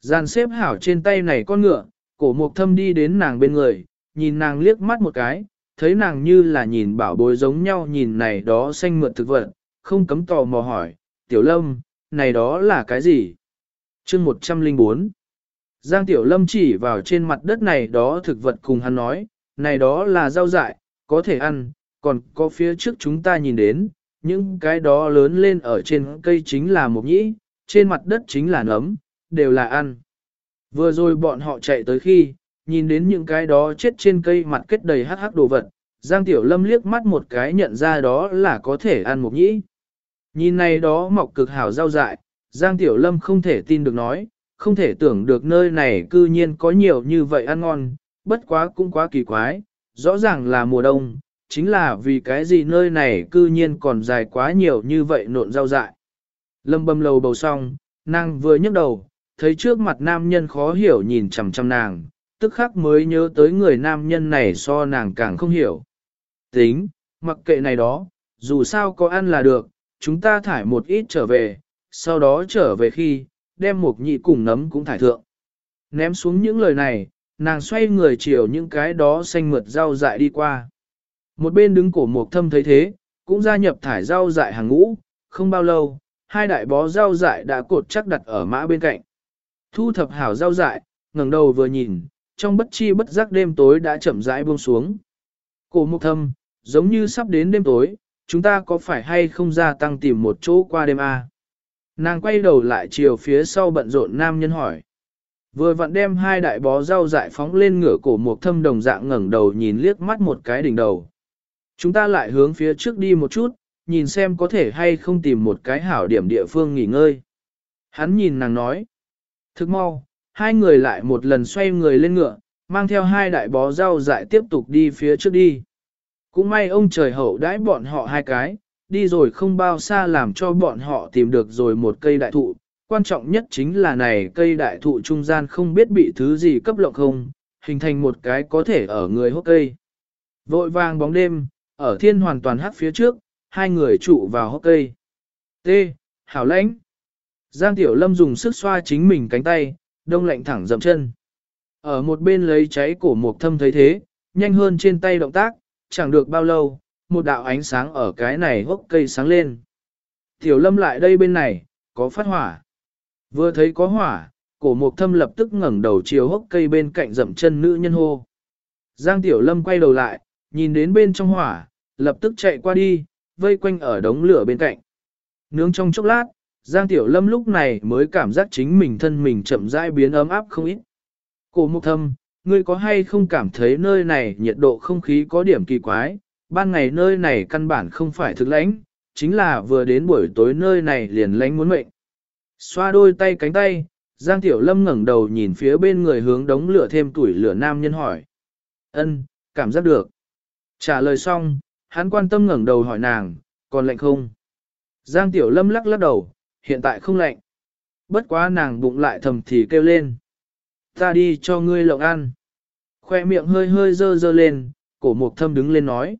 Gian xếp hảo trên tay này con ngựa, cổ mục thâm đi đến nàng bên người, nhìn nàng liếc mắt một cái, thấy nàng như là nhìn bảo bối giống nhau nhìn này đó xanh mượt thực vật, không cấm tò mò hỏi, tiểu lâm, này đó là cái gì? chương 104 Giang Tiểu Lâm chỉ vào trên mặt đất này đó thực vật cùng hắn nói, này đó là rau dại, có thể ăn, còn có phía trước chúng ta nhìn đến, những cái đó lớn lên ở trên cây chính là mộc nhĩ, trên mặt đất chính là nấm, đều là ăn. Vừa rồi bọn họ chạy tới khi, nhìn đến những cái đó chết trên cây mặt kết đầy hắc hắc đồ vật, Giang Tiểu Lâm liếc mắt một cái nhận ra đó là có thể ăn một nhĩ. Nhìn này đó mọc cực hảo rau dại, Giang Tiểu Lâm không thể tin được nói, không thể tưởng được nơi này cư nhiên có nhiều như vậy ăn ngon, bất quá cũng quá kỳ quái, rõ ràng là mùa đông, chính là vì cái gì nơi này cư nhiên còn dài quá nhiều như vậy nộn rau dại. Lâm bầm lầu bầu xong, nàng vừa nhấc đầu, thấy trước mặt nam nhân khó hiểu nhìn chằm chằm nàng, tức khắc mới nhớ tới người nam nhân này so nàng càng không hiểu. Tính, mặc kệ này đó, dù sao có ăn là được, chúng ta thải một ít trở về, sau đó trở về khi, đem một nhị cùng nấm cũng thải thượng. Ném xuống những lời này, nàng xoay người chiều những cái đó xanh mượt rau dại đi qua. Một bên đứng cổ mộc thâm thấy thế, cũng gia nhập thải rau dại hàng ngũ, không bao lâu, hai đại bó rau dại đã cột chắc đặt ở mã bên cạnh. Thu thập hảo rau dại, ngẩng đầu vừa nhìn, trong bất chi bất giác đêm tối đã chậm rãi buông xuống. Cổ mục thâm, giống như sắp đến đêm tối, chúng ta có phải hay không ra tăng tìm một chỗ qua đêm à? Nàng quay đầu lại chiều phía sau bận rộn nam nhân hỏi. Vừa vặn đem hai đại bó rau dại phóng lên ngửa cổ Mục thâm đồng dạng ngẩng đầu nhìn liếc mắt một cái đỉnh đầu. Chúng ta lại hướng phía trước đi một chút, nhìn xem có thể hay không tìm một cái hảo điểm địa phương nghỉ ngơi. Hắn nhìn nàng nói. Thức mau, hai người lại một lần xoay người lên ngựa, mang theo hai đại bó rau dại tiếp tục đi phía trước đi. Cũng may ông trời hậu đãi bọn họ hai cái, đi rồi không bao xa làm cho bọn họ tìm được rồi một cây đại thụ. Quan trọng nhất chính là này cây đại thụ trung gian không biết bị thứ gì cấp lộng không, hình thành một cái có thể ở người hốc cây. Vội vàng bóng đêm, ở thiên hoàn toàn hắc phía trước, hai người trụ vào hốc cây. T. Hảo lãnh. Giang Tiểu Lâm dùng sức xoa chính mình cánh tay, đông lạnh thẳng dậm chân. Ở một bên lấy cháy cổ Mộc thâm thấy thế, nhanh hơn trên tay động tác, chẳng được bao lâu, một đạo ánh sáng ở cái này hốc cây sáng lên. Tiểu lâm lại đây bên này, có phát hỏa. Vừa thấy có hỏa, cổ mục thâm lập tức ngẩng đầu chiều hốc cây bên cạnh dậm chân nữ nhân hô. Giang tiểu lâm quay đầu lại, nhìn đến bên trong hỏa, lập tức chạy qua đi, vây quanh ở đống lửa bên cạnh. Nướng trong chốc lát, Giang tiểu lâm lúc này mới cảm giác chính mình thân mình chậm rãi biến ấm áp không ít. Cổ mục thâm, ngươi có hay không cảm thấy nơi này nhiệt độ không khí có điểm kỳ quái, ban ngày nơi này căn bản không phải thực lãnh, chính là vừa đến buổi tối nơi này liền lãnh muốn mệnh. Xoa đôi tay cánh tay, Giang Tiểu Lâm ngẩng đầu nhìn phía bên người hướng đống lửa thêm tuổi lửa nam nhân hỏi. Ân, cảm giác được. Trả lời xong, hắn quan tâm ngẩng đầu hỏi nàng, còn lạnh không? Giang Tiểu Lâm lắc lắc đầu, hiện tại không lạnh. Bất quá nàng bụng lại thầm thì kêu lên. Ta đi cho ngươi lộng ăn. Khoe miệng hơi hơi dơ dơ lên, cổ mục thâm đứng lên nói.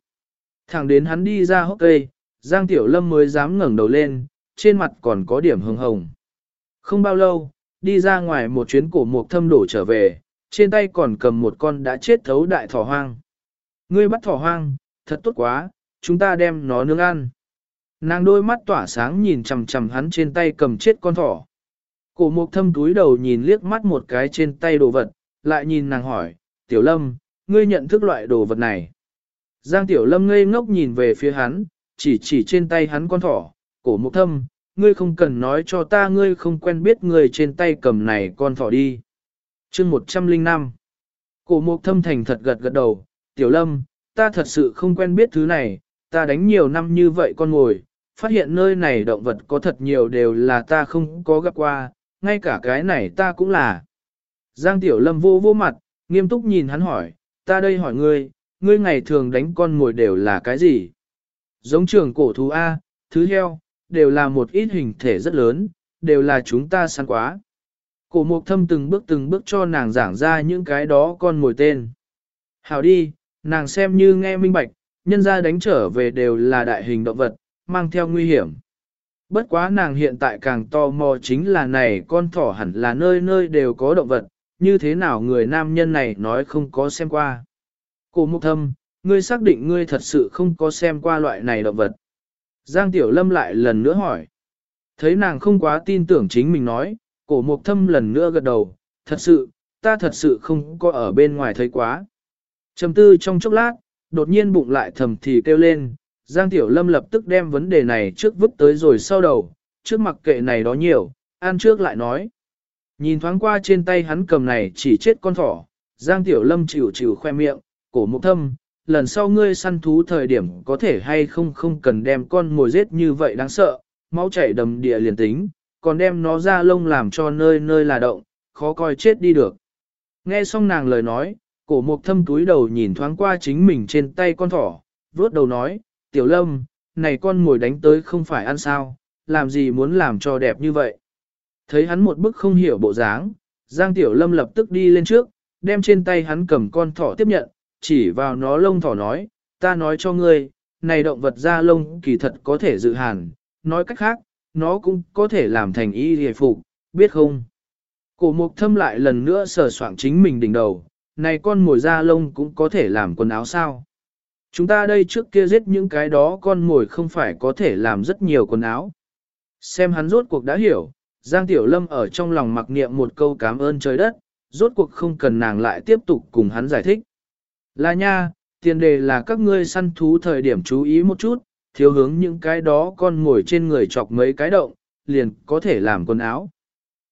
Thẳng đến hắn đi ra hốc cây, Giang Tiểu Lâm mới dám ngẩng đầu lên, trên mặt còn có điểm hồng hồng. Không bao lâu, đi ra ngoài một chuyến cổ mục thâm đổ trở về, trên tay còn cầm một con đã chết thấu đại thỏ hoang. Ngươi bắt thỏ hoang, thật tốt quá, chúng ta đem nó nướng ăn. Nàng đôi mắt tỏa sáng nhìn chằm chằm hắn trên tay cầm chết con thỏ. Cổ mục thâm túi đầu nhìn liếc mắt một cái trên tay đồ vật, lại nhìn nàng hỏi, Tiểu Lâm, ngươi nhận thức loại đồ vật này. Giang Tiểu Lâm ngây ngốc nhìn về phía hắn, chỉ chỉ trên tay hắn con thỏ, cổ mục thâm, ngươi không cần nói cho ta ngươi không quen biết người trên tay cầm này con thỏ đi. chương 105 Cổ mục thâm thành thật gật gật đầu, Tiểu Lâm, ta thật sự không quen biết thứ này, ta đánh nhiều năm như vậy con ngồi, phát hiện nơi này động vật có thật nhiều đều là ta không có gặp qua, ngay cả cái này ta cũng là. Giang Tiểu Lâm vô vô mặt, nghiêm túc nhìn hắn hỏi, ta đây hỏi ngươi, ngươi ngày thường đánh con mồi đều là cái gì? Giống trường cổ thú A, thứ heo, đều là một ít hình thể rất lớn, đều là chúng ta săn quá. Cổ mục thâm từng bước từng bước cho nàng giảng ra những cái đó con mồi tên. Hảo đi, nàng xem như nghe minh bạch, nhân ra đánh trở về đều là đại hình động vật, mang theo nguy hiểm. Bất quá nàng hiện tại càng to mò chính là này con thỏ hẳn là nơi nơi đều có động vật, như thế nào người nam nhân này nói không có xem qua. Cổ mục thâm, ngươi xác định ngươi thật sự không có xem qua loại này động vật. Giang Tiểu Lâm lại lần nữa hỏi. Thấy nàng không quá tin tưởng chính mình nói, cổ mục thâm lần nữa gật đầu, thật sự, ta thật sự không có ở bên ngoài thấy quá. Trầm tư trong chốc lát, đột nhiên bụng lại thầm thì kêu lên, Giang Tiểu Lâm lập tức đem vấn đề này trước vứt tới rồi sau đầu, trước mặc kệ này đó nhiều, ăn trước lại nói. Nhìn thoáng qua trên tay hắn cầm này chỉ chết con thỏ, Giang Tiểu Lâm chịu chịu khoe miệng, cổ mục thâm, lần sau ngươi săn thú thời điểm có thể hay không không cần đem con mồi giết như vậy đáng sợ, máu chảy đầm địa liền tính, còn đem nó ra lông làm cho nơi nơi là động, khó coi chết đi được. Nghe xong nàng lời nói, cổ mục thâm túi đầu nhìn thoáng qua chính mình trên tay con thỏ, vuốt đầu nói, tiểu lâm, này con mồi đánh tới không phải ăn sao, làm gì muốn làm cho đẹp như vậy. Thấy hắn một bức không hiểu bộ dáng, Giang Tiểu Lâm lập tức đi lên trước, đem trên tay hắn cầm con thỏ tiếp nhận, chỉ vào nó lông thỏ nói, ta nói cho ngươi, này động vật da lông kỳ thật có thể dự hàn, nói cách khác, nó cũng có thể làm thành y hề phục, biết không? Cổ mục thâm lại lần nữa sờ soạng chính mình đỉnh đầu, này con mồi da lông cũng có thể làm quần áo sao? Chúng ta đây trước kia giết những cái đó con ngồi không phải có thể làm rất nhiều quần áo. Xem hắn rốt cuộc đã hiểu, Giang Tiểu Lâm ở trong lòng mặc niệm một câu cảm ơn trời đất, rốt cuộc không cần nàng lại tiếp tục cùng hắn giải thích. Là nha, tiền đề là các ngươi săn thú thời điểm chú ý một chút, thiếu hướng những cái đó con ngồi trên người chọc mấy cái động, liền có thể làm quần áo.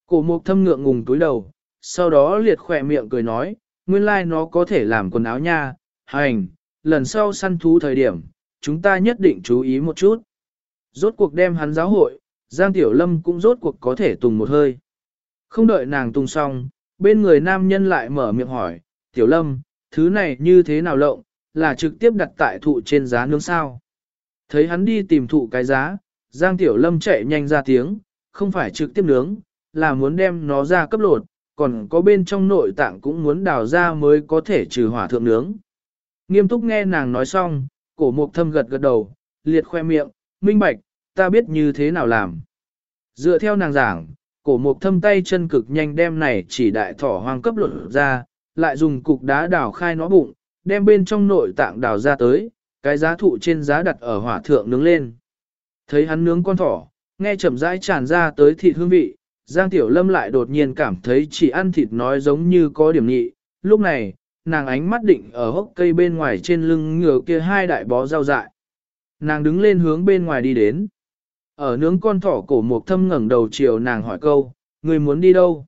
Cổ mục thâm ngượng ngùng túi đầu, sau đó liệt khỏe miệng cười nói, nguyên lai like nó có thể làm quần áo nha, hành, lần sau săn thú thời điểm, chúng ta nhất định chú ý một chút. Rốt cuộc đem hắn giáo hội, Giang Tiểu Lâm cũng rốt cuộc có thể tùng một hơi. Không đợi nàng tung xong, bên người nam nhân lại mở miệng hỏi, Tiểu Lâm, thứ này như thế nào lộng, là trực tiếp đặt tại thụ trên giá nướng sao. Thấy hắn đi tìm thụ cái giá, Giang Tiểu Lâm chạy nhanh ra tiếng, không phải trực tiếp nướng, là muốn đem nó ra cấp lột, còn có bên trong nội tạng cũng muốn đào ra mới có thể trừ hỏa thượng nướng. Nghiêm túc nghe nàng nói xong, cổ mục thâm gật gật đầu, liệt khoe miệng, minh bạch, ta biết như thế nào làm. Dựa theo nàng giảng, cổ mục thâm tay chân cực nhanh đem này chỉ đại thỏ hoang cấp luận ra, lại dùng cục đá đào khai nó bụng, đem bên trong nội tạng đào ra tới, cái giá thụ trên giá đặt ở hỏa thượng nướng lên. Thấy hắn nướng con thỏ, nghe chậm rãi tràn ra tới thịt hương vị, Giang Tiểu Lâm lại đột nhiên cảm thấy chỉ ăn thịt nói giống như có điểm nhị. Lúc này, nàng ánh mắt định ở hốc cây bên ngoài trên lưng ngựa kia hai đại bó rau dại. Nàng đứng lên hướng bên ngoài đi đến. Ở nướng con thỏ cổ mục thâm ngẩng đầu chiều nàng hỏi câu, người muốn đi đâu?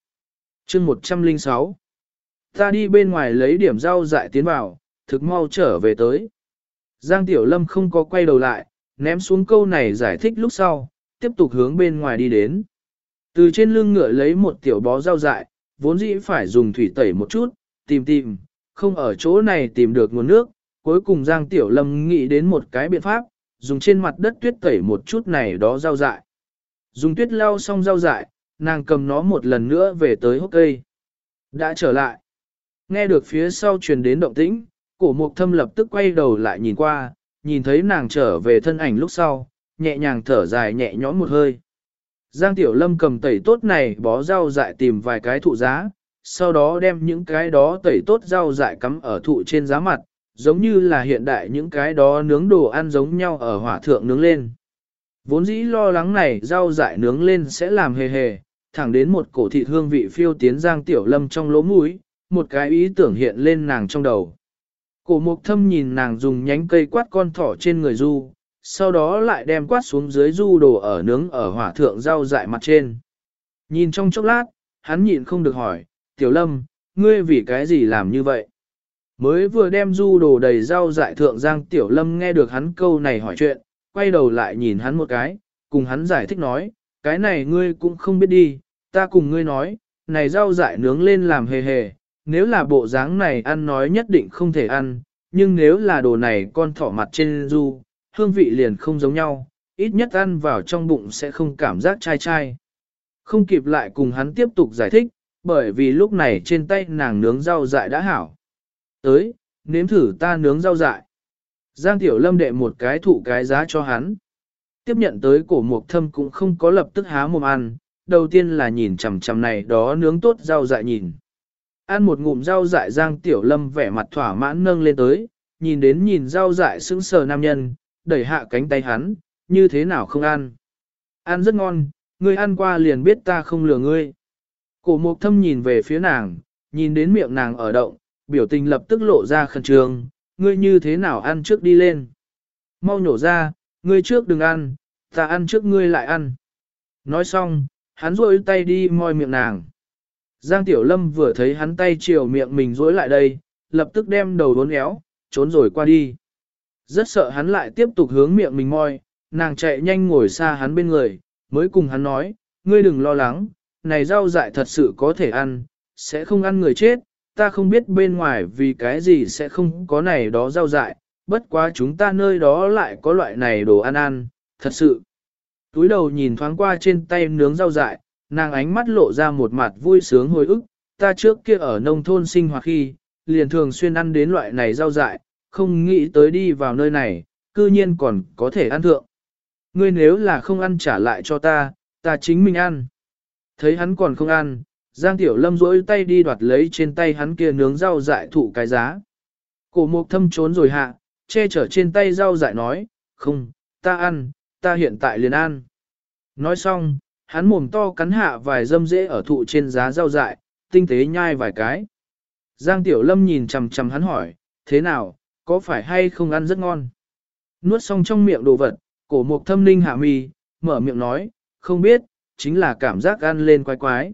chương 106 Ta đi bên ngoài lấy điểm rau dại tiến vào, thực mau trở về tới. Giang Tiểu Lâm không có quay đầu lại, ném xuống câu này giải thích lúc sau, tiếp tục hướng bên ngoài đi đến. Từ trên lưng ngựa lấy một tiểu bó rau dại, vốn dĩ phải dùng thủy tẩy một chút, tìm tìm, không ở chỗ này tìm được nguồn nước. Cuối cùng Giang Tiểu Lâm nghĩ đến một cái biện pháp, dùng trên mặt đất tuyết tẩy một chút này đó rau dại. Dùng tuyết lau xong rau dại, nàng cầm nó một lần nữa về tới hốc cây. Đã trở lại. Nghe được phía sau truyền đến động tĩnh, cổ mục thâm lập tức quay đầu lại nhìn qua, nhìn thấy nàng trở về thân ảnh lúc sau, nhẹ nhàng thở dài nhẹ nhõm một hơi. Giang Tiểu Lâm cầm tẩy tốt này bó rau dại tìm vài cái thụ giá, sau đó đem những cái đó tẩy tốt rau dại cắm ở thụ trên giá mặt, giống như là hiện đại những cái đó nướng đồ ăn giống nhau ở hỏa thượng nướng lên. Vốn dĩ lo lắng này rau dại nướng lên sẽ làm hề hề, thẳng đến một cổ thịt hương vị phiêu tiến Giang Tiểu Lâm trong lỗ mũi, một cái ý tưởng hiện lên nàng trong đầu. Cổ mục thâm nhìn nàng dùng nhánh cây quát con thỏ trên người du, sau đó lại đem quát xuống dưới du đồ ở nướng ở hỏa thượng rau dại mặt trên. Nhìn trong chốc lát, hắn nhịn không được hỏi, Tiểu Lâm, ngươi vì cái gì làm như vậy? Mới vừa đem du đồ đầy rau dại thượng Giang Tiểu Lâm nghe được hắn câu này hỏi chuyện, quay đầu lại nhìn hắn một cái, cùng hắn giải thích nói, cái này ngươi cũng không biết đi, ta cùng ngươi nói, này rau dại nướng lên làm hề hề, nếu là bộ dáng này ăn nói nhất định không thể ăn, nhưng nếu là đồ này con thỏ mặt trên du, hương vị liền không giống nhau, ít nhất ăn vào trong bụng sẽ không cảm giác chai chai. Không kịp lại cùng hắn tiếp tục giải thích, bởi vì lúc này trên tay nàng nướng rau dại đã hảo. Tới, nếm thử ta nướng rau dại. Giang Tiểu Lâm đệ một cái thụ cái giá cho hắn. Tiếp nhận tới cổ mục thâm cũng không có lập tức há mồm ăn, đầu tiên là nhìn chằm chằm này đó nướng tốt rau dại nhìn. Ăn một ngụm rau dại Giang Tiểu Lâm vẻ mặt thỏa mãn nâng lên tới, nhìn đến nhìn rau dại sững sờ nam nhân, đẩy hạ cánh tay hắn, như thế nào không ăn. Ăn rất ngon, ngươi ăn qua liền biết ta không lừa ngươi. Cổ mục thâm nhìn về phía nàng, nhìn đến miệng nàng ở động, biểu tình lập tức lộ ra khẩn trương, ngươi như thế nào ăn trước đi lên. Mau nhổ ra, ngươi trước đừng ăn, ta ăn trước ngươi lại ăn. Nói xong, hắn rôi tay đi moi miệng nàng. Giang Tiểu Lâm vừa thấy hắn tay chiều miệng mình rối lại đây, lập tức đem đầu đốn éo, trốn rồi qua đi. Rất sợ hắn lại tiếp tục hướng miệng mình moi, nàng chạy nhanh ngồi xa hắn bên người, mới cùng hắn nói, ngươi đừng lo lắng, này rau dại thật sự có thể ăn, sẽ không ăn người chết, ta không biết bên ngoài vì cái gì sẽ không có này đó rau dại, bất quá chúng ta nơi đó lại có loại này đồ ăn ăn, thật sự. Túi đầu nhìn thoáng qua trên tay nướng rau dại, nàng ánh mắt lộ ra một mặt vui sướng hồi ức, ta trước kia ở nông thôn sinh hoạt khi, liền thường xuyên ăn đến loại này rau dại, không nghĩ tới đi vào nơi này, cư nhiên còn có thể ăn thượng. Ngươi nếu là không ăn trả lại cho ta, ta chính mình ăn. Thấy hắn còn không ăn, Giang Tiểu Lâm rỗi tay đi đoạt lấy trên tay hắn kia nướng rau dại thụ cái giá. Cổ mục thâm trốn rồi hạ, che chở trên tay rau dại nói, không, ta ăn, ta hiện tại liền ăn. Nói xong, hắn mồm to cắn hạ vài dâm dễ ở thụ trên giá rau dại, tinh tế nhai vài cái. Giang Tiểu Lâm nhìn chằm chằm hắn hỏi, thế nào, có phải hay không ăn rất ngon? Nuốt xong trong miệng đồ vật, cổ mục thâm ninh hạ mi, mở miệng nói, không biết, chính là cảm giác ăn lên quái quái.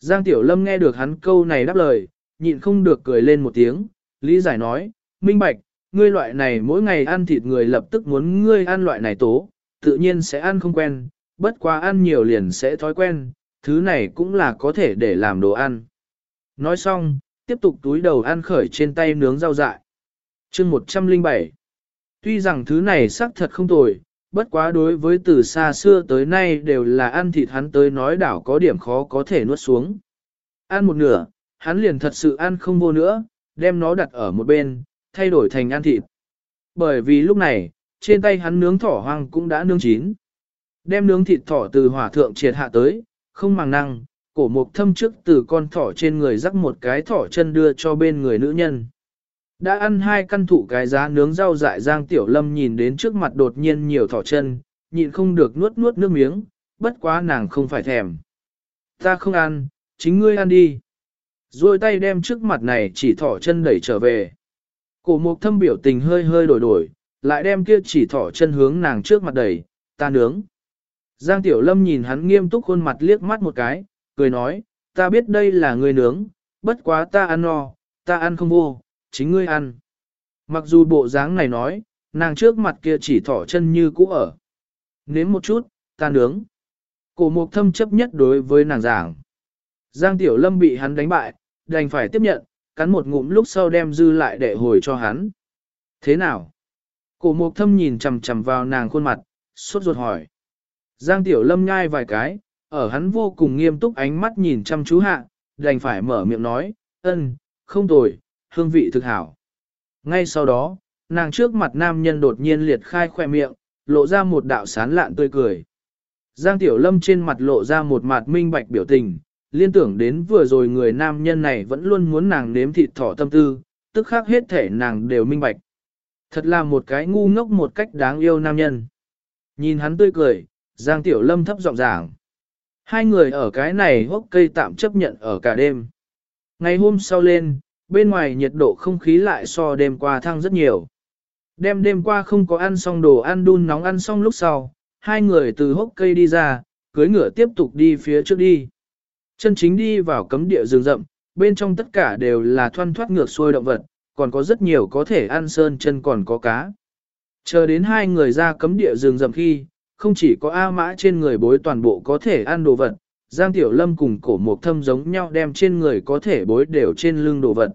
Giang Tiểu Lâm nghe được hắn câu này đáp lời, nhịn không được cười lên một tiếng, lý giải nói, minh bạch, ngươi loại này mỗi ngày ăn thịt người lập tức muốn ngươi ăn loại này tố, tự nhiên sẽ ăn không quen, bất quá ăn nhiều liền sẽ thói quen, thứ này cũng là có thể để làm đồ ăn. Nói xong, tiếp tục túi đầu ăn khởi trên tay nướng rau dại. chương 107 Tuy rằng thứ này xác thật không tồi, bất quá đối với từ xa xưa tới nay đều là ăn thịt hắn tới nói đảo có điểm khó có thể nuốt xuống. Ăn một nửa, hắn liền thật sự ăn không vô nữa, đem nó đặt ở một bên, thay đổi thành ăn thịt. Bởi vì lúc này, trên tay hắn nướng thỏ hoang cũng đã nướng chín. Đem nướng thịt thỏ từ hỏa thượng triệt hạ tới, không màng năng, cổ mục thâm trước từ con thỏ trên người rắc một cái thỏ chân đưa cho bên người nữ nhân. Đã ăn hai căn thụ cái giá nướng rau dại Giang Tiểu Lâm nhìn đến trước mặt đột nhiên nhiều thỏ chân, nhịn không được nuốt nuốt nước miếng, bất quá nàng không phải thèm. Ta không ăn, chính ngươi ăn đi. Rồi tay đem trước mặt này chỉ thỏ chân đẩy trở về. Cổ mục thâm biểu tình hơi hơi đổi đổi, lại đem kia chỉ thỏ chân hướng nàng trước mặt đẩy, ta nướng. Giang Tiểu Lâm nhìn hắn nghiêm túc khuôn mặt liếc mắt một cái, cười nói, ta biết đây là người nướng, bất quá ta ăn no, ta ăn không vô, chính ngươi ăn. Mặc dù bộ dáng này nói, nàng trước mặt kia chỉ thỏ chân như cũ ở. Nếm một chút, ta nướng. Cổ mục thâm chấp nhất đối với nàng giảng. Giang Tiểu Lâm bị hắn đánh bại, đành phải tiếp nhận, cắn một ngụm lúc sau đem dư lại để hồi cho hắn. Thế nào? Cổ mục thâm nhìn chằm chằm vào nàng khuôn mặt, suốt ruột hỏi. Giang Tiểu Lâm nhai vài cái, ở hắn vô cùng nghiêm túc ánh mắt nhìn chăm chú hạ, đành phải mở miệng nói, ân, không tồi, hương vị thực hảo. Ngay sau đó, nàng trước mặt nam nhân đột nhiên liệt khai khoe miệng, lộ ra một đạo sán lạn tươi cười. Giang Tiểu Lâm trên mặt lộ ra một mặt minh bạch biểu tình, liên tưởng đến vừa rồi người nam nhân này vẫn luôn muốn nàng nếm thịt thỏ tâm tư, tức khác hết thể nàng đều minh bạch. Thật là một cái ngu ngốc một cách đáng yêu nam nhân. Nhìn hắn tươi cười, Giang Tiểu Lâm thấp giọng giảng. Hai người ở cái này hốc cây tạm chấp nhận ở cả đêm. Ngày hôm sau lên, bên ngoài nhiệt độ không khí lại so đêm qua thăng rất nhiều. Đêm đêm qua không có ăn xong đồ ăn đun nóng ăn xong lúc sau, hai người từ hốc cây đi ra, cưới ngựa tiếp tục đi phía trước đi. Chân chính đi vào cấm địa rừng rậm, bên trong tất cả đều là thoăn thoát ngược xuôi động vật, còn có rất nhiều có thể ăn sơn chân còn có cá. Chờ đến hai người ra cấm địa rừng rậm khi, không chỉ có A mã trên người bối toàn bộ có thể ăn đồ vật, Giang Tiểu Lâm cùng cổ mục thâm giống nhau đem trên người có thể bối đều trên lưng đồ vật.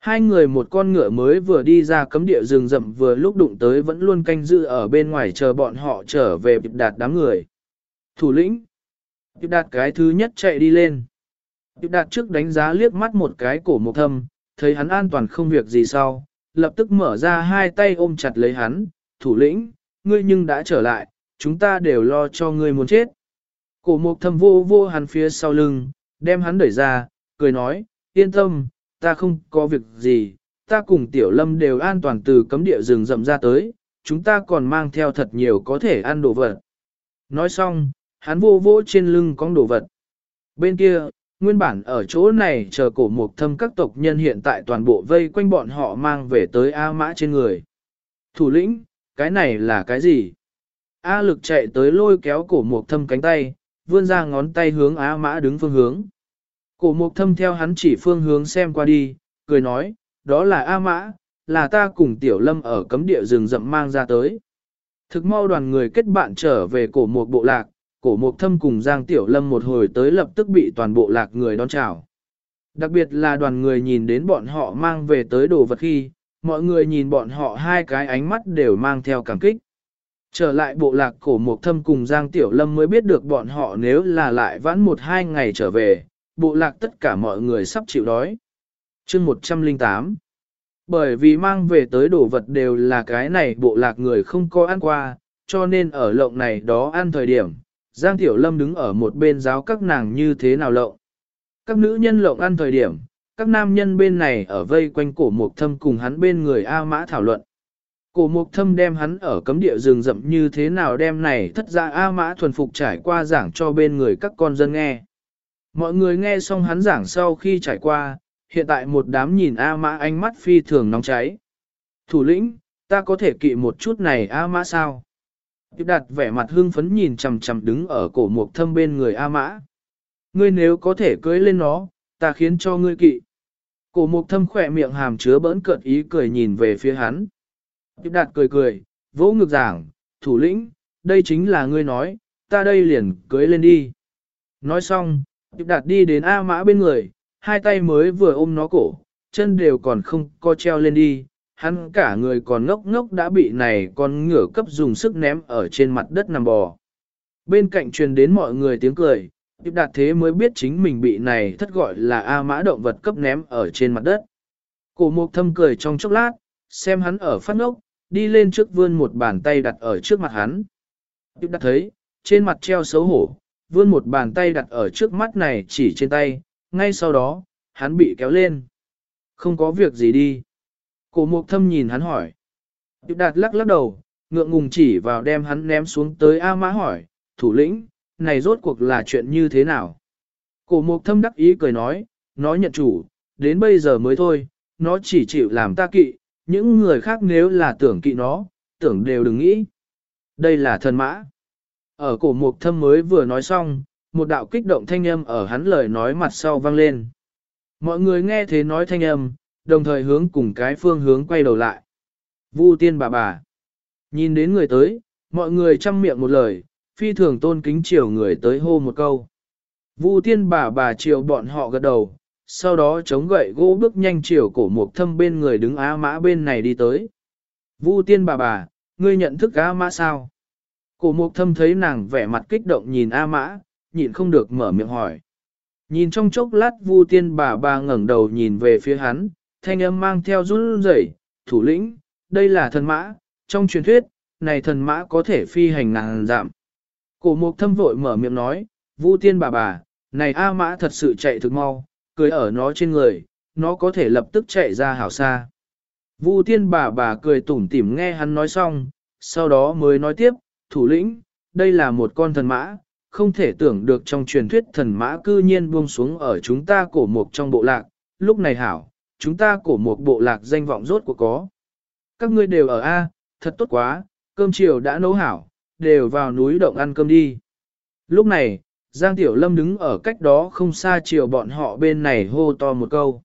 Hai người một con ngựa mới vừa đi ra cấm địa rừng rậm vừa lúc đụng tới vẫn luôn canh giữ ở bên ngoài chờ bọn họ trở về đạt đám người. Thủ lĩnh Điệp đạt cái thứ nhất chạy đi lên. Điệp đạt trước đánh giá liếc mắt một cái cổ mục thâm, thấy hắn an toàn không việc gì sau, lập tức mở ra hai tay ôm chặt lấy hắn, thủ lĩnh, ngươi nhưng đã trở lại, chúng ta đều lo cho ngươi muốn chết. Cổ mục thâm vô vô hắn phía sau lưng, đem hắn đẩy ra, cười nói, yên tâm, ta không có việc gì, ta cùng tiểu lâm đều an toàn từ cấm địa rừng rậm ra tới, chúng ta còn mang theo thật nhiều có thể ăn đồ vật. Nói xong, hắn vô vô trên lưng con đồ vật. Bên kia, nguyên bản ở chỗ này chờ cổ mục thâm các tộc nhân hiện tại toàn bộ vây quanh bọn họ mang về tới A mã trên người. Thủ lĩnh, cái này là cái gì? A lực chạy tới lôi kéo cổ mục thâm cánh tay, vươn ra ngón tay hướng A mã đứng phương hướng. Cổ mục thâm theo hắn chỉ phương hướng xem qua đi, cười nói, đó là A mã, là ta cùng tiểu lâm ở cấm địa rừng rậm mang ra tới. Thực mau đoàn người kết bạn trở về cổ mục bộ lạc, cổ mục thâm cùng Giang Tiểu Lâm một hồi tới lập tức bị toàn bộ lạc người đón chào. Đặc biệt là đoàn người nhìn đến bọn họ mang về tới đồ vật khi, mọi người nhìn bọn họ hai cái ánh mắt đều mang theo cảm kích. Trở lại bộ lạc cổ mục thâm cùng Giang Tiểu Lâm mới biết được bọn họ nếu là lại vãn một hai ngày trở về, bộ lạc tất cả mọi người sắp chịu đói. chương 108 Bởi vì mang về tới đồ vật đều là cái này bộ lạc người không có ăn qua, cho nên ở lộng này đó ăn thời điểm, Giang Tiểu Lâm đứng ở một bên giáo các nàng như thế nào lộng. Các nữ nhân lộng ăn thời điểm, các nam nhân bên này ở vây quanh cổ mục thâm cùng hắn bên người A Mã thảo luận. Cổ mục thâm đem hắn ở cấm địa rừng rậm như thế nào đem này thất ra A Mã thuần phục trải qua giảng cho bên người các con dân nghe. Mọi người nghe xong hắn giảng sau khi trải qua, hiện tại một đám nhìn A Mã ánh mắt phi thường nóng cháy. Thủ lĩnh, ta có thể kỵ một chút này A Mã sao? Tiếp đạt vẻ mặt hưng phấn nhìn chằm chằm đứng ở cổ mục thâm bên người A Mã. Ngươi nếu có thể cưới lên nó, ta khiến cho ngươi kỵ. Cổ mục thâm khỏe miệng hàm chứa bỡn cợt ý cười nhìn về phía hắn. Tiếp đạt cười cười, vỗ ngực giảng, thủ lĩnh, đây chính là ngươi nói, ta đây liền cưới lên đi. Nói xong, tiếp đạt đi đến A Mã bên người, hai tay mới vừa ôm nó cổ, chân đều còn không co treo lên đi, hắn cả người còn ngốc ngốc đã bị này con ngựa cấp dùng sức ném ở trên mặt đất nằm bò. Bên cạnh truyền đến mọi người tiếng cười, Tiếp đạt thế mới biết chính mình bị này thất gọi là A mã động vật cấp ném ở trên mặt đất. Cổ mục thâm cười trong chốc lát, xem hắn ở phát ngốc, đi lên trước vươn một bàn tay đặt ở trước mặt hắn. Tiếp đạt thấy, trên mặt treo xấu hổ, vươn một bàn tay đặt ở trước mắt này chỉ trên tay, ngay sau đó, hắn bị kéo lên. Không có việc gì đi. Cổ mục thâm nhìn hắn hỏi. Điệp đạt lắc lắc đầu, ngượng ngùng chỉ vào đem hắn ném xuống tới A mã hỏi, thủ lĩnh, này rốt cuộc là chuyện như thế nào? Cổ mục thâm đắc ý cười nói, nó nhận chủ, đến bây giờ mới thôi, nó chỉ chịu làm ta kỵ, những người khác nếu là tưởng kỵ nó, tưởng đều đừng nghĩ. Đây là thần mã. Ở cổ mục thâm mới vừa nói xong, một đạo kích động thanh âm ở hắn lời nói mặt sau vang lên. Mọi người nghe thế nói thanh âm, đồng thời hướng cùng cái phương hướng quay đầu lại. Vu tiên bà bà. Nhìn đến người tới, mọi người chăm miệng một lời, phi thường tôn kính chiều người tới hô một câu. Vu tiên bà bà chiều bọn họ gật đầu, sau đó chống gậy gỗ bước nhanh chiều cổ mục thâm bên người đứng á mã bên này đi tới. Vu tiên bà bà, ngươi nhận thức á mã sao? Cổ mục thâm thấy nàng vẻ mặt kích động nhìn A mã, nhịn không được mở miệng hỏi. Nhìn trong chốc lát vu tiên bà bà ngẩng đầu nhìn về phía hắn, thanh âm mang theo run rẩy, thủ lĩnh, đây là thần mã, trong truyền thuyết, này thần mã có thể phi hành ngàn giảm. Cổ mục thâm vội mở miệng nói, Vu tiên bà bà, này A mã thật sự chạy thực mau, cười ở nó trên người, nó có thể lập tức chạy ra hảo xa. Vu tiên bà bà cười tủm tỉm nghe hắn nói xong, sau đó mới nói tiếp, thủ lĩnh, đây là một con thần mã, không thể tưởng được trong truyền thuyết thần mã cư nhiên buông xuống ở chúng ta cổ mục trong bộ lạc, lúc này hảo, chúng ta cổ một bộ lạc danh vọng rốt của có. Các ngươi đều ở A, thật tốt quá, cơm chiều đã nấu hảo, đều vào núi động ăn cơm đi. Lúc này, Giang Tiểu Lâm đứng ở cách đó không xa chiều bọn họ bên này hô to một câu.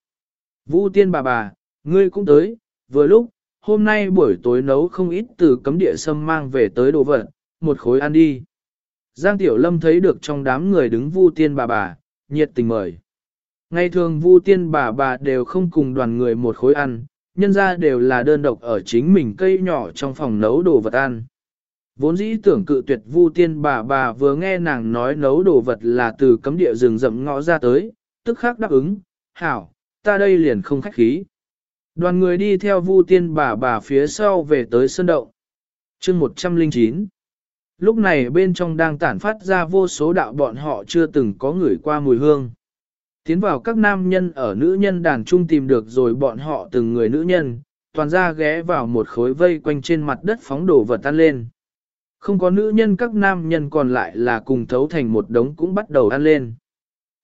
Vũ tiên bà bà, ngươi cũng tới, vừa lúc, hôm nay buổi tối nấu không ít từ cấm địa sâm mang về tới đồ vật, một khối ăn đi. Giang Tiểu Lâm thấy được trong đám người đứng vu tiên bà bà, nhiệt tình mời. Ngày thường vu tiên bà bà đều không cùng đoàn người một khối ăn, nhân ra đều là đơn độc ở chính mình cây nhỏ trong phòng nấu đồ vật ăn. Vốn dĩ tưởng cự tuyệt vu tiên bà bà vừa nghe nàng nói nấu đồ vật là từ cấm địa rừng rậm ngõ ra tới, tức khắc đáp ứng, hảo, ta đây liền không khách khí. Đoàn người đi theo vu tiên bà bà phía sau về tới sơn động. chương 109 Lúc này bên trong đang tản phát ra vô số đạo bọn họ chưa từng có người qua mùi hương. Tiến vào các nam nhân ở nữ nhân đàn trung tìm được rồi bọn họ từng người nữ nhân, toàn ra ghé vào một khối vây quanh trên mặt đất phóng đồ vật tan lên. Không có nữ nhân các nam nhân còn lại là cùng thấu thành một đống cũng bắt đầu ăn lên.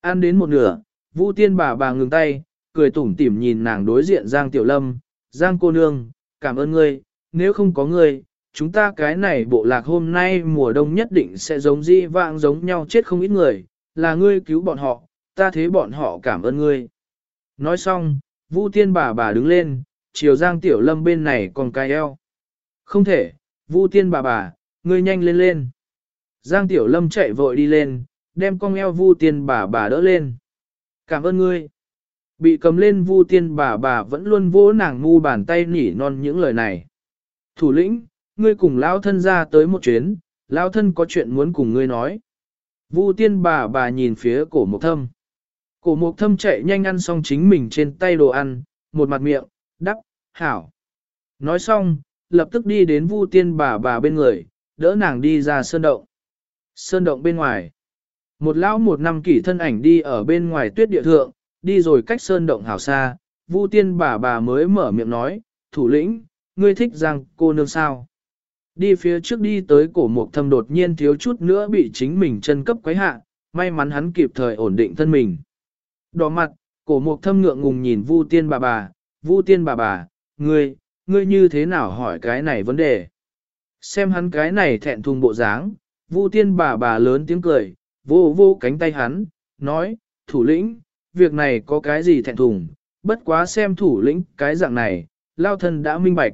Ăn đến một nửa, Vu tiên bà bà ngừng tay, cười tủm tỉm nhìn nàng đối diện Giang Tiểu Lâm, Giang cô nương, cảm ơn ngươi, nếu không có ngươi, chúng ta cái này bộ lạc hôm nay mùa đông nhất định sẽ giống di vãng giống nhau chết không ít người, là ngươi cứu bọn họ, ta thế bọn họ cảm ơn ngươi. Nói xong, Vu tiên bà bà đứng lên, chiều Giang Tiểu Lâm bên này còn cai eo. Không thể, Vu tiên bà bà, ngươi nhanh lên lên. Giang Tiểu Lâm chạy vội đi lên, đem con eo Vu tiên bà bà đỡ lên. Cảm ơn ngươi. Bị cầm lên Vu tiên bà bà vẫn luôn vỗ nàng ngu bàn tay nỉ non những lời này. Thủ lĩnh, ngươi cùng lão thân ra tới một chuyến, lão thân có chuyện muốn cùng ngươi nói. Vu tiên bà bà nhìn phía cổ mục thâm. Cổ mục thâm chạy nhanh ăn xong chính mình trên tay đồ ăn, một mặt miệng, đắp, hảo. Nói xong, lập tức đi đến vu tiên bà bà bên người, đỡ nàng đi ra sơn động. Sơn động bên ngoài. Một lão một năm kỷ thân ảnh đi ở bên ngoài tuyết địa thượng, đi rồi cách sơn động hảo xa, vu tiên bà bà mới mở miệng nói, thủ lĩnh, ngươi thích rằng cô nương sao. Đi phía trước đi tới cổ mục thâm đột nhiên thiếu chút nữa bị chính mình chân cấp quấy hạ, may mắn hắn kịp thời ổn định thân mình. Đỏ mặt, cổ mục thâm ngượng ngùng nhìn vu tiên bà bà, vu tiên bà bà, ngươi, ngươi như thế nào hỏi cái này vấn đề. Xem hắn cái này thẹn thùng bộ dáng, vu tiên bà bà lớn tiếng cười, vô vô cánh tay hắn, nói, thủ lĩnh, việc này có cái gì thẹn thùng, bất quá xem thủ lĩnh cái dạng này, lao thân đã minh bạch.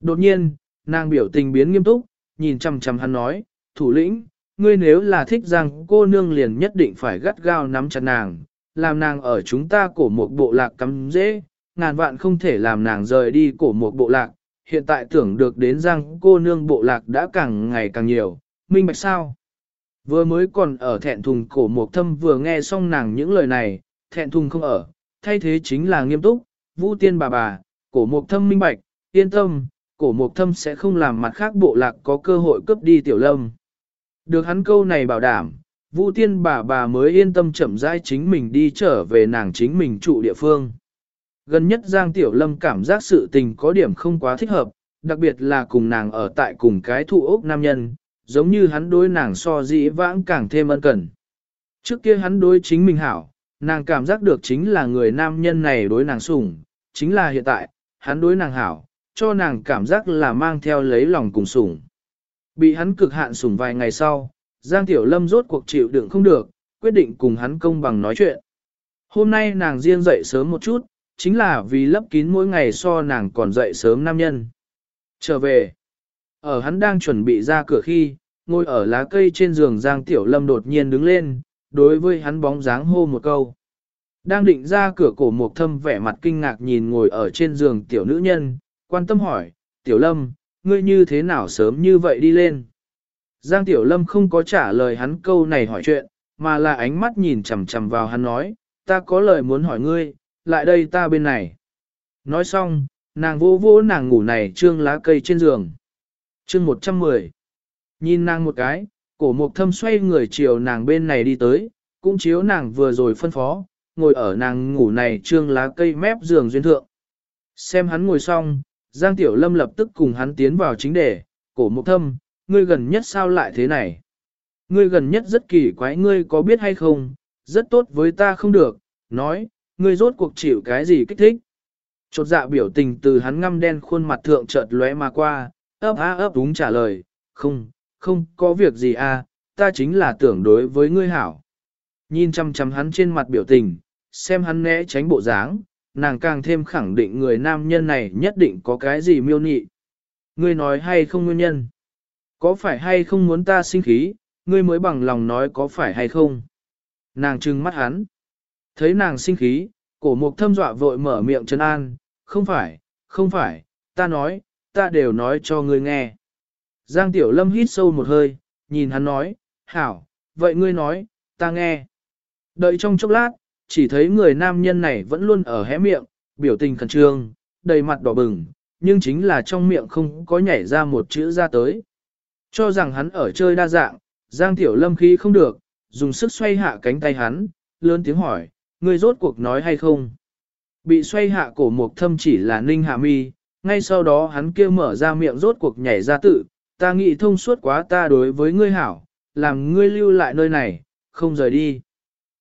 Đột nhiên, nàng biểu tình biến nghiêm túc, nhìn chăm chăm hắn nói, thủ lĩnh, ngươi nếu là thích rằng cô nương liền nhất định phải gắt gao nắm chặt nàng, làm nàng ở chúng ta cổ một bộ lạc cắm dễ, ngàn vạn không thể làm nàng rời đi cổ một bộ lạc, hiện tại tưởng được đến rằng cô nương bộ lạc đã càng ngày càng nhiều, minh bạch sao? Vừa mới còn ở thẹn thùng cổ một thâm vừa nghe xong nàng những lời này, thẹn thùng không ở, thay thế chính là nghiêm túc, vũ tiên bà bà, cổ một thâm minh bạch, yên tâm, cổ mục thâm sẽ không làm mặt khác bộ lạc có cơ hội cướp đi tiểu lâm. Được hắn câu này bảo đảm, Vu tiên bà bà mới yên tâm chậm rãi chính mình đi trở về nàng chính mình trụ địa phương. Gần nhất Giang Tiểu Lâm cảm giác sự tình có điểm không quá thích hợp, đặc biệt là cùng nàng ở tại cùng cái thụ ốc nam nhân, giống như hắn đối nàng so dĩ vãng càng thêm ân cần. Trước kia hắn đối chính mình hảo, nàng cảm giác được chính là người nam nhân này đối nàng sủng, chính là hiện tại, hắn đối nàng hảo, cho nàng cảm giác là mang theo lấy lòng cùng sủng. Bị hắn cực hạn sủng vài ngày sau, Giang Tiểu Lâm rốt cuộc chịu đựng không được, quyết định cùng hắn công bằng nói chuyện. Hôm nay nàng riêng dậy sớm một chút, chính là vì lấp kín mỗi ngày so nàng còn dậy sớm nam nhân. Trở về, ở hắn đang chuẩn bị ra cửa khi, ngồi ở lá cây trên giường Giang Tiểu Lâm đột nhiên đứng lên, đối với hắn bóng dáng hô một câu. Đang định ra cửa cổ một thâm vẻ mặt kinh ngạc nhìn ngồi ở trên giường tiểu nữ nhân, quan tâm hỏi, Tiểu Lâm, ngươi như thế nào sớm như vậy đi lên? Giang Tiểu Lâm không có trả lời hắn câu này hỏi chuyện, mà là ánh mắt nhìn chằm chằm vào hắn nói, ta có lời muốn hỏi ngươi, lại đây ta bên này. Nói xong, nàng vô vô nàng ngủ này trương lá cây trên giường. Chương 110. Nhìn nàng một cái, cổ mục thâm xoay người chiều nàng bên này đi tới, cũng chiếu nàng vừa rồi phân phó, ngồi ở nàng ngủ này trương lá cây mép giường duyên thượng. Xem hắn ngồi xong, Giang Tiểu Lâm lập tức cùng hắn tiến vào chính đề, cổ mục thâm, ngươi gần nhất sao lại thế này? Ngươi gần nhất rất kỳ quái ngươi có biết hay không, rất tốt với ta không được, nói, ngươi rốt cuộc chịu cái gì kích thích? Chột dạ biểu tình từ hắn ngăm đen khuôn mặt thượng chợt lóe mà qua, ấp á ấp đúng trả lời, không, không có việc gì à, ta chính là tưởng đối với ngươi hảo. Nhìn chăm chăm hắn trên mặt biểu tình, xem hắn né tránh bộ dáng, nàng càng thêm khẳng định người nam nhân này nhất định có cái gì miêu nị. Ngươi nói hay không nguyên nhân? Có phải hay không muốn ta sinh khí, ngươi mới bằng lòng nói có phải hay không? Nàng trừng mắt hắn. Thấy nàng sinh khí, cổ mục thâm dọa vội mở miệng trấn an, không phải, không phải, ta nói, ta đều nói cho ngươi nghe. Giang Tiểu Lâm hít sâu một hơi, nhìn hắn nói, hảo, vậy ngươi nói, ta nghe. Đợi trong chốc lát, chỉ thấy người nam nhân này vẫn luôn ở hé miệng, biểu tình khẩn trương, đầy mặt đỏ bừng, nhưng chính là trong miệng không có nhảy ra một chữ ra tới. Cho rằng hắn ở chơi đa dạng, Giang Tiểu Lâm khí không được, dùng sức xoay hạ cánh tay hắn, lớn tiếng hỏi, ngươi rốt cuộc nói hay không? Bị xoay hạ cổ mục thâm chỉ là ninh hạ mi, ngay sau đó hắn kia mở ra miệng rốt cuộc nhảy ra tự, ta nghĩ thông suốt quá ta đối với ngươi hảo, làm ngươi lưu lại nơi này, không rời đi.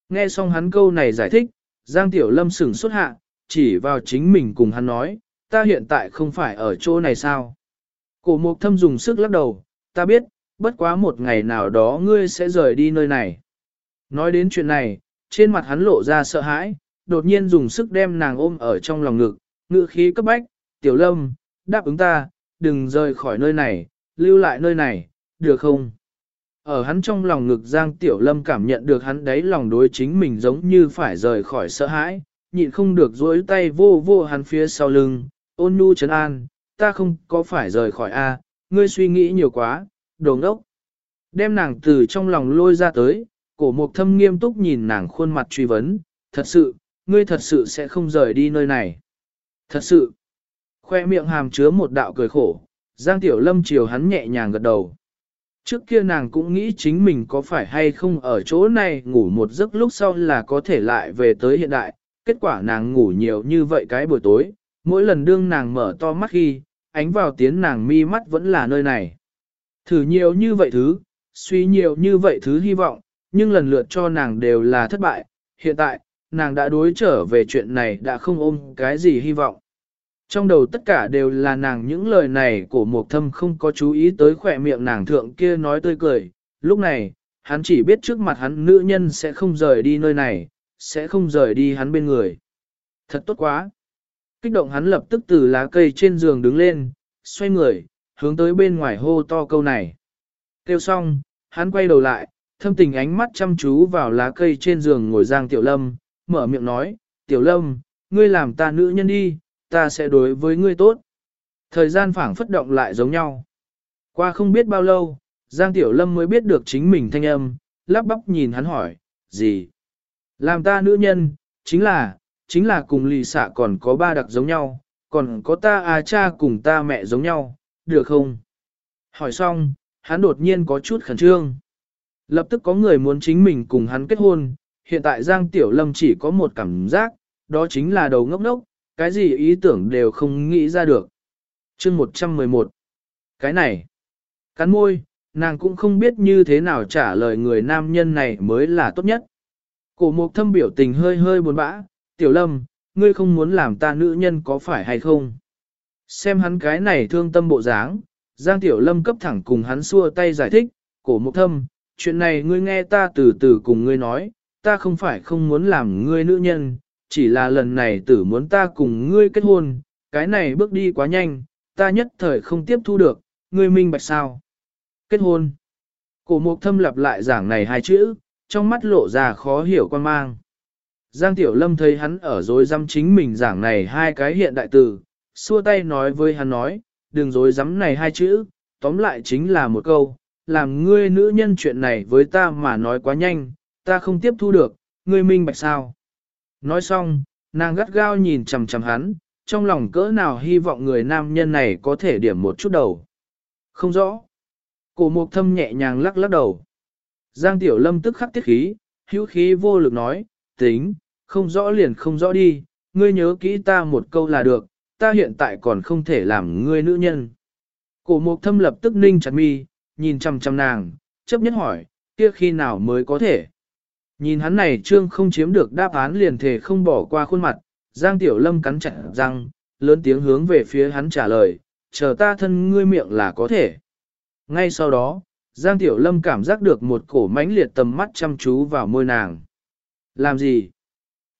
Nghe xong hắn câu này giải thích, Giang Tiểu Lâm sửng xuất hạ, chỉ vào chính mình cùng hắn nói, ta hiện tại không phải ở chỗ này sao? Cổ mục thâm dùng sức lắc đầu, ta biết, bất quá một ngày nào đó ngươi sẽ rời đi nơi này. Nói đến chuyện này, trên mặt hắn lộ ra sợ hãi, đột nhiên dùng sức đem nàng ôm ở trong lòng ngực, ngự khí cấp bách, tiểu lâm, đáp ứng ta, đừng rời khỏi nơi này, lưu lại nơi này, được không? Ở hắn trong lòng ngực Giang Tiểu Lâm cảm nhận được hắn đấy lòng đối chính mình giống như phải rời khỏi sợ hãi, nhịn không được duỗi tay vô vô hắn phía sau lưng, ôn nhu trấn an, ta không có phải rời khỏi a, ngươi suy nghĩ nhiều quá, đồ ngốc. Đem nàng từ trong lòng lôi ra tới, cổ mục thâm nghiêm túc nhìn nàng khuôn mặt truy vấn, thật sự, ngươi thật sự sẽ không rời đi nơi này. Thật sự, khoe miệng hàm chứa một đạo cười khổ, Giang Tiểu Lâm chiều hắn nhẹ nhàng gật đầu. Trước kia nàng cũng nghĩ chính mình có phải hay không ở chỗ này ngủ một giấc lúc sau là có thể lại về tới hiện đại, kết quả nàng ngủ nhiều như vậy cái buổi tối, mỗi lần đương nàng mở to mắt khi, ánh vào tiếng nàng mi mắt vẫn là nơi này. Thử nhiều như vậy thứ, suy nhiều như vậy thứ hy vọng, nhưng lần lượt cho nàng đều là thất bại, hiện tại, nàng đã đối trở về chuyện này đã không ôm cái gì hy vọng. Trong đầu tất cả đều là nàng những lời này của một thâm không có chú ý tới khỏe miệng nàng thượng kia nói tươi cười. Lúc này, hắn chỉ biết trước mặt hắn nữ nhân sẽ không rời đi nơi này, sẽ không rời đi hắn bên người. Thật tốt quá. Kích động hắn lập tức từ lá cây trên giường đứng lên, xoay người, hướng tới bên ngoài hô to câu này. Kêu xong, hắn quay đầu lại, thâm tình ánh mắt chăm chú vào lá cây trên giường ngồi Giang Tiểu Lâm, mở miệng nói, Tiểu Lâm, ngươi làm ta nữ nhân đi, ta sẽ đối với ngươi tốt. Thời gian phảng phất động lại giống nhau. Qua không biết bao lâu, Giang Tiểu Lâm mới biết được chính mình thanh âm, lắp bắp nhìn hắn hỏi, gì? Làm ta nữ nhân, chính là, chính là cùng lì xạ còn có ba đặc giống nhau, còn có ta à cha cùng ta mẹ giống nhau, được không? Hỏi xong, hắn đột nhiên có chút khẩn trương. Lập tức có người muốn chính mình cùng hắn kết hôn, hiện tại Giang Tiểu Lâm chỉ có một cảm giác, đó chính là đầu ngốc ngốc, cái gì ý tưởng đều không nghĩ ra được. chương 111 Cái này, cắn môi, nàng cũng không biết như thế nào trả lời người nam nhân này mới là tốt nhất. Cổ mục thâm biểu tình hơi hơi buồn bã, Tiểu Lâm, ngươi không muốn làm ta nữ nhân có phải hay không? Xem hắn cái này thương tâm bộ dáng, Giang Tiểu Lâm cấp thẳng cùng hắn xua tay giải thích, cổ mục thâm, chuyện này ngươi nghe ta từ từ cùng ngươi nói, ta không phải không muốn làm ngươi nữ nhân, chỉ là lần này tử muốn ta cùng ngươi kết hôn, cái này bước đi quá nhanh, ta nhất thời không tiếp thu được, ngươi minh bạch sao. Kết hôn. Cổ mục thâm lặp lại giảng này hai chữ, trong mắt lộ ra khó hiểu quan mang. Giang Tiểu Lâm thấy hắn ở dối dăm chính mình giảng này hai cái hiện đại từ, xua tay nói với hắn nói, đừng dối dám này hai chữ, tóm lại chính là một câu, làm ngươi nữ nhân chuyện này với ta mà nói quá nhanh, ta không tiếp thu được, ngươi minh bạch sao. Nói xong, nàng gắt gao nhìn chằm chằm hắn, trong lòng cỡ nào hy vọng người nam nhân này có thể điểm một chút đầu. Không rõ. Cổ mục thâm nhẹ nhàng lắc lắc đầu. Giang Tiểu Lâm tức khắc tiết khí, hữu khí vô lực nói, tính, không rõ liền không rõ đi, ngươi nhớ kỹ ta một câu là được, ta hiện tại còn không thể làm ngươi nữ nhân. Cổ mục thâm lập tức ninh chặt mi, nhìn chằm chằm nàng, chấp nhất hỏi, kia khi nào mới có thể. Nhìn hắn này trương không chiếm được đáp án liền thể không bỏ qua khuôn mặt, Giang Tiểu Lâm cắn chặt răng, lớn tiếng hướng về phía hắn trả lời, chờ ta thân ngươi miệng là có thể. Ngay sau đó, Giang Tiểu Lâm cảm giác được một cổ mãnh liệt tầm mắt chăm chú vào môi nàng. Làm gì?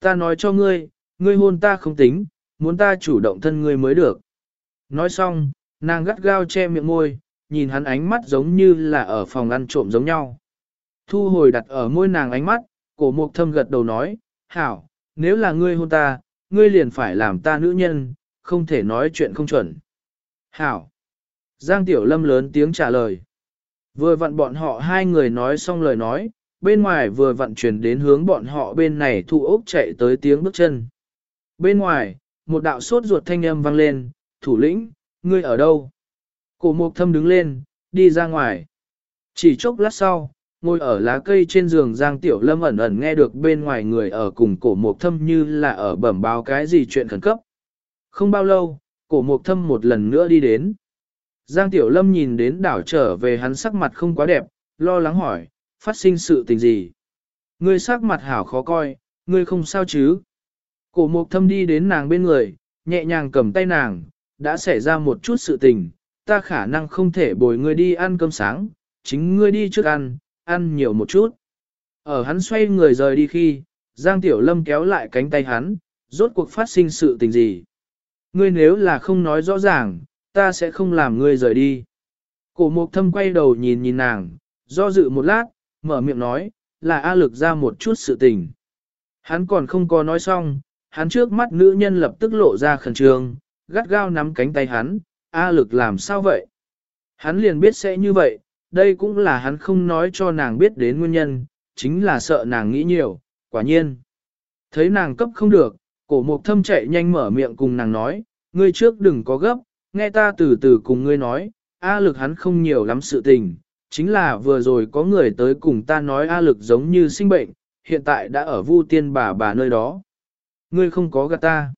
Ta nói cho ngươi, ngươi hôn ta không tính, muốn ta chủ động thân ngươi mới được. Nói xong, nàng gắt gao che miệng môi, nhìn hắn ánh mắt giống như là ở phòng ăn trộm giống nhau. Thu hồi đặt ở môi nàng ánh mắt, cổ mục thâm gật đầu nói, hảo, nếu là ngươi hôn ta, ngươi liền phải làm ta nữ nhân, không thể nói chuyện không chuẩn. Hảo. Giang Tiểu Lâm lớn tiếng trả lời. Vừa vặn bọn họ hai người nói xong lời nói, bên ngoài vừa vặn chuyển đến hướng bọn họ bên này thu ốc chạy tới tiếng bước chân. Bên ngoài, một đạo sốt ruột thanh âm vang lên, thủ lĩnh, ngươi ở đâu? Cổ mục thâm đứng lên, đi ra ngoài. Chỉ chốc lát sau, ngồi ở lá cây trên giường Giang Tiểu Lâm ẩn ẩn nghe được bên ngoài người ở cùng cổ mục thâm như là ở bẩm báo cái gì chuyện khẩn cấp. Không bao lâu, cổ mục thâm một lần nữa đi đến. Giang Tiểu Lâm nhìn đến đảo trở về hắn sắc mặt không quá đẹp, lo lắng hỏi, phát sinh sự tình gì? Ngươi sắc mặt hảo khó coi, ngươi không sao chứ? Cổ mục thâm đi đến nàng bên người, nhẹ nhàng cầm tay nàng, đã xảy ra một chút sự tình, ta khả năng không thể bồi ngươi đi ăn cơm sáng, chính ngươi đi trước ăn, ăn nhiều một chút. Ở hắn xoay người rời đi khi, Giang Tiểu Lâm kéo lại cánh tay hắn, rốt cuộc phát sinh sự tình gì? Ngươi nếu là không nói rõ ràng, ta sẽ không làm ngươi rời đi. Cổ mục thâm quay đầu nhìn nhìn nàng, do dự một lát, mở miệng nói, là A lực ra một chút sự tình. Hắn còn không có nói xong, hắn trước mắt nữ nhân lập tức lộ ra khẩn trương, gắt gao nắm cánh tay hắn, A lực làm sao vậy? Hắn liền biết sẽ như vậy, đây cũng là hắn không nói cho nàng biết đến nguyên nhân, chính là sợ nàng nghĩ nhiều, quả nhiên. Thấy nàng cấp không được, cổ mục thâm chạy nhanh mở miệng cùng nàng nói, ngươi trước đừng có gấp, nghe ta từ từ cùng ngươi nói, A lực hắn không nhiều lắm sự tình, chính là vừa rồi có người tới cùng ta nói A lực giống như sinh bệnh, hiện tại đã ở vu tiên bà bà nơi đó. Ngươi không có gạt ta.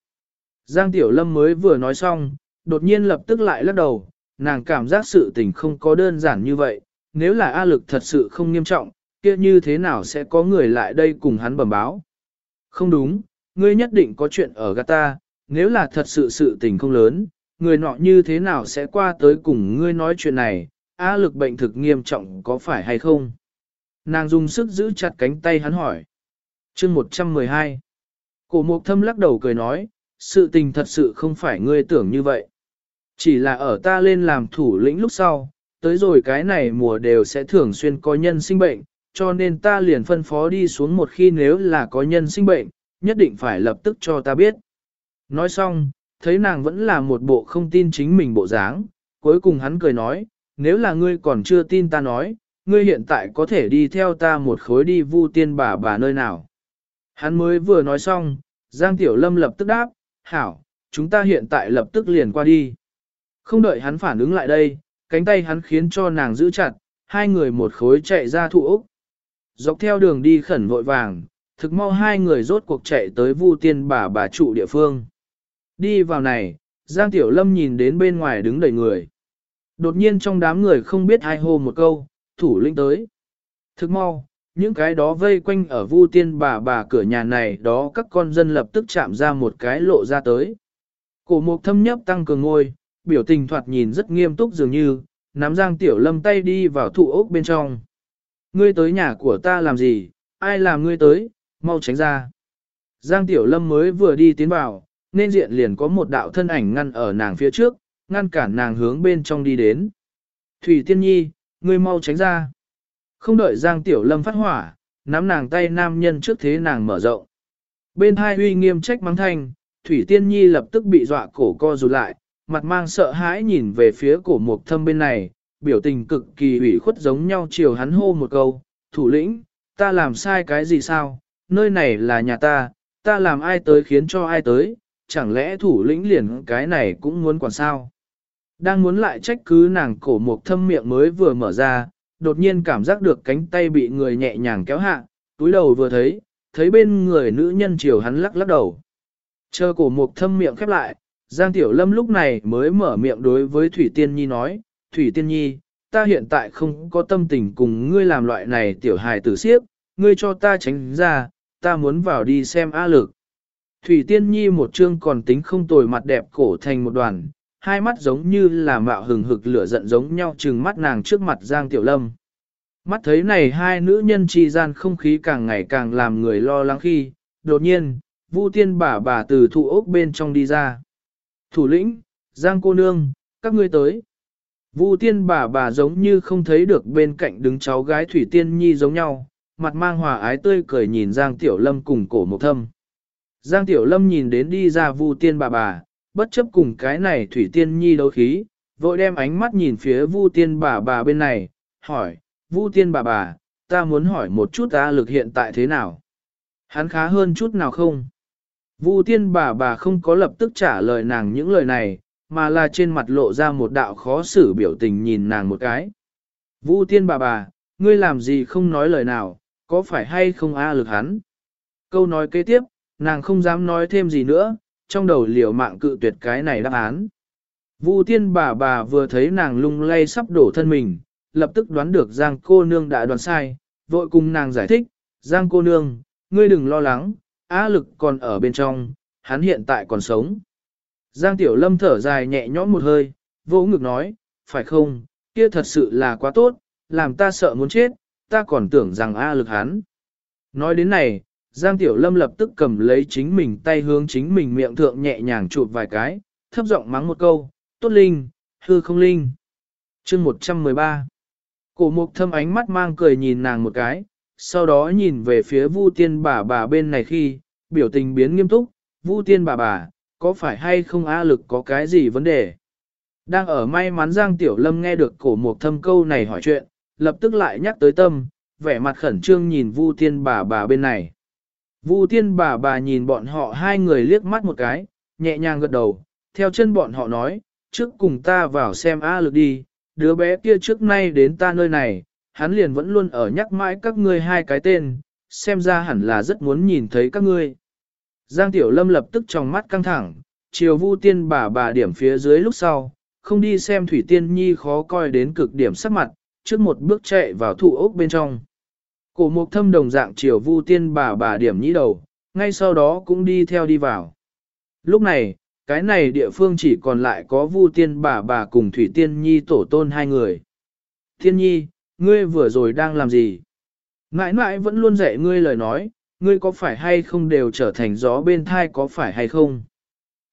Giang Tiểu Lâm mới vừa nói xong, đột nhiên lập tức lại lắc đầu, nàng cảm giác sự tình không có đơn giản như vậy, nếu là A lực thật sự không nghiêm trọng, kia như thế nào sẽ có người lại đây cùng hắn bẩm báo. Không đúng, ngươi nhất định có chuyện ở gata. nếu là thật sự sự tình không lớn, người nọ như thế nào sẽ qua tới cùng ngươi nói chuyện này, a lực bệnh thực nghiêm trọng có phải hay không? Nàng dùng sức giữ chặt cánh tay hắn hỏi. chương 112 Cổ mục thâm lắc đầu cười nói, sự tình thật sự không phải ngươi tưởng như vậy. Chỉ là ở ta lên làm thủ lĩnh lúc sau, tới rồi cái này mùa đều sẽ thường xuyên có nhân sinh bệnh, cho nên ta liền phân phó đi xuống một khi nếu là có nhân sinh bệnh, nhất định phải lập tức cho ta biết. Nói xong, thấy nàng vẫn là một bộ không tin chính mình bộ dáng, cuối cùng hắn cười nói, nếu là ngươi còn chưa tin ta nói, ngươi hiện tại có thể đi theo ta một khối đi vu tiên bà bà nơi nào. Hắn mới vừa nói xong, Giang Tiểu Lâm lập tức đáp, hảo, chúng ta hiện tại lập tức liền qua đi. Không đợi hắn phản ứng lại đây, cánh tay hắn khiến cho nàng giữ chặt, hai người một khối chạy ra thụ ốc. Dọc theo đường đi khẩn vội vàng, thực mau hai người rốt cuộc chạy tới vu tiên bà bà trụ địa phương. Đi vào này, Giang Tiểu Lâm nhìn đến bên ngoài đứng đầy người. Đột nhiên trong đám người không biết ai hô một câu, thủ lĩnh tới. Thực mau, những cái đó vây quanh ở vu tiên bà bà cửa nhà này đó các con dân lập tức chạm ra một cái lộ ra tới. Cổ mục thâm nhấp tăng cường ngôi, biểu tình thoạt nhìn rất nghiêm túc dường như, nắm Giang Tiểu Lâm tay đi vào thụ ốc bên trong. Ngươi tới nhà của ta làm gì, ai làm ngươi tới, mau tránh ra. Giang Tiểu Lâm mới vừa đi tiến vào, nên diện liền có một đạo thân ảnh ngăn ở nàng phía trước, ngăn cản nàng hướng bên trong đi đến. Thủy Tiên Nhi, ngươi mau tránh ra. Không đợi Giang Tiểu Lâm phát hỏa, nắm nàng tay nam nhân trước thế nàng mở rộng. Bên hai uy nghiêm trách mắng thanh, Thủy Tiên Nhi lập tức bị dọa cổ co rụt lại, mặt mang sợ hãi nhìn về phía cổ mục thâm bên này, biểu tình cực kỳ ủy khuất giống nhau chiều hắn hô một câu, thủ lĩnh, ta làm sai cái gì sao, nơi này là nhà ta, ta làm ai tới khiến cho ai tới, chẳng lẽ thủ lĩnh liền cái này cũng muốn quản sao. Đang muốn lại trách cứ nàng cổ mục thâm miệng mới vừa mở ra, đột nhiên cảm giác được cánh tay bị người nhẹ nhàng kéo hạ, túi đầu vừa thấy, thấy bên người nữ nhân chiều hắn lắc lắc đầu. Chờ cổ mục thâm miệng khép lại, Giang Tiểu Lâm lúc này mới mở miệng đối với Thủy Tiên Nhi nói, Thủy Tiên Nhi, ta hiện tại không có tâm tình cùng ngươi làm loại này tiểu hài tử siếp, ngươi cho ta tránh ra, ta muốn vào đi xem A lực. Thủy Tiên Nhi một chương còn tính không tồi mặt đẹp cổ thành một đoàn, hai mắt giống như là mạo hừng hực lửa giận giống nhau trừng mắt nàng trước mặt Giang Tiểu Lâm. Mắt thấy này hai nữ nhân chi gian không khí càng ngày càng làm người lo lắng khi, đột nhiên, Vu Tiên bà bà từ thụ ốc bên trong đi ra. Thủ lĩnh, Giang cô nương, các ngươi tới. Vu Tiên bà bà giống như không thấy được bên cạnh đứng cháu gái Thủy Tiên Nhi giống nhau, mặt mang hòa ái tươi cười nhìn Giang Tiểu Lâm cùng cổ một thâm. Giang Tiểu Lâm nhìn đến đi ra Vu Tiên bà bà, bất chấp cùng cái này Thủy Tiên Nhi đấu khí, vội đem ánh mắt nhìn phía Vu Tiên bà bà bên này, hỏi, Vu Tiên bà bà, ta muốn hỏi một chút ta lực hiện tại thế nào? Hắn khá hơn chút nào không? Vu Tiên bà bà không có lập tức trả lời nàng những lời này, mà là trên mặt lộ ra một đạo khó xử biểu tình nhìn nàng một cái. Vu Tiên bà bà, ngươi làm gì không nói lời nào, có phải hay không a lực hắn? Câu nói kế tiếp, nàng không dám nói thêm gì nữa, trong đầu liều mạng cự tuyệt cái này đáp án. Vu tiên bà bà vừa thấy nàng lung lay sắp đổ thân mình, lập tức đoán được Giang cô nương đã đoán sai, vội cùng nàng giải thích, Giang cô nương, ngươi đừng lo lắng, á lực còn ở bên trong, hắn hiện tại còn sống. Giang tiểu lâm thở dài nhẹ nhõm một hơi, vỗ ngực nói, phải không, kia thật sự là quá tốt, làm ta sợ muốn chết, ta còn tưởng rằng A lực hắn. Nói đến này, Giang Tiểu Lâm lập tức cầm lấy chính mình tay hướng chính mình miệng thượng nhẹ nhàng chụp vài cái, thấp giọng mắng một câu, tốt linh, hư không linh. chương 113 Cổ mục thâm ánh mắt mang cười nhìn nàng một cái, sau đó nhìn về phía Vu tiên bà bà bên này khi, biểu tình biến nghiêm túc, Vu tiên bà bà, có phải hay không A lực có cái gì vấn đề? Đang ở may mắn Giang Tiểu Lâm nghe được cổ mục thâm câu này hỏi chuyện, lập tức lại nhắc tới tâm, vẻ mặt khẩn trương nhìn Vu tiên bà bà bên này. Vu tiên bà bà nhìn bọn họ hai người liếc mắt một cái, nhẹ nhàng gật đầu, theo chân bọn họ nói, trước cùng ta vào xem A lực đi, đứa bé kia trước nay đến ta nơi này, hắn liền vẫn luôn ở nhắc mãi các ngươi hai cái tên, xem ra hẳn là rất muốn nhìn thấy các ngươi. Giang Tiểu Lâm lập tức trong mắt căng thẳng, chiều vu tiên bà bà điểm phía dưới lúc sau, không đi xem Thủy Tiên Nhi khó coi đến cực điểm sắc mặt, trước một bước chạy vào thụ ốc bên trong. Cổ mục thâm đồng dạng chiều vu tiên bà bà điểm nhĩ đầu, ngay sau đó cũng đi theo đi vào. Lúc này, cái này địa phương chỉ còn lại có vu tiên bà bà cùng Thủy Tiên Nhi tổ tôn hai người. Tiên Nhi, ngươi vừa rồi đang làm gì? Ngãi ngãi vẫn luôn dạy ngươi lời nói, ngươi có phải hay không đều trở thành gió bên thai có phải hay không?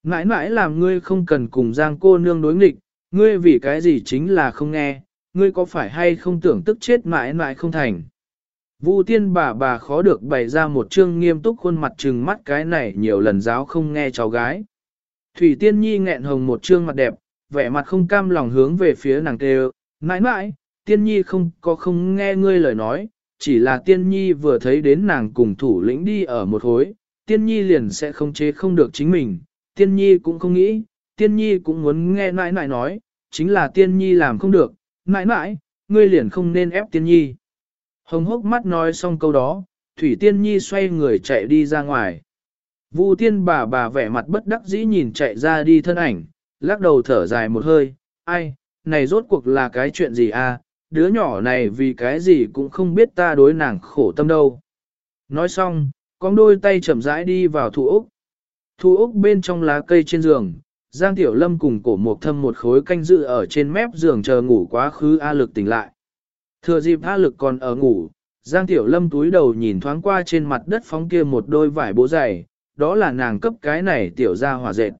Ngãi ngãi làm ngươi không cần cùng giang cô nương đối nghịch, ngươi vì cái gì chính là không nghe, ngươi có phải hay không tưởng tức chết mãi mãi không thành. Vu tiên bà bà khó được bày ra một trương nghiêm túc khuôn mặt trừng mắt cái này nhiều lần giáo không nghe cháu gái. Thủy tiên nhi nghẹn hồng một trương mặt đẹp, vẻ mặt không cam lòng hướng về phía nàng kêu, mãi mãi, tiên nhi không có không nghe ngươi lời nói, chỉ là tiên nhi vừa thấy đến nàng cùng thủ lĩnh đi ở một hối, tiên nhi liền sẽ không chế không được chính mình, tiên nhi cũng không nghĩ, tiên nhi cũng muốn nghe nãi nãi nói, chính là tiên nhi làm không được, nãi nãi, ngươi liền không nên ép tiên nhi. Hồng hốc mắt nói xong câu đó, Thủy Tiên Nhi xoay người chạy đi ra ngoài. Vu tiên bà bà vẻ mặt bất đắc dĩ nhìn chạy ra đi thân ảnh, lắc đầu thở dài một hơi, ai, này rốt cuộc là cái chuyện gì a? À? Đứa nhỏ này vì cái gì cũng không biết ta đối nàng khổ tâm đâu. Nói xong, con đôi tay chậm rãi đi vào thu ốc. Thu ốc bên trong lá cây trên giường, Giang Tiểu Lâm cùng cổ mộc thâm một khối canh dự ở trên mép giường chờ ngủ quá khứ A lực tỉnh lại. Thừa dịp A lực còn ở ngủ, Giang Tiểu Lâm túi đầu nhìn thoáng qua trên mặt đất phóng kia một đôi vải bố dày, đó là nàng cấp cái này tiểu ra hỏa dệt.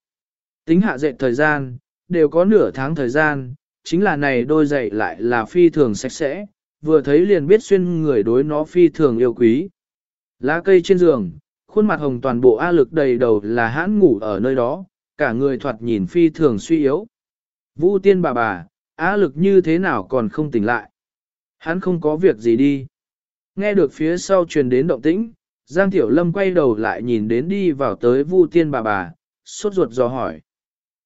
Tính hạ dệt thời gian, đều có nửa tháng thời gian, chính là này đôi giày lại là phi thường sạch sẽ, vừa thấy liền biết xuyên người đối nó phi thường yêu quý. Lá cây trên giường, khuôn mặt hồng toàn bộ A lực đầy đầu là hãn ngủ ở nơi đó, cả người thoạt nhìn phi thường suy yếu. Vũ tiên bà bà, a lực như thế nào còn không tỉnh lại. Hắn không có việc gì đi. Nghe được phía sau truyền đến động tĩnh, Giang Tiểu Lâm quay đầu lại nhìn đến đi vào tới Vu Tiên bà bà, sốt ruột dò hỏi.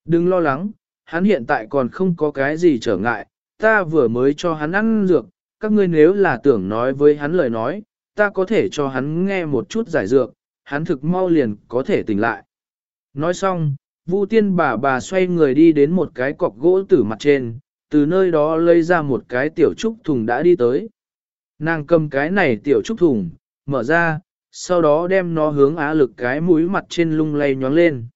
Đừng lo lắng, hắn hiện tại còn không có cái gì trở ngại, ta vừa mới cho hắn ăn dược, các ngươi nếu là tưởng nói với hắn lời nói, ta có thể cho hắn nghe một chút giải dược, hắn thực mau liền có thể tỉnh lại. Nói xong, Vu tiên bà bà xoay người đi đến một cái cọc gỗ tử mặt trên, từ nơi đó lấy ra một cái tiểu trúc thùng đã đi tới. Nàng cầm cái này tiểu trúc thùng, mở ra, sau đó đem nó hướng á lực cái mũi mặt trên lung lay nhóng lên.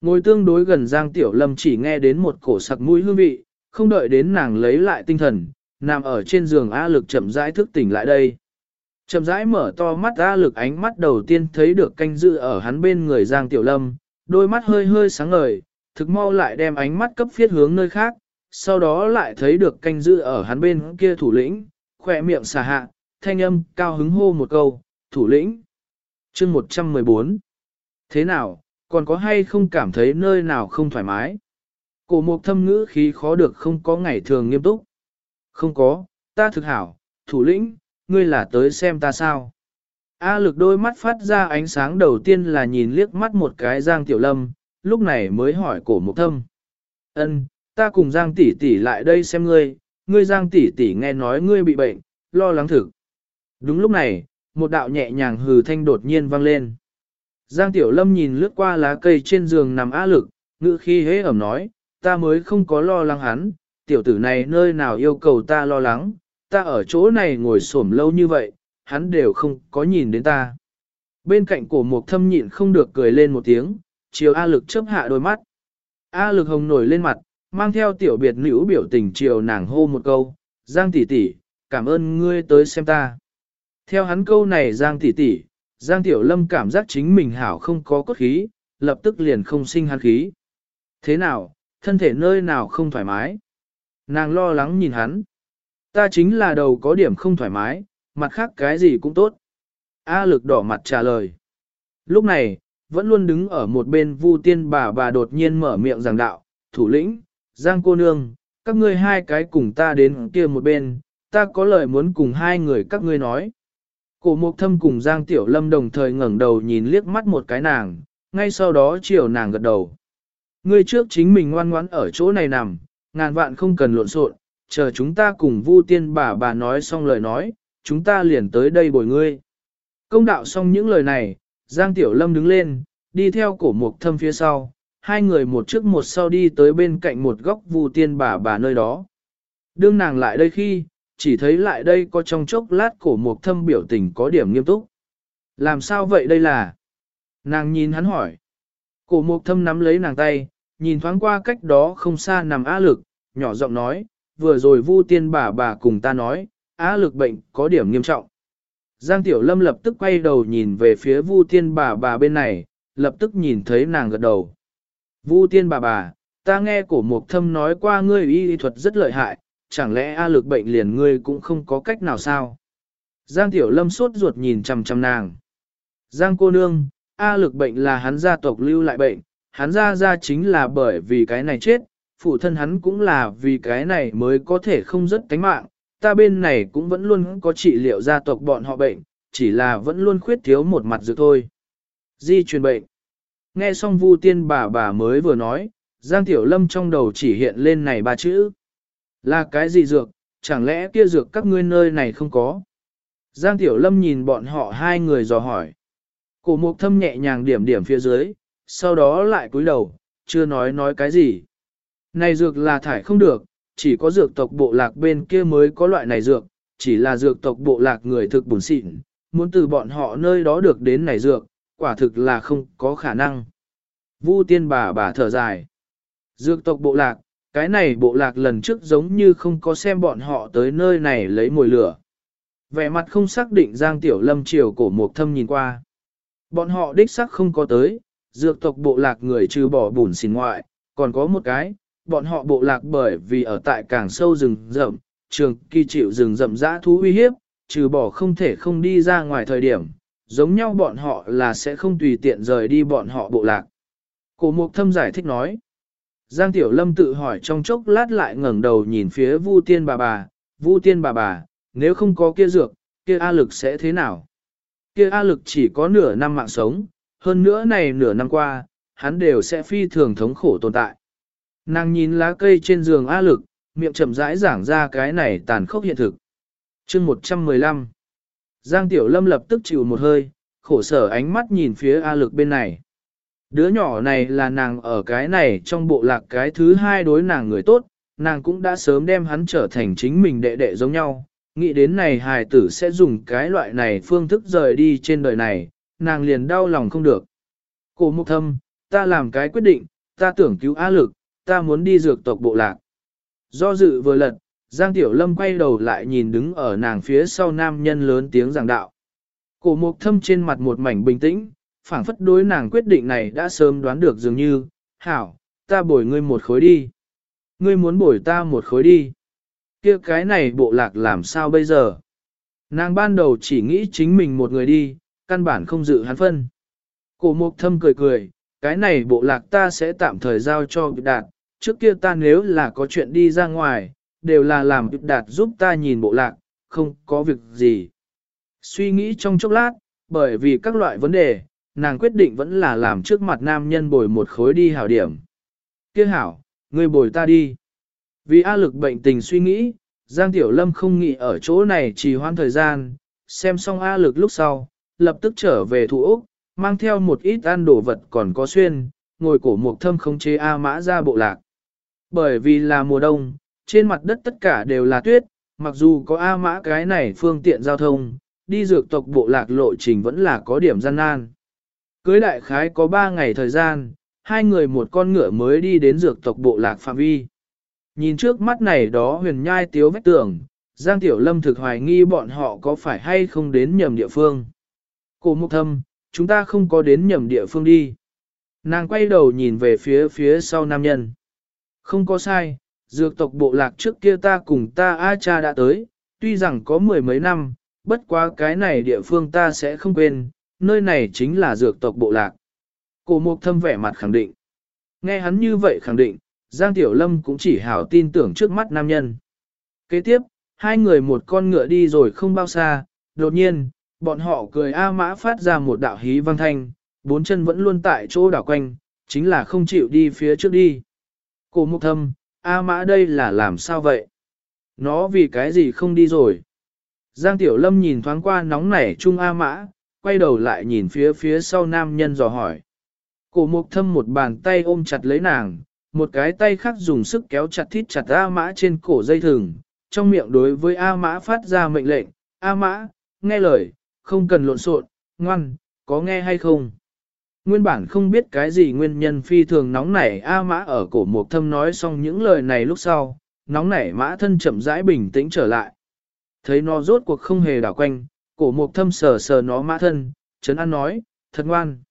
Ngồi tương đối gần Giang Tiểu Lâm chỉ nghe đến một cổ sặc mũi hương vị, không đợi đến nàng lấy lại tinh thần, nằm ở trên giường A lực chậm rãi thức tỉnh lại đây. Chậm rãi mở to mắt A lực ánh mắt đầu tiên thấy được canh dự ở hắn bên người Giang Tiểu Lâm, đôi mắt hơi hơi sáng ngời, thực mau lại đem ánh mắt cấp phiết hướng nơi khác, sau đó lại thấy được canh dự ở hắn bên kia thủ lĩnh, khỏe miệng xà hạ, thanh âm cao hứng hô một câu, thủ lĩnh. chương 114. Thế nào, còn có hay không cảm thấy nơi nào không thoải mái? Cổ mục thâm ngữ khí khó được không có ngày thường nghiêm túc. Không có, ta thực hảo, thủ lĩnh, ngươi là tới xem ta sao. A lực đôi mắt phát ra ánh sáng đầu tiên là nhìn liếc mắt một cái Giang Tiểu Lâm, lúc này mới hỏi cổ mục thâm. Ân, ta cùng Giang tỷ tỷ lại đây xem ngươi, ngươi Giang tỷ tỷ nghe nói ngươi bị bệnh, lo lắng thực. Đúng lúc này, một đạo nhẹ nhàng hừ thanh đột nhiên vang lên. Giang Tiểu Lâm nhìn lướt qua lá cây trên giường nằm A lực, ngữ khi hế ẩm nói, ta mới không có lo lắng hắn, tiểu tử này nơi nào yêu cầu ta lo lắng, ta ở chỗ này ngồi xổm lâu như vậy, hắn đều không có nhìn đến ta. Bên cạnh cổ mục thâm nhịn không được cười lên một tiếng, chiều A lực chớp hạ đôi mắt. A lực hồng nổi lên mặt, mang theo tiểu biệt nữ biểu tình chiều nàng hô một câu, Giang tỷ tỷ, cảm ơn ngươi tới xem ta. Theo hắn câu này Giang tỷ tỷ, Giang tiểu lâm cảm giác chính mình hảo không có cốt khí, lập tức liền không sinh hắn khí. Thế nào, thân thể nơi nào không thoải mái? Nàng lo lắng nhìn hắn. Ta chính là đầu có điểm không thoải mái, mặt khác cái gì cũng tốt. A lực đỏ mặt trả lời. Lúc này, vẫn luôn đứng ở một bên vu tiên bà bà đột nhiên mở miệng giảng đạo, thủ lĩnh, giang cô nương, các ngươi hai cái cùng ta đến kia một bên, ta có lời muốn cùng hai người các ngươi nói. Cổ mục thâm cùng giang tiểu lâm đồng thời ngẩng đầu nhìn liếc mắt một cái nàng, ngay sau đó chiều nàng gật đầu. Ngươi trước chính mình ngoan ngoãn ở chỗ này nằm, ngàn vạn không cần lộn xộn, chờ chúng ta cùng vu tiên bà bà nói xong lời nói, chúng ta liền tới đây bồi ngươi. Công đạo xong những lời này, Giang Tiểu Lâm đứng lên, đi theo cổ mục thâm phía sau, hai người một trước một sau đi tới bên cạnh một góc vu tiên bà bà nơi đó. Đương nàng lại đây khi, chỉ thấy lại đây có trong chốc lát cổ mục thâm biểu tình có điểm nghiêm túc. Làm sao vậy đây là? Nàng nhìn hắn hỏi. Cổ mục thâm nắm lấy nàng tay, nhìn thoáng qua cách đó không xa nằm á lực, nhỏ giọng nói, vừa rồi vu tiên bà bà cùng ta nói, á lực bệnh có điểm nghiêm trọng. Giang Tiểu Lâm lập tức quay đầu nhìn về phía vu tiên bà bà bên này, lập tức nhìn thấy nàng gật đầu. Vu tiên bà bà, ta nghe cổ mục thâm nói qua ngươi y thuật rất lợi hại, chẳng lẽ A lực bệnh liền ngươi cũng không có cách nào sao? Giang Tiểu Lâm sốt ruột nhìn chằm chằm nàng. Giang cô nương, A lực bệnh là hắn gia tộc lưu lại bệnh, hắn ra ra chính là bởi vì cái này chết, phụ thân hắn cũng là vì cái này mới có thể không rất tánh mạng, ta bên này cũng vẫn luôn có trị liệu gia tộc bọn họ bệnh, chỉ là vẫn luôn khuyết thiếu một mặt dược thôi. Di truyền bệnh. Nghe xong Vu Tiên bà bà mới vừa nói, Giang Tiểu Lâm trong đầu chỉ hiện lên này ba chữ. Là cái gì dược, chẳng lẽ kia dược các ngươi nơi này không có? Giang Tiểu Lâm nhìn bọn họ hai người dò hỏi. Cổ mục thâm nhẹ nhàng điểm điểm phía dưới, sau đó lại cúi đầu, chưa nói nói cái gì. Này dược là thải không được, chỉ có dược tộc bộ lạc bên kia mới có loại này dược, chỉ là dược tộc bộ lạc người thực bùn xịn, muốn từ bọn họ nơi đó được đến này dược, quả thực là không có khả năng. Vu tiên bà bà thở dài. Dược tộc bộ lạc, cái này bộ lạc lần trước giống như không có xem bọn họ tới nơi này lấy mồi lửa. Vẻ mặt không xác định Giang Tiểu Lâm chiều cổ mục thâm nhìn qua. Bọn họ đích xác không có tới, dược tộc bộ lạc người trừ bỏ bùn xìn ngoại, còn có một cái, bọn họ bộ lạc bởi vì ở tại càng sâu rừng rậm, trường kỳ chịu rừng rậm dã thú uy hiếp, trừ bỏ không thể không đi ra ngoài thời điểm, giống nhau bọn họ là sẽ không tùy tiện rời đi bọn họ bộ lạc. Cổ mục thâm giải thích nói. Giang Tiểu Lâm tự hỏi trong chốc lát lại ngẩng đầu nhìn phía Vu Tiên bà bà, Vu Tiên bà bà, nếu không có kia dược, kia A lực sẽ thế nào? Kia A lực chỉ có nửa năm mạng sống, hơn nữa này nửa năm qua, hắn đều sẽ phi thường thống khổ tồn tại. Nàng nhìn lá cây trên giường A lực, miệng chậm rãi giảng ra cái này tàn khốc hiện thực. chương 115 Giang Tiểu Lâm lập tức chịu một hơi, khổ sở ánh mắt nhìn phía A lực bên này. Đứa nhỏ này là nàng ở cái này trong bộ lạc cái thứ hai đối nàng người tốt, nàng cũng đã sớm đem hắn trở thành chính mình đệ đệ giống nhau. Nghĩ đến này hài tử sẽ dùng cái loại này phương thức rời đi trên đời này, nàng liền đau lòng không được. Cổ mục thâm, ta làm cái quyết định, ta tưởng cứu A lực, ta muốn đi dược tộc bộ lạc. Do dự vừa lật, Giang Tiểu Lâm quay đầu lại nhìn đứng ở nàng phía sau nam nhân lớn tiếng giảng đạo. Cổ mục thâm trên mặt một mảnh bình tĩnh, phảng phất đối nàng quyết định này đã sớm đoán được dường như, hảo, ta bồi ngươi một khối đi. Ngươi muốn bồi ta một khối đi. kia cái này bộ lạc làm sao bây giờ? Nàng ban đầu chỉ nghĩ chính mình một người đi, căn bản không dự hắn phân. Cổ mục thâm cười cười, cái này bộ lạc ta sẽ tạm thời giao cho đạt, trước kia ta nếu là có chuyện đi ra ngoài, đều là làm đạt giúp ta nhìn bộ lạc, không có việc gì. Suy nghĩ trong chốc lát, bởi vì các loại vấn đề, nàng quyết định vẫn là làm trước mặt nam nhân bồi một khối đi hảo điểm. Kia hảo, ngươi bồi ta đi. Vì A lực bệnh tình suy nghĩ, Giang Tiểu Lâm không nghĩ ở chỗ này trì hoãn thời gian, xem xong A lực lúc sau, lập tức trở về thủ Úc, mang theo một ít ăn đồ vật còn có xuyên, ngồi cổ mục thâm không chế A mã ra bộ lạc. Bởi vì là mùa đông, trên mặt đất tất cả đều là tuyết, mặc dù có A mã cái này phương tiện giao thông, đi dược tộc bộ lạc lộ trình vẫn là có điểm gian nan. Cưới đại khái có 3 ngày thời gian, hai người một con ngựa mới đi đến dược tộc bộ lạc phạm vi. Nhìn trước mắt này đó huyền nhai tiếu vách tường, Giang Tiểu Lâm thực hoài nghi bọn họ có phải hay không đến nhầm địa phương. Cổ mục thâm, chúng ta không có đến nhầm địa phương đi. Nàng quay đầu nhìn về phía phía sau nam nhân. Không có sai, dược tộc bộ lạc trước kia ta cùng ta A cha đã tới, tuy rằng có mười mấy năm, bất quá cái này địa phương ta sẽ không quên, nơi này chính là dược tộc bộ lạc. Cổ mục thâm vẻ mặt khẳng định. Nghe hắn như vậy khẳng định, Giang Tiểu Lâm cũng chỉ hảo tin tưởng trước mắt nam nhân. Kế tiếp, hai người một con ngựa đi rồi không bao xa, đột nhiên, bọn họ cười A mã phát ra một đạo hí vang thanh, bốn chân vẫn luôn tại chỗ đảo quanh, chính là không chịu đi phía trước đi. Cổ mục thâm, A mã đây là làm sao vậy? Nó vì cái gì không đi rồi? Giang Tiểu Lâm nhìn thoáng qua nóng nảy chung A mã, quay đầu lại nhìn phía phía sau nam nhân dò hỏi. Cổ mục thâm một bàn tay ôm chặt lấy nàng, một cái tay khác dùng sức kéo chặt thít chặt A mã trên cổ dây thừng, trong miệng đối với A mã phát ra mệnh lệnh, A mã, nghe lời, không cần lộn xộn, ngoan, có nghe hay không? Nguyên bản không biết cái gì nguyên nhân phi thường nóng nảy A mã ở cổ mục thâm nói xong những lời này lúc sau, nóng nảy mã thân chậm rãi bình tĩnh trở lại. Thấy nó rốt cuộc không hề đảo quanh, cổ mục thâm sờ sờ nó mã thân, chấn an nói, thật ngoan.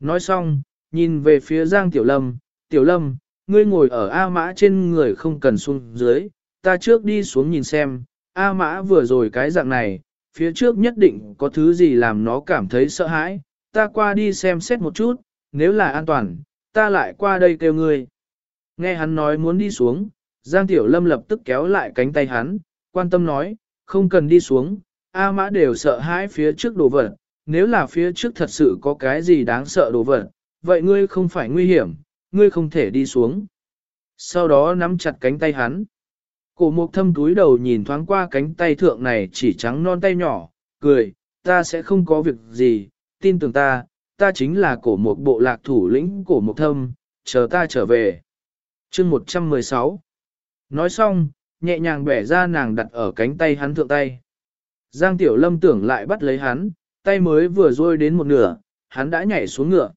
Nói xong, nhìn về phía Giang Tiểu Lâm, Tiểu Lâm, ngươi ngồi ở A mã trên người không cần xuống dưới, ta trước đi xuống nhìn xem, A mã vừa rồi cái dạng này, phía trước nhất định có thứ gì làm nó cảm thấy sợ hãi, ta qua đi xem xét một chút, nếu là an toàn, ta lại qua đây kêu ngươi. Nghe hắn nói muốn đi xuống, Giang Tiểu Lâm lập tức kéo lại cánh tay hắn, quan tâm nói, không cần đi xuống, A mã đều sợ hãi phía trước đồ vật, nếu là phía trước thật sự có cái gì đáng sợ đồ vật, vậy ngươi không phải nguy hiểm, ngươi không thể đi xuống. Sau đó nắm chặt cánh tay hắn. Cổ mục thâm túi đầu nhìn thoáng qua cánh tay thượng này chỉ trắng non tay nhỏ, cười, ta sẽ không có việc gì, tin tưởng ta, ta chính là cổ mục bộ lạc thủ lĩnh cổ mục thâm, chờ ta trở về. chương 116 Nói xong, nhẹ nhàng bẻ ra nàng đặt ở cánh tay hắn thượng tay. Giang Tiểu Lâm tưởng lại bắt lấy hắn, tay mới vừa rôi đến một nửa, hắn đã nhảy xuống ngựa.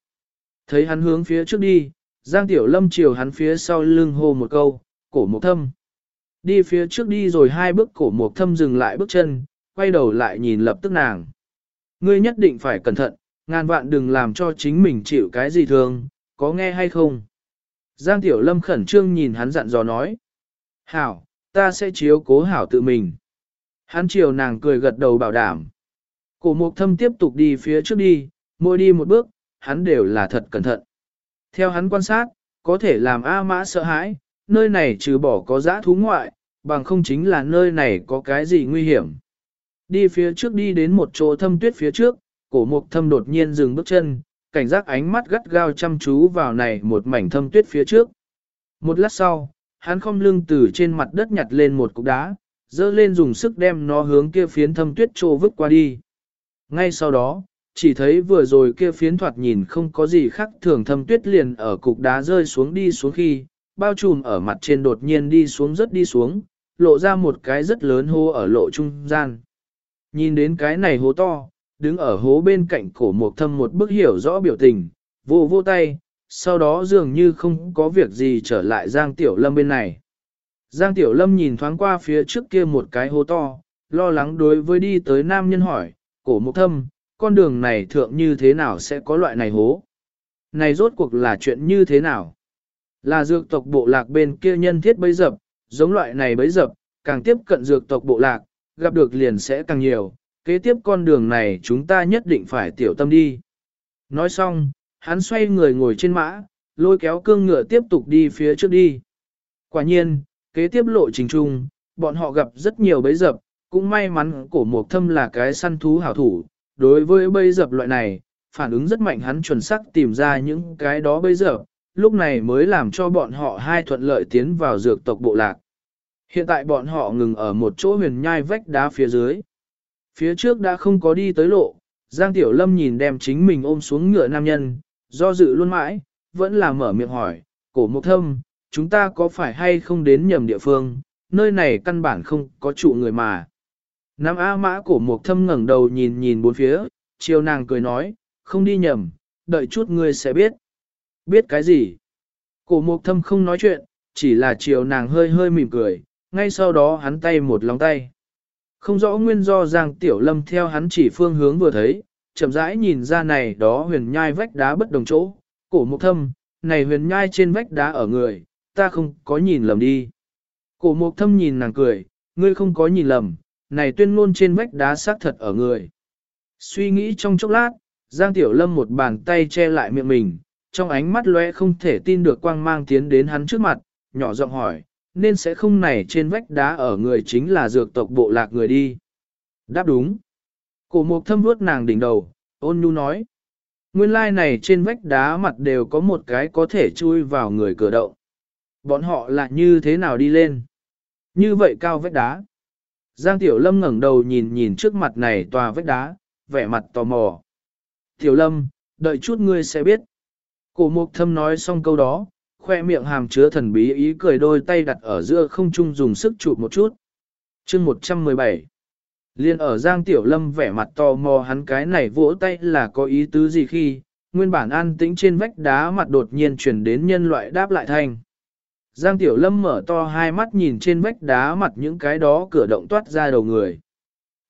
Thấy hắn hướng phía trước đi, Giang Tiểu Lâm chiều hắn phía sau lưng hô một câu, cổ mục thâm. Đi phía trước đi rồi hai bước cổ mục thâm dừng lại bước chân, quay đầu lại nhìn lập tức nàng. Ngươi nhất định phải cẩn thận, ngàn vạn đừng làm cho chính mình chịu cái gì thường, có nghe hay không? Giang Tiểu Lâm khẩn trương nhìn hắn dặn dò nói. Hảo, ta sẽ chiếu cố hảo tự mình. Hắn chiều nàng cười gật đầu bảo đảm. Cổ mục thâm tiếp tục đi phía trước đi, mỗi đi một bước, hắn đều là thật cẩn thận. Theo hắn quan sát, có thể làm A mã sợ hãi, nơi này trừ bỏ có giã thú ngoại, bằng không chính là nơi này có cái gì nguy hiểm. Đi phía trước đi đến một chỗ thâm tuyết phía trước, cổ mục thâm đột nhiên dừng bước chân, cảnh giác ánh mắt gắt gao chăm chú vào này một mảnh thâm tuyết phía trước. Một lát sau, hắn không lưng từ trên mặt đất nhặt lên một cục đá, dơ lên dùng sức đem nó hướng kia phiến thâm tuyết trô vứt qua đi. Ngay sau đó, chỉ thấy vừa rồi kia phiến thoạt nhìn không có gì khác thường thâm tuyết liền ở cục đá rơi xuống đi xuống khi, bao trùm ở mặt trên đột nhiên đi xuống rất đi xuống, lộ ra một cái rất lớn hố ở lộ trung gian. Nhìn đến cái này hố to, đứng ở hố bên cạnh cổ một thâm một bức hiểu rõ biểu tình, vô vô tay, sau đó dường như không có việc gì trở lại Giang Tiểu Lâm bên này. Giang Tiểu Lâm nhìn thoáng qua phía trước kia một cái hố to, lo lắng đối với đi tới nam nhân hỏi, cổ mục thâm, con đường này thượng như thế nào sẽ có loại này hố? Này rốt cuộc là chuyện như thế nào? Là dược tộc bộ lạc bên kia nhân thiết bấy dập, giống loại này bấy dập, càng tiếp cận dược tộc bộ lạc, gặp được liền sẽ càng nhiều, kế tiếp con đường này chúng ta nhất định phải tiểu tâm đi. Nói xong, hắn xoay người ngồi trên mã, lôi kéo cương ngựa tiếp tục đi phía trước đi. Quả nhiên, kế tiếp lộ trình trung, bọn họ gặp rất nhiều bấy dập, cũng may mắn cổ mục thâm là cái săn thú hảo thủ. Đối với bấy dập loại này, phản ứng rất mạnh hắn chuẩn xác tìm ra những cái đó bấy dập, lúc này mới làm cho bọn họ hai thuận lợi tiến vào dược tộc bộ lạc. Hiện tại bọn họ ngừng ở một chỗ huyền nhai vách đá phía dưới. Phía trước đã không có đi tới lộ, Giang Tiểu Lâm nhìn đem chính mình ôm xuống ngựa nam nhân, do dự luôn mãi, vẫn là mở miệng hỏi, cổ mục thâm, chúng ta có phải hay không đến nhầm địa phương, nơi này căn bản không có trụ người mà. Nam A mã cổ mục thâm ngẩng đầu nhìn nhìn bốn phía, chiều nàng cười nói, không đi nhầm, đợi chút ngươi sẽ biết. Biết cái gì? Cổ mục thâm không nói chuyện, chỉ là chiều nàng hơi hơi mỉm cười, ngay sau đó hắn tay một lòng tay. Không rõ nguyên do Giang Tiểu Lâm theo hắn chỉ phương hướng vừa thấy, chậm rãi nhìn ra này đó huyền nhai vách đá bất đồng chỗ, cổ mục thâm, này huyền nhai trên vách đá ở người, ta không có nhìn lầm đi. Cổ mục thâm nhìn nàng cười, ngươi không có nhìn lầm, này tuyên ngôn trên vách đá xác thật ở người. Suy nghĩ trong chốc lát, Giang Tiểu Lâm một bàn tay che lại miệng mình, trong ánh mắt lóe không thể tin được quang mang tiến đến hắn trước mặt, nhỏ giọng hỏi, nên sẽ không này trên vách đá ở người chính là dược tộc bộ lạc người đi. Đáp đúng. Cổ mục thâm vuốt nàng đỉnh đầu, ôn nhu nói. Nguyên lai này trên vách đá mặt đều có một cái có thể chui vào người cửa động. Bọn họ là như thế nào đi lên? Như vậy cao vách đá. Giang Tiểu Lâm ngẩng đầu nhìn nhìn trước mặt này tòa vách đá, vẻ mặt tò mò. Tiểu Lâm, đợi chút ngươi sẽ biết. Cổ mục thâm nói xong câu đó, khoe miệng hàm chứa thần bí ý cười đôi tay đặt ở giữa không trung dùng sức chụp một chút. chương 117 Liên ở Giang Tiểu Lâm vẻ mặt tò mò hắn cái này vỗ tay là có ý tứ gì khi, nguyên bản an tĩnh trên vách đá mặt đột nhiên chuyển đến nhân loại đáp lại thanh. Giang Tiểu Lâm mở to hai mắt nhìn trên vách đá mặt những cái đó cửa động toát ra đầu người.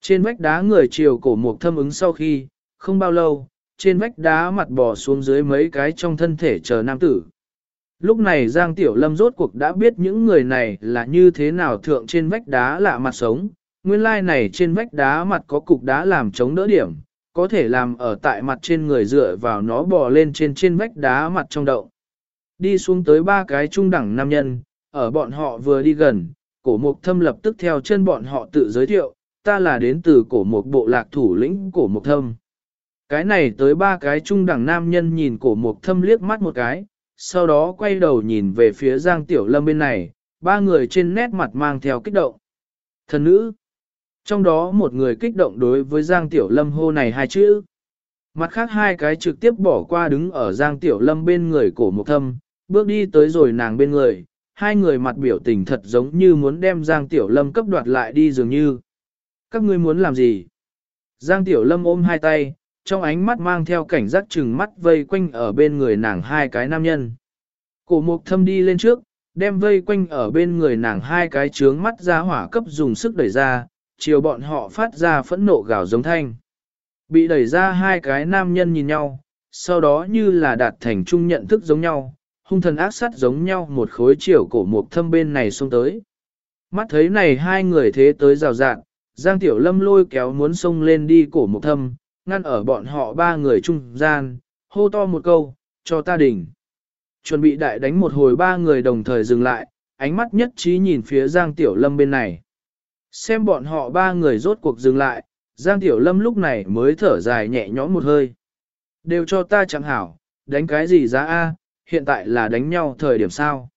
Trên vách đá người chiều cổ mục thâm ứng sau khi, không bao lâu, trên vách đá mặt bò xuống dưới mấy cái trong thân thể chờ nam tử. Lúc này Giang Tiểu Lâm rốt cuộc đã biết những người này là như thế nào thượng trên vách đá lạ mặt sống. Nguyên lai like này trên vách đá mặt có cục đá làm chống đỡ điểm, có thể làm ở tại mặt trên người dựa vào nó bò lên trên trên vách đá mặt trong động. Đi xuống tới ba cái trung đẳng nam nhân, ở bọn họ vừa đi gần, cổ mục thâm lập tức theo chân bọn họ tự giới thiệu, ta là đến từ cổ mục bộ lạc thủ lĩnh cổ mục thâm. Cái này tới ba cái trung đẳng nam nhân nhìn cổ mục thâm liếc mắt một cái, sau đó quay đầu nhìn về phía Giang Tiểu Lâm bên này, ba người trên nét mặt mang theo kích động. Thần nữ. Trong đó một người kích động đối với Giang Tiểu Lâm hô này hai chữ. Mặt khác hai cái trực tiếp bỏ qua đứng ở Giang Tiểu Lâm bên người cổ mục thâm, bước đi tới rồi nàng bên người, hai người mặt biểu tình thật giống như muốn đem Giang Tiểu Lâm cấp đoạt lại đi dường như. Các ngươi muốn làm gì? Giang Tiểu Lâm ôm hai tay, trong ánh mắt mang theo cảnh giác chừng mắt vây quanh ở bên người nàng hai cái nam nhân. Cổ mục thâm đi lên trước, đem vây quanh ở bên người nàng hai cái trướng mắt ra hỏa cấp dùng sức đẩy ra, chiều bọn họ phát ra phẫn nộ gào giống thanh. Bị đẩy ra hai cái nam nhân nhìn nhau, sau đó như là đạt thành chung nhận thức giống nhau, hung thần ác sát giống nhau một khối chiều cổ mục thâm bên này xông tới. Mắt thấy này hai người thế tới rào rạn, Giang Tiểu Lâm lôi kéo muốn xông lên đi cổ mục thâm, ngăn ở bọn họ ba người trung gian, hô to một câu, cho ta đỉnh. Chuẩn bị đại đánh một hồi ba người đồng thời dừng lại, ánh mắt nhất trí nhìn phía Giang Tiểu Lâm bên này. Xem bọn họ ba người rốt cuộc dừng lại, Giang Tiểu Lâm lúc này mới thở dài nhẹ nhõm một hơi. Đều cho ta chẳng hảo, đánh cái gì giá A, hiện tại là đánh nhau thời điểm sao.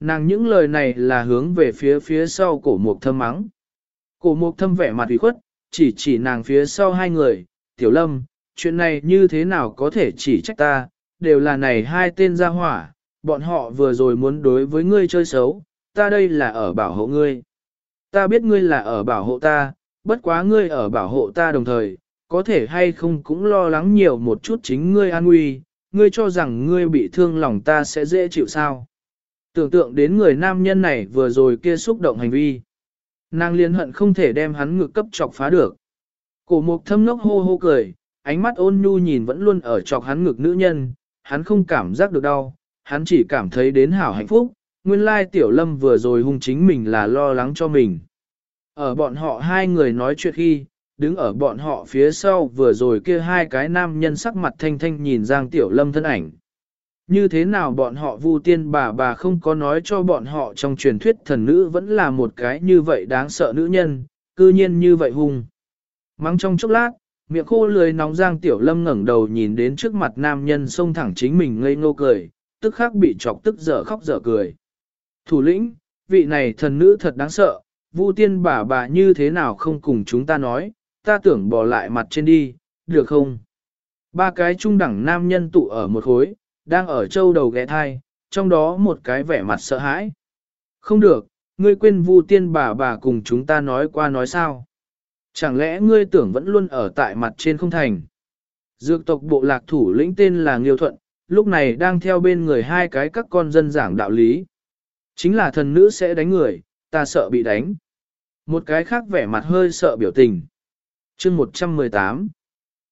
Nàng những lời này là hướng về phía phía sau cổ mục thâm mắng. Cổ mục thâm vẻ mặt ủy khuất, chỉ chỉ nàng phía sau hai người, tiểu lâm, chuyện này như thế nào có thể chỉ trách ta, đều là này hai tên gia hỏa, bọn họ vừa rồi muốn đối với ngươi chơi xấu, ta đây là ở bảo hộ ngươi. Ta biết ngươi là ở bảo hộ ta, bất quá ngươi ở bảo hộ ta đồng thời, có thể hay không cũng lo lắng nhiều một chút chính ngươi an nguy, ngươi cho rằng ngươi bị thương lòng ta sẽ dễ chịu sao. Tưởng tượng đến người nam nhân này vừa rồi kia xúc động hành vi. Nàng liên hận không thể đem hắn ngực cấp chọc phá được. Cổ mục thâm ngốc hô hô cười, ánh mắt ôn nhu nhìn vẫn luôn ở chọc hắn ngực nữ nhân, hắn không cảm giác được đau, hắn chỉ cảm thấy đến hảo hạnh phúc, nguyên lai tiểu lâm vừa rồi hung chính mình là lo lắng cho mình. Ở bọn họ hai người nói chuyện khi, đứng ở bọn họ phía sau vừa rồi kia hai cái nam nhân sắc mặt thanh thanh nhìn Giang Tiểu Lâm thân ảnh. Như thế nào bọn họ vu tiên bà bà không có nói cho bọn họ trong truyền thuyết thần nữ vẫn là một cái như vậy đáng sợ nữ nhân, cư nhiên như vậy hung. Mắng trong chốc lát, miệng khô lười nóng Giang Tiểu Lâm ngẩng đầu nhìn đến trước mặt nam nhân xông thẳng chính mình ngây ngô cười, tức khắc bị chọc tức dở khóc dở cười. Thủ lĩnh, vị này thần nữ thật đáng sợ, Vu tiên bà bà như thế nào không cùng chúng ta nói, ta tưởng bỏ lại mặt trên đi, được không? Ba cái trung đẳng nam nhân tụ ở một khối, đang ở châu đầu ghé thai, trong đó một cái vẻ mặt sợ hãi. Không được, ngươi quên vu tiên bà bà cùng chúng ta nói qua nói sao? Chẳng lẽ ngươi tưởng vẫn luôn ở tại mặt trên không thành? Dược tộc bộ lạc thủ lĩnh tên là Nghiêu Thuận, lúc này đang theo bên người hai cái các con dân giảng đạo lý. Chính là thần nữ sẽ đánh người, ta sợ bị đánh. Một cái khác vẻ mặt hơi sợ biểu tình chương 118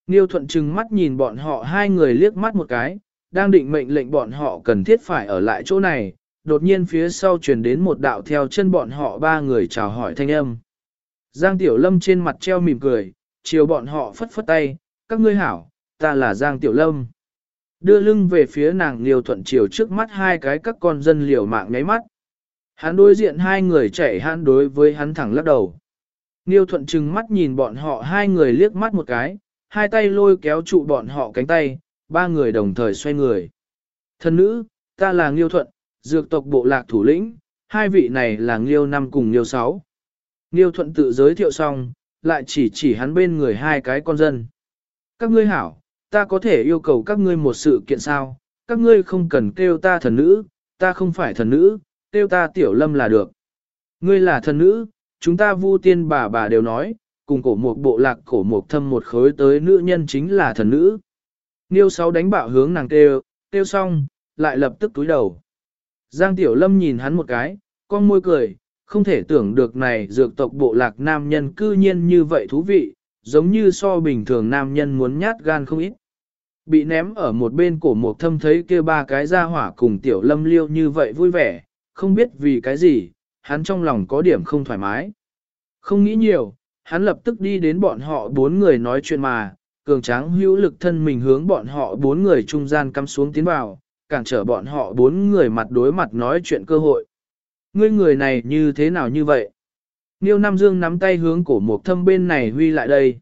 Nghiêu Thuận chừng mắt nhìn bọn họ hai người liếc mắt một cái, đang định mệnh lệnh bọn họ cần thiết phải ở lại chỗ này, đột nhiên phía sau truyền đến một đạo theo chân bọn họ ba người chào hỏi thanh âm. Giang Tiểu Lâm trên mặt treo mỉm cười, chiều bọn họ phất phất tay, các ngươi hảo, ta là Giang Tiểu Lâm. Đưa lưng về phía nàng liều thuận chiều trước mắt hai cái các con dân liều mạng nháy mắt. Hắn đối diện hai người chạy hắn đối với hắn thẳng lắc đầu. Niêu thuận chừng mắt nhìn bọn họ hai người liếc mắt một cái, hai tay lôi kéo trụ bọn họ cánh tay, ba người đồng thời xoay người. Thân nữ, ta là Nghiêu thuận, dược tộc bộ lạc thủ lĩnh, hai vị này là Nghiêu năm cùng Nghiêu sáu. Nghiêu thuận tự giới thiệu xong, lại chỉ chỉ hắn bên người hai cái con dân. Các ngươi hảo, ta có thể yêu cầu các ngươi một sự kiện sao, các ngươi không cần kêu ta thần nữ, ta không phải thần nữ, kêu ta tiểu lâm là được. Ngươi là thần nữ, chúng ta vu tiên bà bà đều nói, cùng cổ một bộ lạc cổ một thâm một khối tới nữ nhân chính là thần nữ. Niêu sáu đánh bạo hướng nàng kêu, kêu xong, lại lập tức túi đầu. Giang Tiểu Lâm nhìn hắn một cái, con môi cười, không thể tưởng được này dược tộc bộ lạc nam nhân cư nhiên như vậy thú vị, giống như so bình thường nam nhân muốn nhát gan không ít. Bị ném ở một bên cổ một thâm thấy kia ba cái ra hỏa cùng Tiểu Lâm liêu như vậy vui vẻ, không biết vì cái gì, hắn trong lòng có điểm không thoải mái. Không nghĩ nhiều, hắn lập tức đi đến bọn họ bốn người nói chuyện mà, cường tráng hữu lực thân mình hướng bọn họ bốn người trung gian cắm xuống tiến vào, cản trở bọn họ bốn người mặt đối mặt nói chuyện cơ hội. Ngươi người này như thế nào như vậy? Niêu Nam Dương nắm tay hướng cổ mục thâm bên này huy lại đây.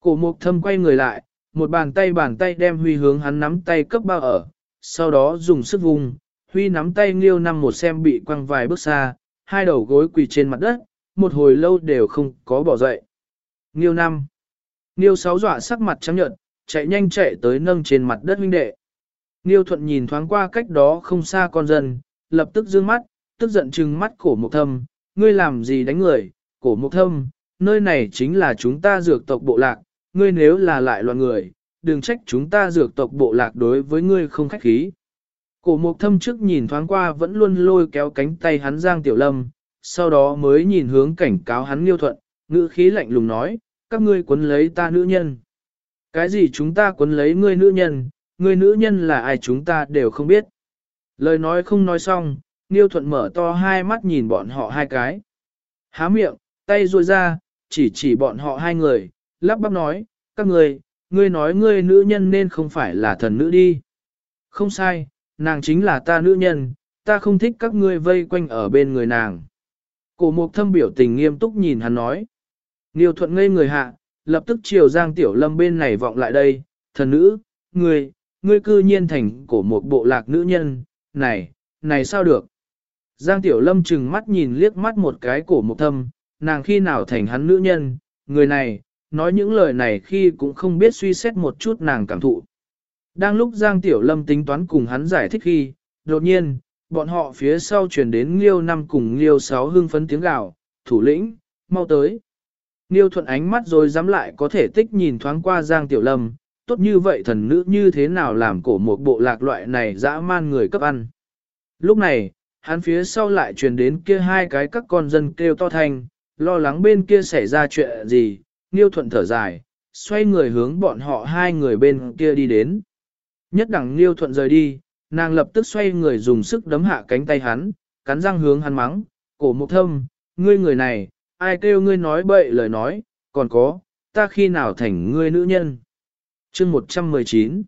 Cổ mục thâm quay người lại, một bàn tay bàn tay đem huy hướng hắn nắm tay cấp bao ở, sau đó dùng sức vùng, huy nắm tay Niêu Nam một xem bị quăng vài bước xa, hai đầu gối quỳ trên mặt đất, một hồi lâu đều không có bỏ dậy. Nghiêu Nam Nghiêu sáu dọa sắc mặt trắng nhợt, chạy nhanh chạy tới nâng trên mặt đất huynh đệ. Nghiêu thuận nhìn thoáng qua cách đó không xa con dân, lập tức dương mắt, tức giận trừng mắt cổ mục thâm, ngươi làm gì đánh người, cổ mục thâm, nơi này chính là chúng ta dược tộc bộ lạc, ngươi nếu là lại loạn người, đừng trách chúng ta dược tộc bộ lạc đối với ngươi không khách khí. Cổ mục thâm trước nhìn thoáng qua vẫn luôn lôi kéo cánh tay hắn Giang Tiểu Lâm, sau đó mới nhìn hướng cảnh cáo hắn Niêu thuận, ngữ khí lạnh lùng nói, các ngươi quấn lấy ta nữ nhân. Cái gì chúng ta quấn lấy ngươi nữ nhân, ngươi nữ nhân là ai chúng ta đều không biết. Lời nói không nói xong, Niêu Thuận mở to hai mắt nhìn bọn họ hai cái. Há miệng, tay ruôi ra, chỉ chỉ bọn họ hai người, lắp bắp nói, các ngươi, ngươi nói ngươi nữ nhân nên không phải là thần nữ đi. Không sai, nàng chính là ta nữ nhân, ta không thích các ngươi vây quanh ở bên người nàng. Cổ mục thâm biểu tình nghiêm túc nhìn hắn nói. Niêu thuận ngây người hạ, lập tức chiều Giang Tiểu Lâm bên này vọng lại đây, thần nữ, ngươi, ngươi cư nhiên thành cổ một bộ lạc nữ nhân, này, này sao được? Giang Tiểu Lâm chừng mắt nhìn liếc mắt một cái cổ Mục thâm, nàng khi nào thành hắn nữ nhân, người này, nói những lời này khi cũng không biết suy xét một chút nàng cảm thụ. Đang lúc Giang Tiểu Lâm tính toán cùng hắn giải thích khi, đột nhiên, bọn họ phía sau chuyển đến Liêu năm cùng Liêu sáu hưng phấn tiếng gào, thủ lĩnh, mau tới. Liêu thuận ánh mắt rồi dám lại có thể tích nhìn thoáng qua Giang Tiểu Lâm, tốt như vậy thần nữ như thế nào làm cổ một bộ lạc loại này dã man người cấp ăn. Lúc này, hắn phía sau lại truyền đến kia hai cái các con dân kêu to thanh, lo lắng bên kia xảy ra chuyện gì, Liêu thuận thở dài, xoay người hướng bọn họ hai người bên kia đi đến. Nhất đẳng liêu thuận rời đi, nàng lập tức xoay người dùng sức đấm hạ cánh tay hắn, cắn răng hướng hắn mắng, cổ mục thâm, ngươi người này, ai kêu ngươi nói bậy lời nói, còn có, ta khi nào thành ngươi nữ nhân. chương 119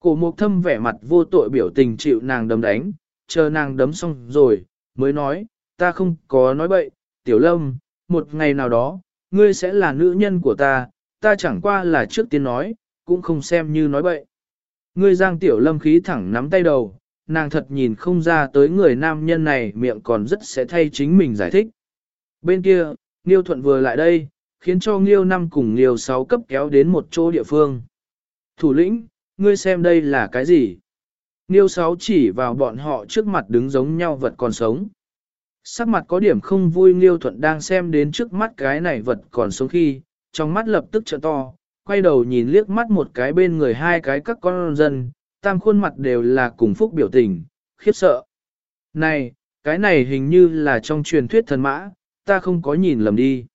Cổ mục thâm vẻ mặt vô tội biểu tình chịu nàng đấm đánh, chờ nàng đấm xong rồi, mới nói, ta không có nói bậy, tiểu lâm, một ngày nào đó, ngươi sẽ là nữ nhân của ta, ta chẳng qua là trước tiên nói, cũng không xem như nói bậy. Ngươi giang tiểu lâm khí thẳng nắm tay đầu, nàng thật nhìn không ra tới người nam nhân này miệng còn rất sẽ thay chính mình giải thích. Bên kia, Nghiêu Thuận vừa lại đây, khiến cho Nghiêu năm cùng Nghiêu sáu cấp kéo đến một chỗ địa phương. Thủ lĩnh, ngươi xem đây là cái gì? Nghiêu sáu chỉ vào bọn họ trước mặt đứng giống nhau vật còn sống. Sắc mặt có điểm không vui Nghiêu Thuận đang xem đến trước mắt cái này vật còn sống khi, trong mắt lập tức trợ to, quay đầu nhìn liếc mắt một cái bên người hai cái các con dân, tam khuôn mặt đều là cùng phúc biểu tình, khiếp sợ. Này, cái này hình như là trong truyền thuyết thần mã, ta không có nhìn lầm đi.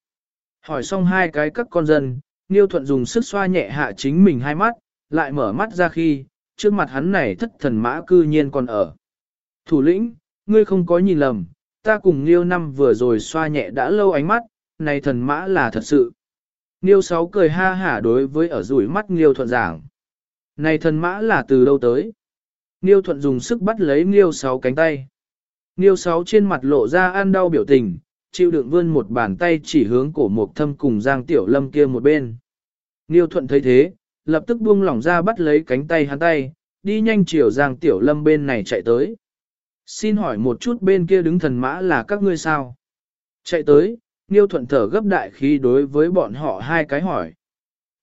Hỏi xong hai cái các con dân, Niêu Thuận dùng sức xoa nhẹ hạ chính mình hai mắt, lại mở mắt ra khi, trước mặt hắn này thất thần mã cư nhiên còn ở. Thủ lĩnh, ngươi không có nhìn lầm, ta cùng Niêu năm vừa rồi xoa nhẹ đã lâu ánh mắt, này thần mã là thật sự. Nghiêu sáu cười ha hả đối với ở rủi mắt Nghiêu Thuận giảng. Này thần mã là từ đâu tới? Nghiêu Thuận dùng sức bắt lấy Nghiêu sáu cánh tay. Nghiêu sáu trên mặt lộ ra ăn đau biểu tình, chịu đựng vươn một bàn tay chỉ hướng cổ mục thâm cùng Giang Tiểu Lâm kia một bên. Nghiêu Thuận thấy thế, lập tức buông lỏng ra bắt lấy cánh tay hắn tay, đi nhanh chiều Giang Tiểu Lâm bên này chạy tới. Xin hỏi một chút bên kia đứng thần mã là các ngươi sao? Chạy tới, Niêu Thuận thở gấp đại khí đối với bọn họ hai cái hỏi.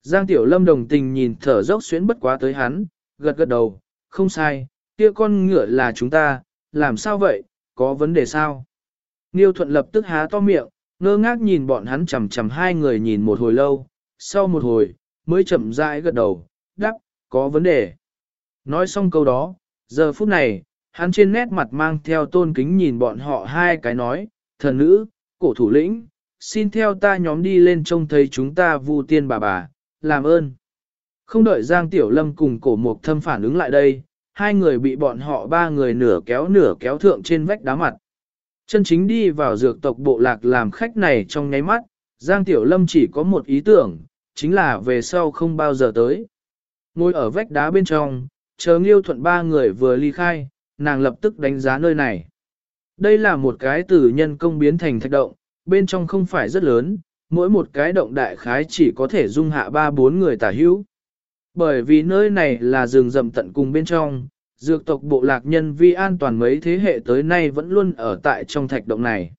Giang Tiểu Lâm đồng tình nhìn thở dốc xuyến bất quá tới hắn, gật gật đầu, không sai, kia con ngựa là chúng ta, làm sao vậy, có vấn đề sao? Niêu thuận lập tức há to miệng, ngơ ngác nhìn bọn hắn chầm chầm hai người nhìn một hồi lâu, sau một hồi, mới chậm rãi gật đầu, đáp, có vấn đề. Nói xong câu đó, giờ phút này, hắn trên nét mặt mang theo tôn kính nhìn bọn họ hai cái nói, thần nữ, cổ thủ lĩnh, xin theo ta nhóm đi lên trông thấy chúng ta vu tiên bà bà, làm ơn. Không đợi Giang Tiểu Lâm cùng cổ mục thâm phản ứng lại đây, hai người bị bọn họ ba người nửa kéo nửa kéo thượng trên vách đá mặt. Chân chính đi vào dược tộc bộ lạc làm khách này trong nháy mắt, Giang Tiểu Lâm chỉ có một ý tưởng, chính là về sau không bao giờ tới. Ngồi ở vách đá bên trong, chờ Nghiêu Thuận ba người vừa ly khai, nàng lập tức đánh giá nơi này. Đây là một cái từ nhân công biến thành thạch động, bên trong không phải rất lớn, mỗi một cái động đại khái chỉ có thể dung hạ ba bốn người tả hữu. Bởi vì nơi này là rừng rậm tận cùng bên trong, dược tộc bộ lạc nhân vi an toàn mấy thế hệ tới nay vẫn luôn ở tại trong thạch động này.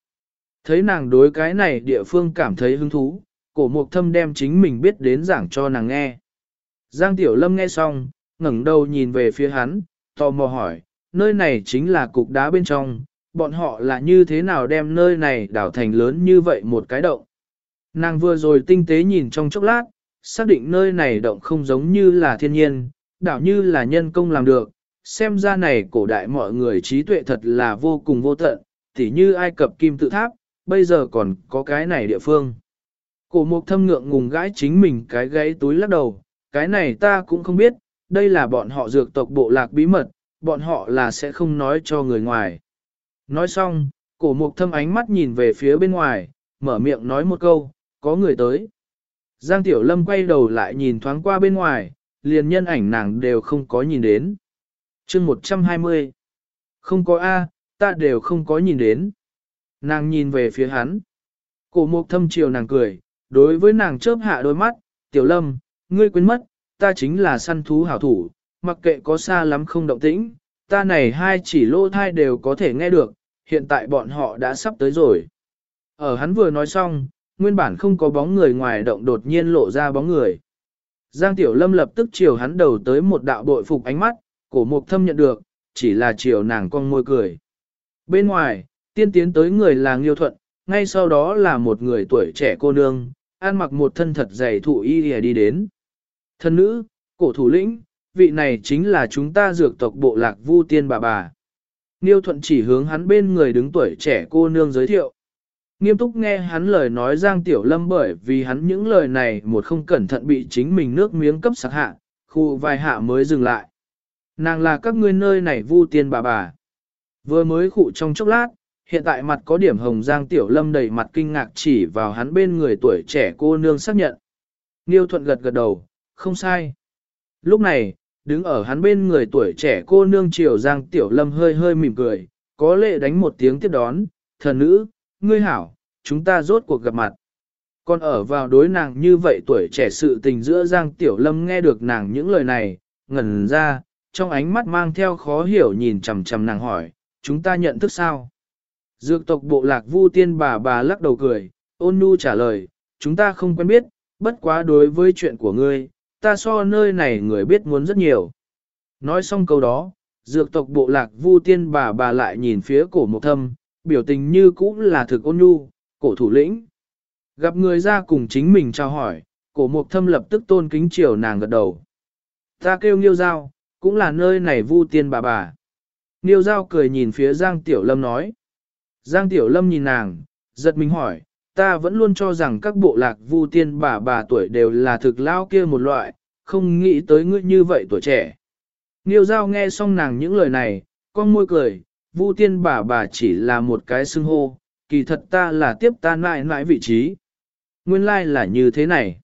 Thấy nàng đối cái này địa phương cảm thấy hứng thú, cổ mục thâm đem chính mình biết đến giảng cho nàng nghe. Giang Tiểu Lâm nghe xong, ngẩng đầu nhìn về phía hắn, tò mò hỏi, nơi này chính là cục đá bên trong, bọn họ là như thế nào đem nơi này đảo thành lớn như vậy một cái động. Nàng vừa rồi tinh tế nhìn trong chốc lát, xác định nơi này động không giống như là thiên nhiên, đảo như là nhân công làm được, xem ra này cổ đại mọi người trí tuệ thật là vô cùng vô tận, tỉ như Ai Cập kim tự tháp, bây giờ còn có cái này địa phương. Cổ mục thâm ngượng ngùng gãi chính mình cái gãy túi lắc đầu, cái này ta cũng không biết, đây là bọn họ dược tộc bộ lạc bí mật, bọn họ là sẽ không nói cho người ngoài. Nói xong, cổ mục thâm ánh mắt nhìn về phía bên ngoài, mở miệng nói một câu, có người tới. Giang Tiểu Lâm quay đầu lại nhìn thoáng qua bên ngoài, liền nhân ảnh nàng đều không có nhìn đến. chương 120. Không có A, ta đều không có nhìn đến. Nàng nhìn về phía hắn. Cổ mục thâm chiều nàng cười, đối với nàng chớp hạ đôi mắt, Tiểu Lâm, ngươi quên mất, ta chính là săn thú hảo thủ, mặc kệ có xa lắm không động tĩnh, ta này hai chỉ lô thai đều có thể nghe được, hiện tại bọn họ đã sắp tới rồi. Ở hắn vừa nói xong, nguyên bản không có bóng người ngoài động đột nhiên lộ ra bóng người. Giang Tiểu Lâm lập tức chiều hắn đầu tới một đạo bội phục ánh mắt, cổ mục thâm nhận được, chỉ là chiều nàng con môi cười. Bên ngoài, tiên tiến tới người là Nghiêu Thuận, ngay sau đó là một người tuổi trẻ cô nương, ăn mặc một thân thật dày thụ y đi đến. Thân nữ, cổ thủ lĩnh, vị này chính là chúng ta dược tộc bộ lạc vu tiên bà bà. Nghiêu Thuận chỉ hướng hắn bên người đứng tuổi trẻ cô nương giới thiệu. Nghiêm túc nghe hắn lời nói Giang Tiểu Lâm bởi vì hắn những lời này một không cẩn thận bị chính mình nước miếng cấp sạc hạ, khu vài hạ mới dừng lại. Nàng là các ngươi nơi này vu tiên bà bà. Vừa mới khụ trong chốc lát, hiện tại mặt có điểm hồng Giang Tiểu Lâm đầy mặt kinh ngạc chỉ vào hắn bên người tuổi trẻ cô nương xác nhận. Niêu thuận gật gật đầu, không sai. Lúc này, đứng ở hắn bên người tuổi trẻ cô nương triều Giang Tiểu Lâm hơi hơi mỉm cười, có lệ đánh một tiếng tiếp đón, thần nữ, ngươi hảo, chúng ta rốt cuộc gặp mặt. Còn ở vào đối nàng như vậy tuổi trẻ sự tình giữa Giang Tiểu Lâm nghe được nàng những lời này, ngẩn ra, trong ánh mắt mang theo khó hiểu nhìn chằm chằm nàng hỏi, chúng ta nhận thức sao? Dược tộc bộ lạc vu tiên bà bà lắc đầu cười, ôn nhu trả lời, chúng ta không quen biết, bất quá đối với chuyện của ngươi, ta so nơi này người biết muốn rất nhiều. Nói xong câu đó, dược tộc bộ lạc vu tiên bà bà lại nhìn phía cổ mộc thâm, biểu tình như cũ là thực ôn nhu, cổ thủ lĩnh. Gặp người ra cùng chính mình trao hỏi, cổ mộc thâm lập tức tôn kính chiều nàng gật đầu. Ta kêu nghiêu giao, cũng là nơi này vu tiên bà bà. Nghiêu giao cười nhìn phía Giang Tiểu Lâm nói. Giang Tiểu Lâm nhìn nàng, giật mình hỏi, ta vẫn luôn cho rằng các bộ lạc vu tiên bà bà tuổi đều là thực lao kia một loại, không nghĩ tới ngươi như vậy tuổi trẻ. Nghiêu giao nghe xong nàng những lời này, con môi cười, vu tiên bà bà chỉ là một cái xưng hô, kỳ thật ta là tiếp ta mãi mãi vị trí. Nguyên lai like là như thế này.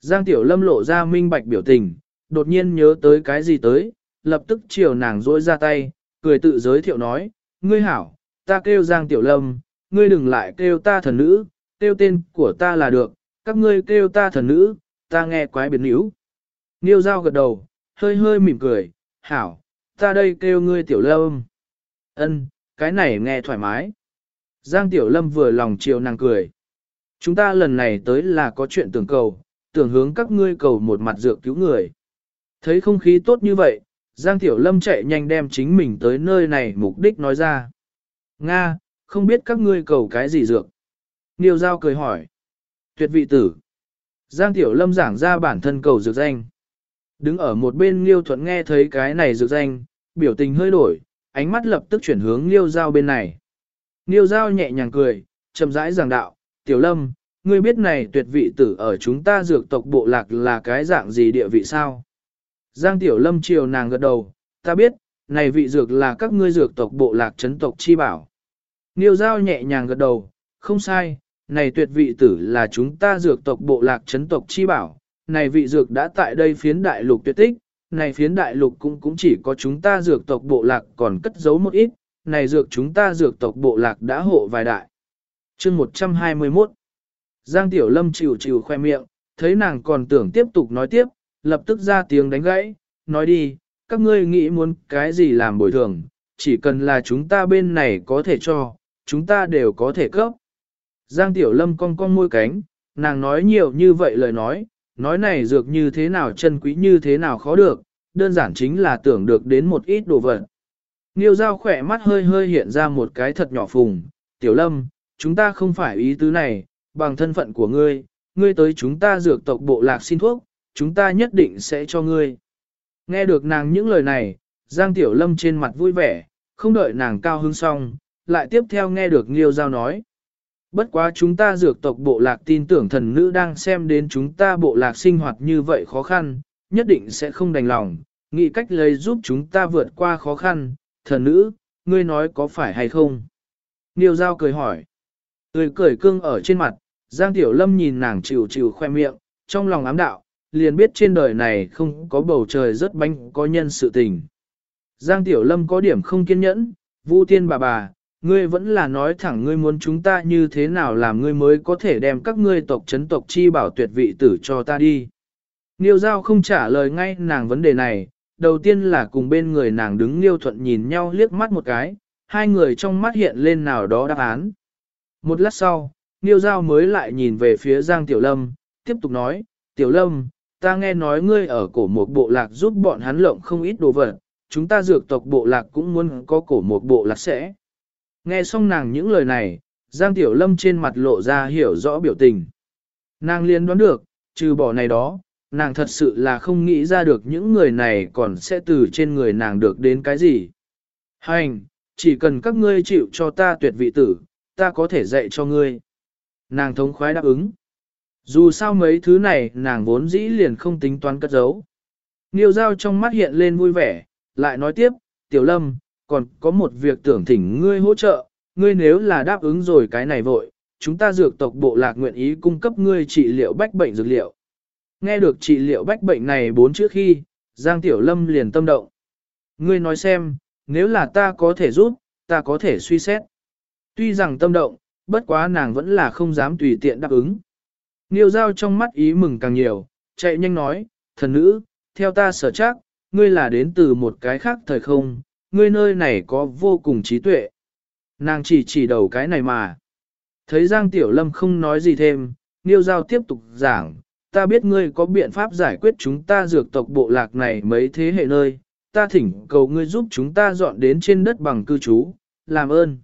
Giang Tiểu Lâm lộ ra minh bạch biểu tình, đột nhiên nhớ tới cái gì tới, lập tức chiều nàng rỗi ra tay, cười tự giới thiệu nói, ngươi hảo, ta kêu Giang Tiểu Lâm, ngươi đừng lại kêu ta thần nữ, kêu tên của ta là được, các ngươi kêu ta thần nữ, ta nghe quái biệt níu. Niêu Giao gật đầu, hơi hơi mỉm cười, hảo, ta đây kêu ngươi Tiểu Lâm. Ân, cái này nghe thoải mái. Giang Tiểu Lâm vừa lòng chiều nàng cười. Chúng ta lần này tới là có chuyện tưởng cầu, tưởng hướng các ngươi cầu một mặt dược cứu người. Thấy không khí tốt như vậy, Giang Tiểu Lâm chạy nhanh đem chính mình tới nơi này mục đích nói ra. Nga, không biết các ngươi cầu cái gì dược? Niêu Giao cười hỏi. Tuyệt vị tử. Giang Tiểu Lâm giảng ra bản thân cầu dược danh. Đứng ở một bên Liêu Thuận nghe thấy cái này dược danh, biểu tình hơi đổi, ánh mắt lập tức chuyển hướng Liêu Giao bên này. Liêu Giao nhẹ nhàng cười, chậm rãi giảng đạo, Tiểu Lâm, ngươi biết này tuyệt vị tử ở chúng ta dược tộc bộ lạc là cái dạng gì địa vị sao? Giang Tiểu Lâm chiều nàng gật đầu, ta biết, này vị dược là các ngươi dược tộc bộ lạc chấn tộc chi bảo. Niêu Giao nhẹ nhàng gật đầu, không sai, này tuyệt vị tử là chúng ta dược tộc bộ lạc chấn tộc chi bảo, này vị dược đã tại đây phiến đại lục tuyệt tích, này phiến đại lục cũng cũng chỉ có chúng ta dược tộc bộ lạc còn cất giấu một ít, này dược chúng ta dược tộc bộ lạc đã hộ vài đại. chương 121 Giang Tiểu Lâm chịu chịu khoe miệng, thấy nàng còn tưởng tiếp tục nói tiếp, lập tức ra tiếng đánh gãy, nói đi, các ngươi nghĩ muốn cái gì làm bồi thường, chỉ cần là chúng ta bên này có thể cho, chúng ta đều có thể cấp. Giang Tiểu Lâm cong cong môi cánh, nàng nói nhiều như vậy lời nói, nói này dược như thế nào chân quý như thế nào khó được, đơn giản chính là tưởng được đến một ít đồ vật. Nghiêu Giao khỏe mắt hơi hơi hiện ra một cái thật nhỏ phùng, Tiểu Lâm, chúng ta không phải ý tứ này, bằng thân phận của ngươi, ngươi tới chúng ta dược tộc bộ lạc xin thuốc, chúng ta nhất định sẽ cho ngươi. Nghe được nàng những lời này, Giang Tiểu Lâm trên mặt vui vẻ, không đợi nàng cao hứng xong, lại tiếp theo nghe được Nghiêu Giao nói. Bất quá chúng ta dược tộc bộ lạc tin tưởng thần nữ đang xem đến chúng ta bộ lạc sinh hoạt như vậy khó khăn, nhất định sẽ không đành lòng, nghĩ cách lấy giúp chúng ta vượt qua khó khăn, thần nữ, ngươi nói có phải hay không? Niêu Giao cười hỏi. Người cười cưng ở trên mặt, Giang Tiểu Lâm nhìn nàng chịu chịu khoe miệng, trong lòng ám đạo, liền biết trên đời này không có bầu trời rất bánh có nhân sự tình. Giang Tiểu Lâm có điểm không kiên nhẫn, Vu Tiên bà bà, ngươi vẫn là nói thẳng ngươi muốn chúng ta như thế nào làm ngươi mới có thể đem các ngươi tộc chấn tộc chi bảo tuyệt vị tử cho ta đi. Niêu Giao không trả lời ngay nàng vấn đề này, đầu tiên là cùng bên người nàng đứng Niêu Thuận nhìn nhau liếc mắt một cái, hai người trong mắt hiện lên nào đó đáp án. Một lát sau, Niêu Giao mới lại nhìn về phía Giang Tiểu Lâm, tiếp tục nói, Tiểu Lâm, ta nghe nói ngươi ở cổ một bộ lạc giúp bọn hắn lộng không ít đồ vật, chúng ta dược tộc bộ lạc cũng muốn có cổ một bộ lạc sẽ. Nghe xong nàng những lời này, Giang Tiểu Lâm trên mặt lộ ra hiểu rõ biểu tình. Nàng liên đoán được, trừ bỏ này đó, nàng thật sự là không nghĩ ra được những người này còn sẽ từ trên người nàng được đến cái gì. Hành, chỉ cần các ngươi chịu cho ta tuyệt vị tử, ta có thể dạy cho ngươi. Nàng thống khoái đáp ứng. Dù sao mấy thứ này nàng vốn dĩ liền không tính toán cất giấu. Nghiêu giao trong mắt hiện lên vui vẻ, lại nói tiếp, tiểu lâm, còn có một việc tưởng thỉnh ngươi hỗ trợ, ngươi nếu là đáp ứng rồi cái này vội, chúng ta dược tộc bộ lạc nguyện ý cung cấp ngươi trị liệu bách bệnh dược liệu. Nghe được trị liệu bách bệnh này bốn chữ khi, Giang Tiểu Lâm liền tâm động. Ngươi nói xem, nếu là ta có thể giúp, ta có thể suy xét. Tuy rằng tâm động, bất quá nàng vẫn là không dám tùy tiện đáp ứng. Niêu giao trong mắt ý mừng càng nhiều, chạy nhanh nói, thần nữ, theo ta sở chắc, ngươi là đến từ một cái khác thời không, ngươi nơi này có vô cùng trí tuệ. Nàng chỉ chỉ đầu cái này mà. Thấy Giang Tiểu Lâm không nói gì thêm, Niêu Giao tiếp tục giảng, ta biết ngươi có biện pháp giải quyết chúng ta dược tộc bộ lạc này mấy thế hệ nơi, ta thỉnh cầu ngươi giúp chúng ta dọn đến trên đất bằng cư trú, làm ơn.